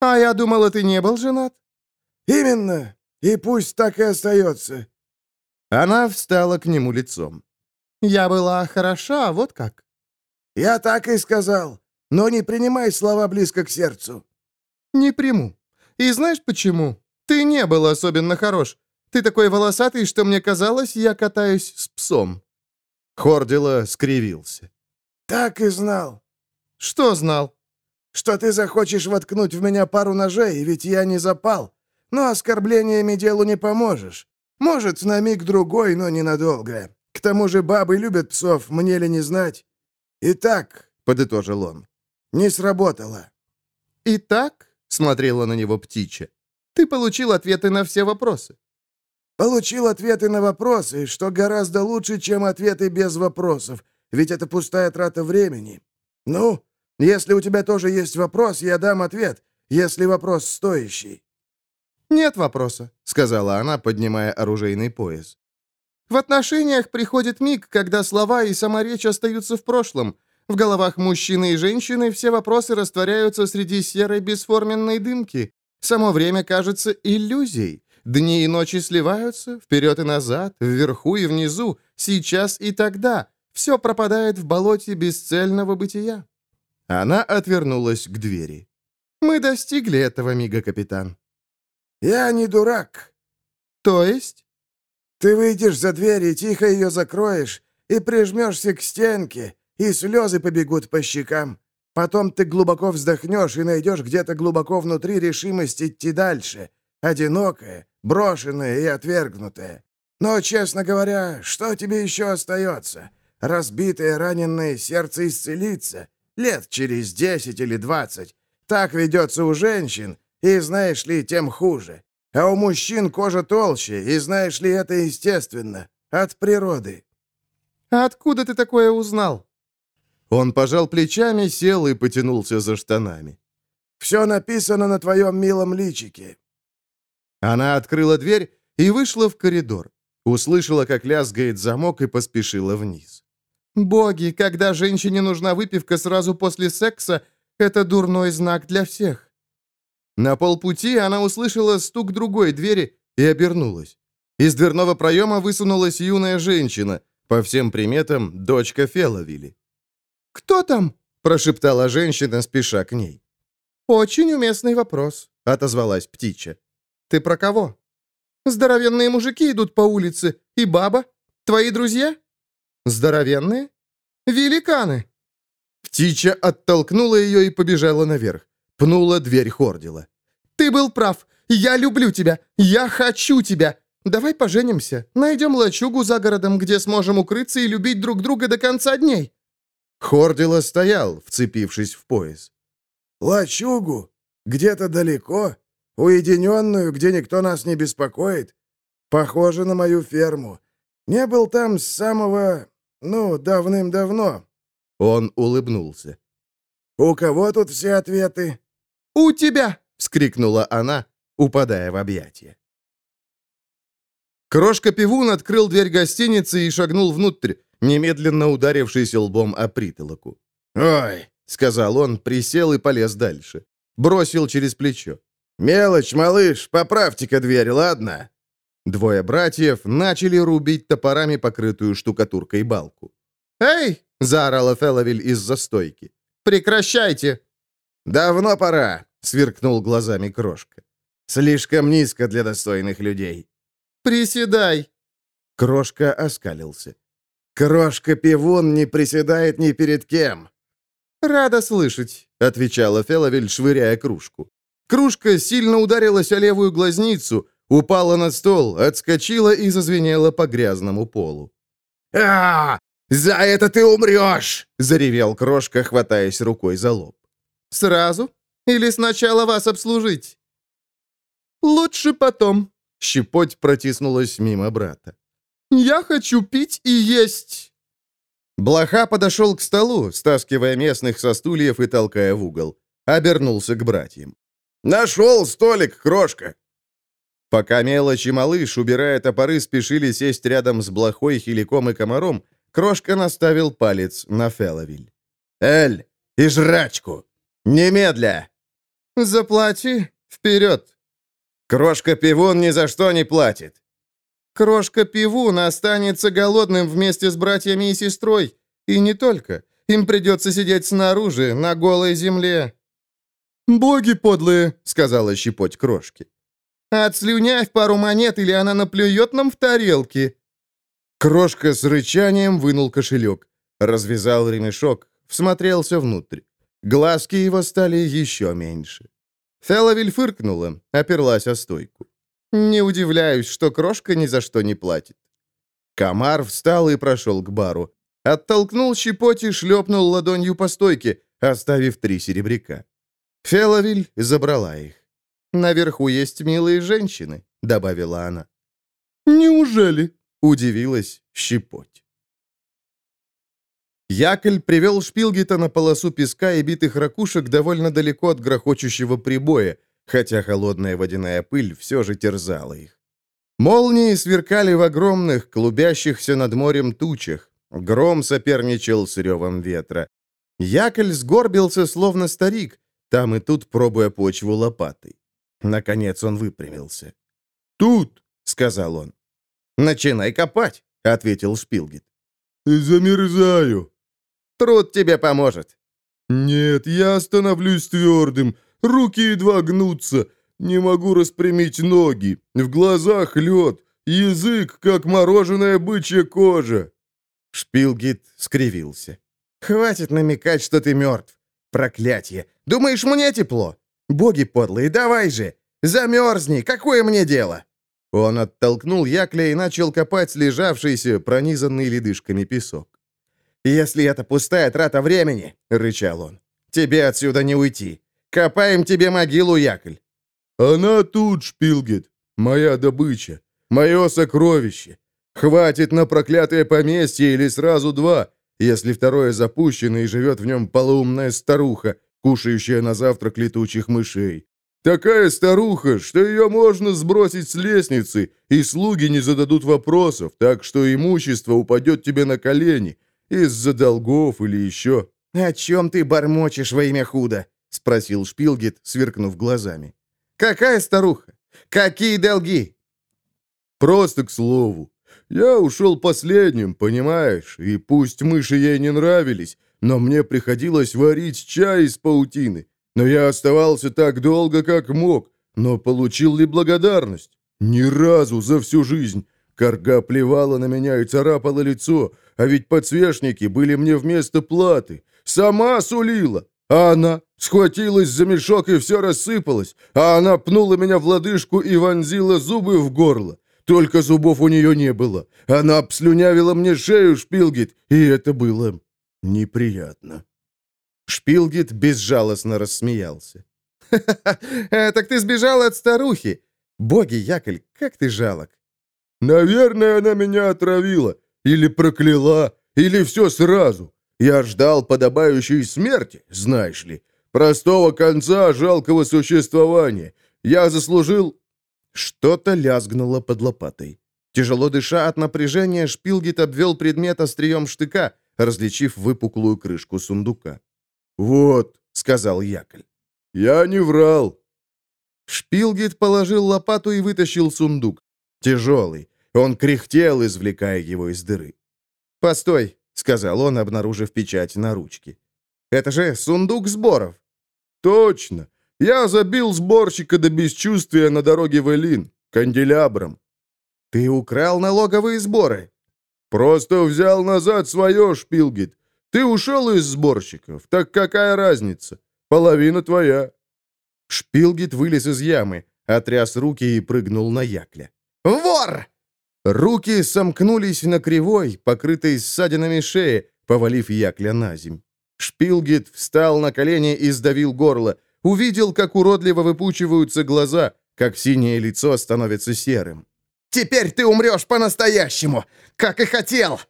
«А я думала, ты не был женат?» «Именно. И пусть так и остается». Она встала к нему лицом. «Я была хороша, вот как». «Я так и сказал. Но не принимай слова близко к сердцу». «Не приму. И знаешь почему? Ты не был особенно хорош. Ты такой волосатый, что мне казалось, я катаюсь с псом». Хордила скривился. «Так и знал». «Что знал?» «Что ты захочешь воткнуть в меня пару ножей, ведь я не запал. Но оскорблениями делу не поможешь. Может, на миг-другой, но ненадолго. К тому же бабы любят псов, мне ли не знать. Итак, — подытожил он, — не сработало. «Итак», — смотрела на него птичья, — «ты получил ответы на все вопросы». Получил ответы на вопросы, что гораздо лучше, чем ответы без вопросов, ведь это пустая трата времени. Ну, если у тебя тоже есть вопрос, я дам ответ, если вопрос стоящий. «Нет вопроса», — сказала она, поднимая оружейный пояс. «В отношениях приходит миг, когда слова и сама речь остаются в прошлом. В головах мужчины и женщины все вопросы растворяются среди серой бесформенной дымки. Само время кажется иллюзией. Дни и ночи сливаются, вперед и назад, вверху и внизу, сейчас и тогда. Все пропадает в болоте бесцельного бытия». Она отвернулась к двери. «Мы достигли этого мига, капитан». «Я не дурак». «То есть?» «Ты выйдешь за дверь и тихо ее закроешь, и прижмешься к стенке, и слезы побегут по щекам. Потом ты глубоко вздохнешь и найдешь где-то глубоко внутри решимость идти дальше, одинокая, брошенная и отвергнутая. Но, честно говоря, что тебе еще остается? Разбитое раненое сердце исцелится. Лет через десять или двадцать. Так ведется у женщин, и, знаешь ли, тем хуже. А у мужчин кожа толще, и, знаешь ли, это естественно. От природы. А откуда ты такое узнал? Он пожал плечами, сел и потянулся за штанами. «Все написано на твоем милом личике». Она открыла дверь и вышла в коридор. Услышала, как лязгает замок и поспешила вниз. «Боги, когда женщине нужна выпивка сразу после секса, это дурной знак для всех». На полпути она услышала стук другой двери и обернулась. Из дверного проема высунулась юная женщина, по всем приметам, дочка Феловили. «Кто там?» – прошептала женщина, спеша к ней. «Очень уместный вопрос», – отозвалась птичья. «Ты про кого?» «Здоровенные мужики идут по улице. И баба? Твои друзья?» «Здоровенные?» «Великаны!» Птичья оттолкнула ее и побежала наверх. Пнула дверь Хордила. «Ты был прав. Я люблю тебя. Я хочу тебя. Давай поженимся. Найдем лачугу за городом, где сможем укрыться и любить друг друга до конца дней». Хордила стоял, вцепившись в пояс. «Лачугу? Где-то далеко? Уединенную, где никто нас не беспокоит? Похоже на мою ферму. Не был там с самого... ну, давным-давно». Он улыбнулся. «У кого тут все ответы?» «У тебя!» — вскрикнула она, упадая в объятия. Крошка-пивун открыл дверь гостиницы и шагнул внутрь, немедленно ударившись лбом о притолоку. «Ой!» — сказал он, присел и полез дальше. Бросил через плечо. «Мелочь, малыш, поправьте-ка дверь, ладно?» Двое братьев начали рубить топорами покрытую штукатуркой балку. «Эй!» — заорала Феловиль из-за стойки. «Прекращайте!» «Давно пора!» — сверкнул глазами крошка. «Слишком низко для достойных людей». «Приседай!» Крошка оскалился. «Крошка-пивун не приседает ни перед кем!» «Рада слышать», — отвечала Феловель, швыряя кружку. Кружка сильно ударилась о левую глазницу, упала на стол, отскочила и зазвенела по грязному полу. а, За это ты умрешь!» — заревел Крошка, хватаясь рукой за лоб. «Сразу? Или сначала вас обслужить?» «Лучше потом», — щепоть протиснулась мимо брата. «Я хочу пить и есть!» Блоха подошел к столу, стаскивая местных со стульев и толкая в угол. Обернулся к братьям. «Нашел столик, крошка!» Пока мелочь и малыш, убирая топоры, спешили сесть рядом с блохой, хиликом и комаром, Крошка наставил палец на Феловиль. «Эль, и жрачку! Немедля!» «Заплати! Вперед!» «Крошка-пивун ни за что не платит!» «Крошка-пивун останется голодным вместе с братьями и сестрой. И не только. Им придется сидеть снаружи, на голой земле». «Боги подлые!» — сказала щепоть крошки. «Отслюнявь пару монет, или она наплюет нам в тарелки!» Крошка с рычанием вынул кошелек, развязал ремешок, всмотрелся внутрь. Глазки его стали еще меньше. Феловиль фыркнула, оперлась о стойку. «Не удивляюсь, что крошка ни за что не платит». Комар встал и прошел к бару. Оттолкнул щепоть и шлепнул ладонью по стойке, оставив три серебряка. Феловиль забрала их. «Наверху есть милые женщины», — добавила она. «Неужели?» — удивилась щепоть. Якль привел Шпилгита на полосу песка и битых ракушек довольно далеко от грохочущего прибоя, хотя холодная водяная пыль все же терзала их. Молнии сверкали в огромных, клубящихся над морем тучах. Гром соперничал с ревом ветра. Якль сгорбился, словно старик, там и тут пробуя почву лопатой. Наконец он выпрямился. «Тут!» — сказал он. «Начинай копать!» — ответил Шпилгит. «Замерзаю!» Труд тебе поможет». «Нет, я становлюсь твердым. Руки едва гнутся. Не могу распрямить ноги. В глазах лед. Язык, как мороженая бычья кожа». Шпилгит скривился. «Хватит намекать, что ты мертв. Проклятье. Думаешь, мне тепло? Боги подлые, давай же. Замерзни, какое мне дело?» Он оттолкнул Якля и начал копать лежавшийся, пронизанный ледышками песок. «Если это пустая трата времени», — рычал он, — «тебе отсюда не уйти. Копаем тебе могилу, Якль». «Она тут, Шпилгет, моя добыча, мое сокровище. Хватит на проклятое поместье или сразу два, если второе запущено и живет в нем полоумная старуха, кушающая на завтрак летучих мышей. Такая старуха, что ее можно сбросить с лестницы, и слуги не зададут вопросов, так что имущество упадет тебе на колени, из-за долгов или еще...» «О чем ты бормочешь во имя худа?» — спросил Шпилгет, сверкнув глазами. «Какая старуха? Какие долги?» «Просто к слову. Я ушел последним, понимаешь, и пусть мыши ей не нравились, но мне приходилось варить чай из паутины. Но я оставался так долго, как мог, но получил ли благодарность? Ни разу за всю жизнь. Карга плевала на меня и царапала лицо, а ведь подсвечники были мне вместо платы. Сама сулила. А она схватилась за мешок, и все рассыпалось. А она пнула меня в лодыжку и вонзила зубы в горло. Только зубов у нее не было. Она обслюнявила мне шею, Шпилгит, и это было неприятно. Шпилгит безжалостно рассмеялся. «Ха-ха-ха! Э, так ты сбежал от старухи! Боги, Яковль, как ты жалок!» «Наверное, она меня отравила. Или прокляла, или все сразу. Я ждал подобающей смерти, знаешь ли. Простого конца жалкого существования. Я заслужил...» Что-то лязгнуло под лопатой. Тяжело дыша от напряжения, Шпилгит обвел предмет острием штыка, различив выпуклую крышку сундука. «Вот», — сказал Якль. «Я не врал». Шпилгит положил лопату и вытащил сундук. Тяжелый. Он кряхтел, извлекая его из дыры. «Постой», — сказал он, обнаружив печать на ручке. «Это же сундук сборов». «Точно. Я забил сборщика до бесчувствия на дороге в Элин, канделябром». «Ты украл налоговые сборы?» «Просто взял назад свое, Шпилгит. Ты ушел из сборщиков, так какая разница? Половина твоя». Шпилгит вылез из ямы, отряс руки и прыгнул на якля. «Вор!» Руки сомкнулись на кривой, покрытой ссадинами шее, повалив якля на земь. Шпилгит встал на колени и сдавил горло. Увидел, как уродливо выпучиваются глаза, как синее лицо становится серым. «Теперь ты умрешь по-настоящему, как и хотел!»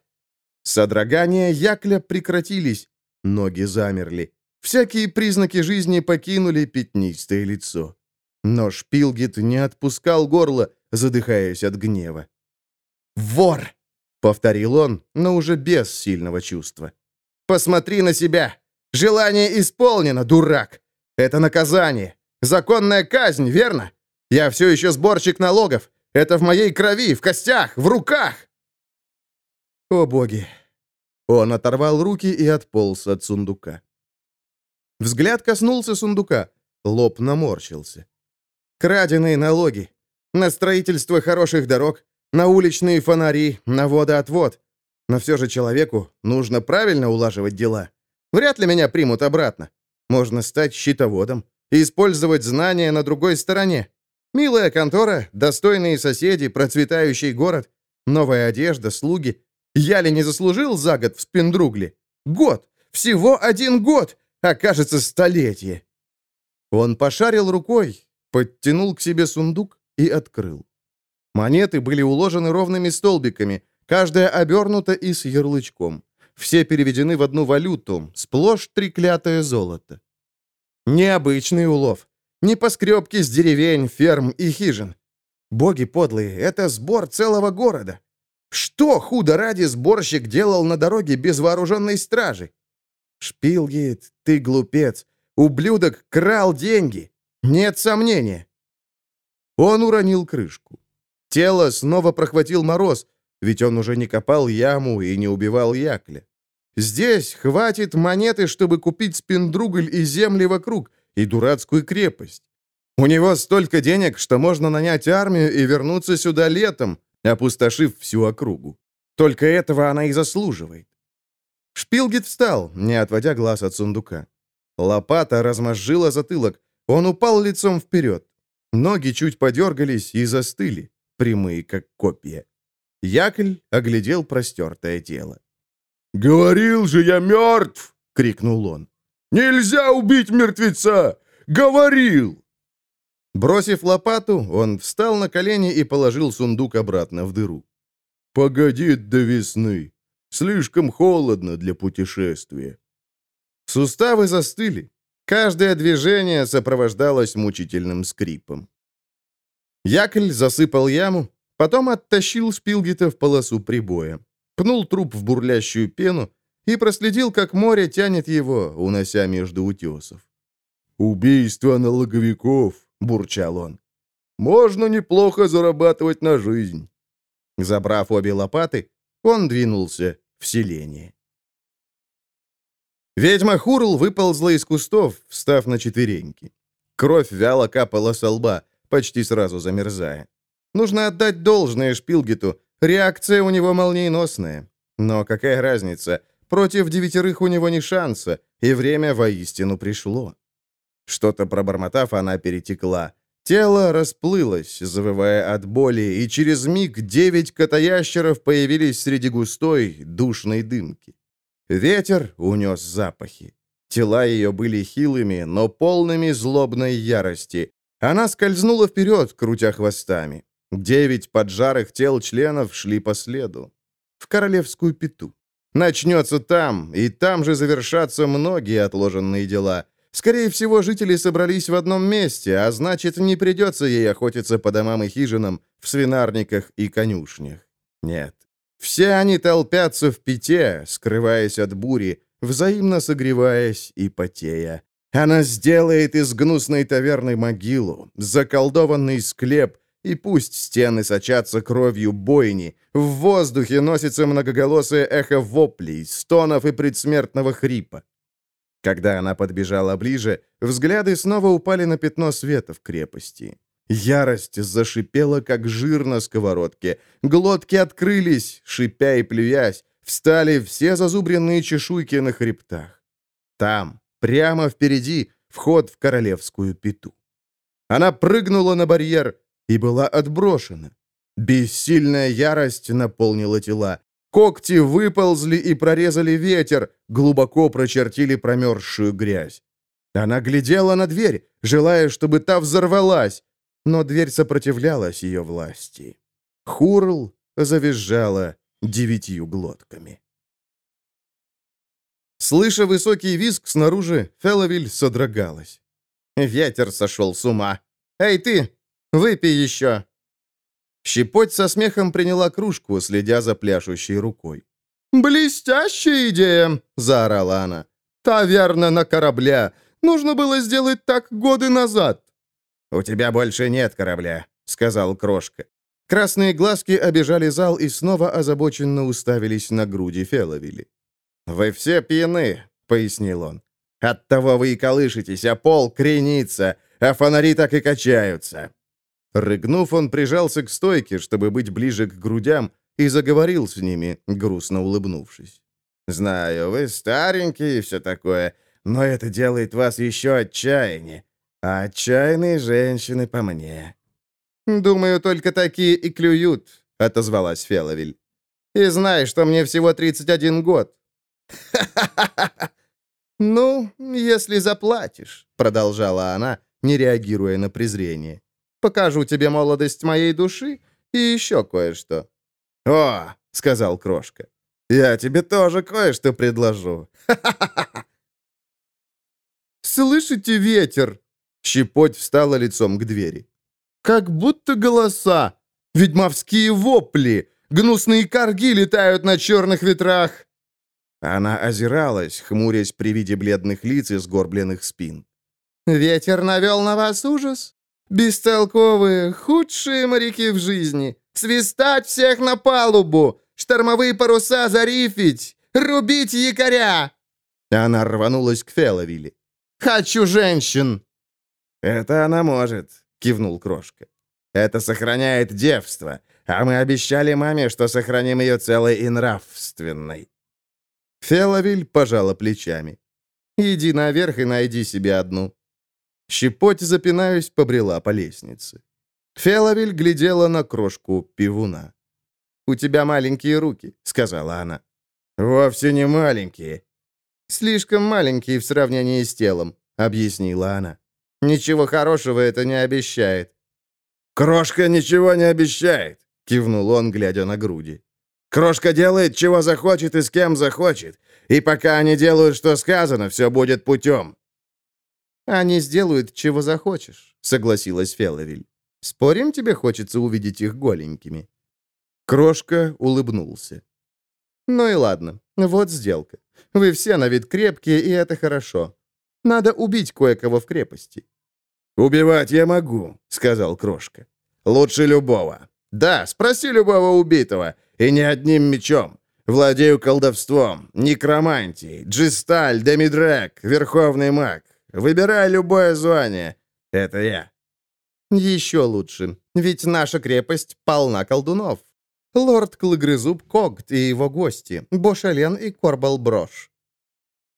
Содрогания якля прекратились, ноги замерли. Всякие признаки жизни покинули пятнистое лицо. Но Шпилгит не отпускал горло, задыхаясь от гнева. «Вор!» — Повторил он, но уже без сильного чувства. «Посмотри на себя! Желание исполнено, дурак! Это наказание! Законная казнь, верно? Я все еще сборщик налогов! Это в моей крови, в костях, в руках!» «О боги!» Он оторвал руки и отполз от сундука. Взгляд коснулся сундука, лоб наморщился. Краденые налоги. На строительство хороших дорог, на уличные фонари, на водоотвод. Но все же человеку нужно правильно улаживать дела. Вряд ли меня примут обратно. Можно стать щитоводом и использовать знания на другой стороне. Милая контора, достойные соседи, процветающий город, новая одежда, слуги. Я ли не заслужил за год в Спиндругле? Год! Всего один год! А кажется, столетие. Он пошарил рукой, подтянул к себе сундук и открыл. Монеты были уложены ровными столбиками, каждая обернута и с ярлычком. Все переведены в одну валюту, сплошь треклятое золото. Необычный улов. Не поскребки с деревень, ферм и хижин. Боги подлые, это сбор целого города. Что, худо ради, сборщик делал на дороге без вооруженной стражи? Шпилгейт, ты глупец. Ублюдок крал деньги. Нет сомнения. Он уронил крышку. Тело снова прохватил мороз, ведь он уже не копал яму и не убивал Якля. Здесь хватит монеты, чтобы купить спиндруголь и земли вокруг, и дурацкую крепость. У него столько денег, что можно нанять армию и вернуться сюда летом, опустошив всю округу. Только этого она и заслуживает. Шпилгит встал, не отводя глаз от сундука. Лопата размозжила затылок. Он упал лицом вперед. Ноги чуть подергались и застыли, прямые, как копья. Якль оглядел простертое тело. «Говорил же я мертв!» — крикнул он. «Нельзя убить мертвеца! Говорил!» Бросив лопату, он встал на колени и положил сундук обратно в дыру. «Погоди до весны. Слишком холодно для путешествия». Суставы застыли. Каждое движение сопровождалось мучительным скрипом. Якль засыпал яму, потом оттащил Шпилгита в полосу прибоя, пнул труп в бурлящую пену и проследил, как море тянет его, унося между утесов. «Убийство налоговиков», — бурчал он. «Можно неплохо зарабатывать на жизнь». Забрав обе лопаты, он двинулся в селение. Ведьма Хурл выползла из кустов, встав на четвереньки. Кровь вяло капала со лба, почти сразу замерзая. Нужно отдать должное Шпилгиту, реакция у него молниеносная. Но какая разница, против девятерых у него не шанса, и время воистину пришло. Что-то пробормотав, она перетекла. Тело расплылось, завывая от боли, и через миг девять котоящеров появились среди густой, душной дымки. Ветер унес запахи. Тела ее были хилыми, но полными злобной ярости. Она скользнула вперед, крутя хвостами. Девять поджарых тел членов шли по следу. В королевскую пету. Начнется там, и там же завершатся многие отложенные дела. Скорее всего, жители собрались в одном месте, а значит, не придется ей охотиться по домам и хижинам, в свинарниках и конюшнях. Нет, все они толпятся в пите, скрываясь от бури, взаимно согреваясь и потея. Она сделает из гнусной таверны могилу, заколдованный склеп, и пусть стены сочатся кровью бойни, в воздухе носится многоголосое эхо воплей, стонов и предсмертного хрипа. Когда она подбежала ближе, взгляды снова упали на пятно света в крепости. Ярость зашипела, как жир на сковородке. Глотки открылись, шипя и плюясь. Встали все зазубренные чешуйки на хребтах. Там, прямо впереди, вход в королевскую пету. Она прыгнула на барьер и была отброшена. Бессильная ярость наполнила тела. Когти выползли и прорезали ветер, глубоко прочертили промерзшую грязь. Она глядела на дверь, желая, чтобы та взорвалась, но дверь сопротивлялась ее власти. Хурл завизжала девятью глотками. Слыша высокий визг снаружи, Феловиль содрогалась. Ветер сошел с ума. «Эй, ты! Выпей еще!» Щепоть со смехом приняла кружку, следя за пляшущей рукой. «Блестящая идея!» — заорала она. «Таверна на корабля! Нужно было сделать так годы назад!» «У тебя больше нет корабля», — сказал Крошка. Красные глазки обежали зал и снова озабоченно уставились на груди Феловили. «Вы все пьяны», — пояснил он. «Оттого вы и колышетесь, а пол кренится, а фонари так и качаются». Рыгнув, он прижался к стойке, чтобы быть ближе к грудям, и заговорил с ними, грустно улыбнувшись. «Знаю, вы старенькие и все такое, но это делает вас еще отчаяннее. А отчаянные женщины по мне». «Думаю, только такие и клюют», — отозвалась Феловиль. «И знай, что мне всего 31 год». «Ну, если заплатишь», — продолжала она, не реагируя на презрение. «Покажу тебе молодость моей души и еще кое-что». «О!» — сказал Крошка. «Я тебе тоже кое-что предложу». «Слышите ветер?» Щепоть встала лицом к двери. «Как будто голоса! Ведьмовские вопли! Гнусные корги летают на черных ветрах!» Она озиралась, хмурясь при виде бледных лиц и сгорбленных спин. «Ветер навел на вас ужас? Бестолковые, худшие моряки в жизни! Свистать всех на палубу! Штормовые паруса зарифить! Рубить якоря!» Она рванулась к Феловиле. «Хочу женщин!» «Это она может», — кивнул Крошка. «Это сохраняет девство, а мы обещали маме, что сохраним ее целой и нравственной». Феловиль пожала плечами. «Иди наверх и найди себе одну». Щепоть, запинаюсь, побрела по лестнице. Феловиль глядела на крошку пивуна. «У тебя маленькие руки», — сказала она. «Вовсе не маленькие». «Слишком маленькие в сравнении с телом», — объяснила она. «Ничего хорошего это не обещает». «Крошка ничего не обещает», — кивнул он, глядя на груди. «Крошка делает, чего захочет и с кем захочет. И пока они делают, что сказано, все будет путем». «Они сделают, чего захочешь», — согласилась Феловиль. «Спорим, тебе хочется увидеть их голенькими?» Крошка улыбнулся. «Ну и ладно, вот сделка. Вы все на вид крепкие, и это хорошо. Надо убить кое-кого в крепости». «Убивать я могу», — сказал Крошка. «Лучше любого. Да, спроси любого убитого, и не одним мечом. Владею колдовством, некромантией, джисталь, демидрек, верховный маг. Выбирай любое звание. Это я». «Еще лучше, ведь наша крепость полна колдунов. Лорд Клыгрызуб Когт и его гости, Бошален и Корбал Брош».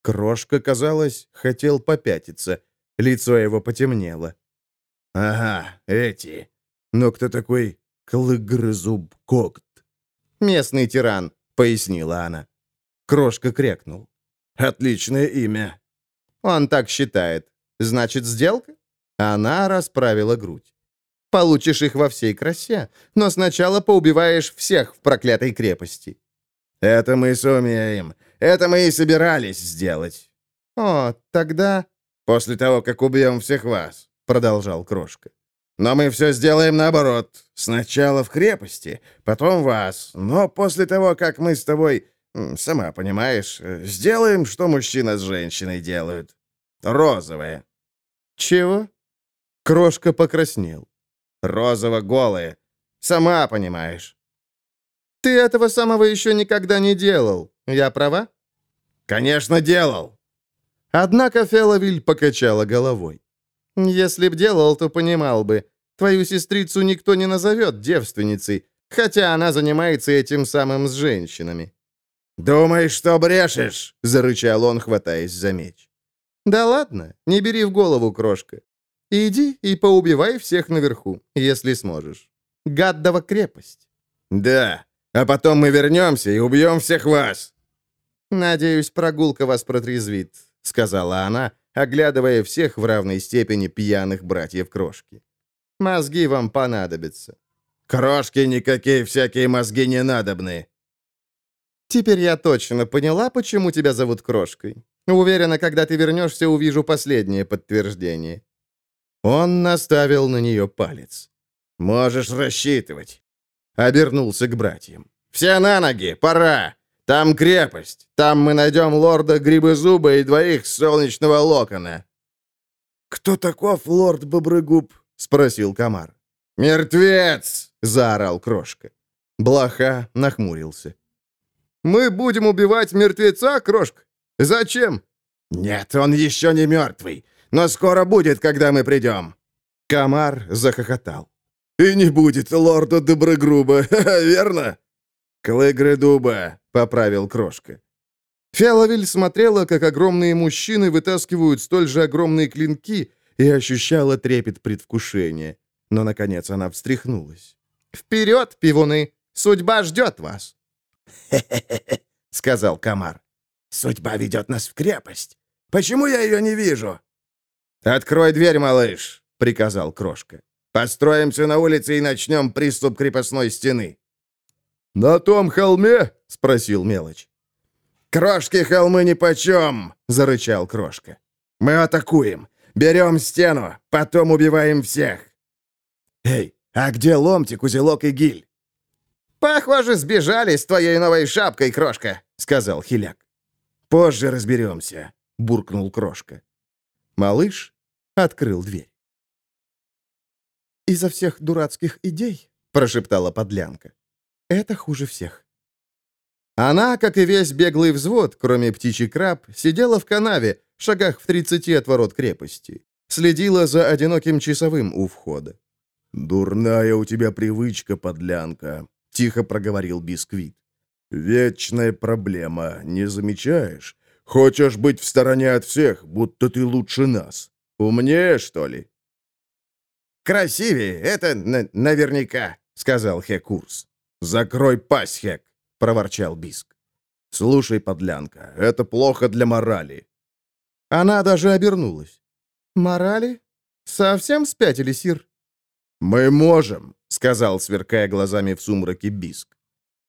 Крошка, казалось, хотел попятиться. Лицо его потемнело. «Ага, эти. Но кто такой Клыгрызуб Когт?» «Местный тиран», — пояснила она. Крошка крякнул. «Отличное имя». «Он так считает. Значит, сделка?» Она расправила грудь. «Получишь их во всей красе, но сначала поубиваешь всех в проклятой крепости». «Это мы сумеем. Это мы и собирались сделать». «О, тогда...» «После того, как убьем всех вас», — продолжал Крошка. «Но мы все сделаем наоборот. Сначала в крепости, потом вас. Но после того, как мы с тобой, сама понимаешь, сделаем, что мужчина с женщиной делают. Розовое». «Чего?» Крошка покраснел. «Розово-голые. Сама понимаешь». «Ты этого самого еще никогда не делал. Я права?» «Конечно, делал!» Однако Феловиль покачала головой. «Если б делал, то понимал бы. Твою сестрицу никто не назовет девственницей, хотя она занимается этим самым с женщинами». «Думаешь, что брешешь?» — зарычал он, хватаясь за меч. «Да ладно, не бери в голову, крошка. Иди и поубивай всех наверху, если сможешь. Гаддова крепость». «Да, а потом мы вернемся и убьем всех вас». «Надеюсь, прогулка вас протрезвит», — сказала она, оглядывая всех в равной степени пьяных братьев Крошки. «Мозги вам понадобятся». «Крошки никакие всякие мозги не надобны». «Теперь я точно поняла, почему тебя зовут Крошкой. Уверена, когда ты вернешься, увижу последнее подтверждение». Он наставил на нее палец. «Можешь рассчитывать. Обернулся к братьям. «Все на ноги! Пора! Там крепость! Там мы найдем лорда Грибозуба и двоих солнечного локона!» «Кто таков лорд Бобрыгуб?» — спросил комар. «Мертвец!» — заорал Крошка. Блоха нахмурился. «Мы будем убивать мертвеца, Крошка? Зачем?» «Нет, он еще не мертвый, но скоро будет, когда мы придем». Комар захохотал. «И не будет лорда Доброгруба, верно?» «Клыгры дуба», — поправил Крошка. Фиаловиль смотрела, как огромные мужчины вытаскивают столь же огромные клинки, и ощущала трепет предвкушения. Но, наконец, она встряхнулась. «Вперед, пивуны! Судьба ждет вас!» «Хе-хе-хе», — сказал Комар. «Судьба ведет нас в крепость. Почему я ее не вижу?» «Открой дверь, малыш», — приказал Крошка. «Построимся на улице и начнем приступ крепостной стены». «На том холме?» — спросил Мелочь. «Крошки холмы нипочем!» — зарычал Крошка. «Мы атакуем. Берем стену, потом убиваем всех». «Эй, а где Ломтик, Узелок и Гиль?» «Похоже, сбежали с твоей новой шапкой, Крошка», — сказал Хиляк. «Позже разберемся», — буркнул Крошка. Малыш открыл дверь. «Из-за всех дурацких идей», — прошептала подлянка. «Это хуже всех». Она, как и весь беглый взвод, кроме птичий краб, сидела в канаве, шагах в тридцати от ворот крепости. Следила за одиноким часовым у входа. «Дурная у тебя привычка, подлянка», — тихо проговорил Бисквит. «Вечная проблема, не замечаешь? Хочешь быть в стороне от всех, будто ты лучше нас. Умнее, что ли?» «Красивее, это наверняка», — сказал Хекурс. «Закрой пасть, Хек», — проворчал Биск. «Слушай, подлянка, это плохо для морали». Она даже обернулась. «Морали? Совсем спятили, Сир?» «Мы можем», — сказал, сверкая глазами в сумраке Биск.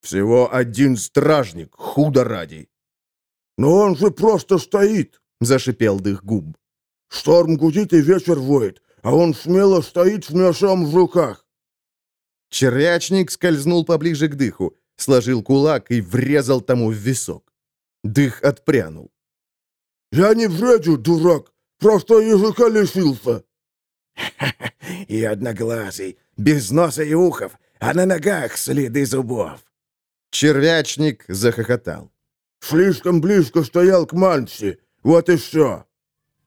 «Всего один стражник, худо ради». «Но он же просто стоит», — зашипел дых губ. «Шторм гудит и ветер воет, а он смело стоит с мешом в руках». Червячник скользнул поближе к дыху, сложил кулак и врезал тому в висок. Дых отпрянул. «Я не вредю, дурак, просто языка лишился». И одноглазый, без носа и ухов, а на ногах следы зубов. Червячник захохотал. «Слишком близко стоял к Манси, вот и все».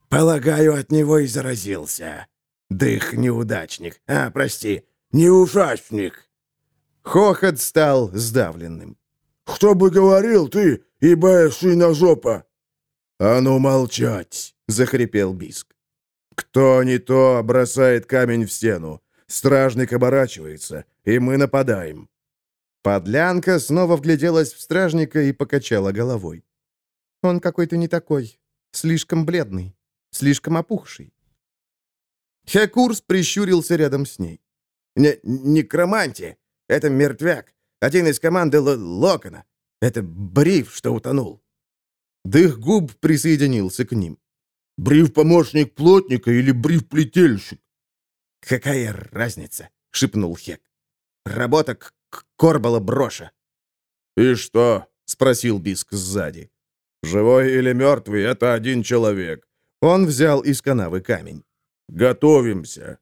«Полагаю, от него и заразился. Дых неудачник. А, прости, неушачник». Хохот стал сдавленным. «Кто бы говорил ты, ибо свинозопа?» «А ну молчать!» — захрипел Биск. «Кто не то бросает камень в стену. Стражник оборачивается, и мы нападаем». Подлянка снова вгляделась в стражника и покачала головой. «Он какой-то не такой. Слишком бледный. Слишком опухший». Хекурс прищурился рядом с ней. Не «Некромантия. Это мертвяк. Один из команды Л Локона. Это Бриф, что утонул». Дых губ присоединился к ним. «Бриф помощник плотника или бриф плетельщик?» «Какая разница?» — шепнул Хек. «Работа к, к Корбала броша». «И что?» — спросил Биск сзади. «Живой или мертвый — это один человек». Он взял из канавы камень. «Готовимся».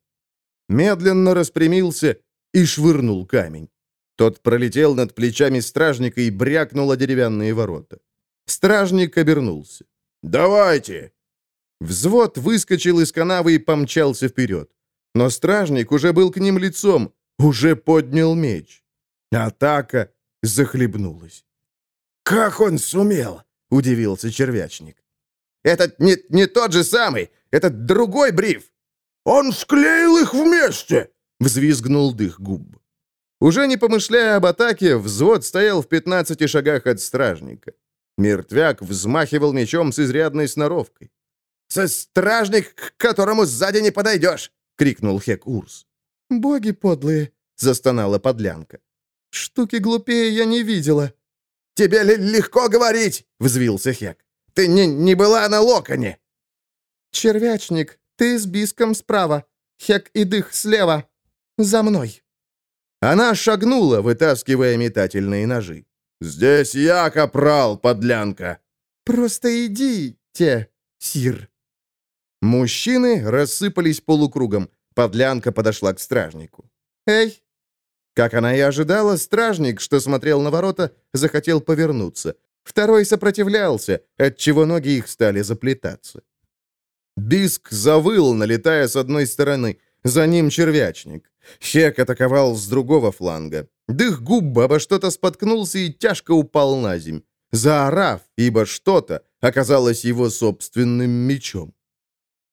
Медленно распрямился и швырнул камень. Тот пролетел над плечами стражника и брякнул о деревянные ворота. Стражник обернулся. «Давайте!» Взвод выскочил из канавы и помчался вперед. Но стражник уже был к ним лицом, уже поднял меч. Атака захлебнулась. «Как он сумел?» — удивился червячник. «Это не, не тот же самый! Это другой бриф!» «Он склеил их вместе!» — взвизгнул дых губ. Уже не помышляя об атаке, взвод стоял в 15 шагах от стражника. Мертвяк взмахивал мечом с изрядной сноровкой. «Со стражник, к которому сзади не подойдешь!» — крикнул Хек Урс. «Боги подлые!» — застонала подлянка. «Штуки глупее я не видела». «Тебе легко говорить!» — взвился Хек. «Ты не, не была на локоне!» «Червячник, ты с Биском справа, Хек и Дых слева. За мной!» Она шагнула, вытаскивая метательные ножи. «Здесь я, капрал, подлянка!» «Просто идите, сир!» Мужчины рассыпались полукругом. Подлянка подошла к стражнику. «Эй!» Как она и ожидала, стражник, что смотрел на ворота, захотел повернуться. Второй сопротивлялся, отчего ноги их стали заплетаться. Биск завыл, налетая с одной стороны. За ним червячник. Хек атаковал с другого фланга. Дых губ обо что-то споткнулся и тяжко упал на земь, заорав, ибо что-то оказалось его собственным мечом.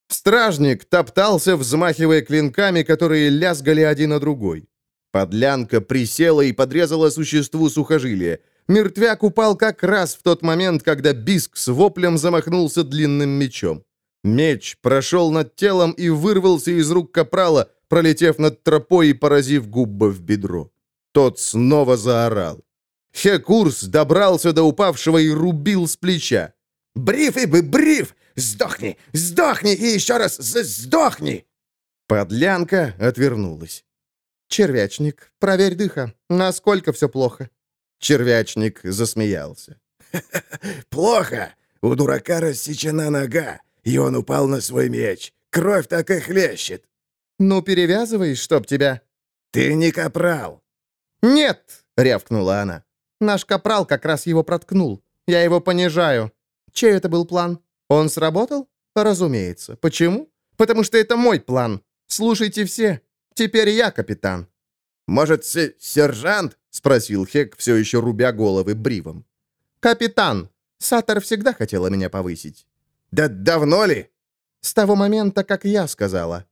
Стражник топтался, взмахивая клинками, которые лязгали один на другой. Подлянка присела и подрезала существу сухожилия. Мертвяк упал как раз в тот момент, когда Биск с воплем замахнулся длинным мечом. Меч прошел над телом и вырвался из рук капрала, пролетев над тропой и поразив губба в бедро. Тот снова заорал. Хекурс добрался до упавшего и рубил с плеча. «Бриф и бы, бриф! Сдохни! Сдохни и еще раз сдохни!» Подлянка отвернулась. «Червячник, проверь дыха. Насколько все плохо?» Червячник засмеялся. «Плохо! У дурака рассечена нога, и он упал на свой меч. Кровь так и хлещет». «Ну, перевязывай, чтоб тебя...» «Ты не капрал». «Нет!» — рявкнула она. «Наш капрал как раз его проткнул. Я его понижаю. Чей это был план? Он сработал? Разумеется. Почему? Потому что это мой план. Слушайте все. Теперь я капитан». «Может, сержант?» — спросил Хек, все еще рубя головы бривом. «Капитан. Сатор всегда хотела меня повысить». «Да давно ли?» «С того момента, как я сказала».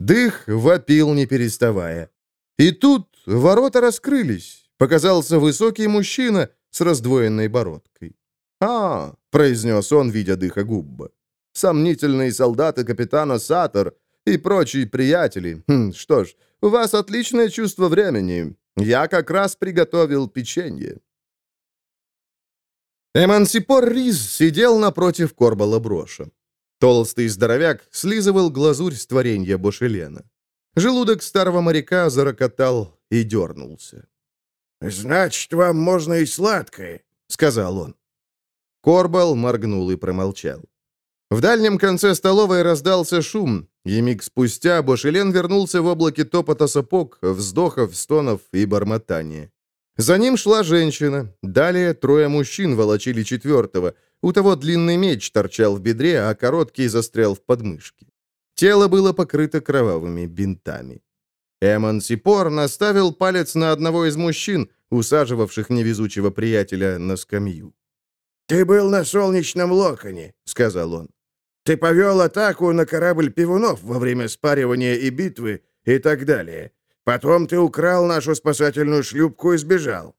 Дых вопил, не переставая. И тут ворота раскрылись. Показался высокий мужчина с раздвоенной бородкой. «А», — произнес он, видя дыха губба, — «сомнительные солдаты капитана Сатор и прочие приятели. Хм, что ж, у вас отличное чувство времени. Я как раз приготовил печенье». Эмансипор Риз сидел напротив Корбала Броша. Толстый здоровяк слизывал глазурь с творенья Бошелена. Желудок старого моряка зарокотал и дернулся. «Значит, вам можно и сладкое», — сказал он. Корбал моргнул и промолчал. В дальнем конце столовой раздался шум, и миг спустя Бошелен вернулся в облаке топота сапог, вздохов, стонов и бормотания. За ним шла женщина, далее трое мужчин волочили четвертого, у того длинный меч торчал в бедре, а короткий застрял в подмышке. Тело было покрыто кровавыми бинтами. Эмон Сипор наставил палец на одного из мужчин, усаживавших невезучего приятеля на скамью. «Ты был на солнечном локоне», — сказал он. «Ты повел атаку на корабль пивунов во время спаривания и битвы и так далее. Потом ты украл нашу спасательную шлюпку и сбежал».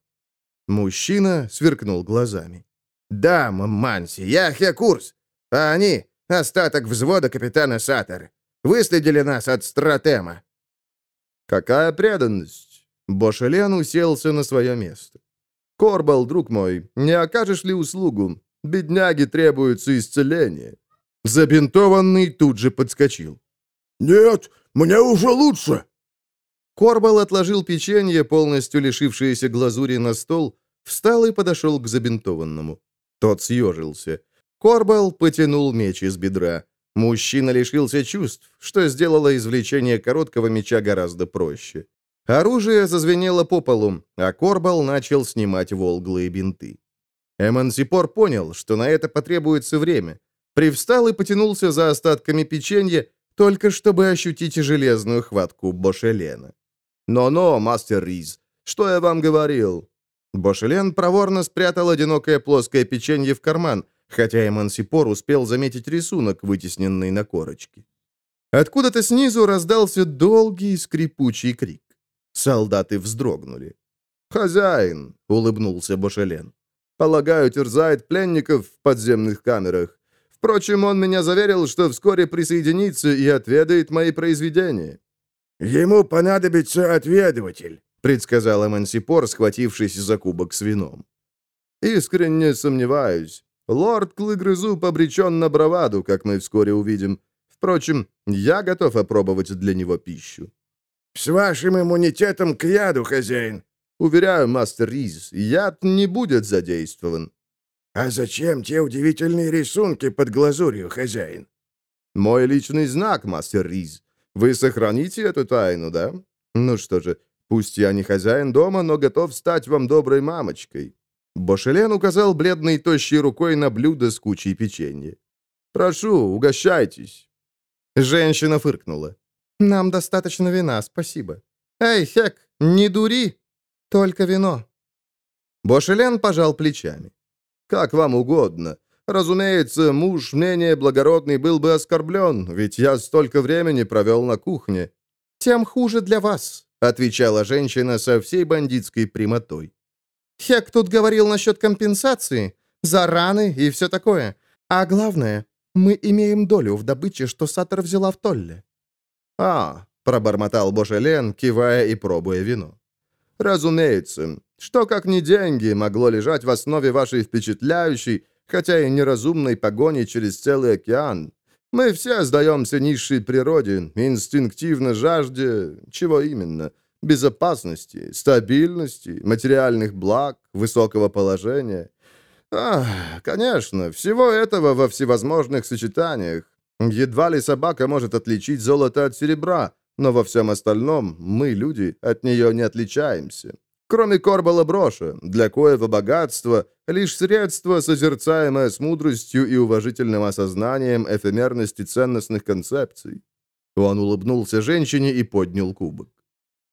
Мужчина сверкнул глазами. «Да, Манси, я Хекурс, а они — остаток взвода капитана Сатор. Выследили нас от Стратема». «Какая преданность!» Бошелен уселся на свое место. «Корбал, друг мой, не окажешь ли услугу? Бедняге требуется исцеление». Забинтованный тут же подскочил. «Нет, мне уже лучше!» Корбал отложил печенье, полностью лишившееся глазури, на стол, встал и подошел к забинтованному. Тот съежился. Корбал потянул меч из бедра. Мужчина лишился чувств, что сделало извлечение короткого меча гораздо проще. Оружие зазвенело по полу, а Корбал начал снимать волглые бинты. Эмансипор понял, что на это потребуется время. Привстал и потянулся за остатками печенья, только чтобы ощутить железную хватку Бошелена. «Но-но, мастер Риз, что я вам говорил?» Бошелен проворно спрятал одинокое плоское печенье в карман, хотя Эмансипор успел заметить рисунок, вытесненный на корочке. Откуда-то снизу раздался долгий скрипучий крик. Солдаты вздрогнули. «Хозяин!» — улыбнулся Бошелен. «Полагаю, терзает пленников в подземных камерах. Впрочем, он меня заверил, что вскоре присоединится и отведает мои произведения. «Ему понадобится отведыватель», — предсказал Эмансипор, схватившись за кубок с вином. «Искренне сомневаюсь. Лорд Клыгрызуб обречен на браваду, как мы вскоре увидим. Впрочем, я готов опробовать для него пищу». «С вашим иммунитетом к яду, хозяин». «Уверяю, мастер Риз, яд не будет задействован». «А зачем те удивительные рисунки под глазурью, хозяин?» «Мой личный знак, мастер Риз. Вы сохраните эту тайну, да? Ну что же, пусть я не хозяин дома, но готов стать вам доброй мамочкой». Бошелен указал бледной тощей рукой на блюдо с кучей печенья. «Прошу, угощайтесь». Женщина фыркнула. «Нам достаточно вина, спасибо». «Эй, Хек, не дури! Только вино». Бошелен пожал плечами. «Как вам угодно. Разумеется, муж менее благородный был бы оскорблен, ведь я столько времени провел на кухне». «Тем хуже для вас», — отвечала женщина со всей бандитской прямотой. «Хек тут говорил насчет компенсации, за раны и все такое. А главное, мы имеем долю в добыче, что Саттер взяла в Толле». «А», — пробормотал Бошелен, кивая и пробуя вино. «Разумеется. Что, как ни деньги, могло лежать в основе вашей впечатляющей, хотя и неразумной погони через целый океан? Мы все сдаемся низшей природе, инстинктивно жажде... Чего именно? Безопасности, стабильности, материальных благ, высокого положения. А, конечно, всего этого во всевозможных сочетаниях. Едва ли собака может отличить золото от серебра, но во всем остальном мы, люди, от нее не отличаемся. Кроме корбала броша, для коего богатство — лишь средство, созерцаемое с мудростью и уважительным осознанием эфемерности ценностных концепций. Он улыбнулся женщине и поднял кубок.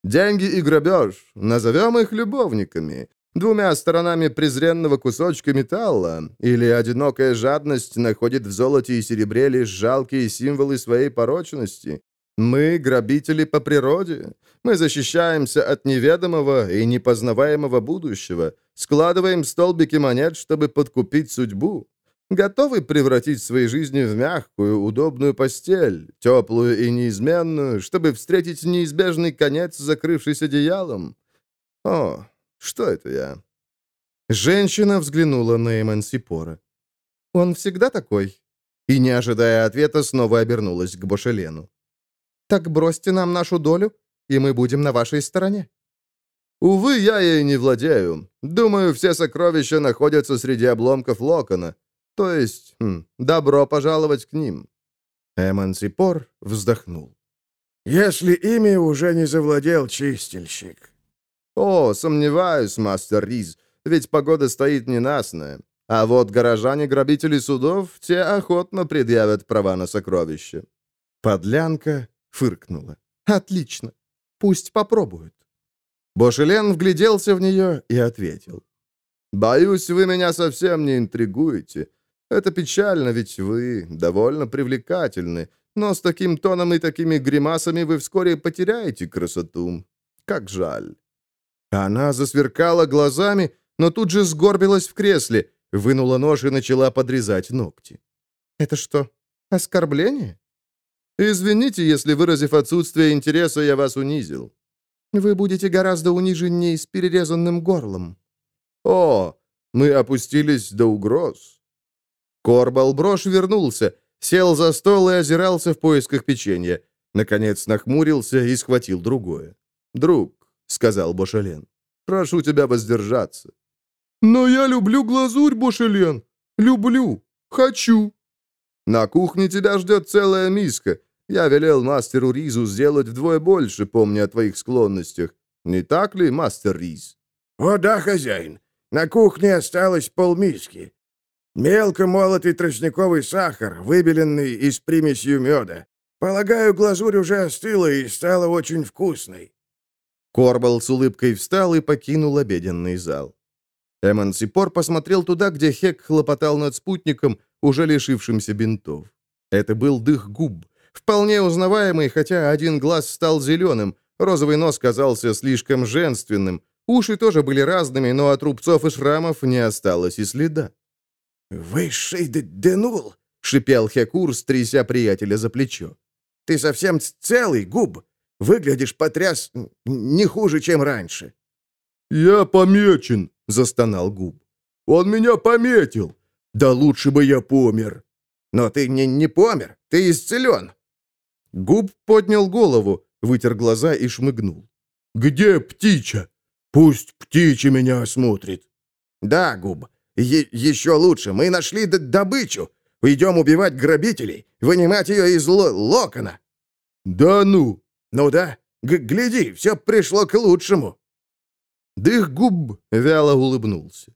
«Деньги и грабеж, назовем их любовниками, двумя сторонами презренного кусочка металла, или одинокая жадность находит в золоте и серебре лишь жалкие символы своей порочности. Мы грабители по природе. Мы защищаемся от неведомого и непознаваемого будущего, складываем столбики монет, чтобы подкупить судьбу. Готовы превратить свои жизни в мягкую, удобную постель, теплую и неизменную, чтобы встретить неизбежный конец, закрывшись одеялом? О, что это я?» Женщина взглянула на Эмансипора. «Он всегда такой?» И, не ожидая ответа, снова обернулась к Бошелену. «Так бросьте нам нашу долю, и мы будем на вашей стороне». «Увы, я ей не владею. Думаю, все сокровища находятся среди обломков Локона. То есть, хм, добро пожаловать к ним». Эмансипор вздохнул. «Если ими уже не завладел чистильщик». «О, сомневаюсь, мастер Риз, ведь погода стоит ненастная. А вот горожане-грабители судов, те охотно предъявят права на сокровища». Подлянка фыркнула. «Отлично. Пусть попробуют». Бошелен вгляделся в нее и ответил. «Боюсь, вы меня совсем не интригуете. Это печально, ведь вы довольно привлекательны, но с таким тоном и такими гримасами вы вскоре потеряете красоту. Как жаль». Она засверкала глазами, но тут же сгорбилась в кресле, вынула нож и начала подрезать ногти. «Это что, оскорбление?» «Извините, если, выразив отсутствие интереса, я вас унизил». «Вы будете гораздо униженнее с перерезанным горлом». «О, мы опустились до угроз». Корбал Брош вернулся, сел за стол и озирался в поисках печенья. Наконец нахмурился и схватил другое. «Друг, сказал Бошелен. «Прошу тебя воздержаться». «Но я люблю глазурь, Бошелен. Люблю. Хочу». «На кухне тебя ждет целая миска. Я велел мастеру Ризу сделать вдвое больше, помня о твоих склонностях. Не так ли, мастер Риз?» «О да, хозяин. На кухне осталось полмиски. Мелко молотый тростниковый сахар, выбеленный и с примесью меда. Полагаю, глазурь уже остыла и стала очень вкусной. Корбал с улыбкой встал и покинул обеденный зал. Эмансипор посмотрел туда, где Хек хлопотал над спутником, уже лишившимся бинтов. Это был дых губ, вполне узнаваемый, хотя один глаз стал зеленым, розовый нос казался слишком женственным, уши тоже были разными, но от рубцов и шрамов не осталось и следа. «Высший денул!» — шипел Хекур, стряся приятеля за плечо. «Ты совсем целый, губ! Выглядишь потряс не хуже, чем раньше». «Я помечен», — застонал Губ. «Он меня пометил. Да лучше бы я помер». «Но ты не, не помер, ты исцелен». Губ поднял голову. вытер глаза и шмыгнул. «Где птича? Пусть птича меня осмотрит». «Да, Губ, е еще лучше. Мы нашли добычу. Идем убивать грабителей, вынимать ее из ло локона». «Да ну!» «Ну да. Г гляди, все пришло к лучшему». Дых губ вяло улыбнулся.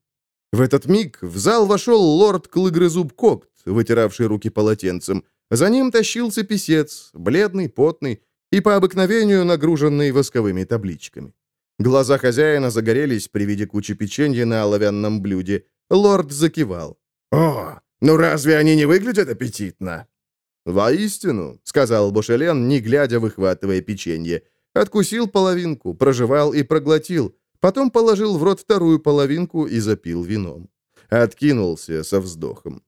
В этот миг в зал вошел лорд Клыгрызуб Когт, вытиравший руки полотенцем. За ним тащился писец, бледный, потный и по обыкновению нагруженный восковыми табличками. Глаза хозяина загорелись при виде кучи печенья на оловянном блюде. Лорд закивал. «О, ну разве они не выглядят аппетитно?» «Воистину», — сказал Бошелен, не глядя, выхватывая печенье. Откусил половинку, прожевал и проглотил, потом положил в рот вторую половинку и запил вином. Откинулся со вздохом.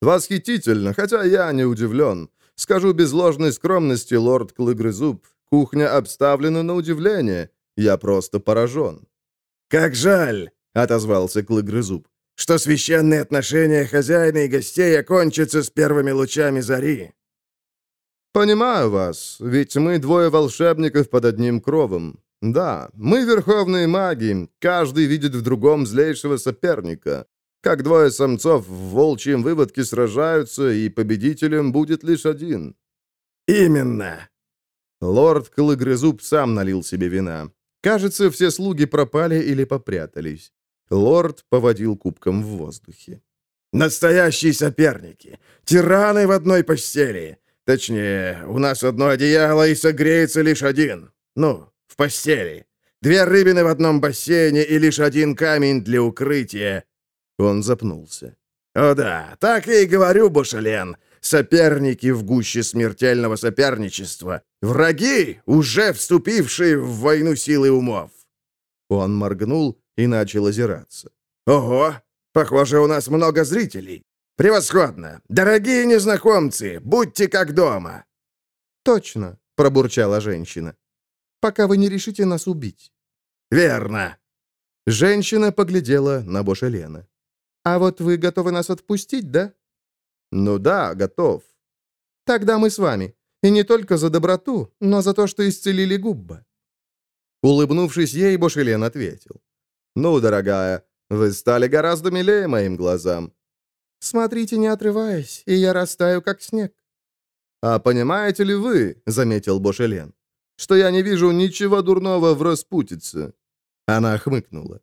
«Восхитительно, хотя я не удивлен. Скажу без ложной скромности, лорд Клыгрызуб, кухня обставлена на удивление. Я просто поражен». «Как жаль», — отозвался Клыгрызуб, «что священные отношения хозяина и гостей окончатся с первыми лучами зари». «Понимаю вас, ведь мы двое волшебников под одним кровом. Да, мы верховные маги, каждый видит в другом злейшего соперника. Как двое самцов в волчьем выводке сражаются, и победителем будет лишь один». «Именно!» Лорд Клыгрызуб сам налил себе вина. Кажется, все слуги пропали или попрятались. Лорд поводил кубком в воздухе. «Настоящие соперники! Тираны в одной постели! Точнее, у нас одно одеяло, и согреется лишь один. Ну, в постели. Две рыбины в одном бассейне и лишь один камень для укрытия. Он запнулся. «О да, так я и говорю, Бушален. Соперники в гуще смертельного соперничества. Враги, уже вступившие в войну силы умов». Он моргнул и начал озираться. «Ого! Похоже, у нас много зрителей. Превосходно! Дорогие незнакомцы, будьте как дома!» «Точно!» — пробурчала женщина. «Пока вы не решите нас убить». «Верно!» Женщина поглядела на Бошелена. «А вот вы готовы нас отпустить, да?» «Ну да, готов». «Тогда мы с вами. И не только за доброту, но за то, что исцелили Губба». Улыбнувшись ей, Бошелен ответил. «Ну, дорогая, вы стали гораздо милее моим глазам». «Смотрите, не отрываясь, и я растаю, как снег». «А понимаете ли вы, — заметил Бошелен, — что я не вижу ничего дурного в распутице?» Она хмыкнула.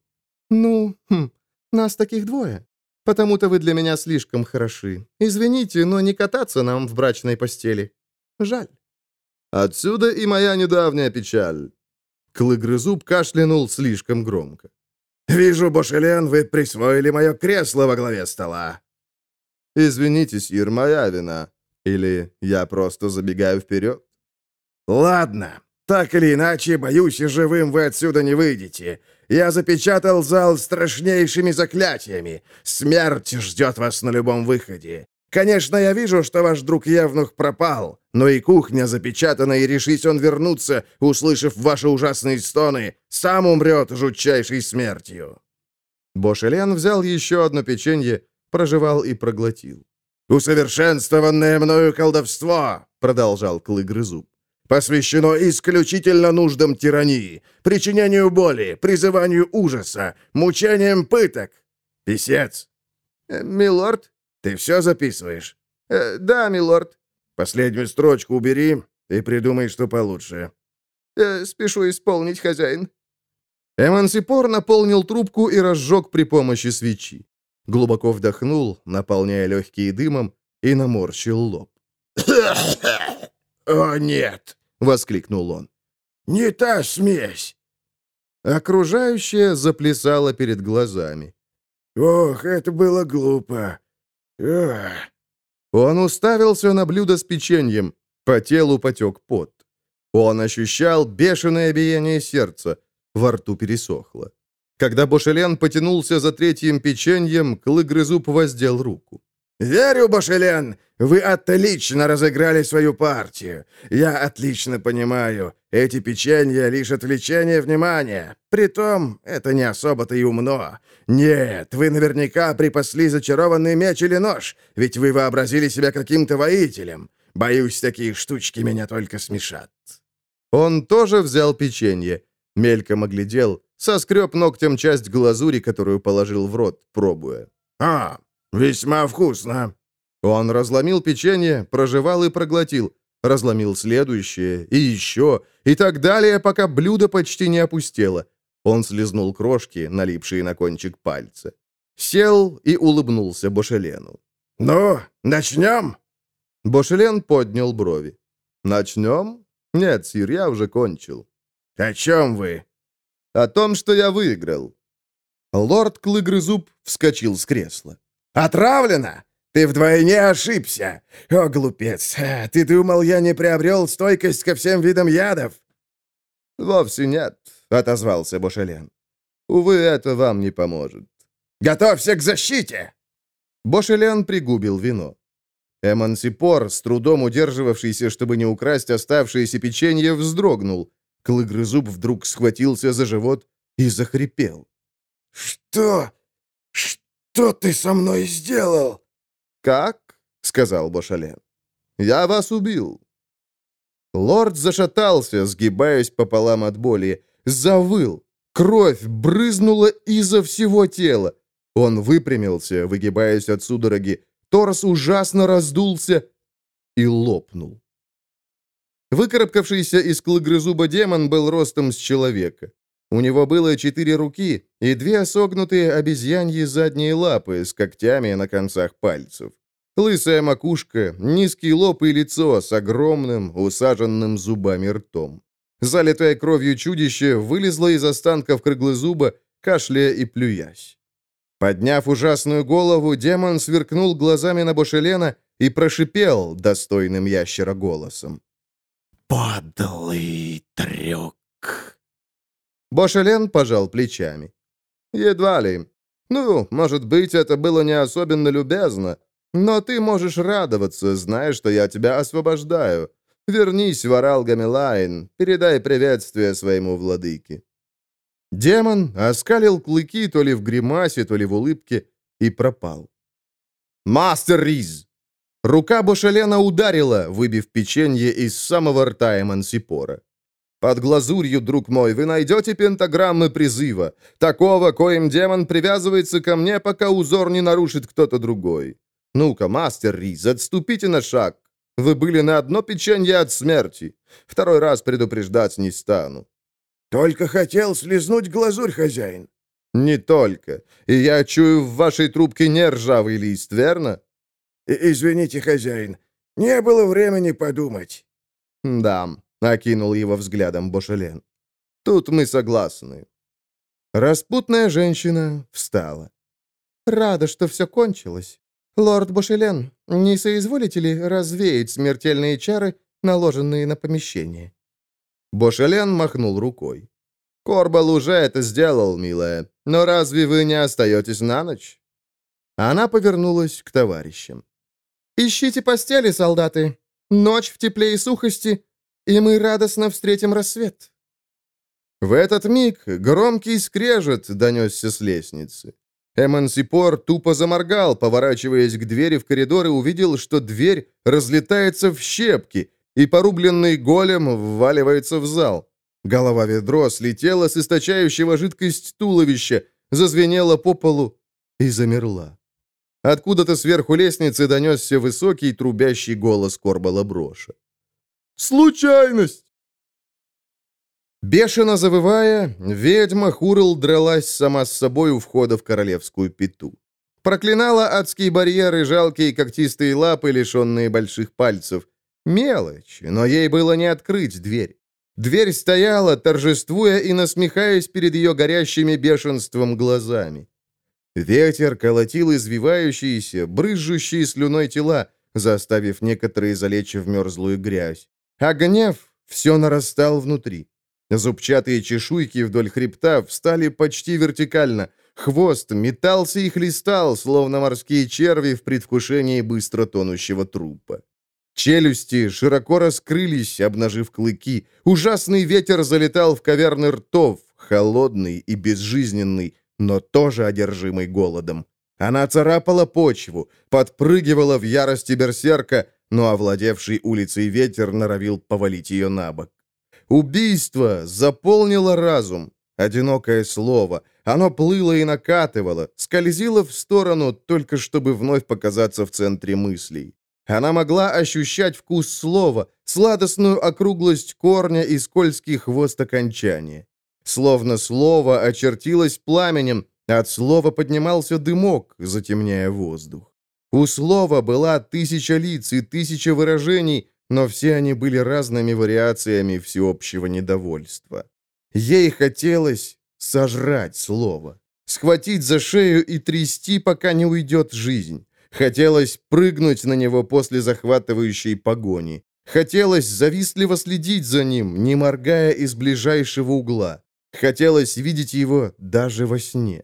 «Ну, хм, нас таких двое. Потому-то вы для меня слишком хороши. Извините, но не кататься нам в брачной постели. Жаль». «Отсюда и моя недавняя печаль». Клыгрызуб кашлянул слишком громко. «Вижу, Бошелен, вы присвоили мое кресло во главе стола». «Извините, Сир, моя вина. Или я просто забегаю вперед?» «Ладно. Так или иначе, боюсь, и живым вы отсюда не выйдете. Я запечатал зал страшнейшими заклятиями. Смерть ждет вас на любом выходе. Конечно, я вижу, что ваш друг Евнух пропал, но и кухня запечатана, и решись он вернуться, услышав ваши ужасные стоны, сам умрет жутчайшей смертью». Бошелен взял еще одно печенье, прожевал и проглотил. «Усовершенствованное мною колдовство», — продолжал Клыгрызуб, посвящено исключительно нуждам тирании, причинению боли, призыванию ужаса, мучениям пыток. Писец. Э, милорд? Ты все записываешь? Э, да, милорд. Последнюю строчку убери и придумай, что получше. Э, спешу исполнить, хозяин. Эмансипор наполнил трубку и разжег при помощи свечи. Глубоко вдохнул, наполняя легкие дымом, и наморщил лоб. «О, нет!» — воскликнул он. «Не та смесь!» Окружающее заплясало перед глазами. «Ох, это было глупо! Ох!» Он уставился на блюдо с печеньем. По телу потек пот. Он ощущал бешеное биение сердца. Во рту пересохло. Когда Бошелен потянулся за третьим печеньем, Клыгрызуб воздел руку. «Верю, Башелен, вы отлично разыграли свою партию. Я отлично понимаю, эти печенья — лишь отвлечение внимания. Притом, это не особо-то и умно. Нет, вы наверняка припасли зачарованный меч или нож, ведь вы вообразили себя каким-то воителем. Боюсь, такие штучки меня только смешат». Он тоже взял печенье, мельком оглядел, соскреб ногтем часть глазури, которую положил в рот, пробуя. «А, весьма вкусно». Он разломил печенье, прожевал и проглотил, разломил следующее, и еще, и так далее, пока блюдо почти не опустело. Он слезнул крошки, налипшие на кончик пальца. Сел и улыбнулся Бошелену. «Ну, начнем?» Бошелен поднял брови. «Начнем?» «Нет, сир, я уже кончил». «О чем вы?» «О том, что я выиграл». Лорд Клыгрызуб вскочил с кресла. «Отравлено? Ты вдвойне ошибся! О, глупец! Ты думал, я не приобрел стойкость ко всем видам ядов?» «Вовсе нет», — отозвался Бошелен. «Увы, это вам не поможет». «Готовься к защите!» Бошелен пригубил вино. Эмансипор, с трудом удерживавшийся, чтобы не украсть оставшееся печенье, вздрогнул. Клыгрызуб вдруг схватился за живот и захрипел. «Что? Что ты со мной сделал?» «Как?» — сказал Бошален. «Я вас убил». Лорд зашатался, сгибаясь пополам от боли, завыл. Кровь брызнула изо всего тела. Он выпрямился, выгибаясь от судороги. Торс ужасно раздулся и лопнул. Выкарабкавшийся из клыгрызуба демон был ростом с человека. У него было четыре руки и две согнутые обезьяньи задние лапы с когтями на концах пальцев. Лысая макушка, низкий лоб и лицо с огромным, усаженным зубами ртом. Залитое кровью чудище вылезло из останков круглозуба, кашляя и плюясь. Подняв ужасную голову, демон сверкнул глазами на Бошелена и прошипел достойным ящера голосом. «Подлый трюк!» Бошелен пожал плечами. «Едва ли. Ну, может быть, это было не особенно любезно, но ты можешь радоваться, зная, что я тебя освобождаю. Вернись в Орал Гамелайн, передай приветствие своему владыке». Демон оскалил клыки то ли в гримасе, то ли в улыбке и пропал. «Мастер Риз!» Рука Бошалена ударила, выбив печенье из самого рта Эмансипора. «Под глазурью, друг мой, вы найдете пентаграммы призыва, такого, коим демон привязывается ко мне, пока узор не нарушит кто-то другой. Ну-ка, мастер Риз, отступите на шаг. Вы были на одно печенье от смерти. Второй раз предупреждать не стану. «Только хотел слезнуть глазурь, хозяин». «Не только. И я чую в вашей трубке не ржавый лист, верно?» «Извините, хозяин, не было времени подумать». «Да», — окинул его взглядом Бошелен. «Тут мы согласны». Распутная женщина встала. «Рада, что все кончилось. Лорд Бошелен, не соизволите ли развеять смертельные чары, наложенные на помещение?» Бошелен махнул рукой. «Корбал уже это сделал, милая. Но разве вы не остаетесь на ночь?» Она повернулась к товарищам. «Ищите постели, солдаты. Ночь в тепле и сухости, и мы радостно встретим рассвет». В этот миг громкий скрежет донесся с лестницы. Эмансипор тупо заморгал, поворачиваясь к двери в коридор и увидел, что дверь разлетается в щепки, и порубленный голем вваливается в зал. Голова ведро слетела с источающего жидкость туловища, зазвенела по полу и замерла. Откуда-то сверху лестницы донесся высокий трубящий голос Корбала Броша. «Случайность!» Бешено завывая, ведьма Хурл дралась сама с собой у входа в королевскую пету. Проклинала адские барьеры, жалкие когтистые лапы, лишенные больших пальцев. Мелочь, но ей было не открыть дверь. Дверь стояла, торжествуя и насмехаясь перед ее горящими бешенством глазами. Ветер колотил извивающиеся, брызжущие слюной тела, заставив некоторые залечь в мерзлую грязь. А гнев все нарастал внутри. Зубчатые чешуйки вдоль хребта встали почти вертикально. Хвост метался и хлестал, словно морские черви в предвкушении быстро тонущего трупа. Челюсти широко раскрылись, обнажив клыки. Ужасный ветер залетал в каверны ртов, холодный и безжизненный, но тоже одержимый голодом. Она царапала почву, подпрыгивала в ярости берсерка, но овладевший улицей ветер норовил повалить ее на бок. Убийство заполнило разум. Одинокое слово. Оно плыло и накатывало, скользило в сторону, только чтобы вновь показаться в центре мыслей. Она могла ощущать вкус слова, сладостную округлость корня и скользкий хвост окончания. Словно слово очертилось пламенем, от слова поднимался дымок, затемняя воздух. У слова была тысяча лиц и тысяча выражений, но все они были разными вариациями всеобщего недовольства. Ей хотелось сожрать слово, схватить за шею и трясти, пока не уйдет жизнь. Хотелось прыгнуть на него после захватывающей погони. Хотелось завистливо следить за ним, не моргая из ближайшего угла. Хотелось видеть его даже во сне.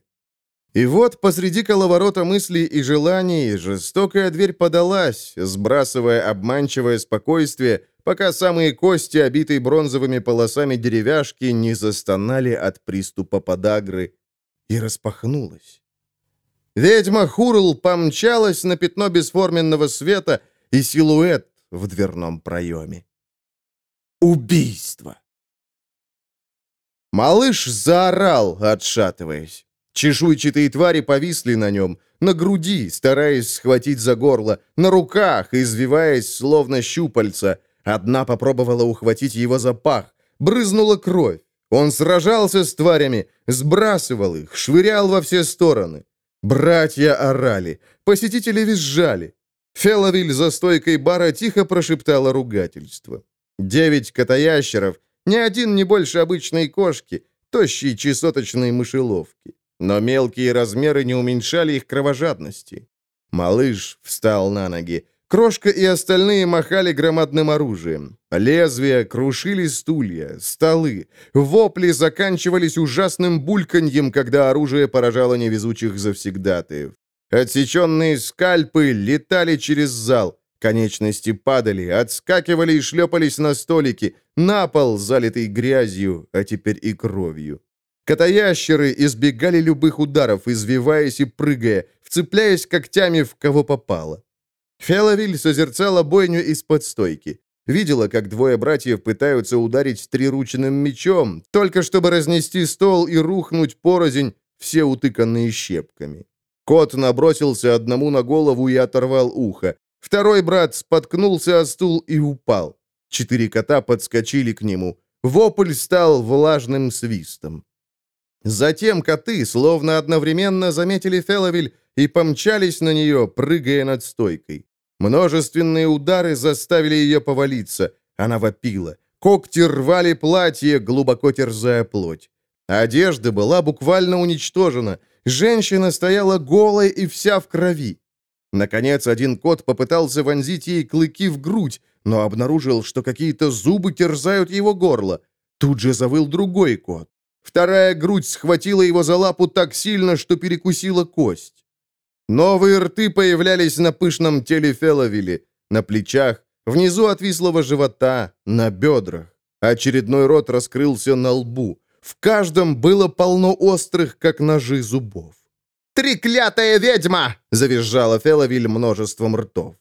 И вот посреди коловорота мыслей и желаний жестокая дверь подалась, сбрасывая обманчивое спокойствие, пока самые кости, обитые бронзовыми полосами деревяшки, не застонали от приступа подагры, и распахнулась. Ведьма Хурл помчалась на пятно бесформенного света и силуэт в дверном проеме. Убийство! Малыш заорал, отшатываясь. Чешуйчатые твари повисли на нем, на груди, стараясь схватить за горло, на руках, извиваясь, словно щупальца. Одна попробовала ухватить его за пах. Брызнула кровь. Он сражался с тварями, сбрасывал их, швырял во все стороны. Братья орали, посетители визжали. Феловиль за стойкой бара тихо прошептала ругательство. Девять котоящеров, ни один не больше обычной кошки, тощие чесоточные мышеловки. Но мелкие размеры не уменьшали их кровожадности. Малыш встал на ноги. Крошка и остальные махали громадным оружием. Лезвия крушили стулья, столы. Вопли заканчивались ужасным бульканьем, когда оружие поражало невезучих завсегдатаев. Отсеченные скальпы летали через зал. Конечности падали, отскакивали и шлепались на столики, на пол, залитый грязью, а теперь и кровью. Котоящеры избегали любых ударов, извиваясь и прыгая, вцепляясь когтями в кого попало. Феловиль созерцала бойню из-под стойки. Видела, как двое братьев пытаются ударить триручным мечом, только чтобы разнести стол и рухнуть порознь, все утыканные щепками. Кот набросился одному на голову и оторвал ухо. Второй брат споткнулся о стул и упал. Четыре кота подскочили к нему. Вопль стал влажным свистом. Затем коты, словно одновременно, заметили Феловиль и помчались на нее, прыгая над стойкой. Множественные удары заставили ее повалиться. Она вопила. Когти рвали платье, глубоко терзая плоть. Одежда была буквально уничтожена. Женщина стояла голой и вся в крови. Наконец, один кот попытался вонзить ей клыки в грудь, но обнаружил, что какие-то зубы терзают его горло. Тут же завыл другой кот. Вторая грудь схватила его за лапу так сильно, что перекусила кость. Новые рты появлялись на пышном теле Феловили, на плечах, внизу отвислого живота, на бедрах. Очередной рот раскрылся на лбу. В каждом было полно острых, как ножи, зубов. «Треклятая ведьма!» — завизжала Феловиль множеством ртов.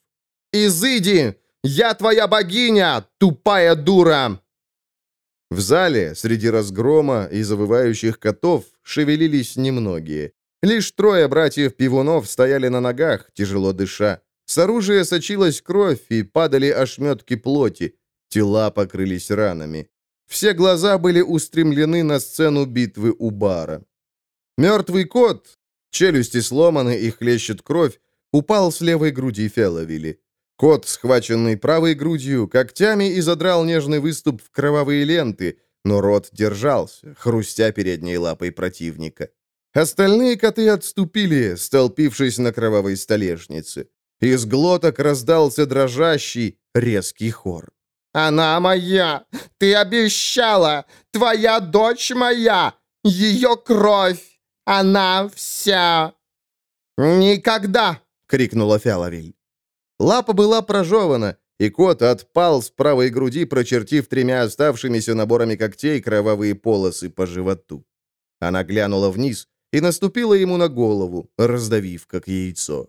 «Изыди! Я твоя богиня, тупая дура! В зале, среди разгрома и завывающих котов, шевелились немногие. Лишь трое братьев-пивунов стояли на ногах, тяжело дыша. С оружия сочилась кровь, и падали ошметки плоти. Тела покрылись ранами. Все глаза были устремлены на сцену битвы у бара. Мертвый кот, челюсти сломаны и хлещет кровь, упал с левой груди Феловили. Кот, схваченный правой грудью, когтями изодрал нежный выступ в кровавые ленты, но рот держался, хрустя передней лапой противника. Остальные коты отступили, столпившись на кровавой столешнице. Из глоток раздался дрожащий, резкий хор. «Она моя! Ты обещала! Твоя дочь моя! Ее кровь! Она вся!» «Никогда!» — крикнула Фяловиль. Лапа была прожевана, и кот отпал с правой груди, прочертив тремя оставшимися наборами когтей кровавые полосы по животу. Она глянула вниз и наступила ему на голову, раздавив, как яйцо.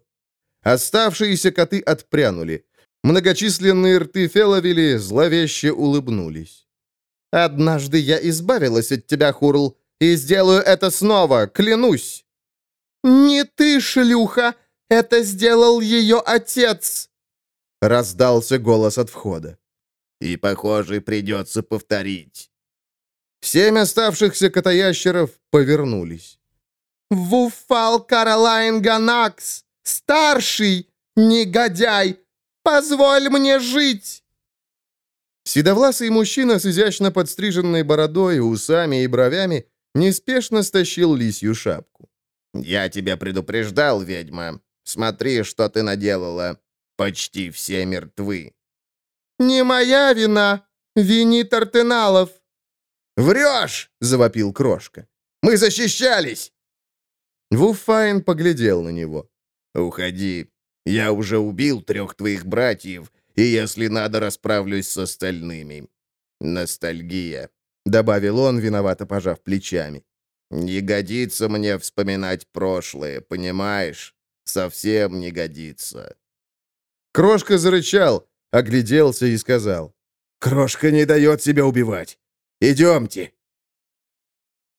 Оставшиеся коты отпрянули. Многочисленные рты Феловили зловеще улыбнулись. Однажды я избавилась от тебя, Хурл, и сделаю это снова, клянусь!» «Не ты, шлюха! Это сделал ее отец!» Раздался голос от входа. «И, похоже, придется повторить». Семь оставшихся котоящеров повернулись. «Вуфал Каролайн Ганакс! Старший! Негодяй! Позволь мне жить!» Седовласый мужчина с изящно подстриженной бородой, усами и бровями неспешно стащил лисью шапку. «Я тебя предупреждал, ведьма. Смотри, что ты наделала. Почти все мертвы». «Не моя вина. Вини Тартеналов». «Врешь!» — завопил Крошка. «Мы защищались!» Вуфайн поглядел на него. «Уходи. Я уже убил трех твоих братьев, и если надо, расправлюсь с остальными. Ностальгия», — добавил он, виновато пожав плечами. «Не годится мне вспоминать прошлое, понимаешь? Совсем не годится». Крошка зарычал, огляделся и сказал. «Крошка не дает себя убивать. Идемте».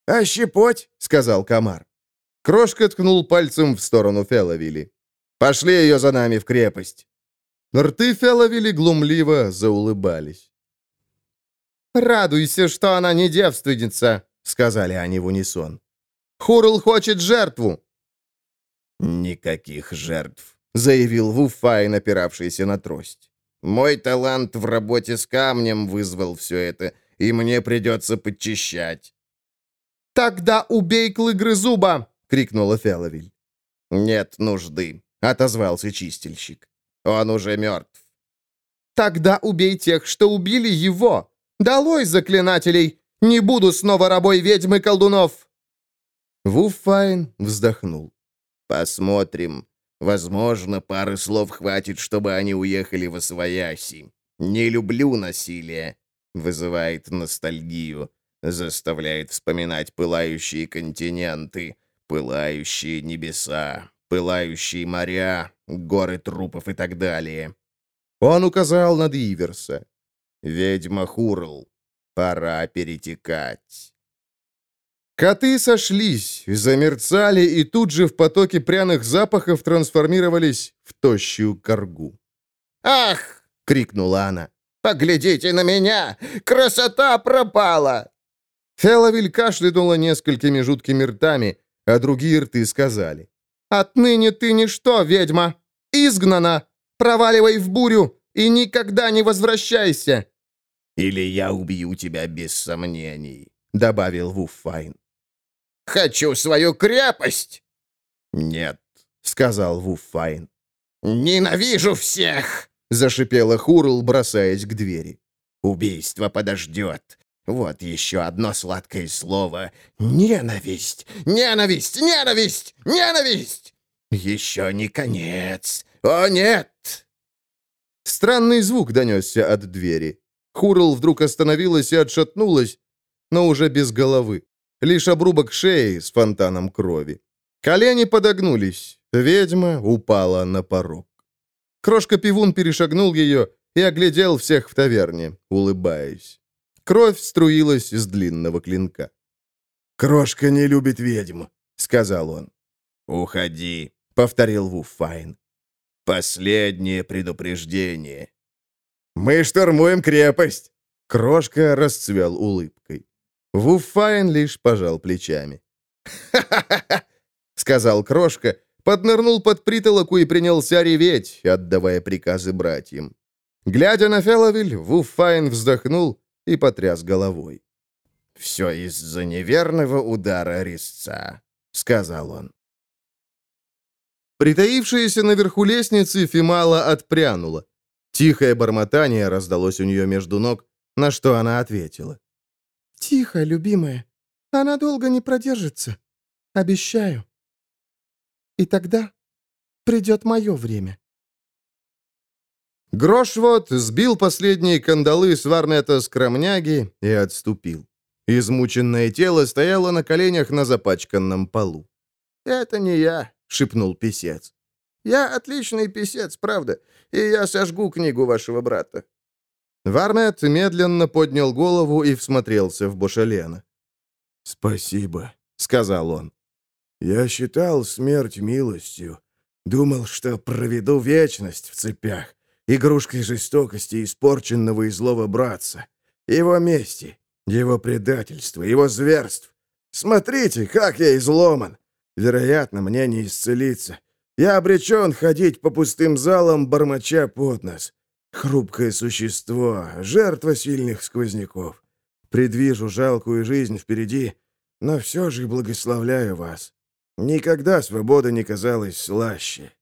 «А щепоть?» — сказал комар. Крошка ткнул пальцем в сторону Феловили. «Пошли ее за нами в крепость». Рты Феловили глумливо заулыбались. «Радуйся, что она не девственница», — сказали они в унисон. «Хурл хочет жертву». «Никаких жертв», — заявил Вуфай, напиравшийся на трость. «Мой талант в работе с камнем вызвал все это, и мне придется подчищать». «Тогда убей клыгрызуба!» — крикнула Феловиль. «Нет нужды», — отозвался чистильщик. «Он уже мертв». «Тогда убей тех, что убили его! Долой заклинателей! Не буду снова рабой ведьмы колдунов!» Вуфайн вздохнул. «Посмотрим. Возможно, пары слов хватит, чтобы они уехали в Освояси. Не люблю насилие. Вызывает ностальгию. Заставляет вспоминать пылающие континенты, пылающие небеса, пылающие моря, горы трупов и так далее. Он указал на Диверса. «Ведьма Хурл, пора перетекать». Коты сошлись, замерцали и тут же в потоке пряных запахов трансформировались в тощую коргу. «Ах!» — крикнула она. «Поглядите на меня! Красота пропала!» Феловиль кашлянула несколькими жуткими ртами, а другие рты сказали. «Отныне ты ничто, ведьма! Изгнана! Проваливай в бурю и никогда не возвращайся!» «Или я убью тебя без сомнений», — добавил Вуффайн. «Хочу свою крепость!» «Нет», — сказал Вуффайн. «Ненавижу всех!» — зашипела Хурл, бросаясь к двери. «Убийство подождет. Вот еще одно сладкое слово. Ненависть! Ненависть! Ненависть! Ненависть! Еще не конец! О, нет!» Странный звук донесся от двери. Хурл вдруг остановилась и отшатнулась, но уже без головы. Лишь обрубок шеи с фонтаном крови. Колени подогнулись. Ведьма упала на порог. Крошка-пивун перешагнул ее и оглядел всех в таверне, улыбаясь. Кровь струилась из длинного клинка. «Крошка не любит ведьм», — сказал он. «Уходи», — повторил Вуфайн. «Последнее предупреждение». «Мы штурмуем крепость!» Крошка расцвел улыбкой. Вуфайн лишь пожал плечами. «Ха-ха-ха!» — сказал Крошка, поднырнул под притолоку и принялся реветь, отдавая приказы братьям. Глядя на Феловиль, Вуфайн вздохнул и потряс головой. «Все из-за неверного удара резца», — сказал он. Притаившаяся наверху лестницы Фимала отпрянула. Тихое бормотание раздалось у нее между ног, на что она ответила. «Тихо, любимая. Она долго не продержится. Обещаю. И тогда придет мое время». Грошвот сбил последние кандалы сварнета скромняги и отступил. Измученное тело стояло на коленях на запачканном полу. «Это не я», — шепнул писец. «Я отличный писец, правда, и я сожгу книгу вашего брата». Вармет медленно поднял голову и всмотрелся в Бошелена. «Спасибо», — сказал он. «Я считал смерть милостью. Думал, что проведу вечность в цепях, игрушкой жестокости испорченного и злого братца, его мести, его предательства, его зверств. Смотрите, как я изломан! Вероятно, мне не исцелиться. Я обречен ходить по пустым залам, бормоча под нос. Хрупкое существо, жертва сильных сквозняков. Предвижу жалкую жизнь впереди, но все же благословляю вас. Никогда свобода не казалась слаще.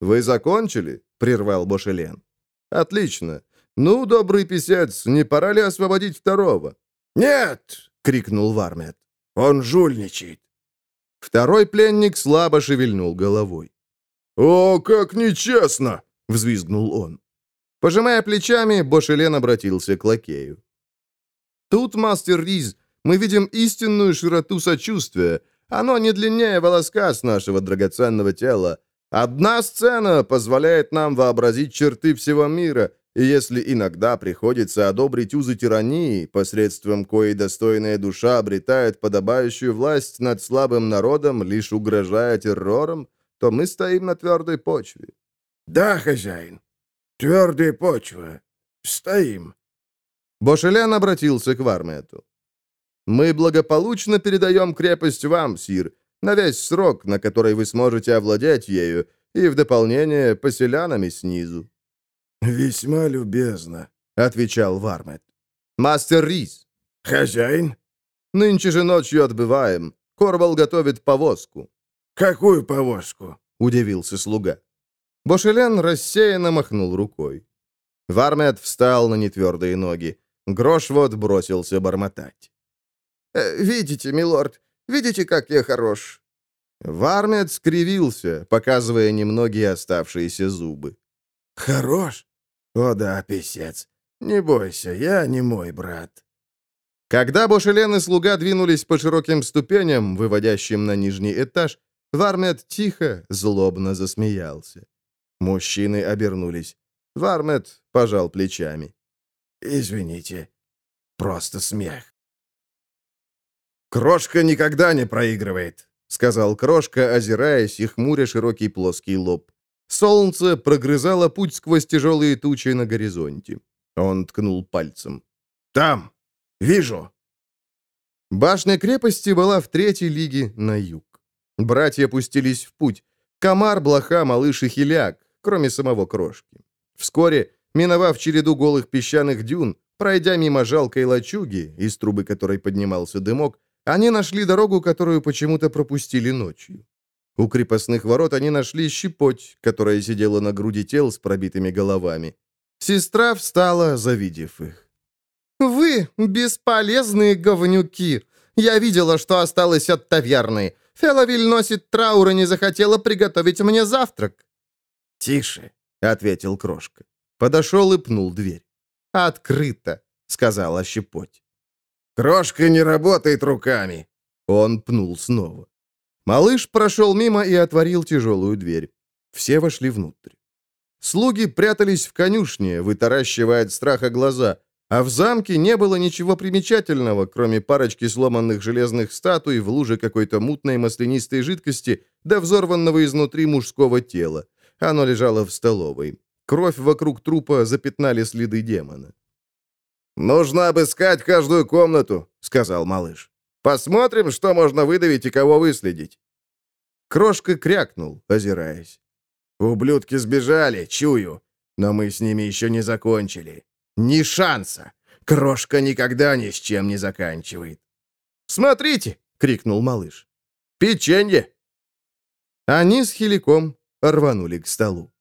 «Вы закончили?» — прервал Бошелен. «Отлично. Ну, добрый писец, не пора ли освободить второго?» «Нет!» — крикнул Вармет. «Он жульничает». Второй пленник слабо шевельнул головой. «О, как нечестно!» — взвизгнул он. Пожимая плечами, Бошелен обратился к лакею. «Тут, мастер Риз, мы видим истинную широту сочувствия. Оно не длиннее волоска с нашего драгоценного тела. Одна сцена позволяет нам вообразить черты всего мира, и если иногда приходится одобрить узы тирании, посредством коей достойная душа обретает подобающую власть над слабым народом, лишь угрожая террором, то мы стоим на твердой почве. «Да, хозяин, твердая почва. Стоим». Бошелян обратился к Вармету. «Мы благополучно передаем крепость вам, сир, на весь срок, на который вы сможете овладеть ею, и в дополнение поселянами снизу». «Весьма любезно», — отвечал Вармет. «Мастер Рис». «Хозяин?» «Нынче же ночью отбываем. Корвал готовит повозку». «Какую повозку?» — удивился слуга. Бошелен рассеянно махнул рукой. Вармет встал на нетвердые ноги. Грошвод бросился бормотать. «Э, «Видите, милорд, видите, как я хорош?» Вармет скривился, показывая немногие оставшиеся зубы. «Хорош? О да, писец. Не бойся, я не мой брат». Когда Бошелен и слуга двинулись по широким ступеням, выводящим на нижний этаж, Вармет тихо, злобно засмеялся. Мужчины обернулись. Вармет пожал плечами. «Извините, просто смех». «Крошка никогда не проигрывает», — сказал Крошка, озираясь и хмуря широкий плоский лоб. Солнце прогрызало путь сквозь тяжелые тучи на горизонте. Он ткнул пальцем. «Там! Вижу!» Башня крепости была в третьей лиге на юг. Братья пустились в путь. Комар, блоха, малыш и хиляк, кроме самого крошки. Вскоре, миновав череду голых песчаных дюн, пройдя мимо жалкой лачуги, из трубы которой поднимался дымок, они нашли дорогу, которую почему-то пропустили ночью. У крепостных ворот они нашли щепоть, которая сидела на груди тел с пробитыми головами. Сестра встала, завидев их. «Вы бесполезные говнюки! Я видела, что осталось от таверны. Феловиль носит траур и не захотела приготовить мне завтрак». «Тише», — ответил Крошка. Подошел и пнул дверь. «Открыто», — сказала щепоть. «Крошка не работает руками!» Он пнул снова. Малыш прошел мимо и отворил тяжелую дверь. Все вошли внутрь. Слуги прятались в конюшне, вытаращивая от страха глаза, а в замке не было ничего примечательного, кроме парочки сломанных железных статуй в луже какой-то мутной маслянистой жидкости до взорванного изнутри мужского тела. Оно лежало в столовой. Кровь вокруг трупа запятнали следы демона. «Нужно обыскать каждую комнату», — сказал малыш. «Посмотрим, что можно выдавить и кого выследить». Крошка крякнул, озираясь. «Ублюдки сбежали, чую, но мы с ними еще не закончили. Ни шанса. Крошка никогда ни с чем не заканчивает». «Смотрите!» — крикнул малыш. «Печенье!» Они с Хиликом рванули к столу.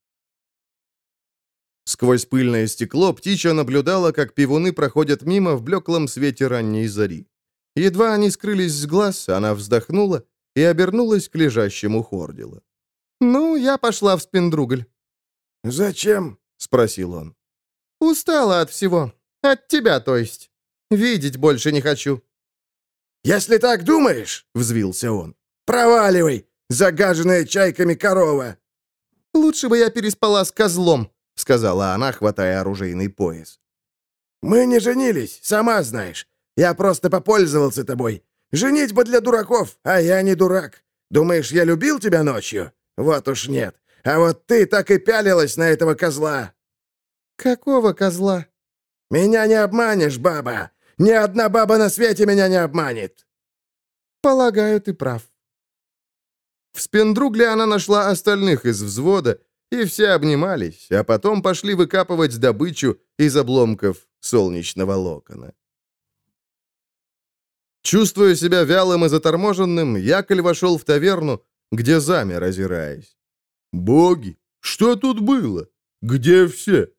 Сквозь пыльное стекло птичья наблюдала, как пивуны проходят мимо в блеклом свете ранней зари. Едва они скрылись с глаз, она вздохнула и обернулась к лежащему Хордила. «Ну, я пошла в Спиндругль». «Зачем?» — спросил он. «Устала от всего. От тебя, то есть. Видеть больше не хочу». «Если так думаешь», — взвился он, — «проваливай, загаженная чайками корова». «Лучше бы я переспала с козлом», — сказала она, хватая оружейный пояс. Мы не женились, сама знаешь. Я просто попользовался тобой. Женитьба для дураков, а я не дурак. Думаешь, я любил тебя ночью? Вот уж нет. А вот ты так и пялилась на этого козла». «Какого козла?» «Меня не обманешь, баба. Ни одна баба на свете меня не обманет». «Полагаю, ты прав». В Спендругле она нашла остальных из взвода, и все обнимались, а потом пошли выкапывать добычу из обломков солнечного локона. Чувствуя себя вялым и заторможенным, Яколь вошел в таверну, где замер, озираясь. «Боги, что тут было? Где все?»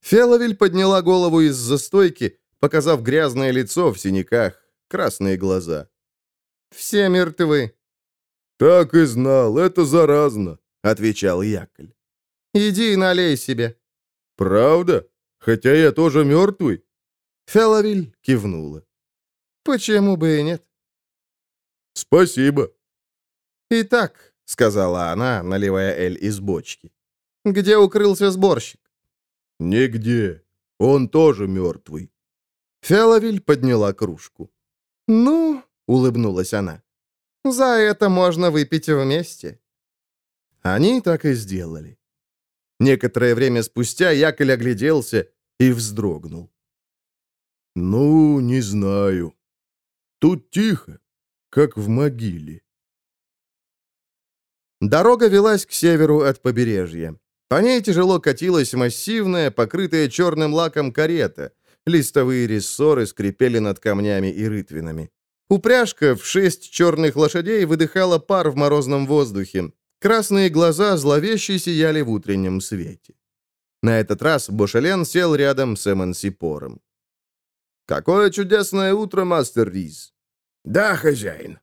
Феловель подняла голову из-за стойки, показав грязное лицо в синяках, красные глаза. «Все мертвы». «Так и знал, это заразно», — отвечал Яколь. «Иди и налей себе». «Правда? Хотя я тоже мертвый?» Феловиль кивнула. «Почему бы и нет?» «Спасибо». «Итак», — сказала она, наливая Эль из бочки, — «где укрылся сборщик?» «Нигде. Он тоже мертвый». Феловиль подняла кружку. «Ну», — улыбнулась она, — «за это можно выпить вместе». Они так и сделали. Некоторое время спустя Яколь огляделся и вздрогнул. «Ну, не знаю. Тут тихо, как в могиле». Дорога велась к северу от побережья. По ней тяжело катилась массивная, покрытая черным лаком карета. Листовые рессоры скрипели над камнями и рытвинами. Упряжка в шесть черных лошадей выдыхала пар в морозном воздухе. Красные глаза зловеще сияли в утреннем свете. На этот раз Бошелен сел рядом с Эмансипором. «Какое чудесное утро, мастер Риз!» «Да, хозяин».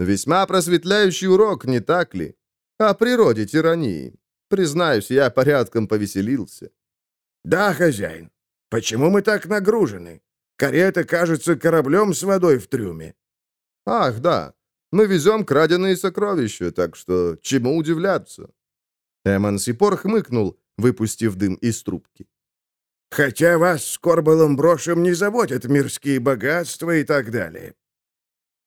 «Весьма просветляющий урок, не так ли? О природе тирании. Признаюсь, я порядком повеселился». «Да, хозяин. Почему мы так нагружены? Карета кажется кораблем с водой в трюме». «Ах, да. Мы везем краденые сокровища, так что чему удивляться?» Эмансипор хмыкнул, выпустив дым из трубки. «Хотя вас с Корбалом Брошем не заботят мирские богатства и так далее».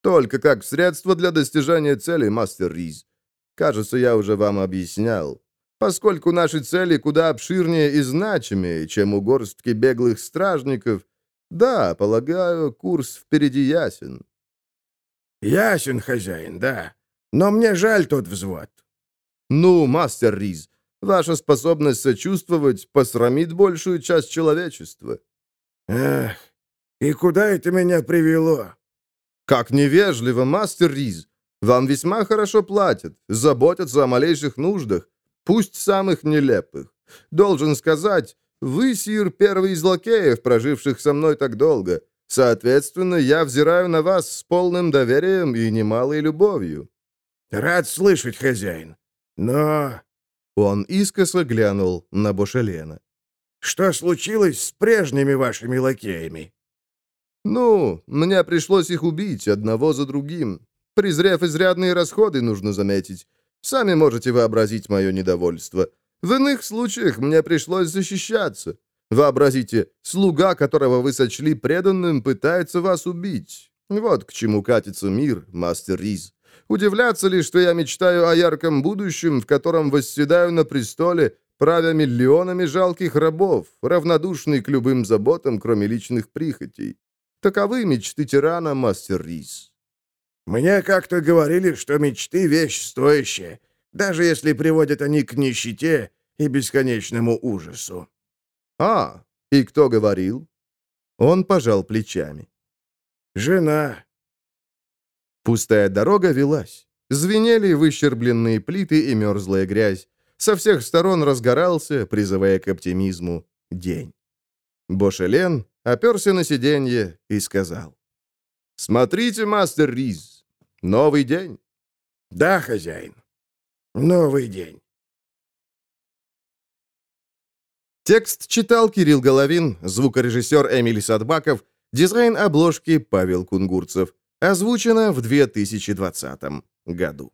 «Только как средство для достижения цели, мастер Риз. Кажется, я уже вам объяснял. Поскольку наши цели куда обширнее и значимее, чем у горстки беглых стражников, да, полагаю, курс впереди ясен». «Ясен, хозяин, да. Но мне жаль тот взвод». «Ну, мастер Риз, ваша способность сочувствовать посрамит большую часть человечества». «Эх, и куда это меня привело?» «Как невежливо, мастер Риз. Вам весьма хорошо платят, заботятся о малейших нуждах, пусть самых нелепых. Должен сказать, вы, сир, первый из лакеев, проживших со мной так долго. Соответственно, я взираю на вас с полным доверием и немалой любовью». «Рад слышать, хозяин. Но...» Он искоса глянул на Бошелена. «Что случилось с прежними вашими лакеями?» «Ну, мне пришлось их убить одного за другим. Презрев изрядные расходы, нужно заметить. Сами можете вообразить мое недовольство. В иных случаях мне пришлось защищаться. Вообразите, слуга, которого вы сочли преданным, пытается вас убить. Вот к чему катится мир, мастер Риз. Удивляться ли, что я мечтаю о ярком будущем, в котором восседаю на престоле, правя миллионами жалких рабов, равнодушный к любым заботам, кроме личных прихотей. Таковы мечты тирана, мастер Риз. «Мне как-то говорили, что мечты — вещь стоящая, даже если приводят они к нищете и бесконечному ужасу». «А, и кто говорил?» Он пожал плечами. «Жена». Пустая дорога велась. Звенели выщербленные плиты и мерзлая грязь. Со всех сторон разгорался, призывая к оптимизму, день. Бошелен оперся на сиденье и сказал. «Смотрите, мастер Риз, новый день». «Да, хозяин, новый день». Текст читал Кирилл Головин, звукорежиссер Эмиль Садбаков, дизайн обложки Павел Кунгурцев. Озвучено в 2020 году.